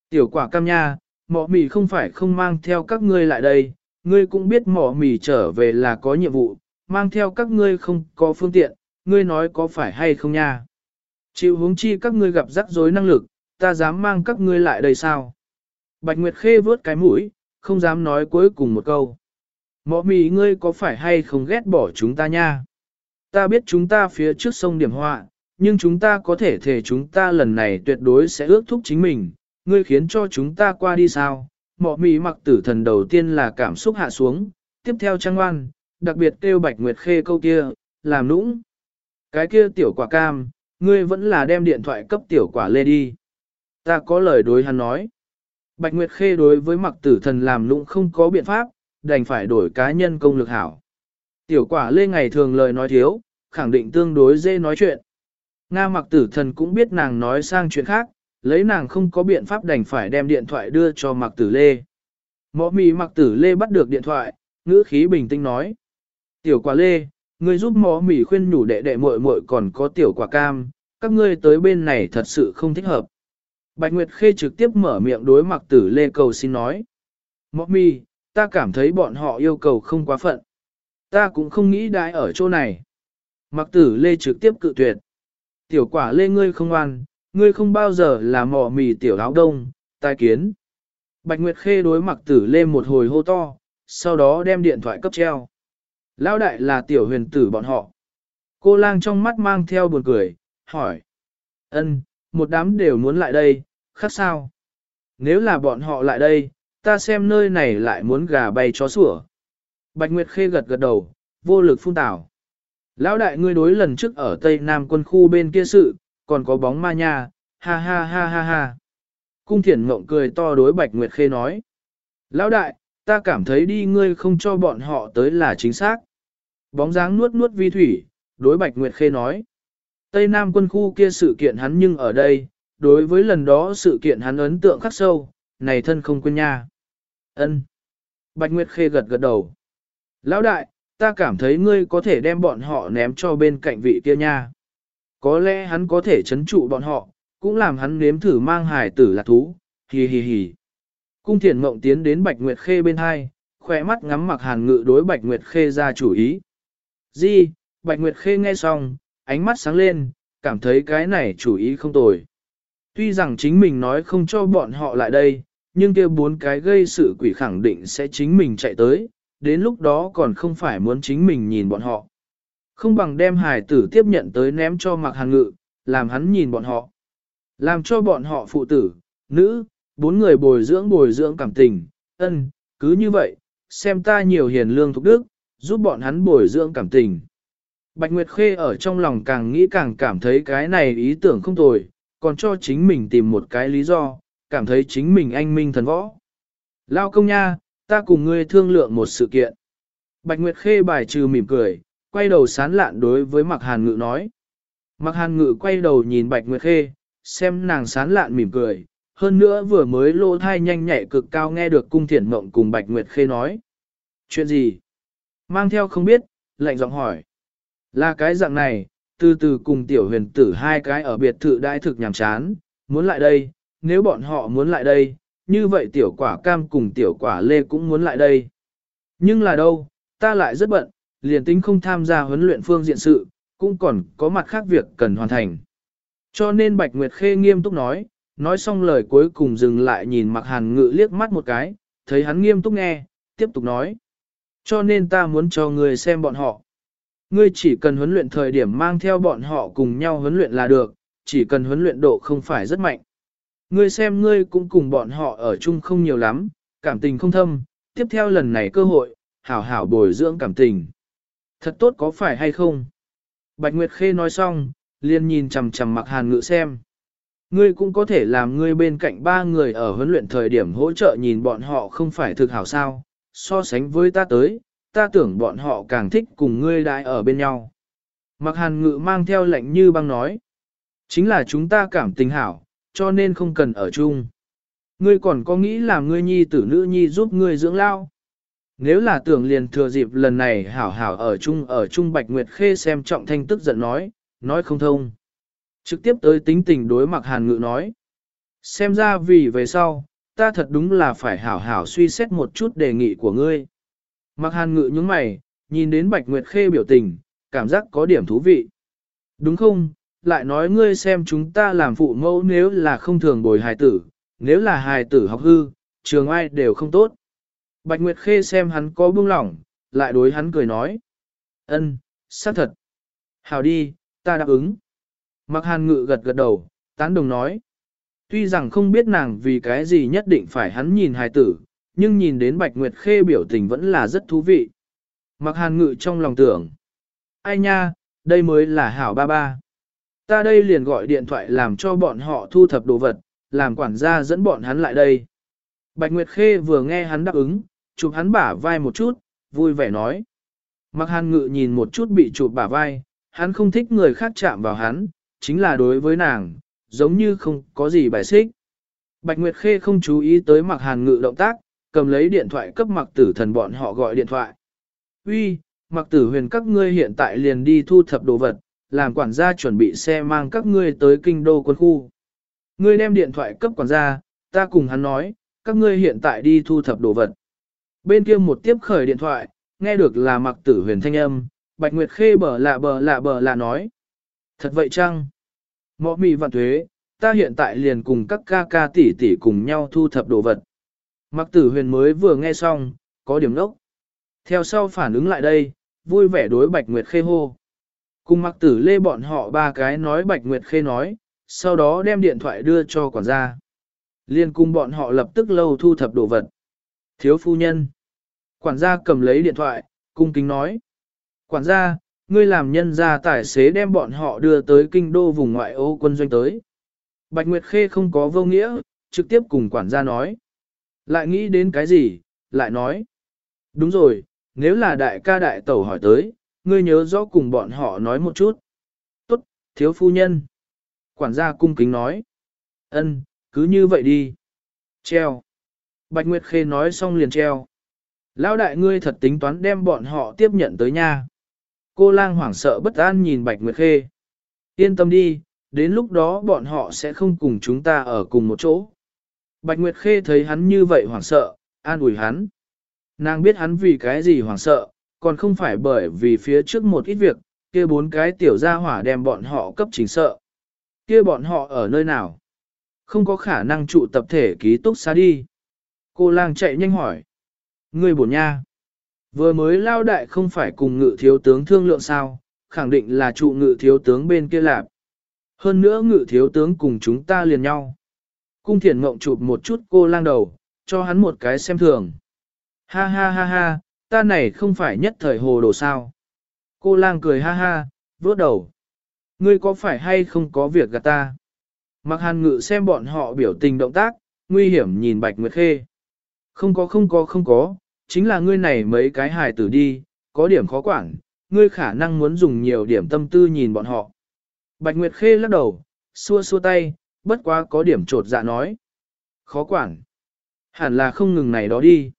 Tiểu quả cam nha, mỏ mì không phải không mang theo các ngươi lại đây, ngươi cũng biết mỏ mì trở về là có nhiệm vụ, mang theo các ngươi không có phương tiện, ngươi nói có phải hay không nha. Chịu huống chi các ngươi gặp rắc rối năng lực, ta dám mang các ngươi lại đây sao? Bạch Nguyệt Khê vớt cái mũi, không dám nói cuối cùng một câu. Mọ mì ngươi có phải hay không ghét bỏ chúng ta nha? Ta biết chúng ta phía trước sông điểm họa, nhưng chúng ta có thể thể chúng ta lần này tuyệt đối sẽ ước thúc chính mình, ngươi khiến cho chúng ta qua đi sao? Mọ mì mặc tử thần đầu tiên là cảm xúc hạ xuống, tiếp theo trang ngoan, đặc biệt kêu Bạch Nguyệt Khê câu kia, làm nũng. Cái kia tiểu quả cam, ngươi vẫn là đem điện thoại cấp tiểu quả lê đi. Ta có lời đối hắn nói. Bạch Nguyệt Khê đối với mặc tử thần làm nũng không có biện pháp, đành phải đổi cá nhân công lực hảo. Tiểu quả lê ngày thường lời nói thiếu, khẳng định tương đối dễ nói chuyện. Nga mặc tử thần cũng biết nàng nói sang chuyện khác, lấy nàng không có biện pháp đành phải đem điện thoại đưa cho mặc tử lê. Mõ mì mặc tử lê bắt được điện thoại, ngữ khí bình tĩnh nói. Tiểu quả lê, ngươi giúp mõ mỉ khuyên nhủ đệ đệ muội muội còn có tiểu quả cam, các ngươi tới bên này thật sự không thích hợp. Bạch Nguyệt Khê trực tiếp mở miệng đối mặc tử lê cầu xin nói. Mõ mì, ta cảm thấy bọn họ yêu cầu không quá phận. Ta cũng không nghĩ đãi ở chỗ này. Mặc tử lê trực tiếp cự tuyệt. Tiểu quả lê ngươi không ăn, ngươi không bao giờ là mỏ mì tiểu áo đông, tai kiến. Bạch Nguyệt Khê đối mặc tử lê một hồi hô to, sau đó đem điện thoại cấp treo. Lão đại là tiểu huyền tử bọn họ. Cô lang trong mắt mang theo buồn cười, hỏi. ân, một đám đều muốn lại đây, khác sao? Nếu là bọn họ lại đây, ta xem nơi này lại muốn gà bay chó sủa. Bạch Nguyệt Khê gật gật đầu, vô lực phun tảo. Lão đại ngươi đối lần trước ở Tây Nam quân khu bên kia sự, còn có bóng ma nha, ha ha ha ha ha. Cung thiển mộng cười to đối Bạch Nguyệt Khê nói. Lão đại, ta cảm thấy đi ngươi không cho bọn họ tới là chính xác. Bóng dáng nuốt nuốt vi thủy, đối Bạch Nguyệt Khê nói. Tây Nam quân khu kia sự kiện hắn nhưng ở đây, đối với lần đó sự kiện hắn ấn tượng khắc sâu, này thân không quên nha. Ân. Bạch Nguyệt Khê gật gật đầu. Lão đại, ta cảm thấy ngươi có thể đem bọn họ ném cho bên cạnh vị kia nha. Có lẽ hắn có thể chấn trụ bọn họ, cũng làm hắn nếm thử mang hài tử là thú, hì hì hì. Cung thiền mộng tiến đến Bạch Nguyệt Khê bên hai, khỏe mắt ngắm mặc hàn ngự đối Bạch Nguyệt Khê ra chủ ý. Di, Bạch Nguyệt Khê nghe xong, ánh mắt sáng lên, cảm thấy cái này chủ ý không tồi. Tuy rằng chính mình nói không cho bọn họ lại đây, nhưng kia bốn cái gây sự quỷ khẳng định sẽ chính mình chạy tới, đến lúc đó còn không phải muốn chính mình nhìn bọn họ. Không bằng đem hài tử tiếp nhận tới ném cho mặc hàng ngự, làm hắn nhìn bọn họ. Làm cho bọn họ phụ tử, nữ, bốn người bồi dưỡng bồi dưỡng cảm tình, ân, cứ như vậy, xem ta nhiều hiền lương thục đức, giúp bọn hắn bồi dưỡng cảm tình. Bạch Nguyệt Khê ở trong lòng càng nghĩ càng cảm thấy cái này ý tưởng không tồi, còn cho chính mình tìm một cái lý do, cảm thấy chính mình anh minh thần võ. Lao công nha, ta cùng ngươi thương lượng một sự kiện. Bạch Nguyệt Khê bài trừ mỉm cười, quay đầu sán lạn đối với Mạc Hàn Ngự nói. Mạc Hàn Ngự quay đầu nhìn Bạch Nguyệt Khê, xem nàng sán lạn mỉm cười, hơn nữa vừa mới lô thai nhanh nhạy cực cao nghe được cung thiển mộng cùng Bạch Nguyệt Khê nói. Chuyện gì? Mang theo không biết, lạnh giọng hỏi. Là cái dạng này, từ từ cùng tiểu huyền tử hai cái ở biệt thự đại thực nhàm chán, muốn lại đây, nếu bọn họ muốn lại đây, như vậy tiểu quả cam cùng tiểu quả lê cũng muốn lại đây. Nhưng là đâu, ta lại rất bận, liền tính không tham gia huấn luyện phương diện sự, cũng còn có mặt khác việc cần hoàn thành. Cho nên Bạch Nguyệt Khê nghiêm túc nói, nói xong lời cuối cùng dừng lại nhìn Mạc hàn ngự liếc mắt một cái, thấy hắn nghiêm túc nghe, tiếp tục nói. Cho nên ta muốn cho người xem bọn họ. Ngươi chỉ cần huấn luyện thời điểm mang theo bọn họ cùng nhau huấn luyện là được, chỉ cần huấn luyện độ không phải rất mạnh. Ngươi xem ngươi cũng cùng bọn họ ở chung không nhiều lắm, cảm tình không thâm, tiếp theo lần này cơ hội, hảo hảo bồi dưỡng cảm tình. Thật tốt có phải hay không? Bạch Nguyệt Khê nói xong, liền nhìn chằm chằm mặc hàn ngự xem. Ngươi cũng có thể làm ngươi bên cạnh ba người ở huấn luyện thời điểm hỗ trợ nhìn bọn họ không phải thực hảo sao, so sánh với ta tới, ta tưởng bọn họ càng thích cùng ngươi đại ở bên nhau. Mặc hàn ngự mang theo lệnh như băng nói, chính là chúng ta cảm tình hảo, cho nên không cần ở chung. Ngươi còn có nghĩ là ngươi nhi tử nữ nhi giúp ngươi dưỡng lao. Nếu là tưởng liền thừa dịp lần này hảo hảo ở chung ở chung Bạch Nguyệt Khê xem trọng thanh tức giận nói, nói không thông. Trực tiếp tới tính tình đối mặc hàn ngự nói. Xem ra vì về sau, ta thật đúng là phải hảo hảo suy xét một chút đề nghị của ngươi. Mặc hàn ngự những mày, nhìn đến Bạch Nguyệt Khê biểu tình, cảm giác có điểm thú vị. Đúng không, lại nói ngươi xem chúng ta làm phụ mẫu nếu là không thường bồi hài tử, nếu là hài tử học hư, trường ai đều không tốt. Bạch Nguyệt Khê xem hắn có buông lỏng, lại đối hắn cười nói. ân, xác thật. Hảo đi, ta đáp ứng. Mặc hàn ngự gật gật đầu, tán đồng nói. Tuy rằng không biết nàng vì cái gì nhất định phải hắn nhìn hài tử, nhưng nhìn đến Bạch Nguyệt Khê biểu tình vẫn là rất thú vị. Mặc hàn ngự trong lòng tưởng. Ai nha, đây mới là hảo ba ba. Ta đây liền gọi điện thoại làm cho bọn họ thu thập đồ vật, làm quản gia dẫn bọn hắn lại đây. Bạch Nguyệt Khê vừa nghe hắn đáp ứng, chụp hắn bả vai một chút, vui vẻ nói. Mặc hàn ngự nhìn một chút bị chụp bả vai, hắn không thích người khác chạm vào hắn, chính là đối với nàng, giống như không có gì bài xích. Bạch Nguyệt Khê không chú ý tới mặc hàn ngự động tác, cầm lấy điện thoại cấp mặc tử thần bọn họ gọi điện thoại. Uy, mặc tử huyền các ngươi hiện tại liền đi thu thập đồ vật, làm quản gia chuẩn bị xe mang các ngươi tới kinh đô quân khu. Ngươi đem điện thoại cấp quản gia, ta cùng hắn nói, các ngươi hiện tại đi thu thập đồ vật. Bên kia một tiếp khởi điện thoại, nghe được là mặc tử huyền thanh âm, Bạch Nguyệt Khê bở lạ bở lạ bở lạ nói. Thật vậy chăng? Mọ mì vạn thuế, ta hiện tại liền cùng các ca ca tỷ tỷ cùng nhau thu thập đồ vật. Mặc tử huyền mới vừa nghe xong, có điểm nốc. Theo sau phản ứng lại đây, vui vẻ đối Bạch Nguyệt Khê hô. Cùng mặc tử lê bọn họ ba cái nói Bạch Nguyệt Khê nói, sau đó đem điện thoại đưa cho quản gia. Liên cùng bọn họ lập tức lâu thu thập đồ vật. Thiếu phu nhân. Quản gia cầm lấy điện thoại, cung kính nói. Quản gia, ngươi làm nhân gia tài xế đem bọn họ đưa tới kinh đô vùng ngoại ô quân doanh tới. Bạch Nguyệt Khê không có vô nghĩa, trực tiếp cùng quản gia nói. Lại nghĩ đến cái gì, lại nói. Đúng rồi, nếu là đại ca đại tẩu hỏi tới, ngươi nhớ rõ cùng bọn họ nói một chút. Tốt, thiếu phu nhân. Quản gia cung kính nói. Ân, cứ như vậy đi. Treo. Bạch Nguyệt Khê nói xong liền treo. Lão đại ngươi thật tính toán đem bọn họ tiếp nhận tới nha. Cô lang hoảng sợ bất an nhìn Bạch Nguyệt Khê. Yên tâm đi, đến lúc đó bọn họ sẽ không cùng chúng ta ở cùng một chỗ. Bạch Nguyệt Khê thấy hắn như vậy hoảng sợ, an ủi hắn. Nàng biết hắn vì cái gì hoảng sợ, còn không phải bởi vì phía trước một ít việc, kia bốn cái tiểu gia hỏa đem bọn họ cấp chính sợ. Kia bọn họ ở nơi nào? Không có khả năng trụ tập thể ký túc xá đi. Cô lang chạy nhanh hỏi. Người bổn nha. Vừa mới lao đại không phải cùng ngự thiếu tướng thương lượng sao, khẳng định là trụ ngự thiếu tướng bên kia lạp. Hơn nữa ngự thiếu tướng cùng chúng ta liền nhau. Cung thiền mộng chụp một chút cô lang đầu, cho hắn một cái xem thường. Ha ha ha ha, ta này không phải nhất thời hồ đồ sao. Cô lang cười ha ha, vớt đầu. Ngươi có phải hay không có việc gạt ta? Mặc hàn ngự xem bọn họ biểu tình động tác, nguy hiểm nhìn Bạch Nguyệt Khê. Không có không có không có, chính là ngươi này mấy cái hài tử đi, có điểm khó quản, ngươi khả năng muốn dùng nhiều điểm tâm tư nhìn bọn họ. Bạch Nguyệt Khê lắc đầu, xua xua tay, bất quá có điểm trột dạ nói. Khó quản. Hẳn là không ngừng này đó đi.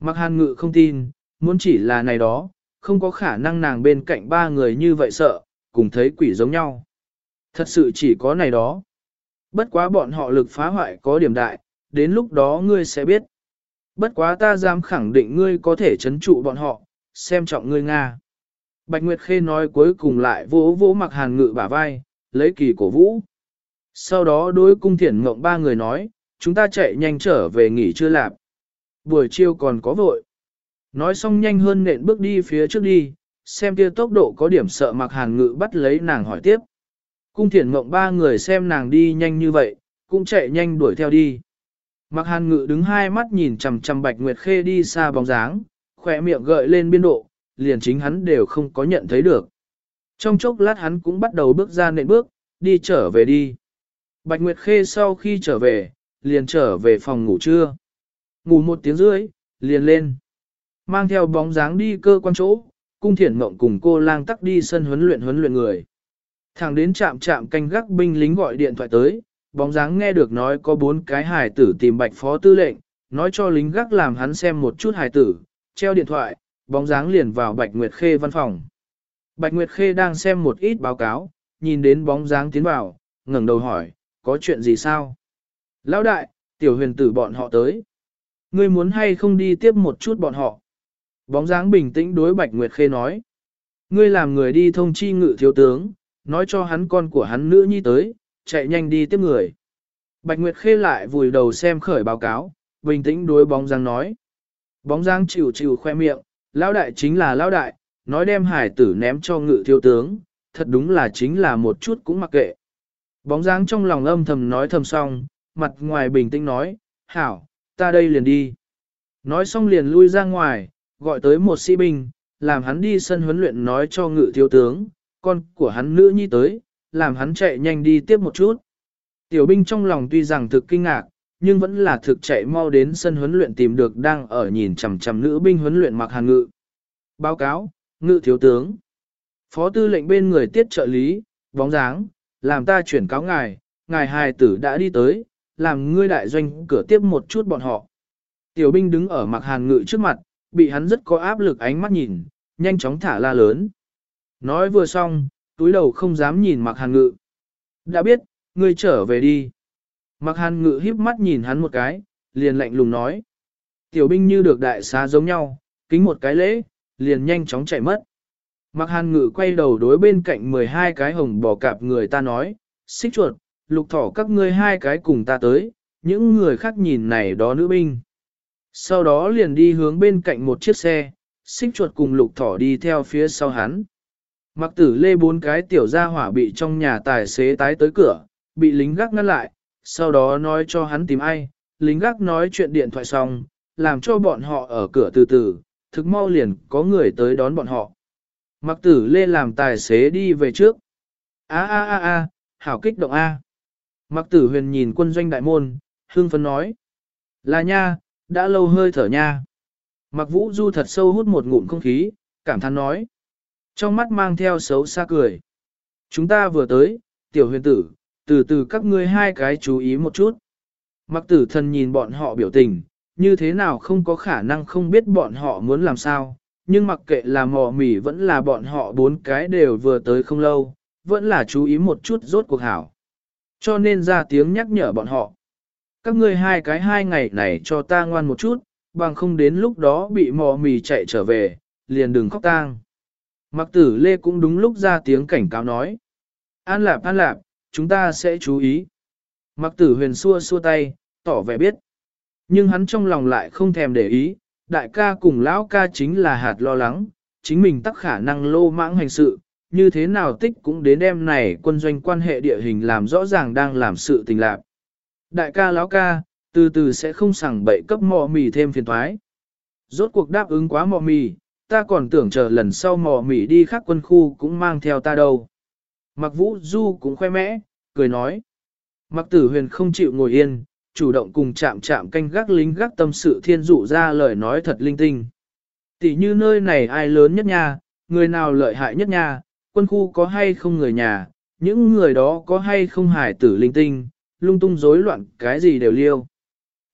Mặc hàn ngự không tin, muốn chỉ là này đó, không có khả năng nàng bên cạnh ba người như vậy sợ, cùng thấy quỷ giống nhau. Thật sự chỉ có này đó. Bất quá bọn họ lực phá hoại có điểm đại, đến lúc đó ngươi sẽ biết. Bất quá ta dám khẳng định ngươi có thể chấn trụ bọn họ, xem trọng ngươi Nga. Bạch Nguyệt Khê nói cuối cùng lại vỗ vỗ mặc hàn ngự bả vai, lấy kỳ cổ vũ. Sau đó đối cung thiển ngộng ba người nói, chúng ta chạy nhanh trở về nghỉ chưa lạp. Buổi chiều còn có vội. Nói xong nhanh hơn nện bước đi phía trước đi, xem kia tốc độ có điểm sợ mặc hàn ngự bắt lấy nàng hỏi tiếp. Cung thiển ngộng ba người xem nàng đi nhanh như vậy, cũng chạy nhanh đuổi theo đi. Mặc hàn ngự đứng hai mắt nhìn chằm chằm bạch nguyệt khê đi xa bóng dáng, khỏe miệng gợi lên biên độ, liền chính hắn đều không có nhận thấy được. Trong chốc lát hắn cũng bắt đầu bước ra nện bước, đi trở về đi. Bạch Nguyệt Khê sau khi trở về, liền trở về phòng ngủ trưa. Ngủ một tiếng rưỡi, liền lên. Mang theo bóng dáng đi cơ quan chỗ, cung thiển mộng cùng cô lang tắc đi sân huấn luyện huấn luyện người. Thẳng đến chạm chạm canh gác binh lính gọi điện thoại tới, bóng dáng nghe được nói có bốn cái hài tử tìm bạch phó tư lệnh, nói cho lính gác làm hắn xem một chút hài tử, treo điện thoại, bóng dáng liền vào Bạch Nguyệt Khê văn phòng. Bạch Nguyệt Khê đang xem một ít báo cáo, nhìn đến bóng dáng tiến vào, ngẩng đầu hỏi, có chuyện gì sao? Lão đại, tiểu huyền tử bọn họ tới. Ngươi muốn hay không đi tiếp một chút bọn họ? Bóng dáng bình tĩnh đối Bạch Nguyệt Khê nói. Ngươi làm người đi thông chi ngự thiếu tướng, nói cho hắn con của hắn nữ nhi tới, chạy nhanh đi tiếp người. Bạch Nguyệt Khê lại vùi đầu xem khởi báo cáo, bình tĩnh đối bóng dáng nói. Bóng dáng chịu chịu khoe miệng, lão đại chính là lão đại, nói đem hải tử ném cho ngự thiếu tướng, thật đúng là chính là một chút cũng mặc kệ. Bóng dáng trong lòng âm thầm nói thầm xong, mặt ngoài bình tĩnh nói, hảo, ta đây liền đi. Nói xong liền lui ra ngoài, gọi tới một sĩ binh, làm hắn đi sân huấn luyện nói cho ngự thiếu tướng, con của hắn nữ nhi tới, làm hắn chạy nhanh đi tiếp một chút. Tiểu binh trong lòng tuy rằng thực kinh ngạc, nhưng vẫn là thực chạy mau đến sân huấn luyện tìm được đang ở nhìn chằm chằm nữ binh huấn luyện mặc hàn ngự. Báo cáo, ngự thiếu tướng. Phó tư lệnh bên người tiết trợ lý, bóng dáng, làm ta chuyển cáo ngài, ngài hài tử đã đi tới, làm ngươi đại doanh cửa tiếp một chút bọn họ. Tiểu binh đứng ở mặc hàn ngự trước mặt, bị hắn rất có áp lực ánh mắt nhìn, nhanh chóng thả la lớn. Nói vừa xong, túi đầu không dám nhìn mặc hàn ngự. Đã biết, ngươi trở về đi. Mặc hàn ngự híp mắt nhìn hắn một cái, liền lạnh lùng nói. Tiểu binh như được đại xá giống nhau, kính một cái lễ, liền nhanh chóng chạy mất. Mặc hàn ngự quay đầu đối bên cạnh 12 cái hồng bò cạp người ta nói, xích chuột, lục thỏ các ngươi hai cái cùng ta tới, những người khác nhìn này đó nữ binh. Sau đó liền đi hướng bên cạnh một chiếc xe, xích chuột cùng lục thỏ đi theo phía sau hắn. Mặc tử lê bốn cái tiểu gia hỏa bị trong nhà tài xế tái tới cửa, bị lính gác ngăn lại, sau đó nói cho hắn tìm ai, lính gác nói chuyện điện thoại xong, làm cho bọn họ ở cửa từ từ, thực mau liền có người tới đón bọn họ. Mặc tử lê làm tài xế đi về trước. A a a a, hảo kích động a. Mặc tử huyền nhìn quân doanh đại môn, hương phấn nói. Là nha, đã lâu hơi thở nha. Mặc vũ du thật sâu hút một ngụm không khí, cảm thán nói. Trong mắt mang theo xấu xa cười. Chúng ta vừa tới, tiểu huyền tử, từ từ các ngươi hai cái chú ý một chút. Mặc tử thần nhìn bọn họ biểu tình, như thế nào không có khả năng không biết bọn họ muốn làm sao, nhưng mặc kệ là mò mỉ vẫn là bọn họ bốn cái đều vừa tới không lâu, vẫn là chú ý một chút rốt cuộc hảo. Cho nên ra tiếng nhắc nhở bọn họ. Các ngươi hai cái hai ngày này cho ta ngoan một chút, bằng không đến lúc đó bị mò mì chạy trở về, liền đừng khóc tang. Mặc tử lê cũng đúng lúc ra tiếng cảnh cáo nói. An lạp an lạp, chúng ta sẽ chú ý. Mặc tử huyền xua xua tay, tỏ vẻ biết. Nhưng hắn trong lòng lại không thèm để ý, đại ca cùng lão ca chính là hạt lo lắng, chính mình tắc khả năng lô mãng hành sự, như thế nào tích cũng đến đêm này quân doanh quan hệ địa hình làm rõ ràng đang làm sự tình lạc. Đại ca lão ca, từ từ sẽ không sẵn bậy cấp mò mì thêm phiền thoái. Rốt cuộc đáp ứng quá mò mì, ta còn tưởng chờ lần sau mò mỉ đi khác quân khu cũng mang theo ta đâu. Mặc vũ du cũng khoe mẽ, cười nói. Mặc tử huyền không chịu ngồi yên, chủ động cùng chạm chạm canh gác lính gác tâm sự thiên dụ ra lời nói thật linh tinh. Tỷ như nơi này ai lớn nhất nha, người nào lợi hại nhất nha, quân khu có hay không người nhà, những người đó có hay không hải tử linh tinh, lung tung rối loạn cái gì đều liêu.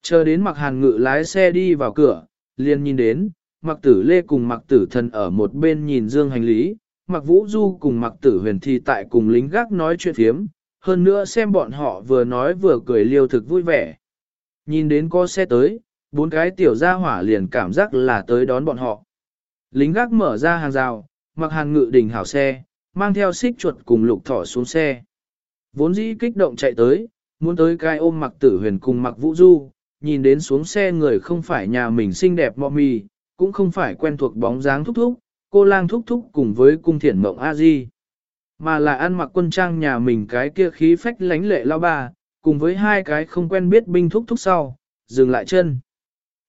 Chờ đến mặc hàn ngự lái xe đi vào cửa, liền nhìn đến, mặc tử lê cùng mặc tử thần ở một bên nhìn dương hành lý, mặc vũ du cùng mặc tử huyền thi tại cùng lính gác nói chuyện thiếm, hơn nữa xem bọn họ vừa nói vừa cười liêu thực vui vẻ. Nhìn đến có xe tới, bốn cái tiểu gia hỏa liền cảm giác là tới đón bọn họ. Lính gác mở ra hàng rào, mặc hàng ngự đình hảo xe, mang theo xích chuột cùng lục thỏ xuống xe. Vốn dĩ kích động chạy tới, muốn tới cái ôm mặc tử huyền cùng mặc vũ du, nhìn đến xuống xe người không phải nhà mình xinh đẹp mọ mì, cũng không phải quen thuộc bóng dáng thúc thúc, cô lang thúc thúc cùng với cung thiển mộng a di mà là ăn mặc quân trang nhà mình cái kia khí phách lánh lệ lao bà, cùng với hai cái không quen biết binh thúc thúc sau, dừng lại chân.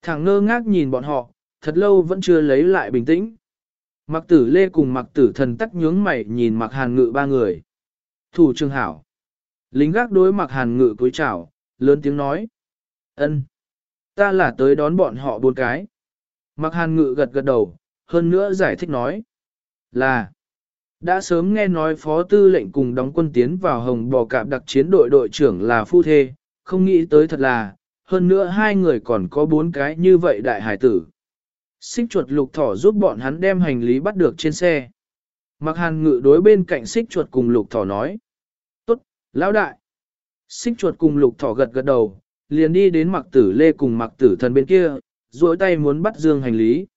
Thằng ngơ ngác nhìn bọn họ, thật lâu vẫn chưa lấy lại bình tĩnh. Mặc tử lê cùng mặc tử thần tắc nhướng mày nhìn mặc hàn ngự ba người. Thủ trương hảo. Lính gác đối mặc hàn ngự cúi chào, lớn tiếng nói. ân, Ta là tới đón bọn họ buôn cái. Mặc hàn ngự gật gật đầu, hơn nữa giải thích nói. Là. Đã sớm nghe nói phó tư lệnh cùng đóng quân tiến vào hồng bò cạp đặc chiến đội đội trưởng là phu thê, không nghĩ tới thật là, hơn nữa hai người còn có bốn cái như vậy đại hải tử. Xích chuột lục thỏ giúp bọn hắn đem hành lý bắt được trên xe. Mặc hàn ngự đối bên cạnh xích chuột cùng lục thỏ nói. Tốt, lão đại. Xích chuột cùng lục thỏ gật gật đầu, liền đi đến mặc tử lê cùng mặc tử thần bên kia, duỗi tay muốn bắt dương hành lý.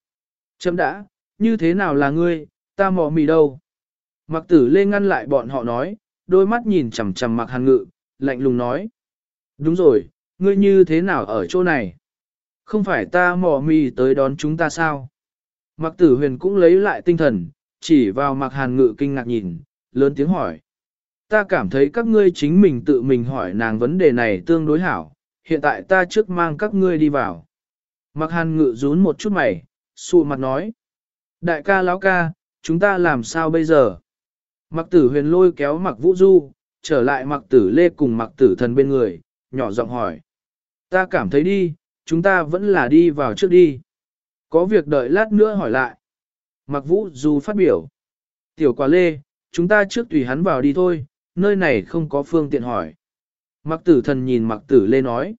Chấm đã, như thế nào là ngươi, ta mò mì đâu? Mặc tử lê ngăn lại bọn họ nói, đôi mắt nhìn chằm chằm mặc hàn ngự, lạnh lùng nói. Đúng rồi, ngươi như thế nào ở chỗ này? Không phải ta mò mì tới đón chúng ta sao? Mặc tử huyền cũng lấy lại tinh thần, chỉ vào mặc hàn ngự kinh ngạc nhìn, lớn tiếng hỏi. Ta cảm thấy các ngươi chính mình tự mình hỏi nàng vấn đề này tương đối hảo, hiện tại ta trước mang các ngươi đi vào. Mặc hàn ngự rún một chút mày, xù mặt nói. Đại ca lão ca, chúng ta làm sao bây giờ? Mặc tử huyền lôi kéo mặc vũ du, trở lại mặc tử lê cùng mặc tử thần bên người, nhỏ giọng hỏi. Ta cảm thấy đi, chúng ta vẫn là đi vào trước đi. Có việc đợi lát nữa hỏi lại. Mặc vũ du phát biểu. Tiểu quả lê, chúng ta trước tùy hắn vào đi thôi, nơi này không có phương tiện hỏi. Mặc tử thần nhìn mặc tử lê nói.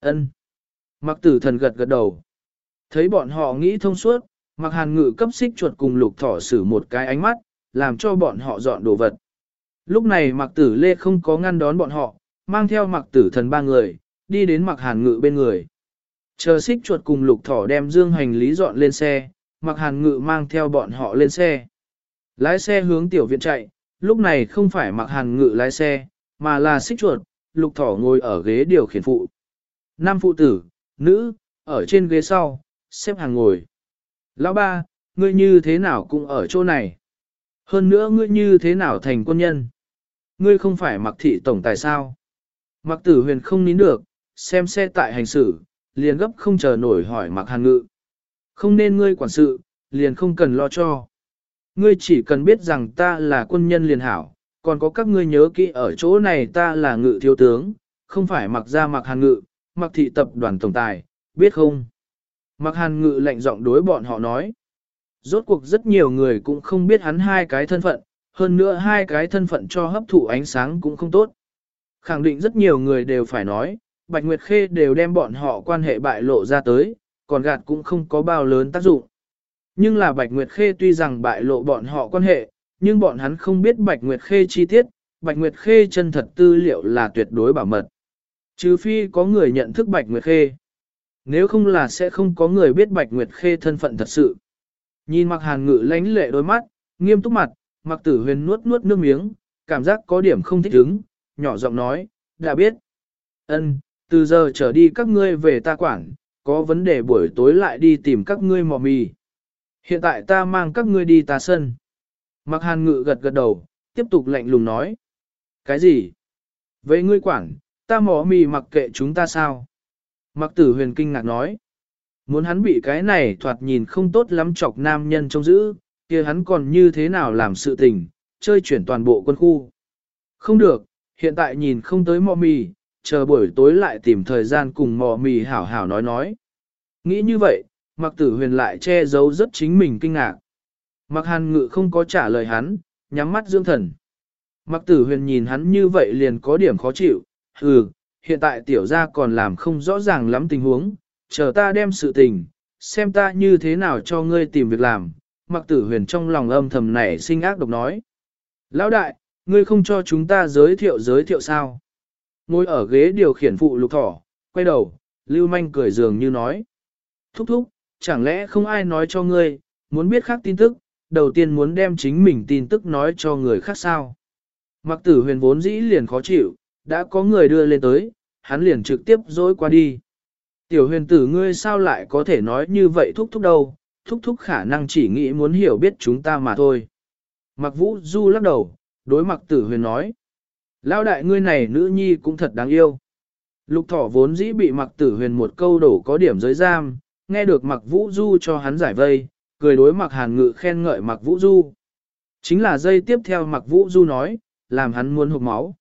ân. Mặc tử thần gật gật đầu. Thấy bọn họ nghĩ thông suốt, mặc hàn ngự cấp xích chuột cùng lục thỏ xử một cái ánh mắt, làm cho bọn họ dọn đồ vật. Lúc này mặc tử lê không có ngăn đón bọn họ, mang theo mặc tử thần ba người, đi đến mặc hàn ngự bên người. Chờ xích chuột cùng lục thỏ đem dương hành lý dọn lên xe, mặc hàn ngự mang theo bọn họ lên xe. Lái xe hướng tiểu viện chạy, lúc này không phải mặc hàn ngự lái xe, mà là xích chuột, lục thỏ ngồi ở ghế điều khiển phụ. Nam phụ tử, nữ, ở trên ghế sau, xếp hàng ngồi. Lão ba, ngươi như thế nào cũng ở chỗ này. Hơn nữa ngươi như thế nào thành quân nhân. Ngươi không phải mặc thị tổng tài sao. Mặc tử huyền không nín được, xem xe tại hành xử, liền gấp không chờ nổi hỏi mặc hàn ngự. Không nên ngươi quản sự, liền không cần lo cho. Ngươi chỉ cần biết rằng ta là quân nhân liền hảo, còn có các ngươi nhớ kỹ ở chỗ này ta là ngự thiếu tướng, không phải mặc ra mặc hàn ngự, mặc thị tập đoàn tổng tài, biết không? Mặc hàn ngự lạnh giọng đối bọn họ nói. Rốt cuộc rất nhiều người cũng không biết hắn hai cái thân phận, hơn nữa hai cái thân phận cho hấp thụ ánh sáng cũng không tốt. Khẳng định rất nhiều người đều phải nói, Bạch Nguyệt Khê đều đem bọn họ quan hệ bại lộ ra tới, còn gạt cũng không có bao lớn tác dụng. Nhưng là Bạch Nguyệt Khê tuy rằng bại lộ bọn họ quan hệ, nhưng bọn hắn không biết Bạch Nguyệt Khê chi tiết, Bạch Nguyệt Khê chân thật tư liệu là tuyệt đối bảo mật. Trừ phi có người nhận thức Bạch Nguyệt Khê. Nếu không là sẽ không có người biết Bạch Nguyệt Khê thân phận thật sự. Nhìn mặc hàn ngự lánh lệ đôi mắt, nghiêm túc mặt, mặc tử huyền nuốt nuốt nước miếng, cảm giác có điểm không thích ứng, nhỏ giọng nói, đã biết. ân từ giờ trở đi các ngươi về ta quản, có vấn đề buổi tối lại đi tìm các ngươi mò mì. Hiện tại ta mang các ngươi đi ta sân. Mặc hàn ngự gật gật đầu, tiếp tục lạnh lùng nói. Cái gì? Vậy ngươi quản, ta mỏ mì mặc kệ chúng ta sao? Mặc tử huyền kinh ngạc nói. Muốn hắn bị cái này thoạt nhìn không tốt lắm chọc nam nhân trông giữ, kia hắn còn như thế nào làm sự tình, chơi chuyển toàn bộ quân khu. Không được, hiện tại nhìn không tới mò mì, chờ buổi tối lại tìm thời gian cùng mò mì hảo hảo nói nói. Nghĩ như vậy, mặc tử huyền lại che giấu rất chính mình kinh ngạc. Mặc hàn ngự không có trả lời hắn, nhắm mắt dưỡng thần. Mặc tử huyền nhìn hắn như vậy liền có điểm khó chịu, ừ, hiện tại tiểu gia còn làm không rõ ràng lắm tình huống, chờ ta đem sự tình, xem ta như thế nào cho ngươi tìm việc làm. Mặc tử huyền trong lòng âm thầm nảy sinh ác độc nói. Lão đại, ngươi không cho chúng ta giới thiệu giới thiệu sao? Ngồi ở ghế điều khiển phụ lục thỏ, quay đầu, lưu manh cười dường như nói. Thúc thúc, chẳng lẽ không ai nói cho ngươi, muốn biết khác tin tức, đầu tiên muốn đem chính mình tin tức nói cho người khác sao? Mặc tử huyền vốn dĩ liền khó chịu, đã có người đưa lên tới, hắn liền trực tiếp dối qua đi. Tiểu huyền tử ngươi sao lại có thể nói như vậy thúc thúc đâu, thúc thúc khả năng chỉ nghĩ muốn hiểu biết chúng ta mà thôi. Mặc vũ du lắc đầu, đối mặc tử huyền nói. Lao đại ngươi này nữ nhi cũng thật đáng yêu. Lục thỏ vốn dĩ bị mặc tử huyền một câu đổ có điểm giới giam, nghe được mặc vũ du cho hắn giải vây, cười đối mặc hàn ngự khen ngợi mặc vũ du. Chính là dây tiếp theo mặc vũ du nói, làm hắn muốn hụt máu.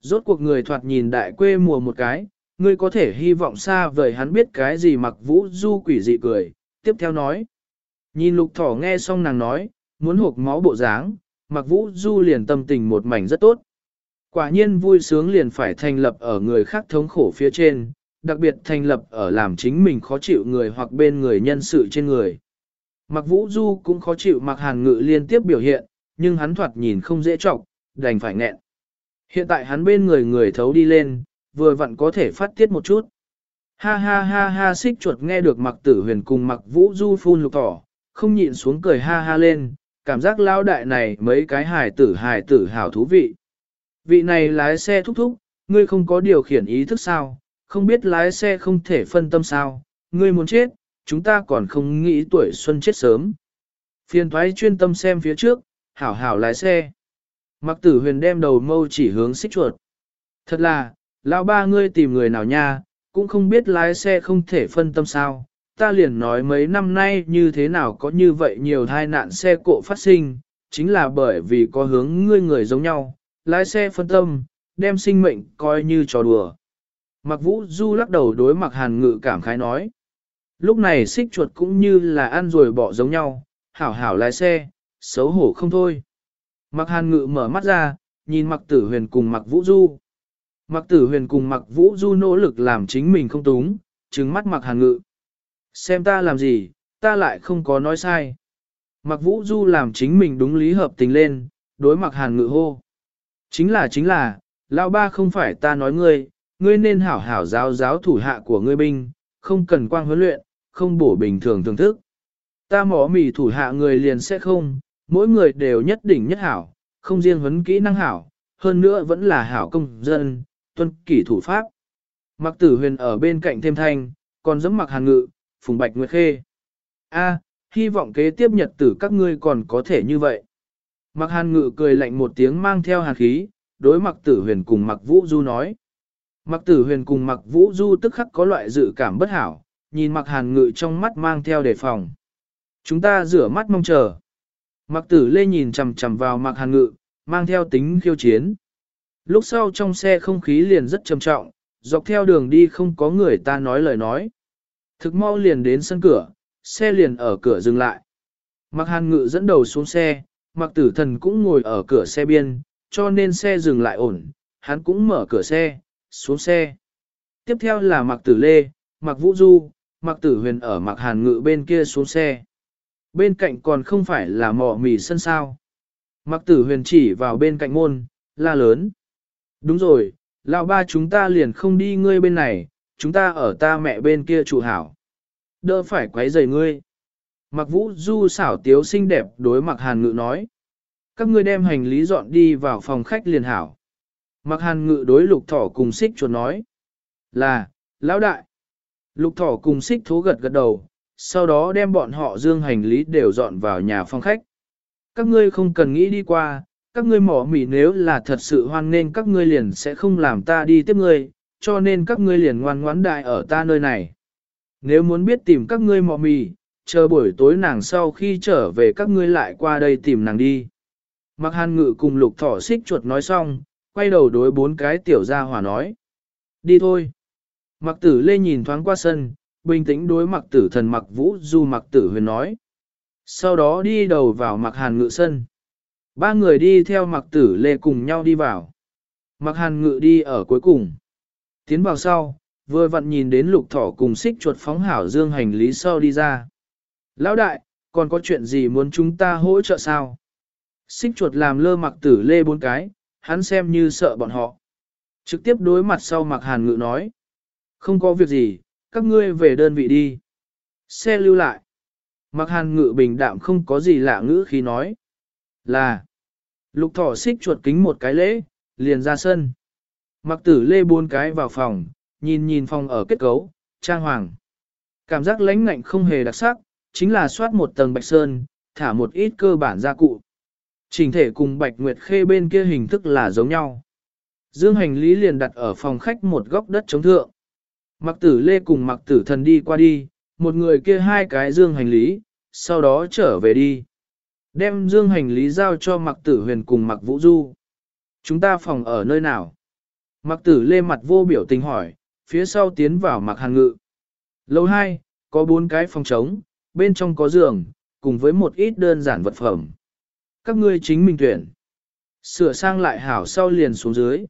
Rốt cuộc người thoạt nhìn đại quê mùa một cái, ngươi có thể hy vọng xa vời hắn biết cái gì mặc vũ du quỷ dị cười, tiếp theo nói. Nhìn lục thỏ nghe xong nàng nói, muốn hộp máu bộ dáng, mặc vũ du liền tâm tình một mảnh rất tốt. Quả nhiên vui sướng liền phải thành lập ở người khác thống khổ phía trên, đặc biệt thành lập ở làm chính mình khó chịu người hoặc bên người nhân sự trên người. Mặc vũ du cũng khó chịu mặc hàn ngự liên tiếp biểu hiện, nhưng hắn thoạt nhìn không dễ trọng, đành phải nghẹn. Hiện tại hắn bên người người thấu đi lên, vừa vặn có thể phát tiết một chút. Ha ha ha ha xích chuột nghe được mặc tử huyền cùng mặc vũ du phun lục tỏ, không nhịn xuống cười ha ha lên, cảm giác lao đại này mấy cái hài tử hài tử hảo thú vị. Vị này lái xe thúc thúc, ngươi không có điều khiển ý thức sao, không biết lái xe không thể phân tâm sao, ngươi muốn chết, chúng ta còn không nghĩ tuổi xuân chết sớm. Phiền thoái chuyên tâm xem phía trước, hảo hảo lái xe. Mặc tử huyền đem đầu mâu chỉ hướng xích chuột. Thật là, lão ba ngươi tìm người nào nha, cũng không biết lái xe không thể phân tâm sao. Ta liền nói mấy năm nay như thế nào có như vậy nhiều tai nạn xe cộ phát sinh, chính là bởi vì có hướng ngươi người giống nhau, lái xe phân tâm, đem sinh mệnh coi như trò đùa. Mặc vũ du lắc đầu đối mặt hàn ngự cảm khái nói. Lúc này xích chuột cũng như là ăn rồi bỏ giống nhau, hảo hảo lái xe, xấu hổ không thôi. Mặc hàn ngự mở mắt ra, nhìn mặc tử huyền cùng mặc vũ du. Mặc tử huyền cùng mặc vũ du nỗ lực làm chính mình không túng, trừng mắt mặc hàn ngự. Xem ta làm gì, ta lại không có nói sai. Mặc vũ du làm chính mình đúng lý hợp tình lên, đối mặc hàn ngự hô. Chính là chính là, lão ba không phải ta nói ngươi, ngươi nên hảo hảo giáo giáo thủ hạ của ngươi binh, không cần quang huấn luyện, không bổ bình thường thưởng thức. Ta mỏ mỉ thủ hạ người liền sẽ không, mỗi người đều nhất đỉnh nhất hảo, không riêng huấn kỹ năng hảo, hơn nữa vẫn là hảo công dân, tuân kỷ thủ pháp. Mặc tử huyền ở bên cạnh thêm thanh, còn giống mặc hàn ngự, phùng bạch nguyệt khê. A, hy vọng kế tiếp nhật tử các ngươi còn có thể như vậy. Mặc hàn ngự cười lạnh một tiếng mang theo hàn khí, đối mặc tử huyền cùng mặc vũ du nói. Mặc tử huyền cùng mặc vũ du tức khắc có loại dự cảm bất hảo, nhìn mặc hàn ngự trong mắt mang theo đề phòng. Chúng ta rửa mắt mong chờ. Mặc tử lê nhìn chằm chằm vào mặc hàn ngự, mang theo tính khiêu chiến. Lúc sau trong xe không khí liền rất trầm trọng, dọc theo đường đi không có người ta nói lời nói. Thực mau liền đến sân cửa, xe liền ở cửa dừng lại. Mặc hàn ngự dẫn đầu xuống xe, mặc tử thần cũng ngồi ở cửa xe biên, cho nên xe dừng lại ổn, hắn cũng mở cửa xe, xuống xe. Tiếp theo là mặc tử lê, mặc vũ du, mặc tử huyền ở mặc hàn ngự bên kia xuống xe. Bên cạnh còn không phải là mỏ mì sân sao. Mặc tử huyền chỉ vào bên cạnh môn, la lớn. Đúng rồi, lão ba chúng ta liền không đi ngươi bên này, chúng ta ở ta mẹ bên kia chủ hảo. Đỡ phải quấy rầy ngươi. Mặc vũ du xảo tiếu xinh đẹp đối mặc hàn ngự nói. Các ngươi đem hành lý dọn đi vào phòng khách liền hảo. Mặc hàn ngự đối lục thỏ cùng xích chuột nói. Là, lão đại. Lục thỏ cùng xích thố gật gật đầu, sau đó đem bọn họ dương hành lý đều dọn vào nhà phòng khách. Các ngươi không cần nghĩ đi qua, các ngươi mỏ mỉ nếu là thật sự hoan nên các ngươi liền sẽ không làm ta đi tiếp ngươi, cho nên các ngươi liền ngoan ngoãn đại ở ta nơi này. Nếu muốn biết tìm các ngươi mỏ mỉ, chờ buổi tối nàng sau khi trở về các ngươi lại qua đây tìm nàng đi. Mặc hàn ngự cùng lục thỏ xích chuột nói xong, quay đầu đối bốn cái tiểu gia hỏa nói. Đi thôi. Mặc tử lê nhìn thoáng qua sân, bình tĩnh đối mặc tử thần mặc vũ du mặc tử huyền nói. Sau đó đi đầu vào mặc hàn ngự sân. Ba người đi theo mặc tử lê cùng nhau đi vào. Mặc hàn ngự đi ở cuối cùng. Tiến vào sau, vừa vặn nhìn đến lục thỏ cùng xích chuột phóng hảo dương hành lý sau đi ra. Lão đại, còn có chuyện gì muốn chúng ta hỗ trợ sao? Xích chuột làm lơ mặc tử lê bốn cái, hắn xem như sợ bọn họ. Trực tiếp đối mặt sau mặc hàn ngự nói. Không có việc gì, các ngươi về đơn vị đi. Xe lưu lại. Mặc hàn ngự bình đạm không có gì lạ ngữ khi nói. Là. Lục thỏ xích chuột kính một cái lễ, liền ra sân. Mặc tử lê bốn cái vào phòng, nhìn nhìn phòng ở kết cấu, trang hoàng. Cảm giác lãnh ngạnh không hề đặc sắc, chính là soát một tầng bạch sơn, thả một ít cơ bản gia cụ. Trình thể cùng bạch nguyệt khê bên kia hình thức là giống nhau. Dương hành lý liền đặt ở phòng khách một góc đất chống thượng. Mặc tử lê cùng mặc tử thần đi qua đi, một người kia hai cái dương hành lý, sau đó trở về đi. Đem dương hành lý giao cho mặc tử huyền cùng mặc vũ du. Chúng ta phòng ở nơi nào? Mặc tử lê mặt vô biểu tình hỏi, phía sau tiến vào mặc hàn ngự. Lầu 2, có bốn cái phòng trống, bên trong có giường, cùng với một ít đơn giản vật phẩm. Các ngươi chính mình tuyển. Sửa sang lại hảo sau liền xuống dưới.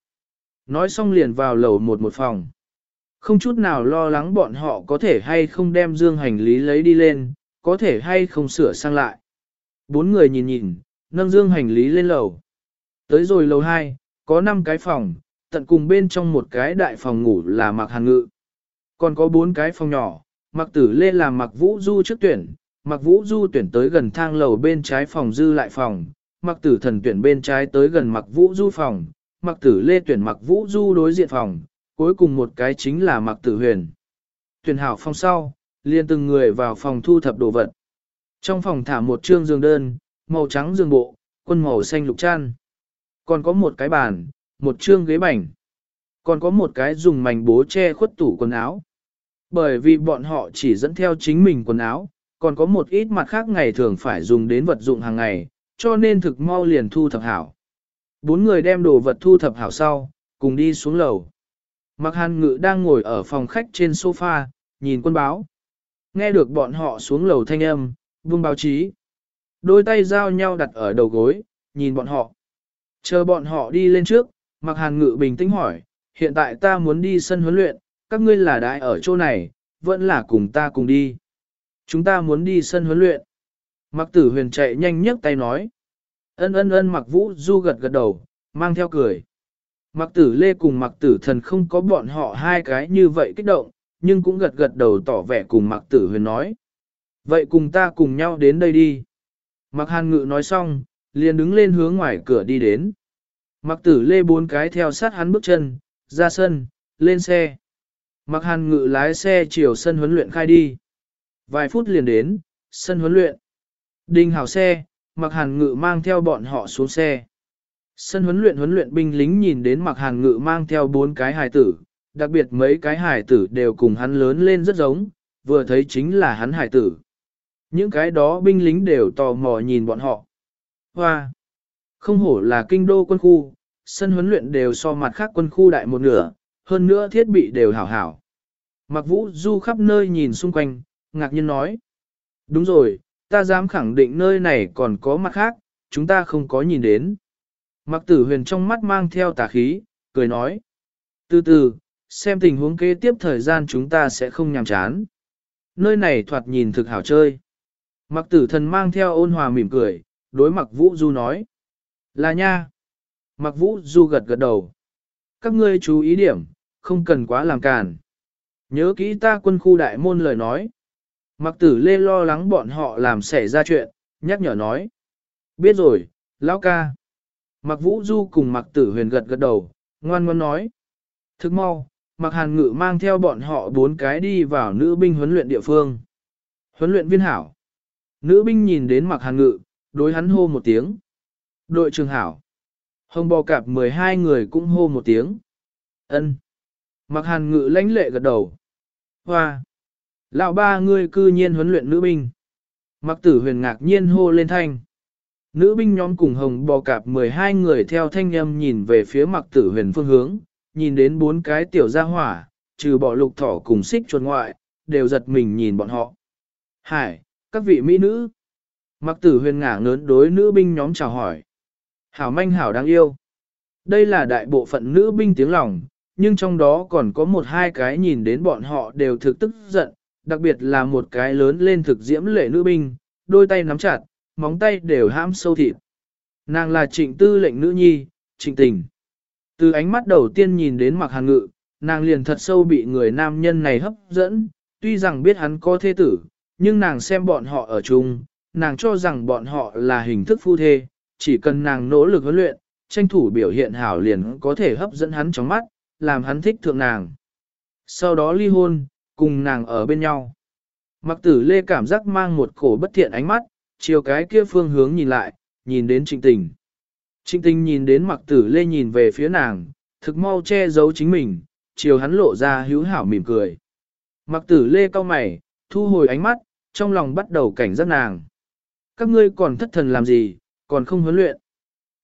Nói xong liền vào lầu một một phòng. Không chút nào lo lắng bọn họ có thể hay không đem dương hành lý lấy đi lên, có thể hay không sửa sang lại. Bốn người nhìn nhìn, nâng dương hành lý lên lầu. Tới rồi lầu 2, có 5 cái phòng, tận cùng bên trong một cái đại phòng ngủ là mặc hàn ngự. Còn có 4 cái phòng nhỏ, mặc tử lê làm mặc vũ du trước tuyển, Mặc vũ du tuyển tới gần thang lầu bên trái phòng dư lại phòng, mặc tử thần tuyển bên trái tới gần mặc vũ du phòng, mặc tử lê tuyển mặc vũ du đối diện phòng, cuối cùng một cái chính là mặc tử huyền. Tuyển hảo phong sau, liền từng người vào phòng thu thập đồ vật. Trong phòng thả một trương giường đơn, màu trắng giường bộ, quân màu xanh lục chăn. Còn có một cái bàn, một trương ghế bành. Còn có một cái dùng mảnh bố che khuất tủ quần áo. Bởi vì bọn họ chỉ dẫn theo chính mình quần áo, còn có một ít mặt khác ngày thường phải dùng đến vật dụng hàng ngày, cho nên thực mau liền thu thập hảo. Bốn người đem đồ vật thu thập hảo sau, cùng đi xuống lầu. Mạc hàn ngự đang ngồi ở phòng khách trên sofa, nhìn quân báo. Nghe được bọn họ xuống lầu thanh âm, vương báo chí. Đôi tay giao nhau đặt ở đầu gối, nhìn bọn họ. Chờ bọn họ đi lên trước, Mạc hàn ngự bình tĩnh hỏi, hiện tại ta muốn đi sân huấn luyện, các ngươi là đại ở chỗ này, vẫn là cùng ta cùng đi. Chúng ta muốn đi sân huấn luyện. Mạc tử huyền chạy nhanh nhấc tay nói. Ân ân ân Mạc vũ du gật gật đầu, mang theo cười. Mặc tử lê cùng mặc tử thần không có bọn họ hai cái như vậy kích động, nhưng cũng gật gật đầu tỏ vẻ cùng mặc tử huyền nói. Vậy cùng ta cùng nhau đến đây đi. Mặc hàn ngự nói xong, liền đứng lên hướng ngoài cửa đi đến. Mặc tử lê bốn cái theo sát hắn bước chân, ra sân, lên xe. Mặc hàn ngự lái xe chiều sân huấn luyện khai đi. Vài phút liền đến, sân huấn luyện. Đinh hào xe, mặc hàn ngự mang theo bọn họ xuống xe. Sân huấn luyện huấn luyện binh lính nhìn đến mặc hàn ngự mang theo bốn cái hài tử, đặc biệt mấy cái hài tử đều cùng hắn lớn lên rất giống, vừa thấy chính là hắn hài tử. Những cái đó binh lính đều tò mò nhìn bọn họ. Hoa! Không hổ là kinh đô quân khu, sân huấn luyện đều so mặt khác quân khu đại một nửa, hơn nữa thiết bị đều hảo hảo. Mặc vũ du khắp nơi nhìn xung quanh, ngạc nhiên nói. Đúng rồi, ta dám khẳng định nơi này còn có mặt khác, chúng ta không có nhìn đến. Mặc tử huyền trong mắt mang theo tà khí, cười nói. Từ từ, xem tình huống kế tiếp thời gian chúng ta sẽ không nhàm chán. Nơi này thoạt nhìn thực hảo chơi. Mặc tử thần mang theo ôn hòa mỉm cười, đối mặc vũ du nói. Là nha. Mặc vũ du gật gật đầu. Các ngươi chú ý điểm, không cần quá làm càn. Nhớ kỹ ta quân khu đại môn lời nói. Mặc tử lê lo lắng bọn họ làm xảy ra chuyện, nhắc nhở nói. Biết rồi, lão ca. Mặc vũ du cùng mặc tử huyền gật gật đầu, ngoan ngoan nói. Thức mau, mặc hàn ngự mang theo bọn họ bốn cái đi vào nữ binh huấn luyện địa phương. Huấn luyện viên hảo. Nữ binh nhìn đến mặc hàn ngự, đối hắn hô một tiếng. Đội trưởng hảo. Hồng bò cạp 12 người cũng hô một tiếng. ân Mặc hàn ngự lãnh lệ gật đầu. Hoa! Lão ba ngươi cư nhiên huấn luyện nữ binh. Mặc tử huyền ngạc nhiên hô lên thanh. Nữ binh nhóm cùng hồng bò cạp 12 người theo thanh âm nhìn về phía mặc tử huyền phương hướng, nhìn đến bốn cái tiểu gia hỏa, trừ bỏ lục thỏ cùng xích chuột ngoại, đều giật mình nhìn bọn họ. Hải, các vị mỹ nữ. Mặc tử huyền ngả ngớn đối nữ binh nhóm chào hỏi. Hảo manh hảo đáng yêu. Đây là đại bộ phận nữ binh tiếng lòng, nhưng trong đó còn có một hai cái nhìn đến bọn họ đều thực tức giận, đặc biệt là một cái lớn lên thực diễm lệ nữ binh, đôi tay nắm chặt, móng tay đều hãm sâu thịt. Nàng là trịnh tư lệnh nữ nhi, trịnh tình. Từ ánh mắt đầu tiên nhìn đến mặc hàn ngự, nàng liền thật sâu bị người nam nhân này hấp dẫn, tuy rằng biết hắn có thế tử, nhưng nàng xem bọn họ ở chung, nàng cho rằng bọn họ là hình thức phu thê, chỉ cần nàng nỗ lực huấn luyện, tranh thủ biểu hiện hảo liền có thể hấp dẫn hắn trong mắt, làm hắn thích thượng nàng. Sau đó ly hôn, cùng nàng ở bên nhau. Mặc tử lê cảm giác mang một cổ bất thiện ánh mắt, chiều cái kia phương hướng nhìn lại, nhìn đến trịnh tình. Trịnh tình nhìn đến mặc tử lê nhìn về phía nàng, thực mau che giấu chính mình, chiều hắn lộ ra hữu hảo mỉm cười. Mặc tử lê cau mày, thu hồi ánh mắt, trong lòng bắt đầu cảnh giác nàng. Các ngươi còn thất thần làm gì, còn không huấn luyện.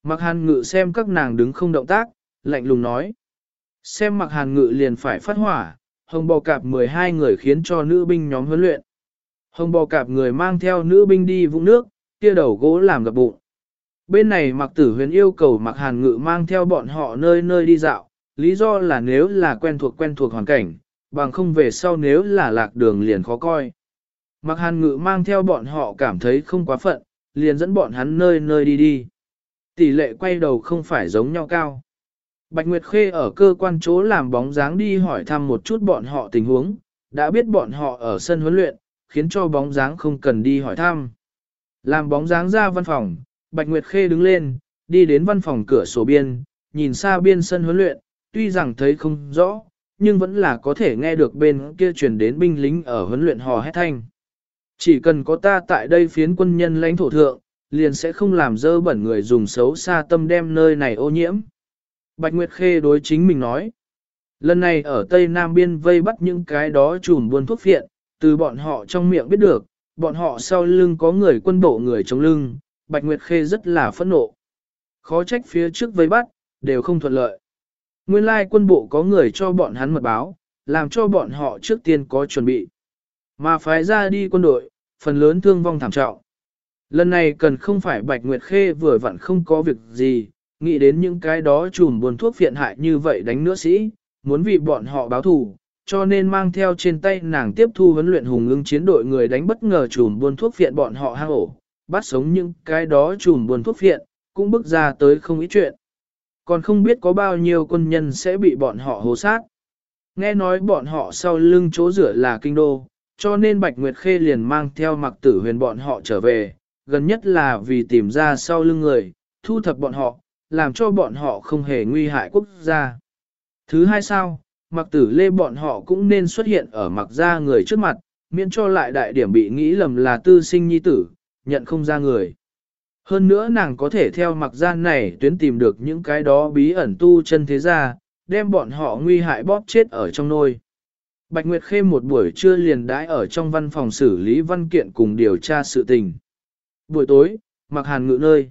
Mặc hàn ngự xem các nàng đứng không động tác, lạnh lùng nói. Xem mặc hàn ngự liền phải phát hỏa, hồng bò cạp 12 người khiến cho nữ binh nhóm huấn luyện. Hồng bò cạp người mang theo nữ binh đi vũng nước, kia đầu gỗ làm gặp bụng. Bên này mặc tử huyền yêu cầu mặc hàn ngự mang theo bọn họ nơi nơi đi dạo, lý do là nếu là quen thuộc quen thuộc hoàn cảnh, bằng không về sau nếu là lạc đường liền khó coi. Mặc hàn ngự mang theo bọn họ cảm thấy không quá phận, liền dẫn bọn hắn nơi nơi đi đi. Tỷ lệ quay đầu không phải giống nhau cao. Bạch Nguyệt Khê ở cơ quan chỗ làm bóng dáng đi hỏi thăm một chút bọn họ tình huống, đã biết bọn họ ở sân huấn luyện, khiến cho bóng dáng không cần đi hỏi thăm. Làm bóng dáng ra văn phòng, Bạch Nguyệt Khê đứng lên, đi đến văn phòng cửa sổ biên, nhìn xa biên sân huấn luyện, tuy rằng thấy không rõ, nhưng vẫn là có thể nghe được bên kia truyền đến binh lính ở huấn luyện hò hét thanh. Chỉ cần có ta tại đây phiến quân nhân lãnh thổ thượng, liền sẽ không làm dơ bẩn người dùng xấu xa tâm đem nơi này ô nhiễm. Bạch Nguyệt Khê đối chính mình nói. Lần này ở Tây Nam Biên vây bắt những cái đó trùm buôn thuốc phiện, từ bọn họ trong miệng biết được, bọn họ sau lưng có người quân bộ người chống lưng, Bạch Nguyệt Khê rất là phẫn nộ. Khó trách phía trước vây bắt, đều không thuận lợi. Nguyên lai quân bộ có người cho bọn hắn mật báo, làm cho bọn họ trước tiên có chuẩn bị. Mà phái ra đi quân đội, phần lớn thương vong thảm trọng. Lần này cần không phải Bạch Nguyệt Khê vừa vặn không có việc gì, nghĩ đến những cái đó trùm buồn thuốc phiện hại như vậy đánh nữa sĩ, muốn vì bọn họ báo thù, cho nên mang theo trên tay nàng tiếp thu huấn luyện hùng ưng chiến đội người đánh bất ngờ chùm buôn thuốc phiện bọn họ hang ổ, bắt sống những cái đó chùm buôn thuốc phiện, cũng bước ra tới không ít chuyện. Còn không biết có bao nhiêu quân nhân sẽ bị bọn họ hố sát. Nghe nói bọn họ sau lưng chỗ rửa là kinh đô, cho nên Bạch Nguyệt Khê liền mang theo mặc tử huyền bọn họ trở về, gần nhất là vì tìm ra sau lưng người, thu thập bọn họ, làm cho bọn họ không hề nguy hại quốc gia. Thứ hai sao, mặc tử lê bọn họ cũng nên xuất hiện ở mặc ra người trước mặt, miễn cho lại đại điểm bị nghĩ lầm là tư sinh nhi tử, nhận không ra người. Hơn nữa nàng có thể theo mặc ra này tuyến tìm được những cái đó bí ẩn tu chân thế gia, đem bọn họ nguy hại bóp chết ở trong nôi. Bạch Nguyệt Khê một buổi trưa liền đãi ở trong văn phòng xử lý văn kiện cùng điều tra sự tình. Buổi tối, mặc hàn ngự nơi.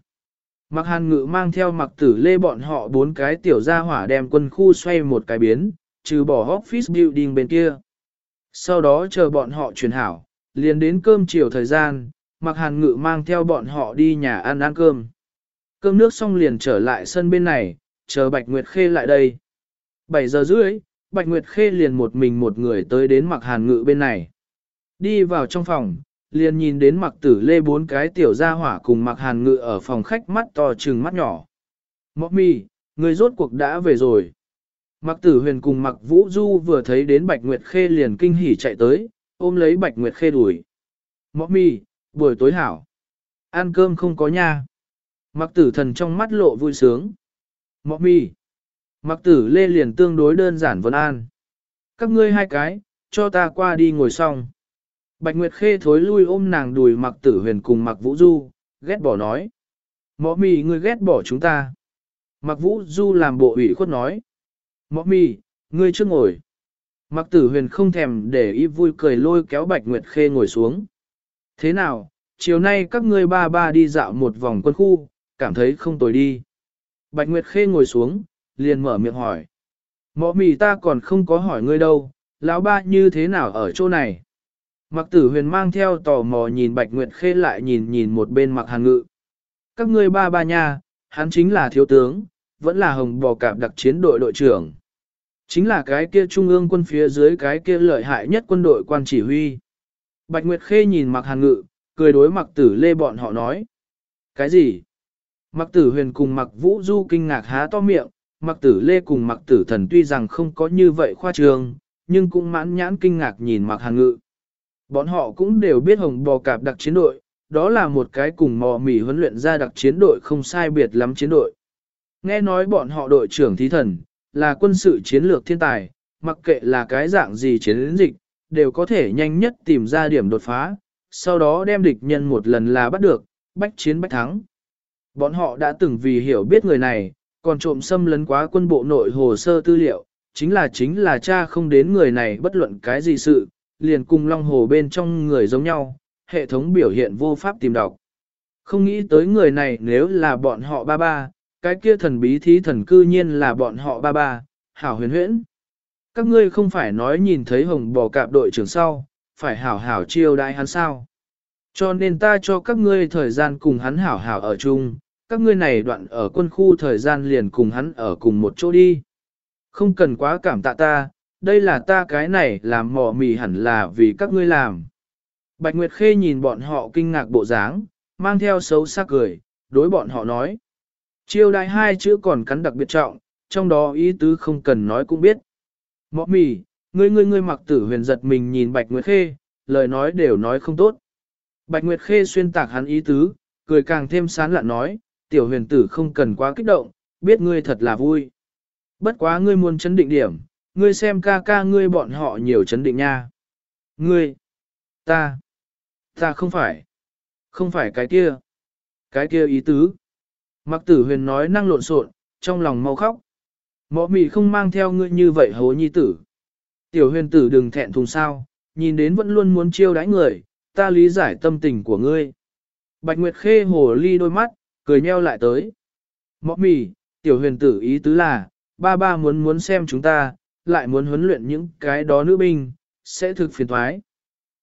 Mặc hàn ngự mang theo mặc tử lê bọn họ bốn cái tiểu gia hỏa đem quân khu xoay một cái biến, trừ bỏ office building bên kia. Sau đó chờ bọn họ chuyển hảo, liền đến cơm chiều thời gian, mặc hàn ngự mang theo bọn họ đi nhà ăn ăn cơm. Cơm nước xong liền trở lại sân bên này, chờ Bạch Nguyệt Khê lại đây. 7 giờ rưỡi, Bạch Nguyệt Khê liền một mình một người tới đến mặc hàn ngự bên này. Đi vào trong phòng, liền nhìn đến mặc tử lê bốn cái tiểu gia hỏa cùng mặc hàn ngự ở phòng khách mắt to trừng mắt nhỏ. Mọc mi, người rốt cuộc đã về rồi. Mặc tử huyền cùng mặc vũ du vừa thấy đến Bạch Nguyệt Khê liền kinh hỉ chạy tới, ôm lấy Bạch Nguyệt Khê đuổi. Mọ mi, buổi tối hảo. Ăn cơm không có nha. Mặc tử thần trong mắt lộ vui sướng. Mọ mi. Mặc tử lê liền tương đối đơn giản vấn an. Các ngươi hai cái, cho ta qua đi ngồi xong. Bạch Nguyệt Khê thối lui ôm nàng đùi mặc tử huyền cùng mặc vũ du, ghét bỏ nói. Mọ mì ngươi ghét bỏ chúng ta. Mặc vũ du làm bộ ủy khuất nói. Mọ mì, ngươi chưa ngồi. Mặc tử huyền không thèm để ý vui cười lôi kéo Bạch Nguyệt Khê ngồi xuống. Thế nào, chiều nay các ngươi ba ba đi dạo một vòng quân khu, cảm thấy không tồi đi. Bạch Nguyệt Khê ngồi xuống, liền mở miệng hỏi. Mọ mì ta còn không có hỏi ngươi đâu, lão ba như thế nào ở chỗ này? Mặc tử huyền mang theo tò mò nhìn Bạch Nguyệt Khê lại nhìn nhìn một bên mặc hàn ngự. Các ngươi ba ba nha, hắn chính là thiếu tướng, vẫn là hồng bò cạp đặc chiến đội đội trưởng. Chính là cái kia trung ương quân phía dưới cái kia lợi hại nhất quân đội quan chỉ huy. Bạch Nguyệt Khê nhìn mặc hàn ngự, cười đối mặc tử lê bọn họ nói. Cái gì? Mặc tử huyền cùng mặc vũ du kinh ngạc há to miệng, mặc tử lê cùng mặc tử thần tuy rằng không có như vậy khoa trường, nhưng cũng mãn nhãn kinh ngạc nhìn mặc hàn ngự. Bọn họ cũng đều biết hồng bò cạp đặc chiến đội, đó là một cái cùng mò mỉ huấn luyện ra đặc chiến đội không sai biệt lắm chiến đội. Nghe nói bọn họ đội trưởng thí thần, là quân sự chiến lược thiên tài, mặc kệ là cái dạng gì chiến dịch, đều có thể nhanh nhất tìm ra điểm đột phá, sau đó đem địch nhân một lần là bắt được, bách chiến bách thắng. Bọn họ đã từng vì hiểu biết người này, còn trộm xâm lấn quá quân bộ nội hồ sơ tư liệu, chính là chính là cha không đến người này bất luận cái gì sự, liền cùng long hồ bên trong người giống nhau, hệ thống biểu hiện vô pháp tìm đọc. Không nghĩ tới người này nếu là bọn họ ba ba, cái kia thần bí thí thần cư nhiên là bọn họ ba ba, hảo huyền huyễn. Các ngươi không phải nói nhìn thấy hồng bò cạp đội trưởng sau, phải hảo hảo chiêu đại hắn sao. Cho nên ta cho các ngươi thời gian cùng hắn hảo hảo ở chung, các ngươi này đoạn ở quân khu thời gian liền cùng hắn ở cùng một chỗ đi. Không cần quá cảm tạ ta, đây là ta cái này làm mỏ mì hẳn là vì các ngươi làm. Bạch Nguyệt Khê nhìn bọn họ kinh ngạc bộ dáng, mang theo xấu sắc cười, đối bọn họ nói. Chiêu đại hai chữ còn cắn đặc biệt trọng, trong đó ý tứ không cần nói cũng biết. Mọ mì, ngươi ngươi ngươi mặc tử huyền giật mình nhìn Bạch Nguyệt Khê, lời nói đều nói không tốt. Bạch Nguyệt Khê xuyên tạc hắn ý tứ, cười càng thêm sán lạn nói, tiểu huyền tử không cần quá kích động, biết ngươi thật là vui. Bất quá ngươi muốn chấn định điểm, ngươi xem ca ca ngươi bọn họ nhiều chấn định nha. Ngươi, ta, ta không phải, không phải cái kia, cái kia ý tứ. Mặc tử huyền nói năng lộn xộn, trong lòng mau khóc. Mọ mì không mang theo ngươi như vậy hố nhi tử. Tiểu huyền tử đừng thẹn thùng sao, nhìn đến vẫn luôn muốn chiêu đãi người, ta lý giải tâm tình của ngươi. Bạch Nguyệt Khê hồ ly đôi mắt, cười nheo lại tới. Mọ mì, tiểu huyền tử ý tứ là, ba ba muốn muốn xem chúng ta, lại muốn huấn luyện những cái đó nữ binh, sẽ thực phiền thoái.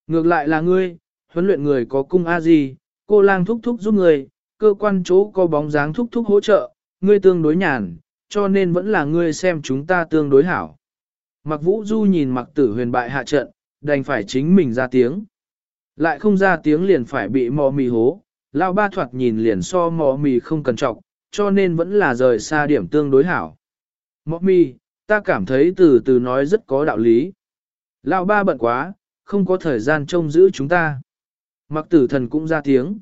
Ngược lại là ngươi, huấn luyện người có cung a gì, cô lang thúc thúc giúp người, cơ quan chỗ có bóng dáng thúc thúc hỗ trợ, ngươi tương đối nhàn, cho nên vẫn là ngươi xem chúng ta tương đối hảo. Mặc vũ du nhìn mặc tử huyền bại hạ trận, đành phải chính mình ra tiếng. Lại không ra tiếng liền phải bị mò mì hố, lao ba thoạt nhìn liền so mò mì không cần trọng, cho nên vẫn là rời xa điểm tương đối hảo. Mò mì, ta cảm thấy từ từ nói rất có đạo lý. Lao ba bận quá, không có thời gian trông giữ chúng ta. Mặc tử thần cũng ra tiếng.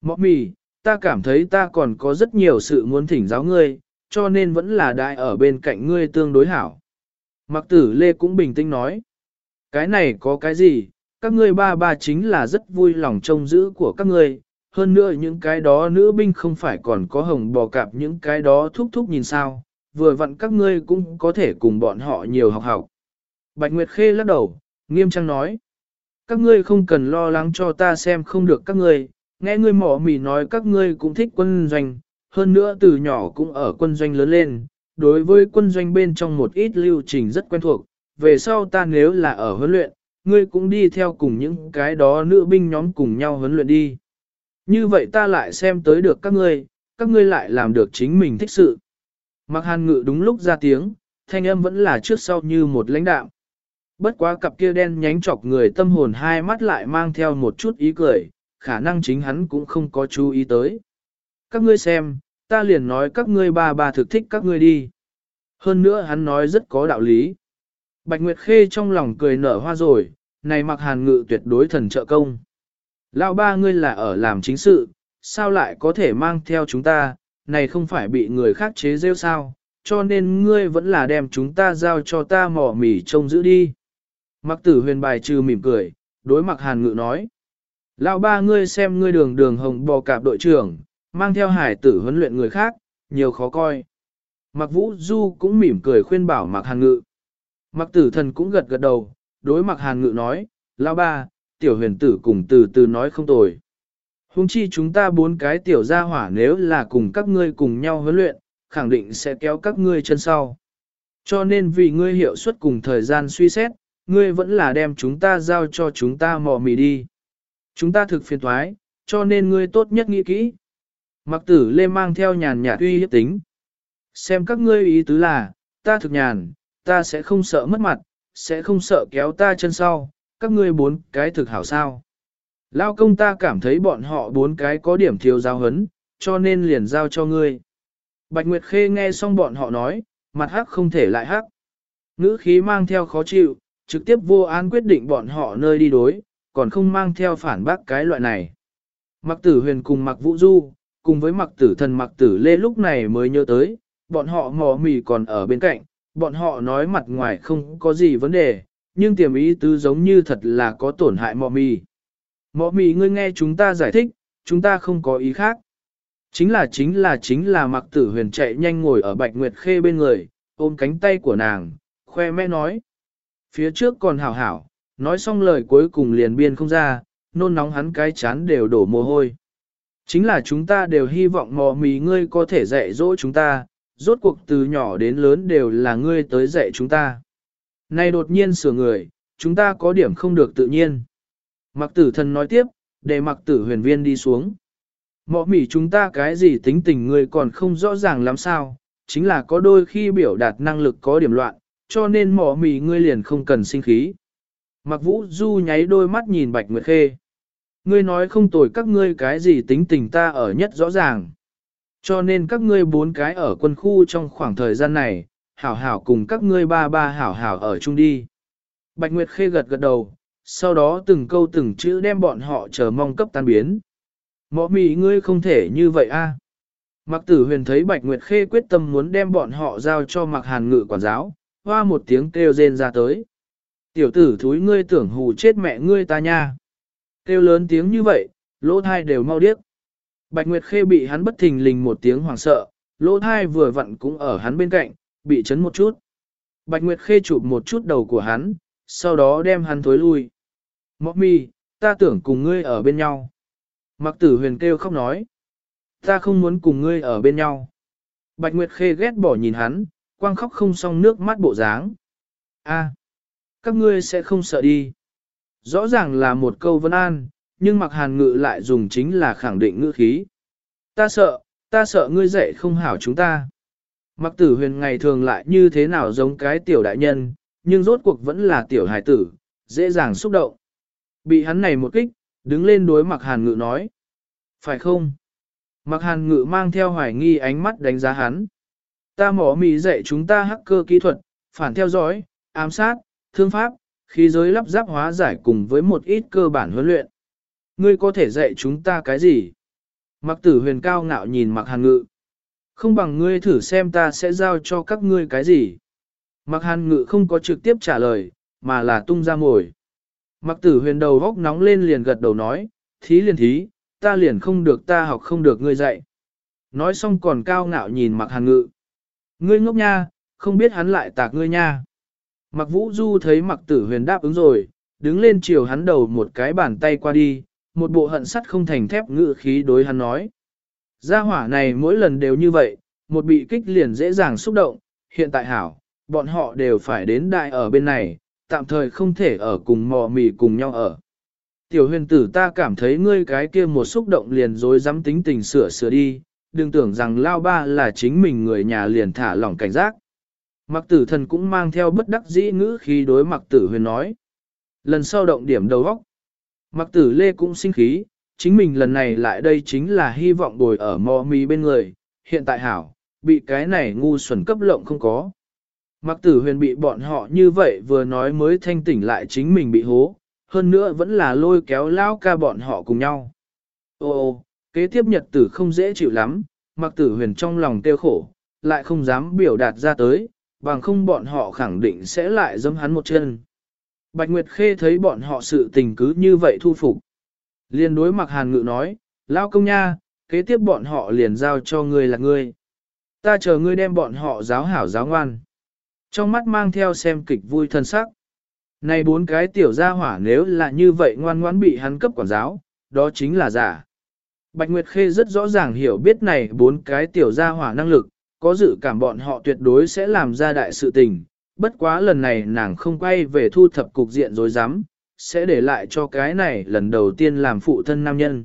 Mọ mì, ta cảm thấy ta còn có rất nhiều sự muốn thỉnh giáo ngươi, cho nên vẫn là đại ở bên cạnh ngươi tương đối hảo. Mặc tử lê cũng bình tĩnh nói. Cái này có cái gì, các ngươi ba ba chính là rất vui lòng trông giữ của các ngươi, hơn nữa những cái đó nữ binh không phải còn có hồng bò cạp những cái đó thúc thúc nhìn sao, vừa vặn các ngươi cũng có thể cùng bọn họ nhiều học học. Bạch Nguyệt Khê lắc đầu, nghiêm trang nói. Các ngươi không cần lo lắng cho ta xem không được các ngươi, nghe ngươi mỏ mỉ nói các ngươi cũng thích quân doanh, hơn nữa từ nhỏ cũng ở quân doanh lớn lên, đối với quân doanh bên trong một ít lưu trình rất quen thuộc, về sau ta nếu là ở huấn luyện, ngươi cũng đi theo cùng những cái đó nữ binh nhóm cùng nhau huấn luyện đi. Như vậy ta lại xem tới được các ngươi, các ngươi lại làm được chính mình thích sự. Mặc hàn ngự đúng lúc ra tiếng, thanh âm vẫn là trước sau như một lãnh đạo. Bất quá cặp kia đen nhánh chọc người tâm hồn hai mắt lại mang theo một chút ý cười, khả năng chính hắn cũng không có chú ý tới. Các ngươi xem, ta liền nói các ngươi ba ba thực thích các ngươi đi. Hơn nữa hắn nói rất có đạo lý. Bạch Nguyệt Khê trong lòng cười nở hoa rồi, này mặc hàn ngự tuyệt đối thần trợ công. Lão ba ngươi là ở làm chính sự, sao lại có thể mang theo chúng ta, này không phải bị người khác chế rêu sao, cho nên ngươi vẫn là đem chúng ta giao cho ta mỏ mỉ trông giữ đi. Mặc tử huyền bài trừ mỉm cười, đối mặc hàn ngự nói. Lão ba ngươi xem ngươi đường đường hồng bò cạp đội trưởng, mang theo hải tử huấn luyện người khác, nhiều khó coi. Mặc vũ du cũng mỉm cười khuyên bảo mặc hàn ngự. Mặc tử thần cũng gật gật đầu, đối mặc hàn ngự nói, Lão ba, tiểu huyền tử cùng từ từ nói không tồi. Hùng chi chúng ta bốn cái tiểu gia hỏa nếu là cùng các ngươi cùng nhau huấn luyện, khẳng định sẽ kéo các ngươi chân sau. Cho nên vì ngươi hiệu suất cùng thời gian suy xét, ngươi vẫn là đem chúng ta giao cho chúng ta mò mì đi. Chúng ta thực phiền thoái, cho nên ngươi tốt nhất nghĩ kỹ. Mặc tử lê mang theo nhàn nhạt uy hiếp tính. Xem các ngươi ý tứ là, ta thực nhàn, ta sẽ không sợ mất mặt, sẽ không sợ kéo ta chân sau, các ngươi bốn cái thực hảo sao. Lao công ta cảm thấy bọn họ bốn cái có điểm thiếu giáo hấn, cho nên liền giao cho ngươi. Bạch Nguyệt Khê nghe xong bọn họ nói, mặt hắc không thể lại hắc. Ngữ khí mang theo khó chịu, trực tiếp vô án quyết định bọn họ nơi đi đối, còn không mang theo phản bác cái loại này. Mặc tử huyền cùng mặc vũ du, cùng với mặc tử thần mặc tử lê lúc này mới nhớ tới, bọn họ mò mì còn ở bên cạnh, bọn họ nói mặt ngoài không có gì vấn đề, nhưng tiềm ý tứ giống như thật là có tổn hại mò mì. Mò mì ngươi nghe chúng ta giải thích, chúng ta không có ý khác. Chính là chính là chính là mặc tử huyền chạy nhanh ngồi ở bạch nguyệt khê bên người, ôm cánh tay của nàng, khoe mẽ nói. Phía trước còn hảo hảo, nói xong lời cuối cùng liền biên không ra, nôn nóng hắn cái chán đều đổ mồ hôi. Chính là chúng ta đều hy vọng mò mì ngươi có thể dạy dỗ chúng ta, rốt cuộc từ nhỏ đến lớn đều là ngươi tới dạy chúng ta. Này đột nhiên sửa người, chúng ta có điểm không được tự nhiên. Mặc tử thần nói tiếp, để mặc tử huyền viên đi xuống. Mọ mỉ chúng ta cái gì tính tình ngươi còn không rõ ràng lắm sao, chính là có đôi khi biểu đạt năng lực có điểm loạn, cho nên mọ mỉ ngươi liền không cần sinh khí. Mặc vũ du nháy đôi mắt nhìn Bạch Nguyệt Khê. Ngươi nói không tồi các ngươi cái gì tính tình ta ở nhất rõ ràng. Cho nên các ngươi bốn cái ở quân khu trong khoảng thời gian này, hảo hảo cùng các ngươi ba ba hảo hảo ở chung đi. Bạch Nguyệt Khê gật gật đầu, sau đó từng câu từng chữ đem bọn họ chờ mong cấp tan biến. Mọ mì ngươi không thể như vậy a. Mặc tử huyền thấy Bạch Nguyệt Khê quyết tâm muốn đem bọn họ giao cho mặc hàn ngự quản giáo, hoa một tiếng kêu rên ra tới. Tiểu tử thúi ngươi tưởng hù chết mẹ ngươi ta nha. Kêu lớn tiếng như vậy, lỗ thai đều mau điếc. Bạch Nguyệt Khê bị hắn bất thình lình một tiếng hoảng sợ, lỗ thai vừa vặn cũng ở hắn bên cạnh, bị chấn một chút. Bạch Nguyệt Khê chụp một chút đầu của hắn, sau đó đem hắn thối lui. Mọc mi, ta tưởng cùng ngươi ở bên nhau. Mặc tử huyền kêu khóc nói. Ta không muốn cùng ngươi ở bên nhau. Bạch Nguyệt Khê ghét bỏ nhìn hắn, quang khóc không xong nước mắt bộ dáng. A, các ngươi sẽ không sợ đi. Rõ ràng là một câu vân an, nhưng mặc hàn ngự lại dùng chính là khẳng định ngữ khí. Ta sợ, ta sợ ngươi dạy không hảo chúng ta. Mặc tử huyền ngày thường lại như thế nào giống cái tiểu đại nhân, nhưng rốt cuộc vẫn là tiểu hài tử, dễ dàng xúc động. Bị hắn này một kích, đứng lên đối mặc hàn ngự nói. Phải không? Mặc hàn ngự mang theo hoài nghi ánh mắt đánh giá hắn. Ta mỏ mì dạy chúng ta hacker kỹ thuật, phản theo dõi, ám sát, thương pháp, khí giới lắp ráp hóa giải cùng với một ít cơ bản huấn luyện. Ngươi có thể dạy chúng ta cái gì? Mặc tử huyền cao ngạo nhìn mặc hàn ngự. Không bằng ngươi thử xem ta sẽ giao cho các ngươi cái gì. Mặc hàn ngự không có trực tiếp trả lời, mà là tung ra ngồi. Mặc tử huyền đầu góc nóng lên liền gật đầu nói, thí liền thí, ta liền không được ta học không được ngươi dạy. Nói xong còn cao ngạo nhìn mặc hàn ngự. Ngươi ngốc nha, không biết hắn lại tạc ngươi nha. Mặc vũ du thấy mặc tử huyền đáp ứng rồi, đứng lên chiều hắn đầu một cái bàn tay qua đi, một bộ hận sắt không thành thép ngự khí đối hắn nói. Gia hỏa này mỗi lần đều như vậy, một bị kích liền dễ dàng xúc động, hiện tại hảo, bọn họ đều phải đến đại ở bên này, tạm thời không thể ở cùng mò mì cùng nhau ở. Tiểu huyền tử ta cảm thấy ngươi cái kia một xúc động liền dối dám tính tình sửa sửa đi, đừng tưởng rằng lao ba là chính mình người nhà liền thả lỏng cảnh giác. Mặc tử thần cũng mang theo bất đắc dĩ ngữ khi đối mặc tử huyền nói. Lần sau động điểm đầu góc. Mặc tử lê cũng sinh khí, chính mình lần này lại đây chính là hy vọng bồi ở mò mì bên người, hiện tại hảo, bị cái này ngu xuẩn cấp lộng không có. Mặc tử huyền bị bọn họ như vậy vừa nói mới thanh tỉnh lại chính mình bị hố, hơn nữa vẫn là lôi kéo lao ca bọn họ cùng nhau. Ô ô, kế tiếp nhật tử không dễ chịu lắm, mặc tử huyền trong lòng tiêu khổ, lại không dám biểu đạt ra tới, bằng không bọn họ khẳng định sẽ lại dâm hắn một chân. Bạch Nguyệt Khê thấy bọn họ sự tình cứ như vậy thu phục. Liên đối mặc hàn ngự nói, lao công nha, kế tiếp bọn họ liền giao cho ngươi là ngươi. Ta chờ ngươi đem bọn họ giáo hảo giáo ngoan. Trong mắt mang theo xem kịch vui thân sắc. Này bốn cái tiểu gia hỏa nếu là như vậy ngoan ngoãn bị hắn cấp quản giáo, đó chính là giả. Bạch Nguyệt Khê rất rõ ràng hiểu biết này bốn cái tiểu gia hỏa năng lực, có dự cảm bọn họ tuyệt đối sẽ làm ra đại sự tình. Bất quá lần này nàng không quay về thu thập cục diện rồi dám, sẽ để lại cho cái này lần đầu tiên làm phụ thân nam nhân.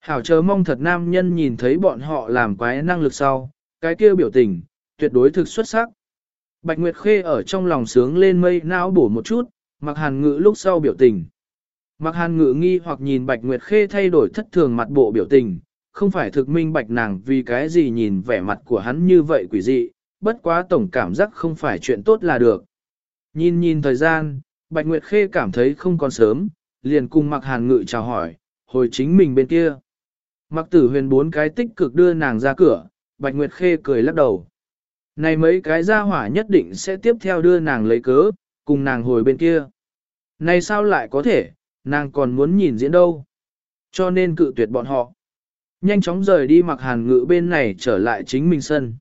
Hảo chờ mong thật nam nhân nhìn thấy bọn họ làm quái năng lực sau, cái kia biểu tình, tuyệt đối thực xuất sắc. Bạch Nguyệt Khê ở trong lòng sướng lên mây não bổ một chút, mặc hàn ngự lúc sau biểu tình. Mặc hàn ngự nghi hoặc nhìn Bạch Nguyệt Khê thay đổi thất thường mặt bộ biểu tình, không phải thực minh bạch nàng vì cái gì nhìn vẻ mặt của hắn như vậy quỷ dị, bất quá tổng cảm giác không phải chuyện tốt là được. Nhìn nhìn thời gian, Bạch Nguyệt Khê cảm thấy không còn sớm, liền cùng mặc hàn ngự chào hỏi, hồi chính mình bên kia. Mặc tử huyền bốn cái tích cực đưa nàng ra cửa, Bạch Nguyệt Khê cười lắc đầu. Này mấy cái gia hỏa nhất định sẽ tiếp theo đưa nàng lấy cớ, cùng nàng hồi bên kia. Này sao lại có thể, nàng còn muốn nhìn diễn đâu. Cho nên cự tuyệt bọn họ. Nhanh chóng rời đi mặc hàn ngự bên này trở lại chính mình sân.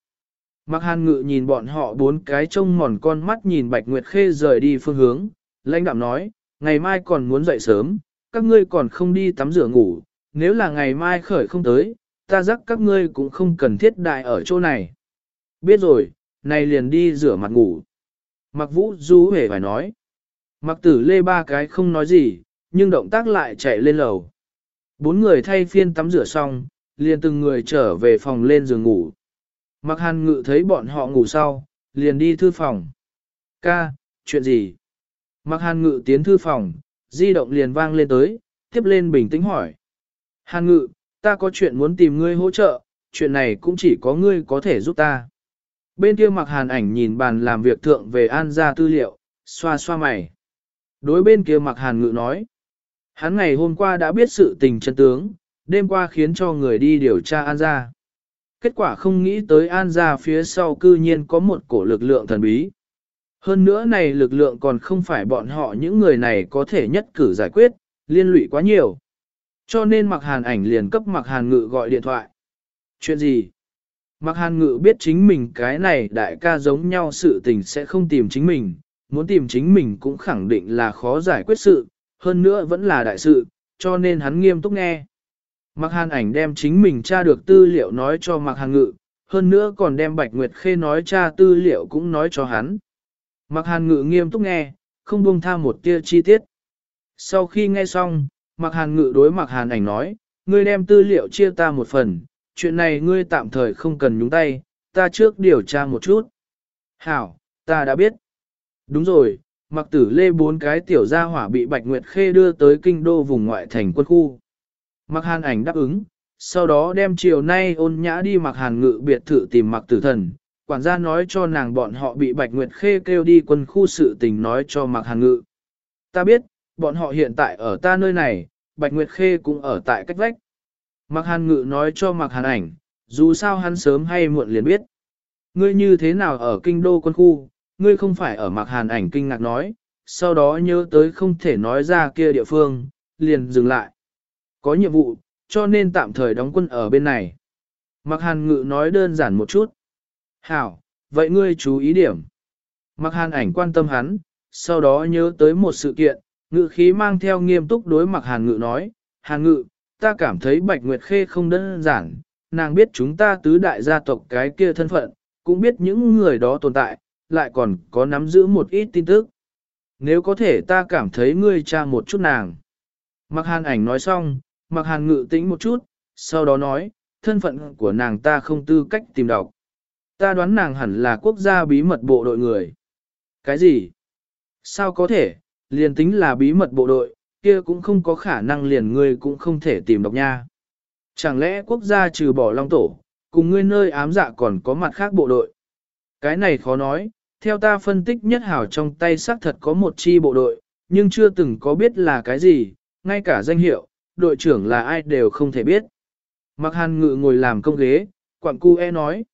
Mặc hàn ngự nhìn bọn họ bốn cái trông mòn con mắt nhìn Bạch Nguyệt Khê rời đi phương hướng, lãnh đạm nói, ngày mai còn muốn dậy sớm, các ngươi còn không đi tắm rửa ngủ, nếu là ngày mai khởi không tới, ta dắt các ngươi cũng không cần thiết đại ở chỗ này. Biết rồi, này liền đi rửa mặt ngủ. Mặc vũ du hề phải nói. Mặc tử lê ba cái không nói gì, nhưng động tác lại chạy lên lầu. Bốn người thay phiên tắm rửa xong, liền từng người trở về phòng lên giường ngủ. Mặc hàn ngự thấy bọn họ ngủ sau, liền đi thư phòng. Ca, chuyện gì? Mặc hàn ngự tiến thư phòng, di động liền vang lên tới, tiếp lên bình tĩnh hỏi. Hàn ngự, ta có chuyện muốn tìm ngươi hỗ trợ, chuyện này cũng chỉ có ngươi có thể giúp ta. Bên kia mặc hàn ảnh nhìn bàn làm việc thượng về an ra tư liệu, xoa xoa mày. Đối bên kia mặc hàn ngự nói. Hắn ngày hôm qua đã biết sự tình chân tướng, đêm qua khiến cho người đi điều tra An gia. Kết quả không nghĩ tới An gia phía sau cư nhiên có một cổ lực lượng thần bí. Hơn nữa này lực lượng còn không phải bọn họ những người này có thể nhất cử giải quyết, liên lụy quá nhiều. Cho nên mặc hàn ảnh liền cấp mặc hàn ngự gọi điện thoại. Chuyện gì? Mặc hàn ngự biết chính mình cái này đại ca giống nhau sự tình sẽ không tìm chính mình, muốn tìm chính mình cũng khẳng định là khó giải quyết sự, hơn nữa vẫn là đại sự, cho nên hắn nghiêm túc nghe. Mạc hàn ảnh đem chính mình tra được tư liệu nói cho Mạc hàn ngự, hơn nữa còn đem Bạch Nguyệt Khê nói tra tư liệu cũng nói cho hắn. Mạc hàn ngự nghiêm túc nghe, không buông tha một tia chi tiết. Sau khi nghe xong, Mạc hàn ngự đối Mạc hàn ảnh nói, ngươi đem tư liệu chia ta một phần, chuyện này ngươi tạm thời không cần nhúng tay, ta trước điều tra một chút. Hảo, ta đã biết. Đúng rồi, mặc tử lê bốn cái tiểu gia hỏa bị Bạch Nguyệt Khê đưa tới kinh đô vùng ngoại thành quân khu. Mặc hàn ảnh đáp ứng, sau đó đem chiều nay ôn nhã đi mặc hàn ngự biệt thự tìm mặc tử thần. Quản gia nói cho nàng bọn họ bị Bạch Nguyệt Khê kêu đi quân khu sự tình nói cho mặc hàn ngự. Ta biết, bọn họ hiện tại ở ta nơi này, Bạch Nguyệt Khê cũng ở tại cách vách. Mặc hàn ngự nói cho mặc hàn ảnh, dù sao hắn sớm hay muộn liền biết. Ngươi như thế nào ở kinh đô quân khu, ngươi không phải ở mặc hàn ảnh kinh ngạc nói, sau đó nhớ tới không thể nói ra kia địa phương, liền dừng lại. Có nhiệm vụ, cho nên tạm thời đóng quân ở bên này. Mặc hàn ngự nói đơn giản một chút. Hảo, vậy ngươi chú ý điểm. Mặc hàn ảnh quan tâm hắn, sau đó nhớ tới một sự kiện, ngự khí mang theo nghiêm túc đối mặc hàn ngự nói, hàn ngự, ta cảm thấy Bạch Nguyệt Khê không đơn giản, nàng biết chúng ta tứ đại gia tộc cái kia thân phận, cũng biết những người đó tồn tại, lại còn có nắm giữ một ít tin tức. Nếu có thể ta cảm thấy ngươi tra một chút nàng. Mặc hàn ảnh nói xong, mặc hàn ngự tĩnh một chút, sau đó nói, thân phận của nàng ta không tư cách tìm đọc. Ta đoán nàng hẳn là quốc gia bí mật bộ đội người. Cái gì? Sao có thể, liền tính là bí mật bộ đội, kia cũng không có khả năng liền ngươi cũng không thể tìm đọc nha. Chẳng lẽ quốc gia trừ bỏ long tổ, cùng ngươi nơi ám dạ còn có mặt khác bộ đội? Cái này khó nói, theo ta phân tích nhất hảo trong tay xác thật có một chi bộ đội, nhưng chưa từng có biết là cái gì, ngay cả danh hiệu, đội trưởng là ai đều không thể biết. Mặc hàn ngự ngồi làm công ghế, quặng cu e nói.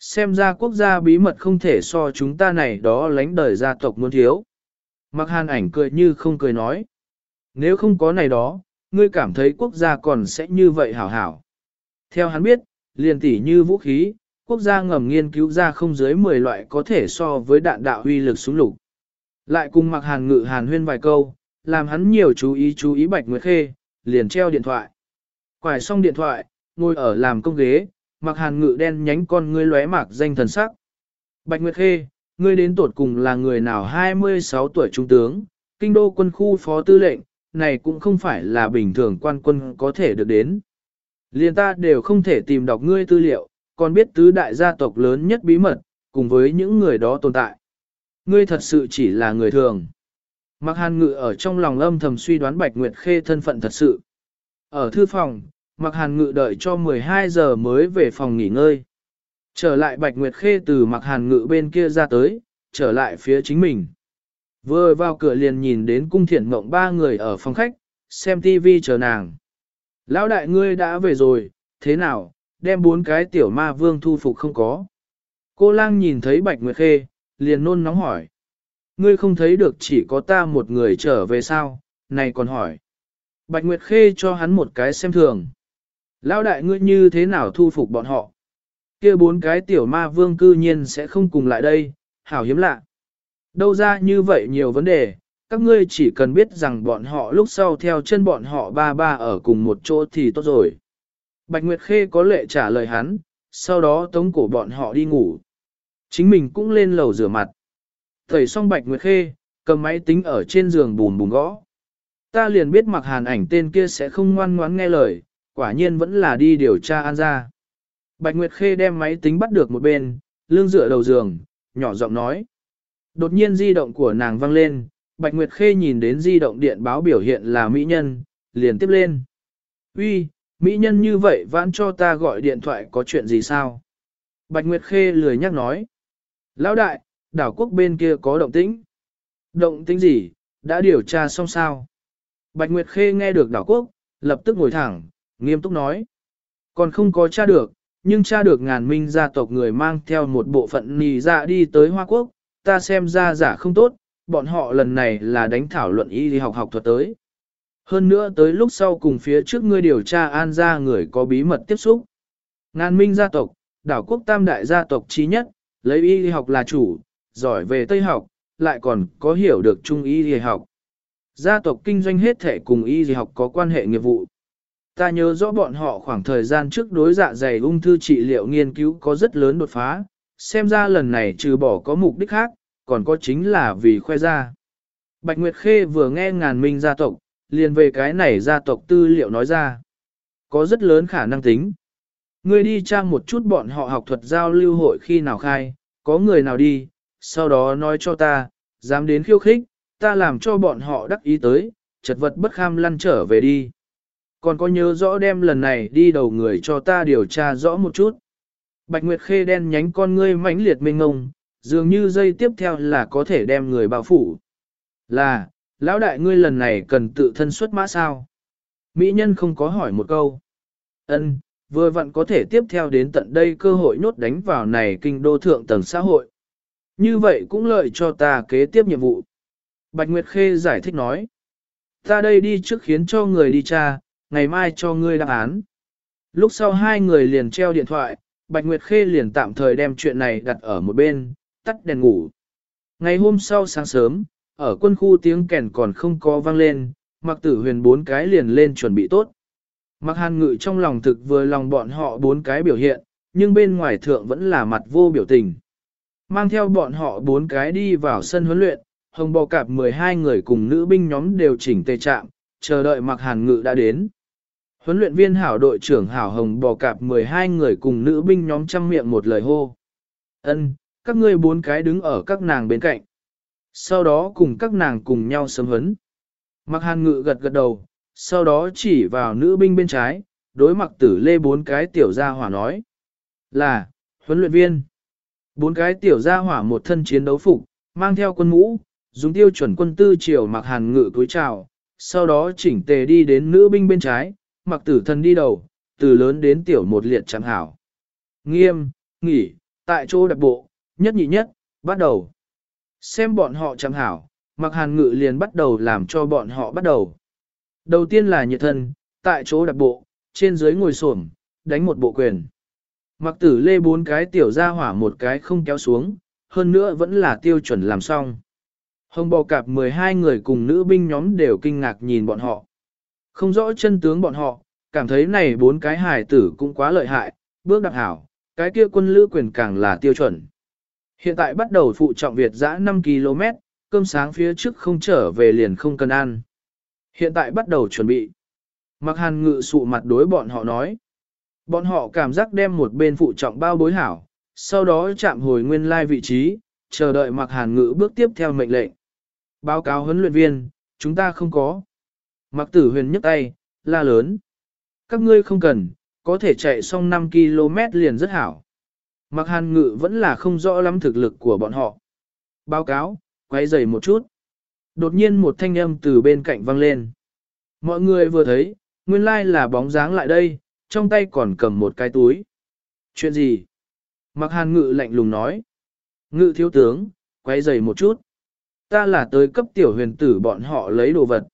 Xem ra quốc gia bí mật không thể so chúng ta này đó lánh đời gia tộc muốn thiếu. Mặc hàn ảnh cười như không cười nói. Nếu không có này đó, ngươi cảm thấy quốc gia còn sẽ như vậy hảo hảo. Theo hắn biết, liền tỉ như vũ khí, quốc gia ngầm nghiên cứu ra không dưới 10 loại có thể so với đạn đạo huy lực súng lục. Lại cùng mặc hàn ngự hàn huyên vài câu, làm hắn nhiều chú ý chú ý Bạch Nguyệt Khê, liền treo điện thoại. Quải xong điện thoại, ngồi ở làm công ghế, mặc hàn ngự đen nhánh con ngươi lóe mạc danh thần sắc. Bạch Nguyệt Khê, ngươi đến tuột cùng là người nào 26 tuổi trung tướng, kinh đô quân khu phó tư lệnh, này cũng không phải là bình thường quan quân có thể được đến. Liên ta đều không thể tìm đọc ngươi tư liệu, còn biết tứ đại gia tộc lớn nhất bí mật, cùng với những người đó tồn tại. Ngươi thật sự chỉ là người thường. Mặc hàn ngự ở trong lòng âm thầm suy đoán Bạch Nguyệt Khê thân phận thật sự. Ở thư phòng, Mặc hàn ngự đợi cho 12 giờ mới về phòng nghỉ ngơi. Trở lại Bạch Nguyệt Khê từ mặc hàn ngự bên kia ra tới, trở lại phía chính mình. Vừa vào cửa liền nhìn đến cung thiện mộng ba người ở phòng khách, xem TV chờ nàng. Lão đại ngươi đã về rồi, thế nào, đem bốn cái tiểu ma vương thu phục không có. Cô lang nhìn thấy Bạch Nguyệt Khê, liền nôn nóng hỏi. Ngươi không thấy được chỉ có ta một người trở về sao, này còn hỏi. Bạch Nguyệt Khê cho hắn một cái xem thường. Lão đại ngươi như thế nào thu phục bọn họ? kia bốn cái tiểu ma vương cư nhiên sẽ không cùng lại đây, hảo hiếm lạ. Đâu ra như vậy nhiều vấn đề, các ngươi chỉ cần biết rằng bọn họ lúc sau theo chân bọn họ ba ba ở cùng một chỗ thì tốt rồi. Bạch Nguyệt Khê có lệ trả lời hắn, sau đó tống cổ bọn họ đi ngủ. Chính mình cũng lên lầu rửa mặt. Thầy xong Bạch Nguyệt Khê, cầm máy tính ở trên giường bùn bùn gõ. Ta liền biết mặc hàn ảnh tên kia sẽ không ngoan ngoãn nghe lời, quả nhiên vẫn là đi điều tra an ra. Bạch Nguyệt Khê đem máy tính bắt được một bên, lưng dựa đầu giường, nhỏ giọng nói. Đột nhiên di động của nàng vang lên, Bạch Nguyệt Khê nhìn đến di động điện báo biểu hiện là mỹ nhân, liền tiếp lên. Uy, mỹ nhân như vậy vãn cho ta gọi điện thoại có chuyện gì sao? Bạch Nguyệt Khê lười nhắc nói. Lão đại, đảo quốc bên kia có động tĩnh. Động tĩnh gì, đã điều tra xong sao. Bạch Nguyệt Khê nghe được đảo quốc, lập tức ngồi thẳng, nghiêm túc nói. Còn không có tra được, nhưng tra được ngàn minh gia tộc người mang theo một bộ phận nì ra đi tới Hoa Quốc, ta xem ra giả không tốt, bọn họ lần này là đánh thảo luận y học học thuật tới. Hơn nữa tới lúc sau cùng phía trước ngươi điều tra an ra người có bí mật tiếp xúc. Ngàn minh gia tộc, đảo quốc tam đại gia tộc trí nhất, lấy y học là chủ, giỏi về Tây học, lại còn có hiểu được trung y học. Gia tộc kinh doanh hết thể cùng y học có quan hệ nghiệp vụ. Ta nhớ rõ bọn họ khoảng thời gian trước đối dạ dày ung thư trị liệu nghiên cứu có rất lớn đột phá, xem ra lần này trừ bỏ có mục đích khác, còn có chính là vì khoe ra. Bạch Nguyệt Khê vừa nghe ngàn minh gia tộc, liền về cái này gia tộc tư liệu nói ra. Có rất lớn khả năng tính. Ngươi đi trang một chút bọn họ học thuật giao lưu hội khi nào khai, có người nào đi, sau đó nói cho ta, dám đến khiêu khích, ta làm cho bọn họ đắc ý tới, chật vật bất kham lăn trở về đi. Còn có nhớ rõ đem lần này đi đầu người cho ta điều tra rõ một chút. Bạch Nguyệt Khê đen nhánh con ngươi mãnh liệt mênh ngông, dường như dây tiếp theo là có thể đem người bao phủ. Là, lão đại ngươi lần này cần tự thân xuất mã sao? Mỹ nhân không có hỏi một câu. Ân, vừa vặn có thể tiếp theo đến tận đây cơ hội nhốt đánh vào này kinh đô thượng tầng xã hội. Như vậy cũng lợi cho ta kế tiếp nhiệm vụ. Bạch Nguyệt Khê giải thích nói. Ta đây đi trước khiến cho người đi tra, ngày mai cho ngươi đáp án. Lúc sau hai người liền treo điện thoại, Bạch Nguyệt Khê liền tạm thời đem chuyện này đặt ở một bên, tắt đèn ngủ. Ngày hôm sau sáng sớm, ở quân khu tiếng kèn còn không có vang lên, mặc tử huyền bốn cái liền lên chuẩn bị tốt. Mặc hàn ngự trong lòng thực vừa lòng bọn họ bốn cái biểu hiện, nhưng bên ngoài thượng vẫn là mặt vô biểu tình. Mang theo bọn họ bốn cái đi vào sân huấn luyện, hồng bò cạp 12 người cùng nữ binh nhóm đều chỉnh tề trạm, chờ đợi mặc hàn ngự đã đến. Huấn luyện viên hảo đội trưởng hảo hồng bò cạp 12 người cùng nữ binh nhóm trăm miệng một lời hô. ân các ngươi bốn cái đứng ở các nàng bên cạnh. Sau đó cùng các nàng cùng nhau sớm huấn. Mặc hàn ngự gật gật đầu, sau đó chỉ vào nữ binh bên trái, đối mặc tử lê bốn cái tiểu gia hỏa nói. Là, huấn luyện viên. Bốn cái tiểu gia hỏa một thân chiến đấu phục, mang theo quân mũ, dùng tiêu chuẩn quân tư triều mặc hàn ngự túi trào sau đó chỉnh tề đi đến nữ binh bên trái, mặc tử thần đi đầu, từ lớn đến tiểu một liệt chẳng hảo. Nghiêm, nghỉ, tại chỗ đặc bộ, nhất nhị nhất, bắt đầu. Xem bọn họ chẳng hảo, mặc hàn ngự liền bắt đầu làm cho bọn họ bắt đầu. Đầu tiên là nhiệt thân, tại chỗ đặc bộ, trên dưới ngồi xổm đánh một bộ quyền. Mặc tử lê bốn cái tiểu ra hỏa một cái không kéo xuống, hơn nữa vẫn là tiêu chuẩn làm xong. Hồng bò cạp 12 người cùng nữ binh nhóm đều kinh ngạc nhìn bọn họ. Không rõ chân tướng bọn họ, cảm thấy này bốn cái hài tử cũng quá lợi hại, bước đặc hảo, cái kia quân lữ quyền càng là tiêu chuẩn. Hiện tại bắt đầu phụ trọng Việt dã 5 km, cơm sáng phía trước không trở về liền không cần ăn. Hiện tại bắt đầu chuẩn bị. Mặc hàn ngự sụ mặt đối bọn họ nói. Bọn họ cảm giác đem một bên phụ trọng bao bối hảo, sau đó chạm hồi nguyên lai vị trí, chờ đợi mặc hàn ngữ bước tiếp theo mệnh lệnh. Báo cáo huấn luyện viên, chúng ta không có. Mặc tử huyền nhấc tay, la lớn. Các ngươi không cần, có thể chạy xong 5 km liền rất hảo. Mặc hàn ngự vẫn là không rõ lắm thực lực của bọn họ. Báo cáo, quay dày một chút. Đột nhiên một thanh âm từ bên cạnh vang lên. Mọi người vừa thấy, nguyên lai là bóng dáng lại đây, trong tay còn cầm một cái túi. Chuyện gì? Mặc hàn ngự lạnh lùng nói. Ngự thiếu tướng, quay dày một chút. Ta là tới cấp tiểu huyền tử bọn họ lấy đồ vật.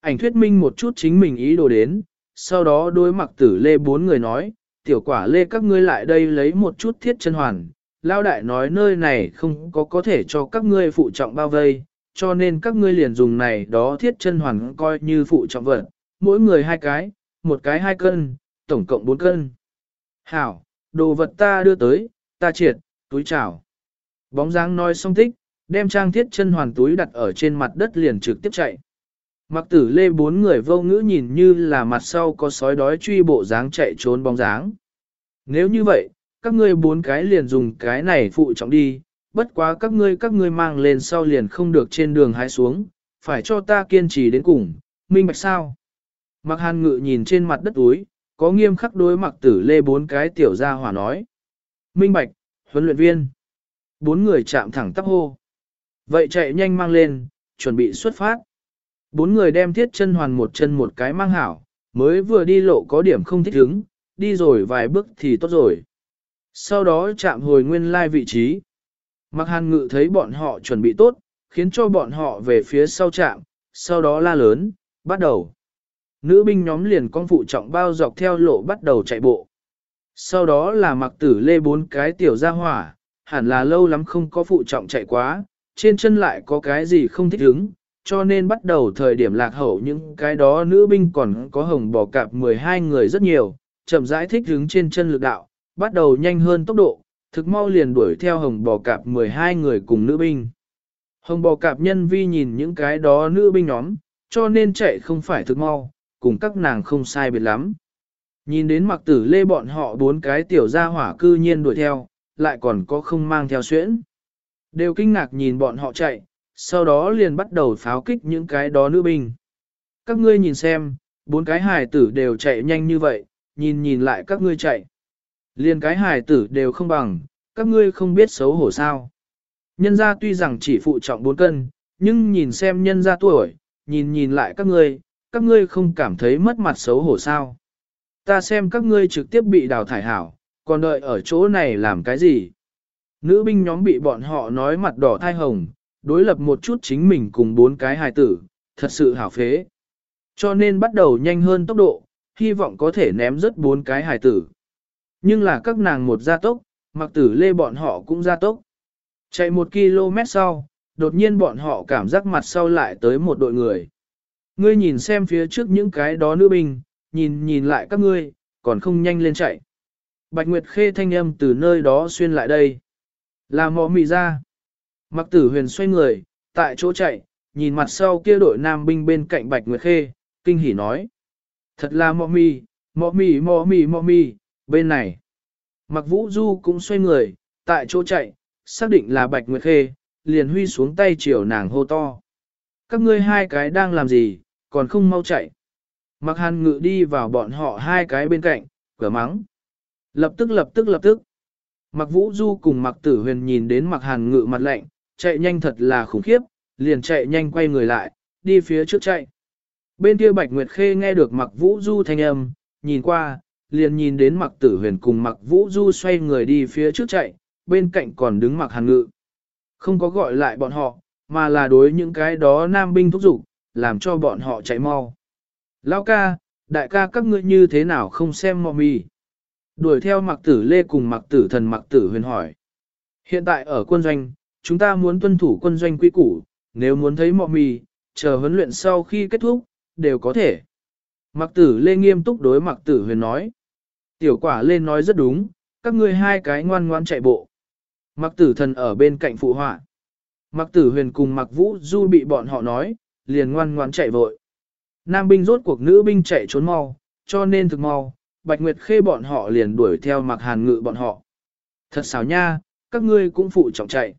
Ảnh thuyết minh một chút chính mình ý đồ đến, sau đó đối mặc tử lê bốn người nói, tiểu quả lê các ngươi lại đây lấy một chút thiết chân hoàn. Lao đại nói nơi này không có có thể cho các ngươi phụ trọng bao vây, cho nên các ngươi liền dùng này đó thiết chân hoàn coi như phụ trọng vật, mỗi người hai cái, một cái hai cân, tổng cộng bốn cân. Hảo, đồ vật ta đưa tới, ta triệt, túi chảo. Bóng dáng nói xong tích, đem trang thiết chân hoàn túi đặt ở trên mặt đất liền trực tiếp chạy. Mặc tử lê bốn người vô ngữ nhìn như là mặt sau có sói đói truy bộ dáng chạy trốn bóng dáng. Nếu như vậy, các ngươi bốn cái liền dùng cái này phụ trọng đi, bất quá các ngươi các ngươi mang lên sau liền không được trên đường hái xuống, phải cho ta kiên trì đến cùng, minh bạch sao. Mặc hàn ngự nhìn trên mặt đất túi, có nghiêm khắc đối mặc tử lê bốn cái tiểu gia hỏa nói. Minh bạch, huấn luyện viên. Bốn người chạm thẳng tắp hô. Vậy chạy nhanh mang lên, chuẩn bị xuất phát. Bốn người đem thiết chân hoàn một chân một cái mang hảo, mới vừa đi lộ có điểm không thích ứng, đi rồi vài bước thì tốt rồi. Sau đó chạm hồi nguyên lai vị trí. Mặc hàn ngự thấy bọn họ chuẩn bị tốt, khiến cho bọn họ về phía sau chạm, sau đó la lớn, bắt đầu. Nữ binh nhóm liền con phụ trọng bao dọc theo lộ bắt đầu chạy bộ. Sau đó là mặc tử lê bốn cái tiểu ra hỏa, hẳn là lâu lắm không có phụ trọng chạy quá, trên chân lại có cái gì không thích ứng, cho nên bắt đầu thời điểm lạc hậu những cái đó nữ binh còn có hồng bò cạp 12 người rất nhiều, chậm rãi thích ứng trên chân lực đạo, bắt đầu nhanh hơn tốc độ, thực mau liền đuổi theo hồng bò cạp 12 người cùng nữ binh. Hồng bò cạp nhân vi nhìn những cái đó nữ binh nhóm, cho nên chạy không phải thực mau, cùng các nàng không sai biệt lắm. Nhìn đến mặc tử lê bọn họ bốn cái tiểu gia hỏa cư nhiên đuổi theo, lại còn có không mang theo xuyễn. Đều kinh ngạc nhìn bọn họ chạy, sau đó liền bắt đầu pháo kích những cái đó nữ binh. Các ngươi nhìn xem, bốn cái hài tử đều chạy nhanh như vậy, nhìn nhìn lại các ngươi chạy. Liền cái hài tử đều không bằng, các ngươi không biết xấu hổ sao. Nhân gia tuy rằng chỉ phụ trọng 4 cân, nhưng nhìn xem nhân gia tuổi, nhìn nhìn lại các ngươi, các ngươi không cảm thấy mất mặt xấu hổ sao. Ta xem các ngươi trực tiếp bị đào thải hảo, còn đợi ở chỗ này làm cái gì. Nữ binh nhóm bị bọn họ nói mặt đỏ thai hồng, đối lập một chút chính mình cùng bốn cái hài tử, thật sự hảo phế. Cho nên bắt đầu nhanh hơn tốc độ, hy vọng có thể ném rớt bốn cái hài tử. Nhưng là các nàng một gia tốc, mặc tử lê bọn họ cũng gia tốc. Chạy một km sau, đột nhiên bọn họ cảm giác mặt sau lại tới một đội người. Ngươi nhìn xem phía trước những cái đó nữ binh, nhìn nhìn lại các ngươi, còn không nhanh lên chạy. Bạch Nguyệt Khê thanh âm từ nơi đó xuyên lại đây. Là mò Mị ra. Mặc tử huyền xoay người, tại chỗ chạy, nhìn mặt sau kia đội nam binh bên cạnh Bạch Nguyệt Khê, kinh hỉ nói. Thật là mò Mị, mò Mị, mò Mị, mò Mị, bên này. Mặc vũ du cũng xoay người, tại chỗ chạy, xác định là Bạch Nguyệt Khê, liền huy xuống tay chiều nàng hô to. Các ngươi hai cái đang làm gì, còn không mau chạy. Mặc hàn ngự đi vào bọn họ hai cái bên cạnh, cửa mắng. Lập tức lập tức lập tức. Mặc vũ du cùng mặc tử huyền nhìn đến mặc hàn ngự mặt lạnh, chạy nhanh thật là khủng khiếp, liền chạy nhanh quay người lại, đi phía trước chạy. Bên kia Bạch Nguyệt Khê nghe được mặc vũ du thanh âm, nhìn qua, liền nhìn đến mặc tử huyền cùng mặc vũ du xoay người đi phía trước chạy, bên cạnh còn đứng mặc hàn ngự. Không có gọi lại bọn họ, mà là đối những cái đó nam binh thúc giục, làm cho bọn họ chạy mau. Lao ca, đại ca các ngươi như thế nào không xem mò mì. Đuổi theo mặc tử lê cùng mặc tử thần mặc tử huyền hỏi. Hiện tại ở quân doanh, chúng ta muốn tuân thủ quân doanh quy củ, nếu muốn thấy mọ mì, chờ huấn luyện sau khi kết thúc, đều có thể. Mặc tử lê nghiêm túc đối mặc tử huyền nói. Tiểu quả lên nói rất đúng, các ngươi hai cái ngoan ngoan chạy bộ. Mặc tử thần ở bên cạnh phụ họa. Mặc tử huyền cùng mặc vũ du bị bọn họ nói, liền ngoan ngoãn chạy vội. Nam binh rốt cuộc nữ binh chạy trốn mau, cho nên thực mau, Bạch Nguyệt Khê bọn họ liền đuổi theo mặc hàn ngự bọn họ. Thật xảo nha, các ngươi cũng phụ trọng chạy.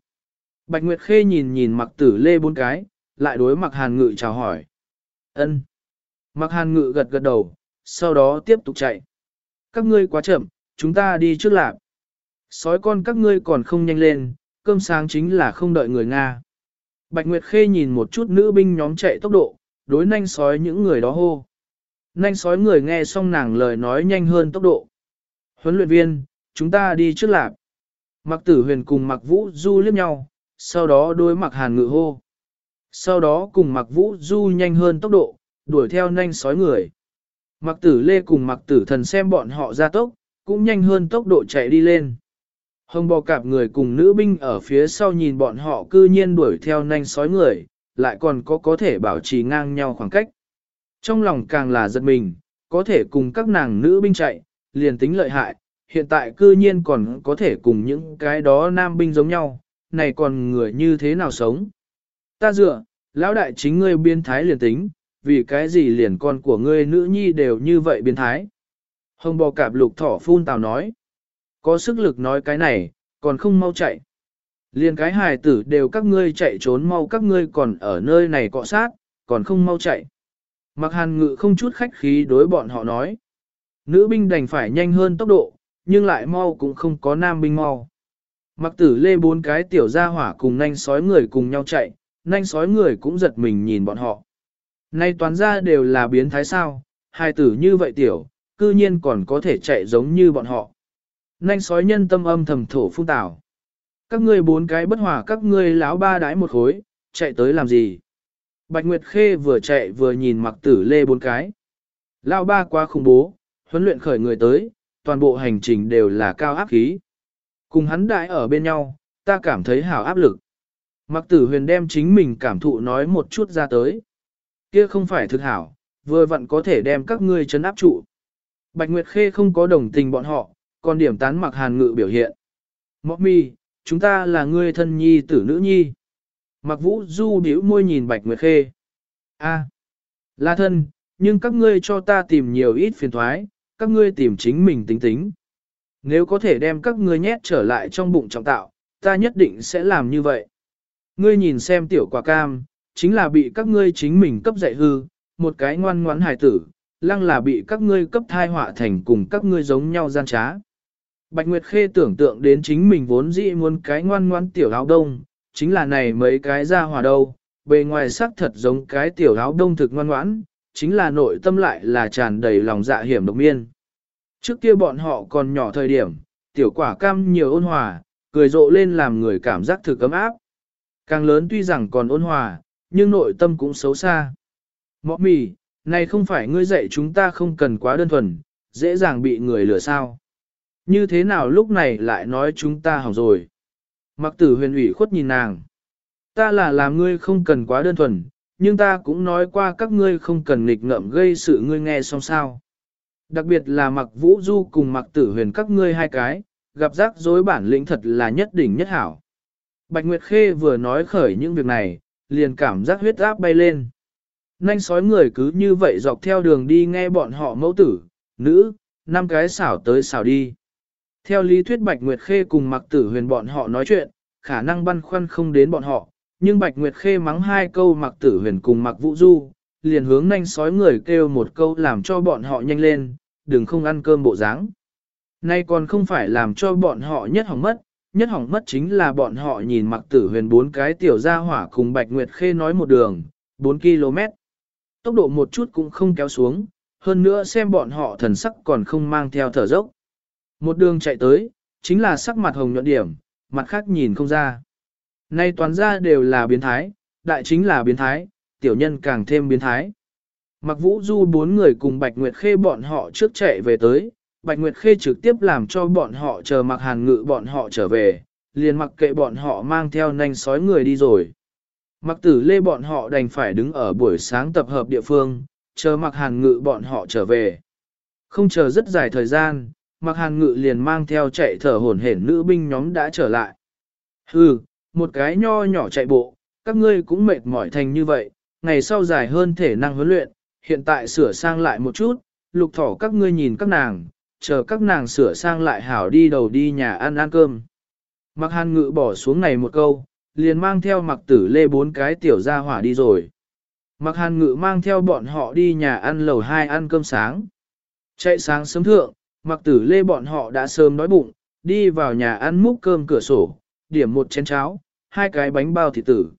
Bạch Nguyệt Khê nhìn nhìn mặc tử lê bốn cái, lại đối mặc hàn ngự chào hỏi. ân Mặc hàn ngự gật gật đầu, sau đó tiếp tục chạy. Các ngươi quá chậm, chúng ta đi trước lạc. Sói con các ngươi còn không nhanh lên, cơm sáng chính là không đợi người Nga. Bạch Nguyệt Khê nhìn một chút nữ binh nhóm chạy tốc độ, đối nhanh sói những người đó hô. Nhanh sói người nghe xong nàng lời nói nhanh hơn tốc độ. Huấn luyện viên, chúng ta đi trước lạc. Mặc tử huyền cùng mặc vũ du liếc nhau, sau đó đối mặc hàn ngự hô. Sau đó cùng mặc vũ du nhanh hơn tốc độ, đuổi theo nhanh sói người. Mặc tử lê cùng mặc tử thần xem bọn họ ra tốc, cũng nhanh hơn tốc độ chạy đi lên. Hồng bò cạp người cùng nữ binh ở phía sau nhìn bọn họ cư nhiên đuổi theo nhanh sói người, lại còn có có thể bảo trì ngang nhau khoảng cách. Trong lòng càng là giật mình, có thể cùng các nàng nữ binh chạy, liền tính lợi hại, hiện tại cư nhiên còn có thể cùng những cái đó nam binh giống nhau, này còn người như thế nào sống. Ta dựa, lão đại chính ngươi biên thái liền tính, vì cái gì liền con của ngươi nữ nhi đều như vậy biên thái. Hồng bò cạp lục thỏ phun tào nói. Có sức lực nói cái này, còn không mau chạy. Liền cái hài tử đều các ngươi chạy trốn mau các ngươi còn ở nơi này cọ sát, còn không mau chạy. Mặc hàn ngự không chút khách khí đối bọn họ nói. Nữ binh đành phải nhanh hơn tốc độ, nhưng lại mau cũng không có nam binh mau. Mặc tử lê bốn cái tiểu gia hỏa cùng nhanh sói người cùng nhau chạy, nanh sói người cũng giật mình nhìn bọn họ. Nay toán ra đều là biến thái sao, hài tử như vậy tiểu, cư nhiên còn có thể chạy giống như bọn họ. Nanh sói nhân tâm âm thầm thổ phun tảo. Các ngươi bốn cái bất hòa các ngươi láo ba đái một khối, chạy tới làm gì? Bạch Nguyệt Khê vừa chạy vừa nhìn mặc tử lê bốn cái. Lao ba quá khủng bố, huấn luyện khởi người tới, toàn bộ hành trình đều là cao áp khí. Cùng hắn đại ở bên nhau, ta cảm thấy hào áp lực. Mặc tử huyền đem chính mình cảm thụ nói một chút ra tới. Kia không phải thực hảo, vừa vặn có thể đem các ngươi chấn áp trụ. Bạch Nguyệt Khê không có đồng tình bọn họ, còn điểm tán mặc hàn ngự biểu hiện. Mọc mi, chúng ta là ngươi thân nhi tử nữ nhi. Mặc vũ du điểu môi nhìn Bạch Nguyệt Khê. A, là thân, nhưng các ngươi cho ta tìm nhiều ít phiền thoái, các ngươi tìm chính mình tính tính. Nếu có thể đem các ngươi nhét trở lại trong bụng trọng tạo, ta nhất định sẽ làm như vậy. Ngươi nhìn xem tiểu quả cam, chính là bị các ngươi chính mình cấp dạy hư, một cái ngoan ngoãn hài tử, lăng là bị các ngươi cấp thai họa thành cùng các ngươi giống nhau gian trá. Bạch Nguyệt Khê tưởng tượng đến chính mình vốn dĩ muốn cái ngoan ngoãn tiểu áo đông, chính là này mấy cái ra hòa đâu, bề ngoài sắc thật giống cái tiểu áo đông thực ngoan ngoãn, chính là nội tâm lại là tràn đầy lòng dạ hiểm độc miên. Trước kia bọn họ còn nhỏ thời điểm, tiểu quả cam nhiều ôn hòa, cười rộ lên làm người cảm giác thực ấm áp. Càng lớn tuy rằng còn ôn hòa, nhưng nội tâm cũng xấu xa. Mọ mì, này không phải ngươi dạy chúng ta không cần quá đơn thuần, dễ dàng bị người lừa sao. Như thế nào lúc này lại nói chúng ta hỏng rồi. Mặc tử huyền ủy khuất nhìn nàng. Ta là làm ngươi không cần quá đơn thuần, nhưng ta cũng nói qua các ngươi không cần nghịch ngợm gây sự ngươi nghe xong sao. Đặc biệt là mặc vũ du cùng mặc tử huyền các ngươi hai cái, gặp rắc rối bản lĩnh thật là nhất đỉnh nhất hảo. Bạch Nguyệt Khê vừa nói khởi những việc này, liền cảm giác huyết áp bay lên. Nanh sói người cứ như vậy dọc theo đường đi nghe bọn họ mẫu tử, nữ, năm cái xảo tới xảo đi. Theo lý thuyết Bạch Nguyệt Khê cùng mặc tử huyền bọn họ nói chuyện, khả năng băn khoăn không đến bọn họ, nhưng Bạch Nguyệt Khê mắng hai câu mặc tử huyền cùng mặc vũ du, liền hướng nhanh sói người kêu một câu làm cho bọn họ nhanh lên, đừng không ăn cơm bộ dáng. Nay còn không phải làm cho bọn họ nhất hỏng mất, nhất hỏng mất chính là bọn họ nhìn mặc tử huyền bốn cái tiểu gia hỏa cùng Bạch Nguyệt Khê nói một đường, 4 km. Tốc độ một chút cũng không kéo xuống, hơn nữa xem bọn họ thần sắc còn không mang theo thở dốc. Một đường chạy tới, chính là sắc mặt hồng nhuận điểm, mặt khác nhìn không ra. Nay toàn ra đều là biến thái, đại chính là biến thái, tiểu nhân càng thêm biến thái. Mặc vũ du bốn người cùng Bạch Nguyệt Khê bọn họ trước chạy về tới, Bạch Nguyệt Khê trực tiếp làm cho bọn họ chờ mặc hàn ngự bọn họ trở về, liền mặc kệ bọn họ mang theo nanh sói người đi rồi. Mặc tử lê bọn họ đành phải đứng ở buổi sáng tập hợp địa phương, chờ mặc hàn ngự bọn họ trở về. Không chờ rất dài thời gian, mặc hàn ngự liền mang theo chạy thở hổn hển nữ binh nhóm đã trở lại. Hừ, một cái nho nhỏ chạy bộ, các ngươi cũng mệt mỏi thành như vậy, ngày sau dài hơn thể năng huấn luyện, hiện tại sửa sang lại một chút, lục thỏ các ngươi nhìn các nàng, chờ các nàng sửa sang lại hảo đi đầu đi nhà ăn ăn cơm. Mặc hàn ngự bỏ xuống này một câu, liền mang theo mặc tử lê bốn cái tiểu ra hỏa đi rồi. Mặc hàn ngự mang theo bọn họ đi nhà ăn lầu hai ăn cơm sáng. Chạy sáng sớm thượng, mặc tử lê bọn họ đã sớm đói bụng, đi vào nhà ăn múc cơm cửa sổ, điểm một chén cháo, hai cái bánh bao thịt tử.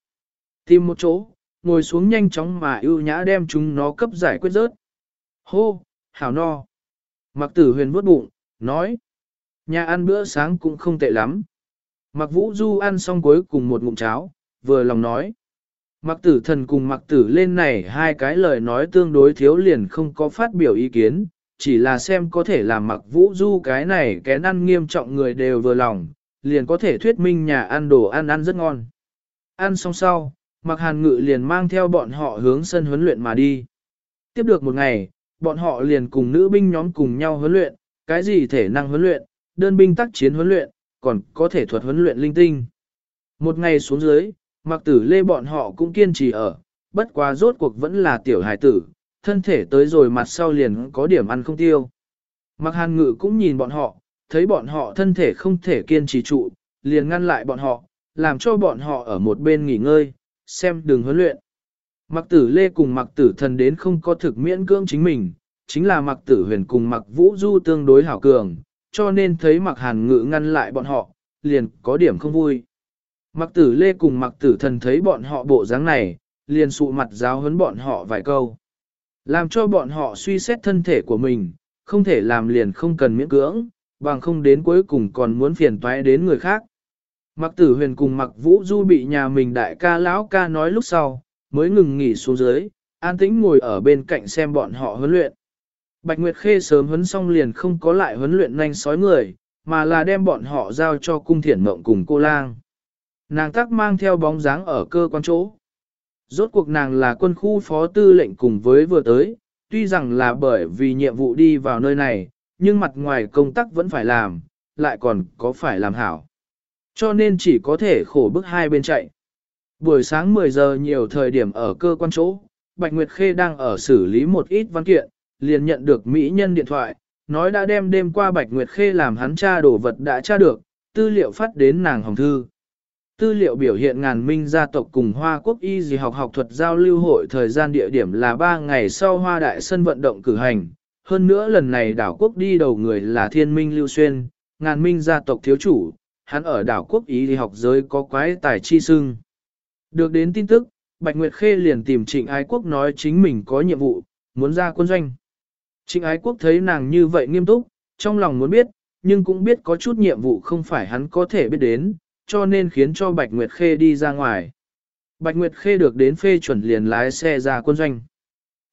Tìm một chỗ, ngồi xuống nhanh chóng mà ưu nhã đem chúng nó cấp giải quyết rớt. Hô, hảo no. Mặc tử huyền vuốt bụng, nói. Nhà ăn bữa sáng cũng không tệ lắm. Mặc vũ du ăn xong cuối cùng một ngụm cháo, vừa lòng nói. Mặc tử thần cùng mặc tử lên này hai cái lời nói tương đối thiếu liền không có phát biểu ý kiến, chỉ là xem có thể làm mặc vũ du cái này cái ăn nghiêm trọng người đều vừa lòng, liền có thể thuyết minh nhà ăn đồ ăn ăn rất ngon. Ăn xong sau, mặc hàn ngự liền mang theo bọn họ hướng sân huấn luyện mà đi. Tiếp được một ngày, bọn họ liền cùng nữ binh nhóm cùng nhau huấn luyện, cái gì thể năng huấn luyện, đơn binh tác chiến huấn luyện, còn có thể thuật huấn luyện linh tinh. Một ngày xuống dưới, mặc tử lê bọn họ cũng kiên trì ở, bất quá rốt cuộc vẫn là tiểu hải tử, thân thể tới rồi mặt sau liền có điểm ăn không tiêu. Mặc hàn ngự cũng nhìn bọn họ, thấy bọn họ thân thể không thể kiên trì trụ, liền ngăn lại bọn họ, làm cho bọn họ ở một bên nghỉ ngơi, xem đường huấn luyện. Mặc tử lê cùng mặc tử thần đến không có thực miễn cưỡng chính mình, chính là mặc tử huyền cùng mặc vũ du tương đối hảo cường, cho nên thấy mặc hàn ngự ngăn lại bọn họ, liền có điểm không vui. Mặc tử lê cùng mặc tử thần thấy bọn họ bộ dáng này, liền sụ mặt giáo huấn bọn họ vài câu. Làm cho bọn họ suy xét thân thể của mình, không thể làm liền không cần miễn cưỡng, bằng không đến cuối cùng còn muốn phiền toái đến người khác. Mặc tử huyền cùng mặc vũ du bị nhà mình đại ca lão ca nói lúc sau, mới ngừng nghỉ xuống dưới, an tĩnh ngồi ở bên cạnh xem bọn họ huấn luyện. Bạch Nguyệt Khê sớm huấn xong liền không có lại huấn luyện nhanh sói người, mà là đem bọn họ giao cho cung thiển mộng cùng cô lang. Nàng tắc mang theo bóng dáng ở cơ quan chỗ. Rốt cuộc nàng là quân khu phó tư lệnh cùng với vừa tới, tuy rằng là bởi vì nhiệm vụ đi vào nơi này, nhưng mặt ngoài công tác vẫn phải làm, lại còn có phải làm hảo. Cho nên chỉ có thể khổ bức hai bên chạy. Buổi sáng 10 giờ nhiều thời điểm ở cơ quan chỗ, Bạch Nguyệt Khê đang ở xử lý một ít văn kiện, liền nhận được Mỹ nhân điện thoại, nói đã đem đêm qua Bạch Nguyệt Khê làm hắn tra đồ vật đã tra được, tư liệu phát đến nàng hồng thư. Tư liệu biểu hiện ngàn minh gia tộc cùng Hoa Quốc y gì học học thuật giao lưu hội thời gian địa điểm là 3 ngày sau Hoa Đại Sân vận động cử hành. Hơn nữa lần này đảo quốc đi đầu người là thiên minh lưu xuyên, ngàn minh gia tộc thiếu chủ, hắn ở đảo quốc y thì học giới có quái tài chi sưng. Được đến tin tức, Bạch Nguyệt Khê liền tìm Trịnh Ái Quốc nói chính mình có nhiệm vụ, muốn ra quân doanh. Trịnh Ái Quốc thấy nàng như vậy nghiêm túc, trong lòng muốn biết, nhưng cũng biết có chút nhiệm vụ không phải hắn có thể biết đến, cho nên khiến cho Bạch Nguyệt Khê đi ra ngoài. Bạch Nguyệt Khê được đến phê chuẩn liền lái xe ra quân doanh.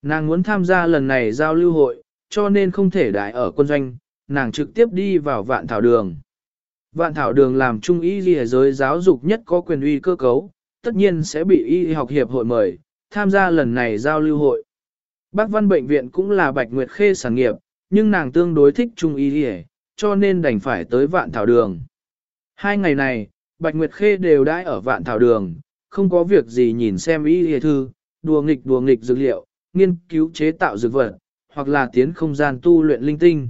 Nàng muốn tham gia lần này giao lưu hội, cho nên không thể đại ở quân doanh, nàng trực tiếp đi vào vạn thảo đường. Vạn thảo đường làm trung y ghi giới giáo dục nhất có quyền uy cơ cấu, tất nhiên sẽ bị y học hiệp hội mời, tham gia lần này giao lưu hội. Bác văn bệnh viện cũng là Bạch Nguyệt Khê sản nghiệp, nhưng nàng tương đối thích trung y ghi cho nên đành phải tới vạn thảo đường. Hai ngày này, Bạch Nguyệt Khê đều đãi ở vạn thảo đường, không có việc gì nhìn xem y hề thư, đùa nghịch đùa nghịch dược liệu, nghiên cứu chế tạo dược vật, hoặc là tiến không gian tu luyện linh tinh.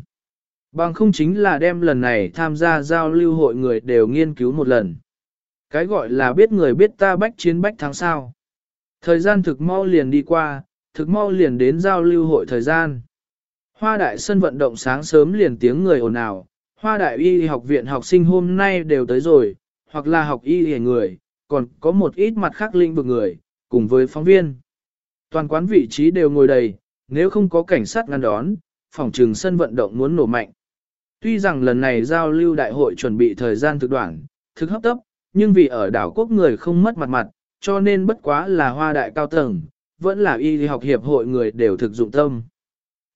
Bằng không chính là đem lần này tham gia giao lưu hội người đều nghiên cứu một lần. Cái gọi là biết người biết ta bách chiến bách thắng sao. Thời gian thực mau liền đi qua, thực mau liền đến giao lưu hội thời gian. Hoa đại sân vận động sáng sớm liền tiếng người ồn ào, hoa đại y học viện học sinh hôm nay đều tới rồi, hoặc là học y hề người, còn có một ít mặt khác lĩnh vực người, cùng với phóng viên. Toàn quán vị trí đều ngồi đầy, nếu không có cảnh sát ngăn đón, phòng trường sân vận động muốn nổ mạnh. Tuy rằng lần này giao lưu đại hội chuẩn bị thời gian thực đoạn, thực hấp tấp, nhưng vì ở đảo quốc người không mất mặt mặt, cho nên bất quá là hoa đại cao tầng, vẫn là y học hiệp hội người đều thực dụng tâm.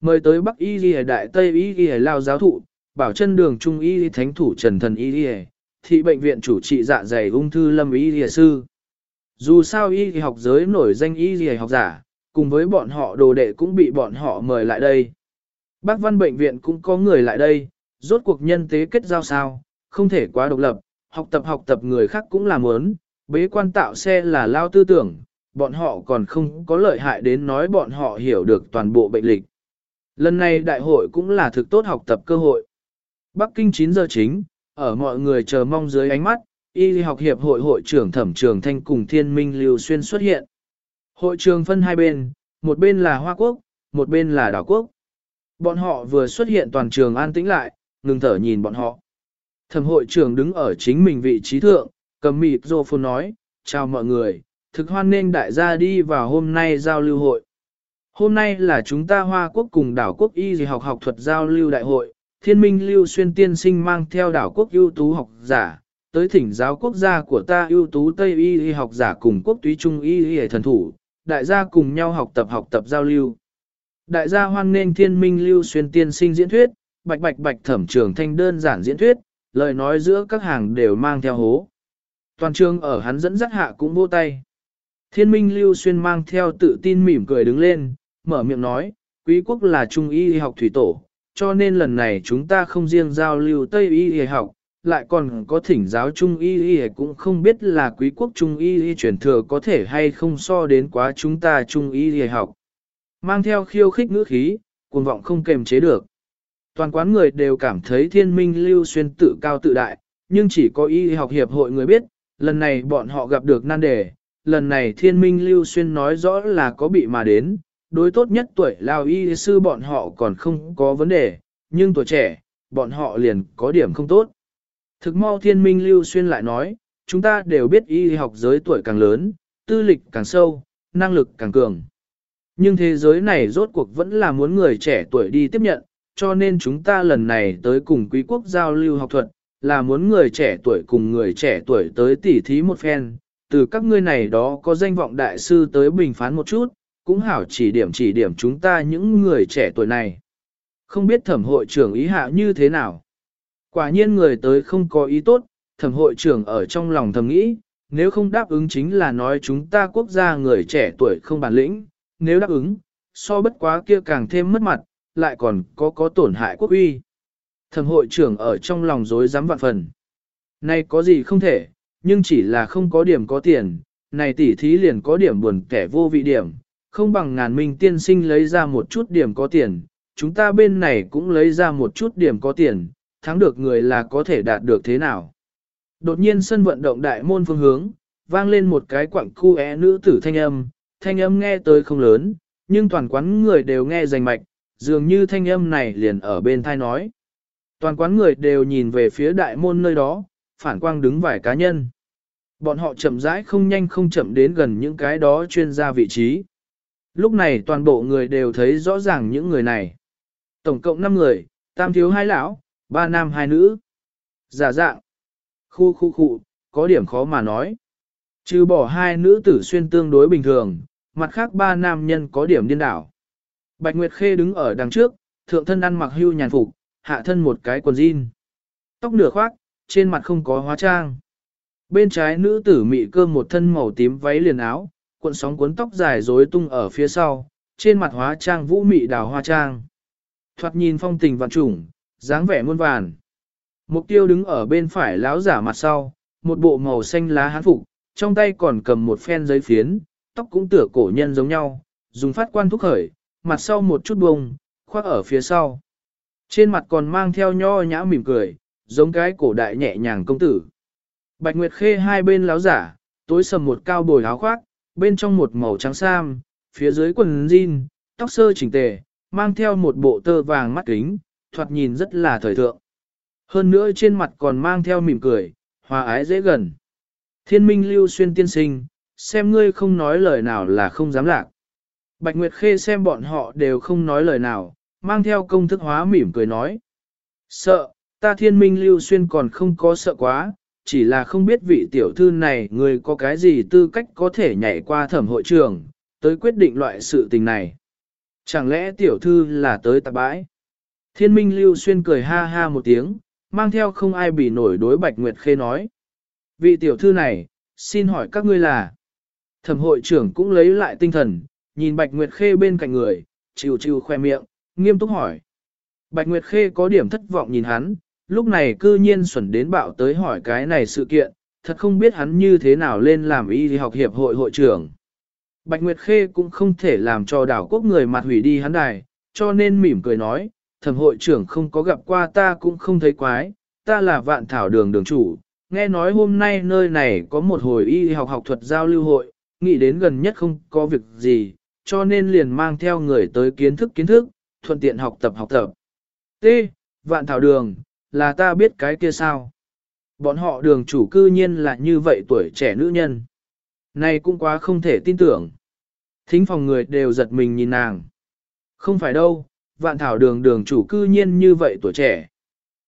Mời tới Bắc Y Ghi Đại Tây Y Ghi Lao giáo thụ, bảo chân đường Trung Y Thánh thủ Trần Thần Y Ghi thị bệnh viện chủ trị dạ dày ung thư lâm y lìa sư. Dù sao y học giới nổi danh y lìa học giả, cùng với bọn họ đồ đệ cũng bị bọn họ mời lại đây. Bác văn bệnh viện cũng có người lại đây, rốt cuộc nhân tế kết giao sao, không thể quá độc lập, học tập học tập người khác cũng làm muốn, bế quan tạo xe là lao tư tưởng, bọn họ còn không có lợi hại đến nói bọn họ hiểu được toàn bộ bệnh lịch. Lần này đại hội cũng là thực tốt học tập cơ hội. Bắc Kinh 9 giờ chính, ở mọi người chờ mong dưới ánh mắt, y học hiệp hội hội trưởng thẩm trường thanh cùng thiên minh lưu xuyên xuất hiện. Hội trường phân hai bên, một bên là Hoa Quốc, một bên là đảo quốc. Bọn họ vừa xuất hiện toàn trường an tĩnh lại, ngừng thở nhìn bọn họ. Thẩm hội trưởng đứng ở chính mình vị trí thượng, cầm mịt rô phôn nói, chào mọi người, thực hoan nên đại gia đi vào hôm nay giao lưu hội. Hôm nay là chúng ta Hoa Quốc cùng đảo quốc y học học thuật giao lưu đại hội, thiên minh lưu xuyên tiên sinh mang theo đảo quốc ưu tú học giả, tới thỉnh giáo quốc gia của ta ưu tú Tây y y học giả cùng quốc túy trung y y thần thủ, đại gia cùng nhau học tập học tập giao lưu. Đại gia hoan nghênh thiên minh lưu xuyên tiên sinh diễn thuyết, bạch bạch bạch thẩm trường thanh đơn giản diễn thuyết, lời nói giữa các hàng đều mang theo hố. Toàn trường ở hắn dẫn dắt hạ cũng vô tay. Thiên minh lưu xuyên mang theo tự tin mỉm cười đứng lên, mở miệng nói, quý quốc là trung y học thủy tổ, cho nên lần này chúng ta không riêng giao lưu Tây y y học, lại còn có thỉnh giáo Trung y y cũng không biết là quý quốc Trung y y truyền thừa có thể hay không so đến quá chúng ta Trung y y học. Mang theo khiêu khích ngữ khí, cuồng vọng không kềm chế được. Toàn quán người đều cảm thấy thiên minh lưu xuyên tự cao tự đại, nhưng chỉ có y học hiệp hội người biết, lần này bọn họ gặp được nan đề, lần này thiên minh lưu xuyên nói rõ là có bị mà đến, đối tốt nhất tuổi lao y sư bọn họ còn không có vấn đề, nhưng tuổi trẻ, bọn họ liền có điểm không tốt. Thực mau thiên minh lưu xuyên lại nói, chúng ta đều biết y học giới tuổi càng lớn, tư lịch càng sâu, năng lực càng cường. Nhưng thế giới này rốt cuộc vẫn là muốn người trẻ tuổi đi tiếp nhận, cho nên chúng ta lần này tới cùng quý quốc giao lưu học thuật, là muốn người trẻ tuổi cùng người trẻ tuổi tới tỉ thí một phen, từ các ngươi này đó có danh vọng đại sư tới bình phán một chút, cũng hảo chỉ điểm chỉ điểm chúng ta những người trẻ tuổi này. Không biết thẩm hội trưởng ý hạ như thế nào. Quả nhiên người tới không có ý tốt, thẩm hội trưởng ở trong lòng thầm nghĩ, nếu không đáp ứng chính là nói chúng ta quốc gia người trẻ tuổi không bản lĩnh, nếu đáp ứng, so bất quá kia càng thêm mất mặt, lại còn có có tổn hại quốc uy. Thẩm hội trưởng ở trong lòng dối dám vạn phần. Này có gì không thể, nhưng chỉ là không có điểm có tiền, này tỷ thí liền có điểm buồn kẻ vô vị điểm, không bằng ngàn minh tiên sinh lấy ra một chút điểm có tiền, chúng ta bên này cũng lấy ra một chút điểm có tiền, thắng được người là có thể đạt được thế nào. Đột nhiên sân vận động đại môn phương hướng, vang lên một cái quặng khu é nữ tử thanh âm, thanh âm nghe tới không lớn, nhưng toàn quán người đều nghe rành mạch, dường như thanh âm này liền ở bên thai nói. Toàn quán người đều nhìn về phía đại môn nơi đó, phản quang đứng vài cá nhân. Bọn họ chậm rãi không nhanh không chậm đến gần những cái đó chuyên gia vị trí. Lúc này toàn bộ người đều thấy rõ ràng những người này. Tổng cộng 5 người, tam thiếu hai lão, ba nam hai nữ. Giả dạng. Khu khu khu, có điểm khó mà nói. Trừ bỏ hai nữ tử xuyên tương đối bình thường, mặt khác ba nam nhân có điểm điên đảo. Bạch Nguyệt Khê đứng ở đằng trước, thượng thân ăn mặc hưu nhàn phục, hạ thân một cái quần jean. Tóc nửa khoác, trên mặt không có hóa trang. Bên trái nữ tử mị cơ một thân màu tím váy liền áo, cuộn sóng cuốn tóc dài rối tung ở phía sau, trên mặt hóa trang vũ mị đào hoa trang. Thoạt nhìn phong tình vạn trùng, dáng vẻ muôn vàn. Mục tiêu đứng ở bên phải lão giả mặt sau, một bộ màu xanh lá hán phục, trong tay còn cầm một phen giấy phiến, tóc cũng tựa cổ nhân giống nhau, dùng phát quan thúc khởi, mặt sau một chút bông, khoác ở phía sau. Trên mặt còn mang theo nho nhã mỉm cười, giống cái cổ đại nhẹ nhàng công tử. Bạch Nguyệt Khê hai bên láo giả, tối sầm một cao bồi áo khoác, bên trong một màu trắng sam, phía dưới quần jean, tóc sơ chỉnh tề, mang theo một bộ tơ vàng mắt kính, thoạt nhìn rất là thời thượng. Hơn nữa trên mặt còn mang theo mỉm cười, hòa ái dễ gần. Thiên minh lưu xuyên tiên sinh, xem ngươi không nói lời nào là không dám lạc. Bạch Nguyệt Khê xem bọn họ đều không nói lời nào, mang theo công thức hóa mỉm cười nói. Sợ, ta thiên minh lưu xuyên còn không có sợ quá, chỉ là không biết vị tiểu thư này người có cái gì tư cách có thể nhảy qua thẩm hội trường, tới quyết định loại sự tình này. Chẳng lẽ tiểu thư là tới tạp bãi? Thiên minh lưu xuyên cười ha ha một tiếng, mang theo không ai bị nổi đối Bạch Nguyệt Khê nói. Vị tiểu thư này, xin hỏi các ngươi là. Thẩm hội trưởng cũng lấy lại tinh thần, nhìn Bạch Nguyệt Khê bên cạnh người, chịu chịu khoe miệng, nghiêm túc hỏi. Bạch Nguyệt Khê có điểm thất vọng nhìn hắn, lúc này cư nhiên xuẩn đến bạo tới hỏi cái này sự kiện, thật không biết hắn như thế nào lên làm y học hiệp hội hội trưởng. Bạch Nguyệt Khê cũng không thể làm cho đảo quốc người mặt hủy đi hắn đài, cho nên mỉm cười nói, thẩm hội trưởng không có gặp qua ta cũng không thấy quái, ta là vạn thảo đường đường chủ, nghe nói hôm nay nơi này có một hồi y học học thuật giao lưu hội, nghĩ đến gần nhất không có việc gì, cho nên liền mang theo người tới kiến thức kiến thức, thuận tiện học tập học tập. T. Vạn thảo đường, là ta biết cái kia sao. Bọn họ đường chủ cư nhiên là như vậy tuổi trẻ nữ nhân. Này cũng quá không thể tin tưởng. Thính phòng người đều giật mình nhìn nàng. Không phải đâu, vạn thảo đường đường chủ cư nhiên như vậy tuổi trẻ.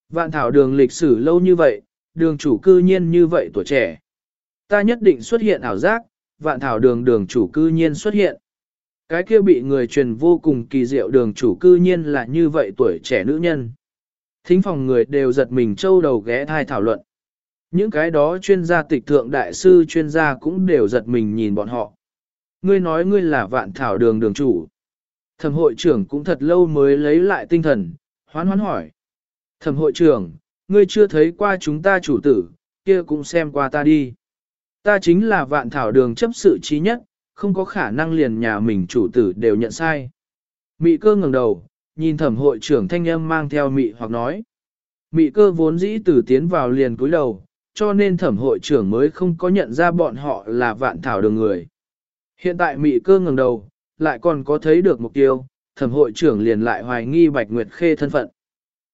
Vạn thảo đường lịch sử lâu như vậy, đường chủ cư nhiên như vậy tuổi trẻ. Ta nhất định xuất hiện ảo giác, vạn thảo đường đường chủ cư nhiên xuất hiện. Cái kia bị người truyền vô cùng kỳ diệu đường chủ cư nhiên là như vậy tuổi trẻ nữ nhân. Thính phòng người đều giật mình châu đầu ghé thai thảo luận. Những cái đó chuyên gia tịch thượng đại sư chuyên gia cũng đều giật mình nhìn bọn họ. Ngươi nói ngươi là vạn thảo đường đường chủ. Thẩm hội trưởng cũng thật lâu mới lấy lại tinh thần, hoán hoán hỏi. Thẩm hội trưởng, ngươi chưa thấy qua chúng ta chủ tử, kia cũng xem qua ta đi. Ta chính là vạn thảo đường chấp sự trí nhất, không có khả năng liền nhà mình chủ tử đều nhận sai. Mị cơ ngẩng đầu, nhìn thẩm hội trưởng thanh âm mang theo mị hoặc nói. Mị cơ vốn dĩ từ tiến vào liền cúi đầu, cho nên thẩm hội trưởng mới không có nhận ra bọn họ là vạn thảo đường người. Hiện tại mị cơ ngẩng đầu, lại còn có thấy được mục tiêu, thẩm hội trưởng liền lại hoài nghi Bạch Nguyệt Khê thân phận.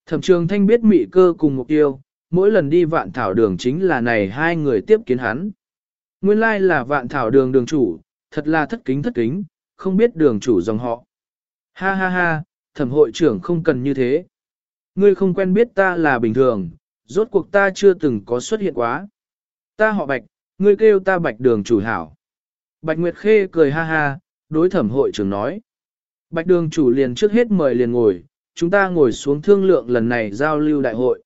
Thẩm trường thanh biết mị cơ cùng mục tiêu, mỗi lần đi vạn thảo đường chính là này hai người tiếp kiến hắn. Nguyên lai là vạn thảo đường đường chủ, thật là thất kính thất kính, không biết đường chủ dòng họ. Ha ha ha, thẩm hội trưởng không cần như thế. Ngươi không quen biết ta là bình thường, rốt cuộc ta chưa từng có xuất hiện quá. Ta họ bạch, ngươi kêu ta bạch đường chủ hảo. Bạch Nguyệt Khê cười ha ha, đối thẩm hội trưởng nói. Bạch đường chủ liền trước hết mời liền ngồi, chúng ta ngồi xuống thương lượng lần này giao lưu đại hội.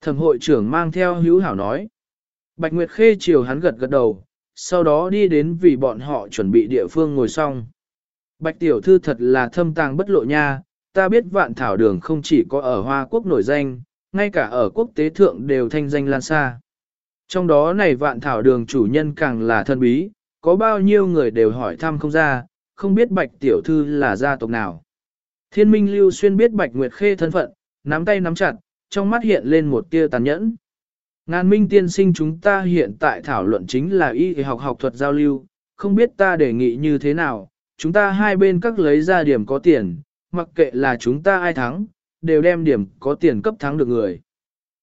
Thẩm hội trưởng mang theo hữu hảo nói. Bạch Nguyệt Khê chiều hắn gật gật đầu, sau đó đi đến vì bọn họ chuẩn bị địa phương ngồi xong. Bạch tiểu thư thật là thâm tàng bất lộ nha, ta biết vạn thảo đường không chỉ có ở Hoa Quốc nổi danh, ngay cả ở quốc tế thượng đều thanh danh lan xa. Trong đó này vạn thảo đường chủ nhân càng là thân bí, có bao nhiêu người đều hỏi thăm không ra, không biết bạch tiểu thư là gia tộc nào. Thiên minh lưu xuyên biết bạch nguyệt khê thân phận, nắm tay nắm chặt, trong mắt hiện lên một tia tàn nhẫn. Ngàn minh tiên sinh chúng ta hiện tại thảo luận chính là y học học thuật giao lưu, không biết ta đề nghị như thế nào, chúng ta hai bên các lấy ra điểm có tiền, mặc kệ là chúng ta ai thắng, đều đem điểm có tiền cấp thắng được người.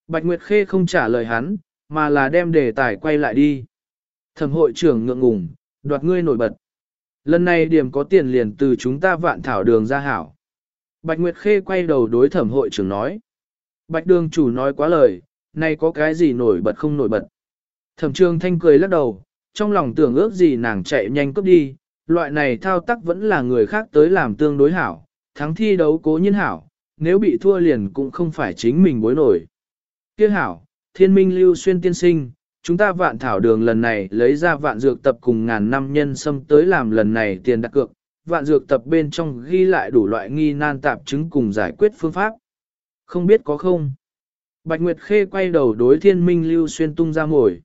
Bạch Nguyệt Khê không trả lời hắn, mà là đem đề tài quay lại đi. Thẩm hội trưởng ngượng ngùng, đoạt ngươi nổi bật. Lần này điểm có tiền liền từ chúng ta vạn thảo đường ra hảo. Bạch Nguyệt Khê quay đầu đối thẩm hội trưởng nói. Bạch đường chủ nói quá lời, nay có cái gì nổi bật không nổi bật. Thẩm trường thanh cười lắc đầu, trong lòng tưởng ước gì nàng chạy nhanh cướp đi, loại này thao tác vẫn là người khác tới làm tương đối hảo, thắng thi đấu cố nhiên hảo, nếu bị thua liền cũng không phải chính mình bối nổi. Kia hảo, thiên minh lưu xuyên tiên sinh, chúng ta vạn thảo đường lần này lấy ra vạn dược tập cùng ngàn năm nhân xâm tới làm lần này tiền đặt cược, vạn dược tập bên trong ghi lại đủ loại nghi nan tạp chứng cùng giải quyết phương pháp. Không biết có không? Bạch Nguyệt Khê quay đầu đối thiên minh lưu xuyên tung ra mồi.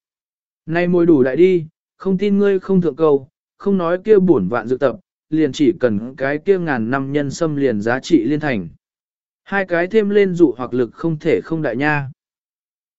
nay mồi đủ đại đi, không tin ngươi không thượng cầu, không nói kia bổn vạn dược tập, liền chỉ cần cái kia ngàn năm nhân xâm liền giá trị liên thành. Hai cái thêm lên dụ hoặc lực không thể không đại nha.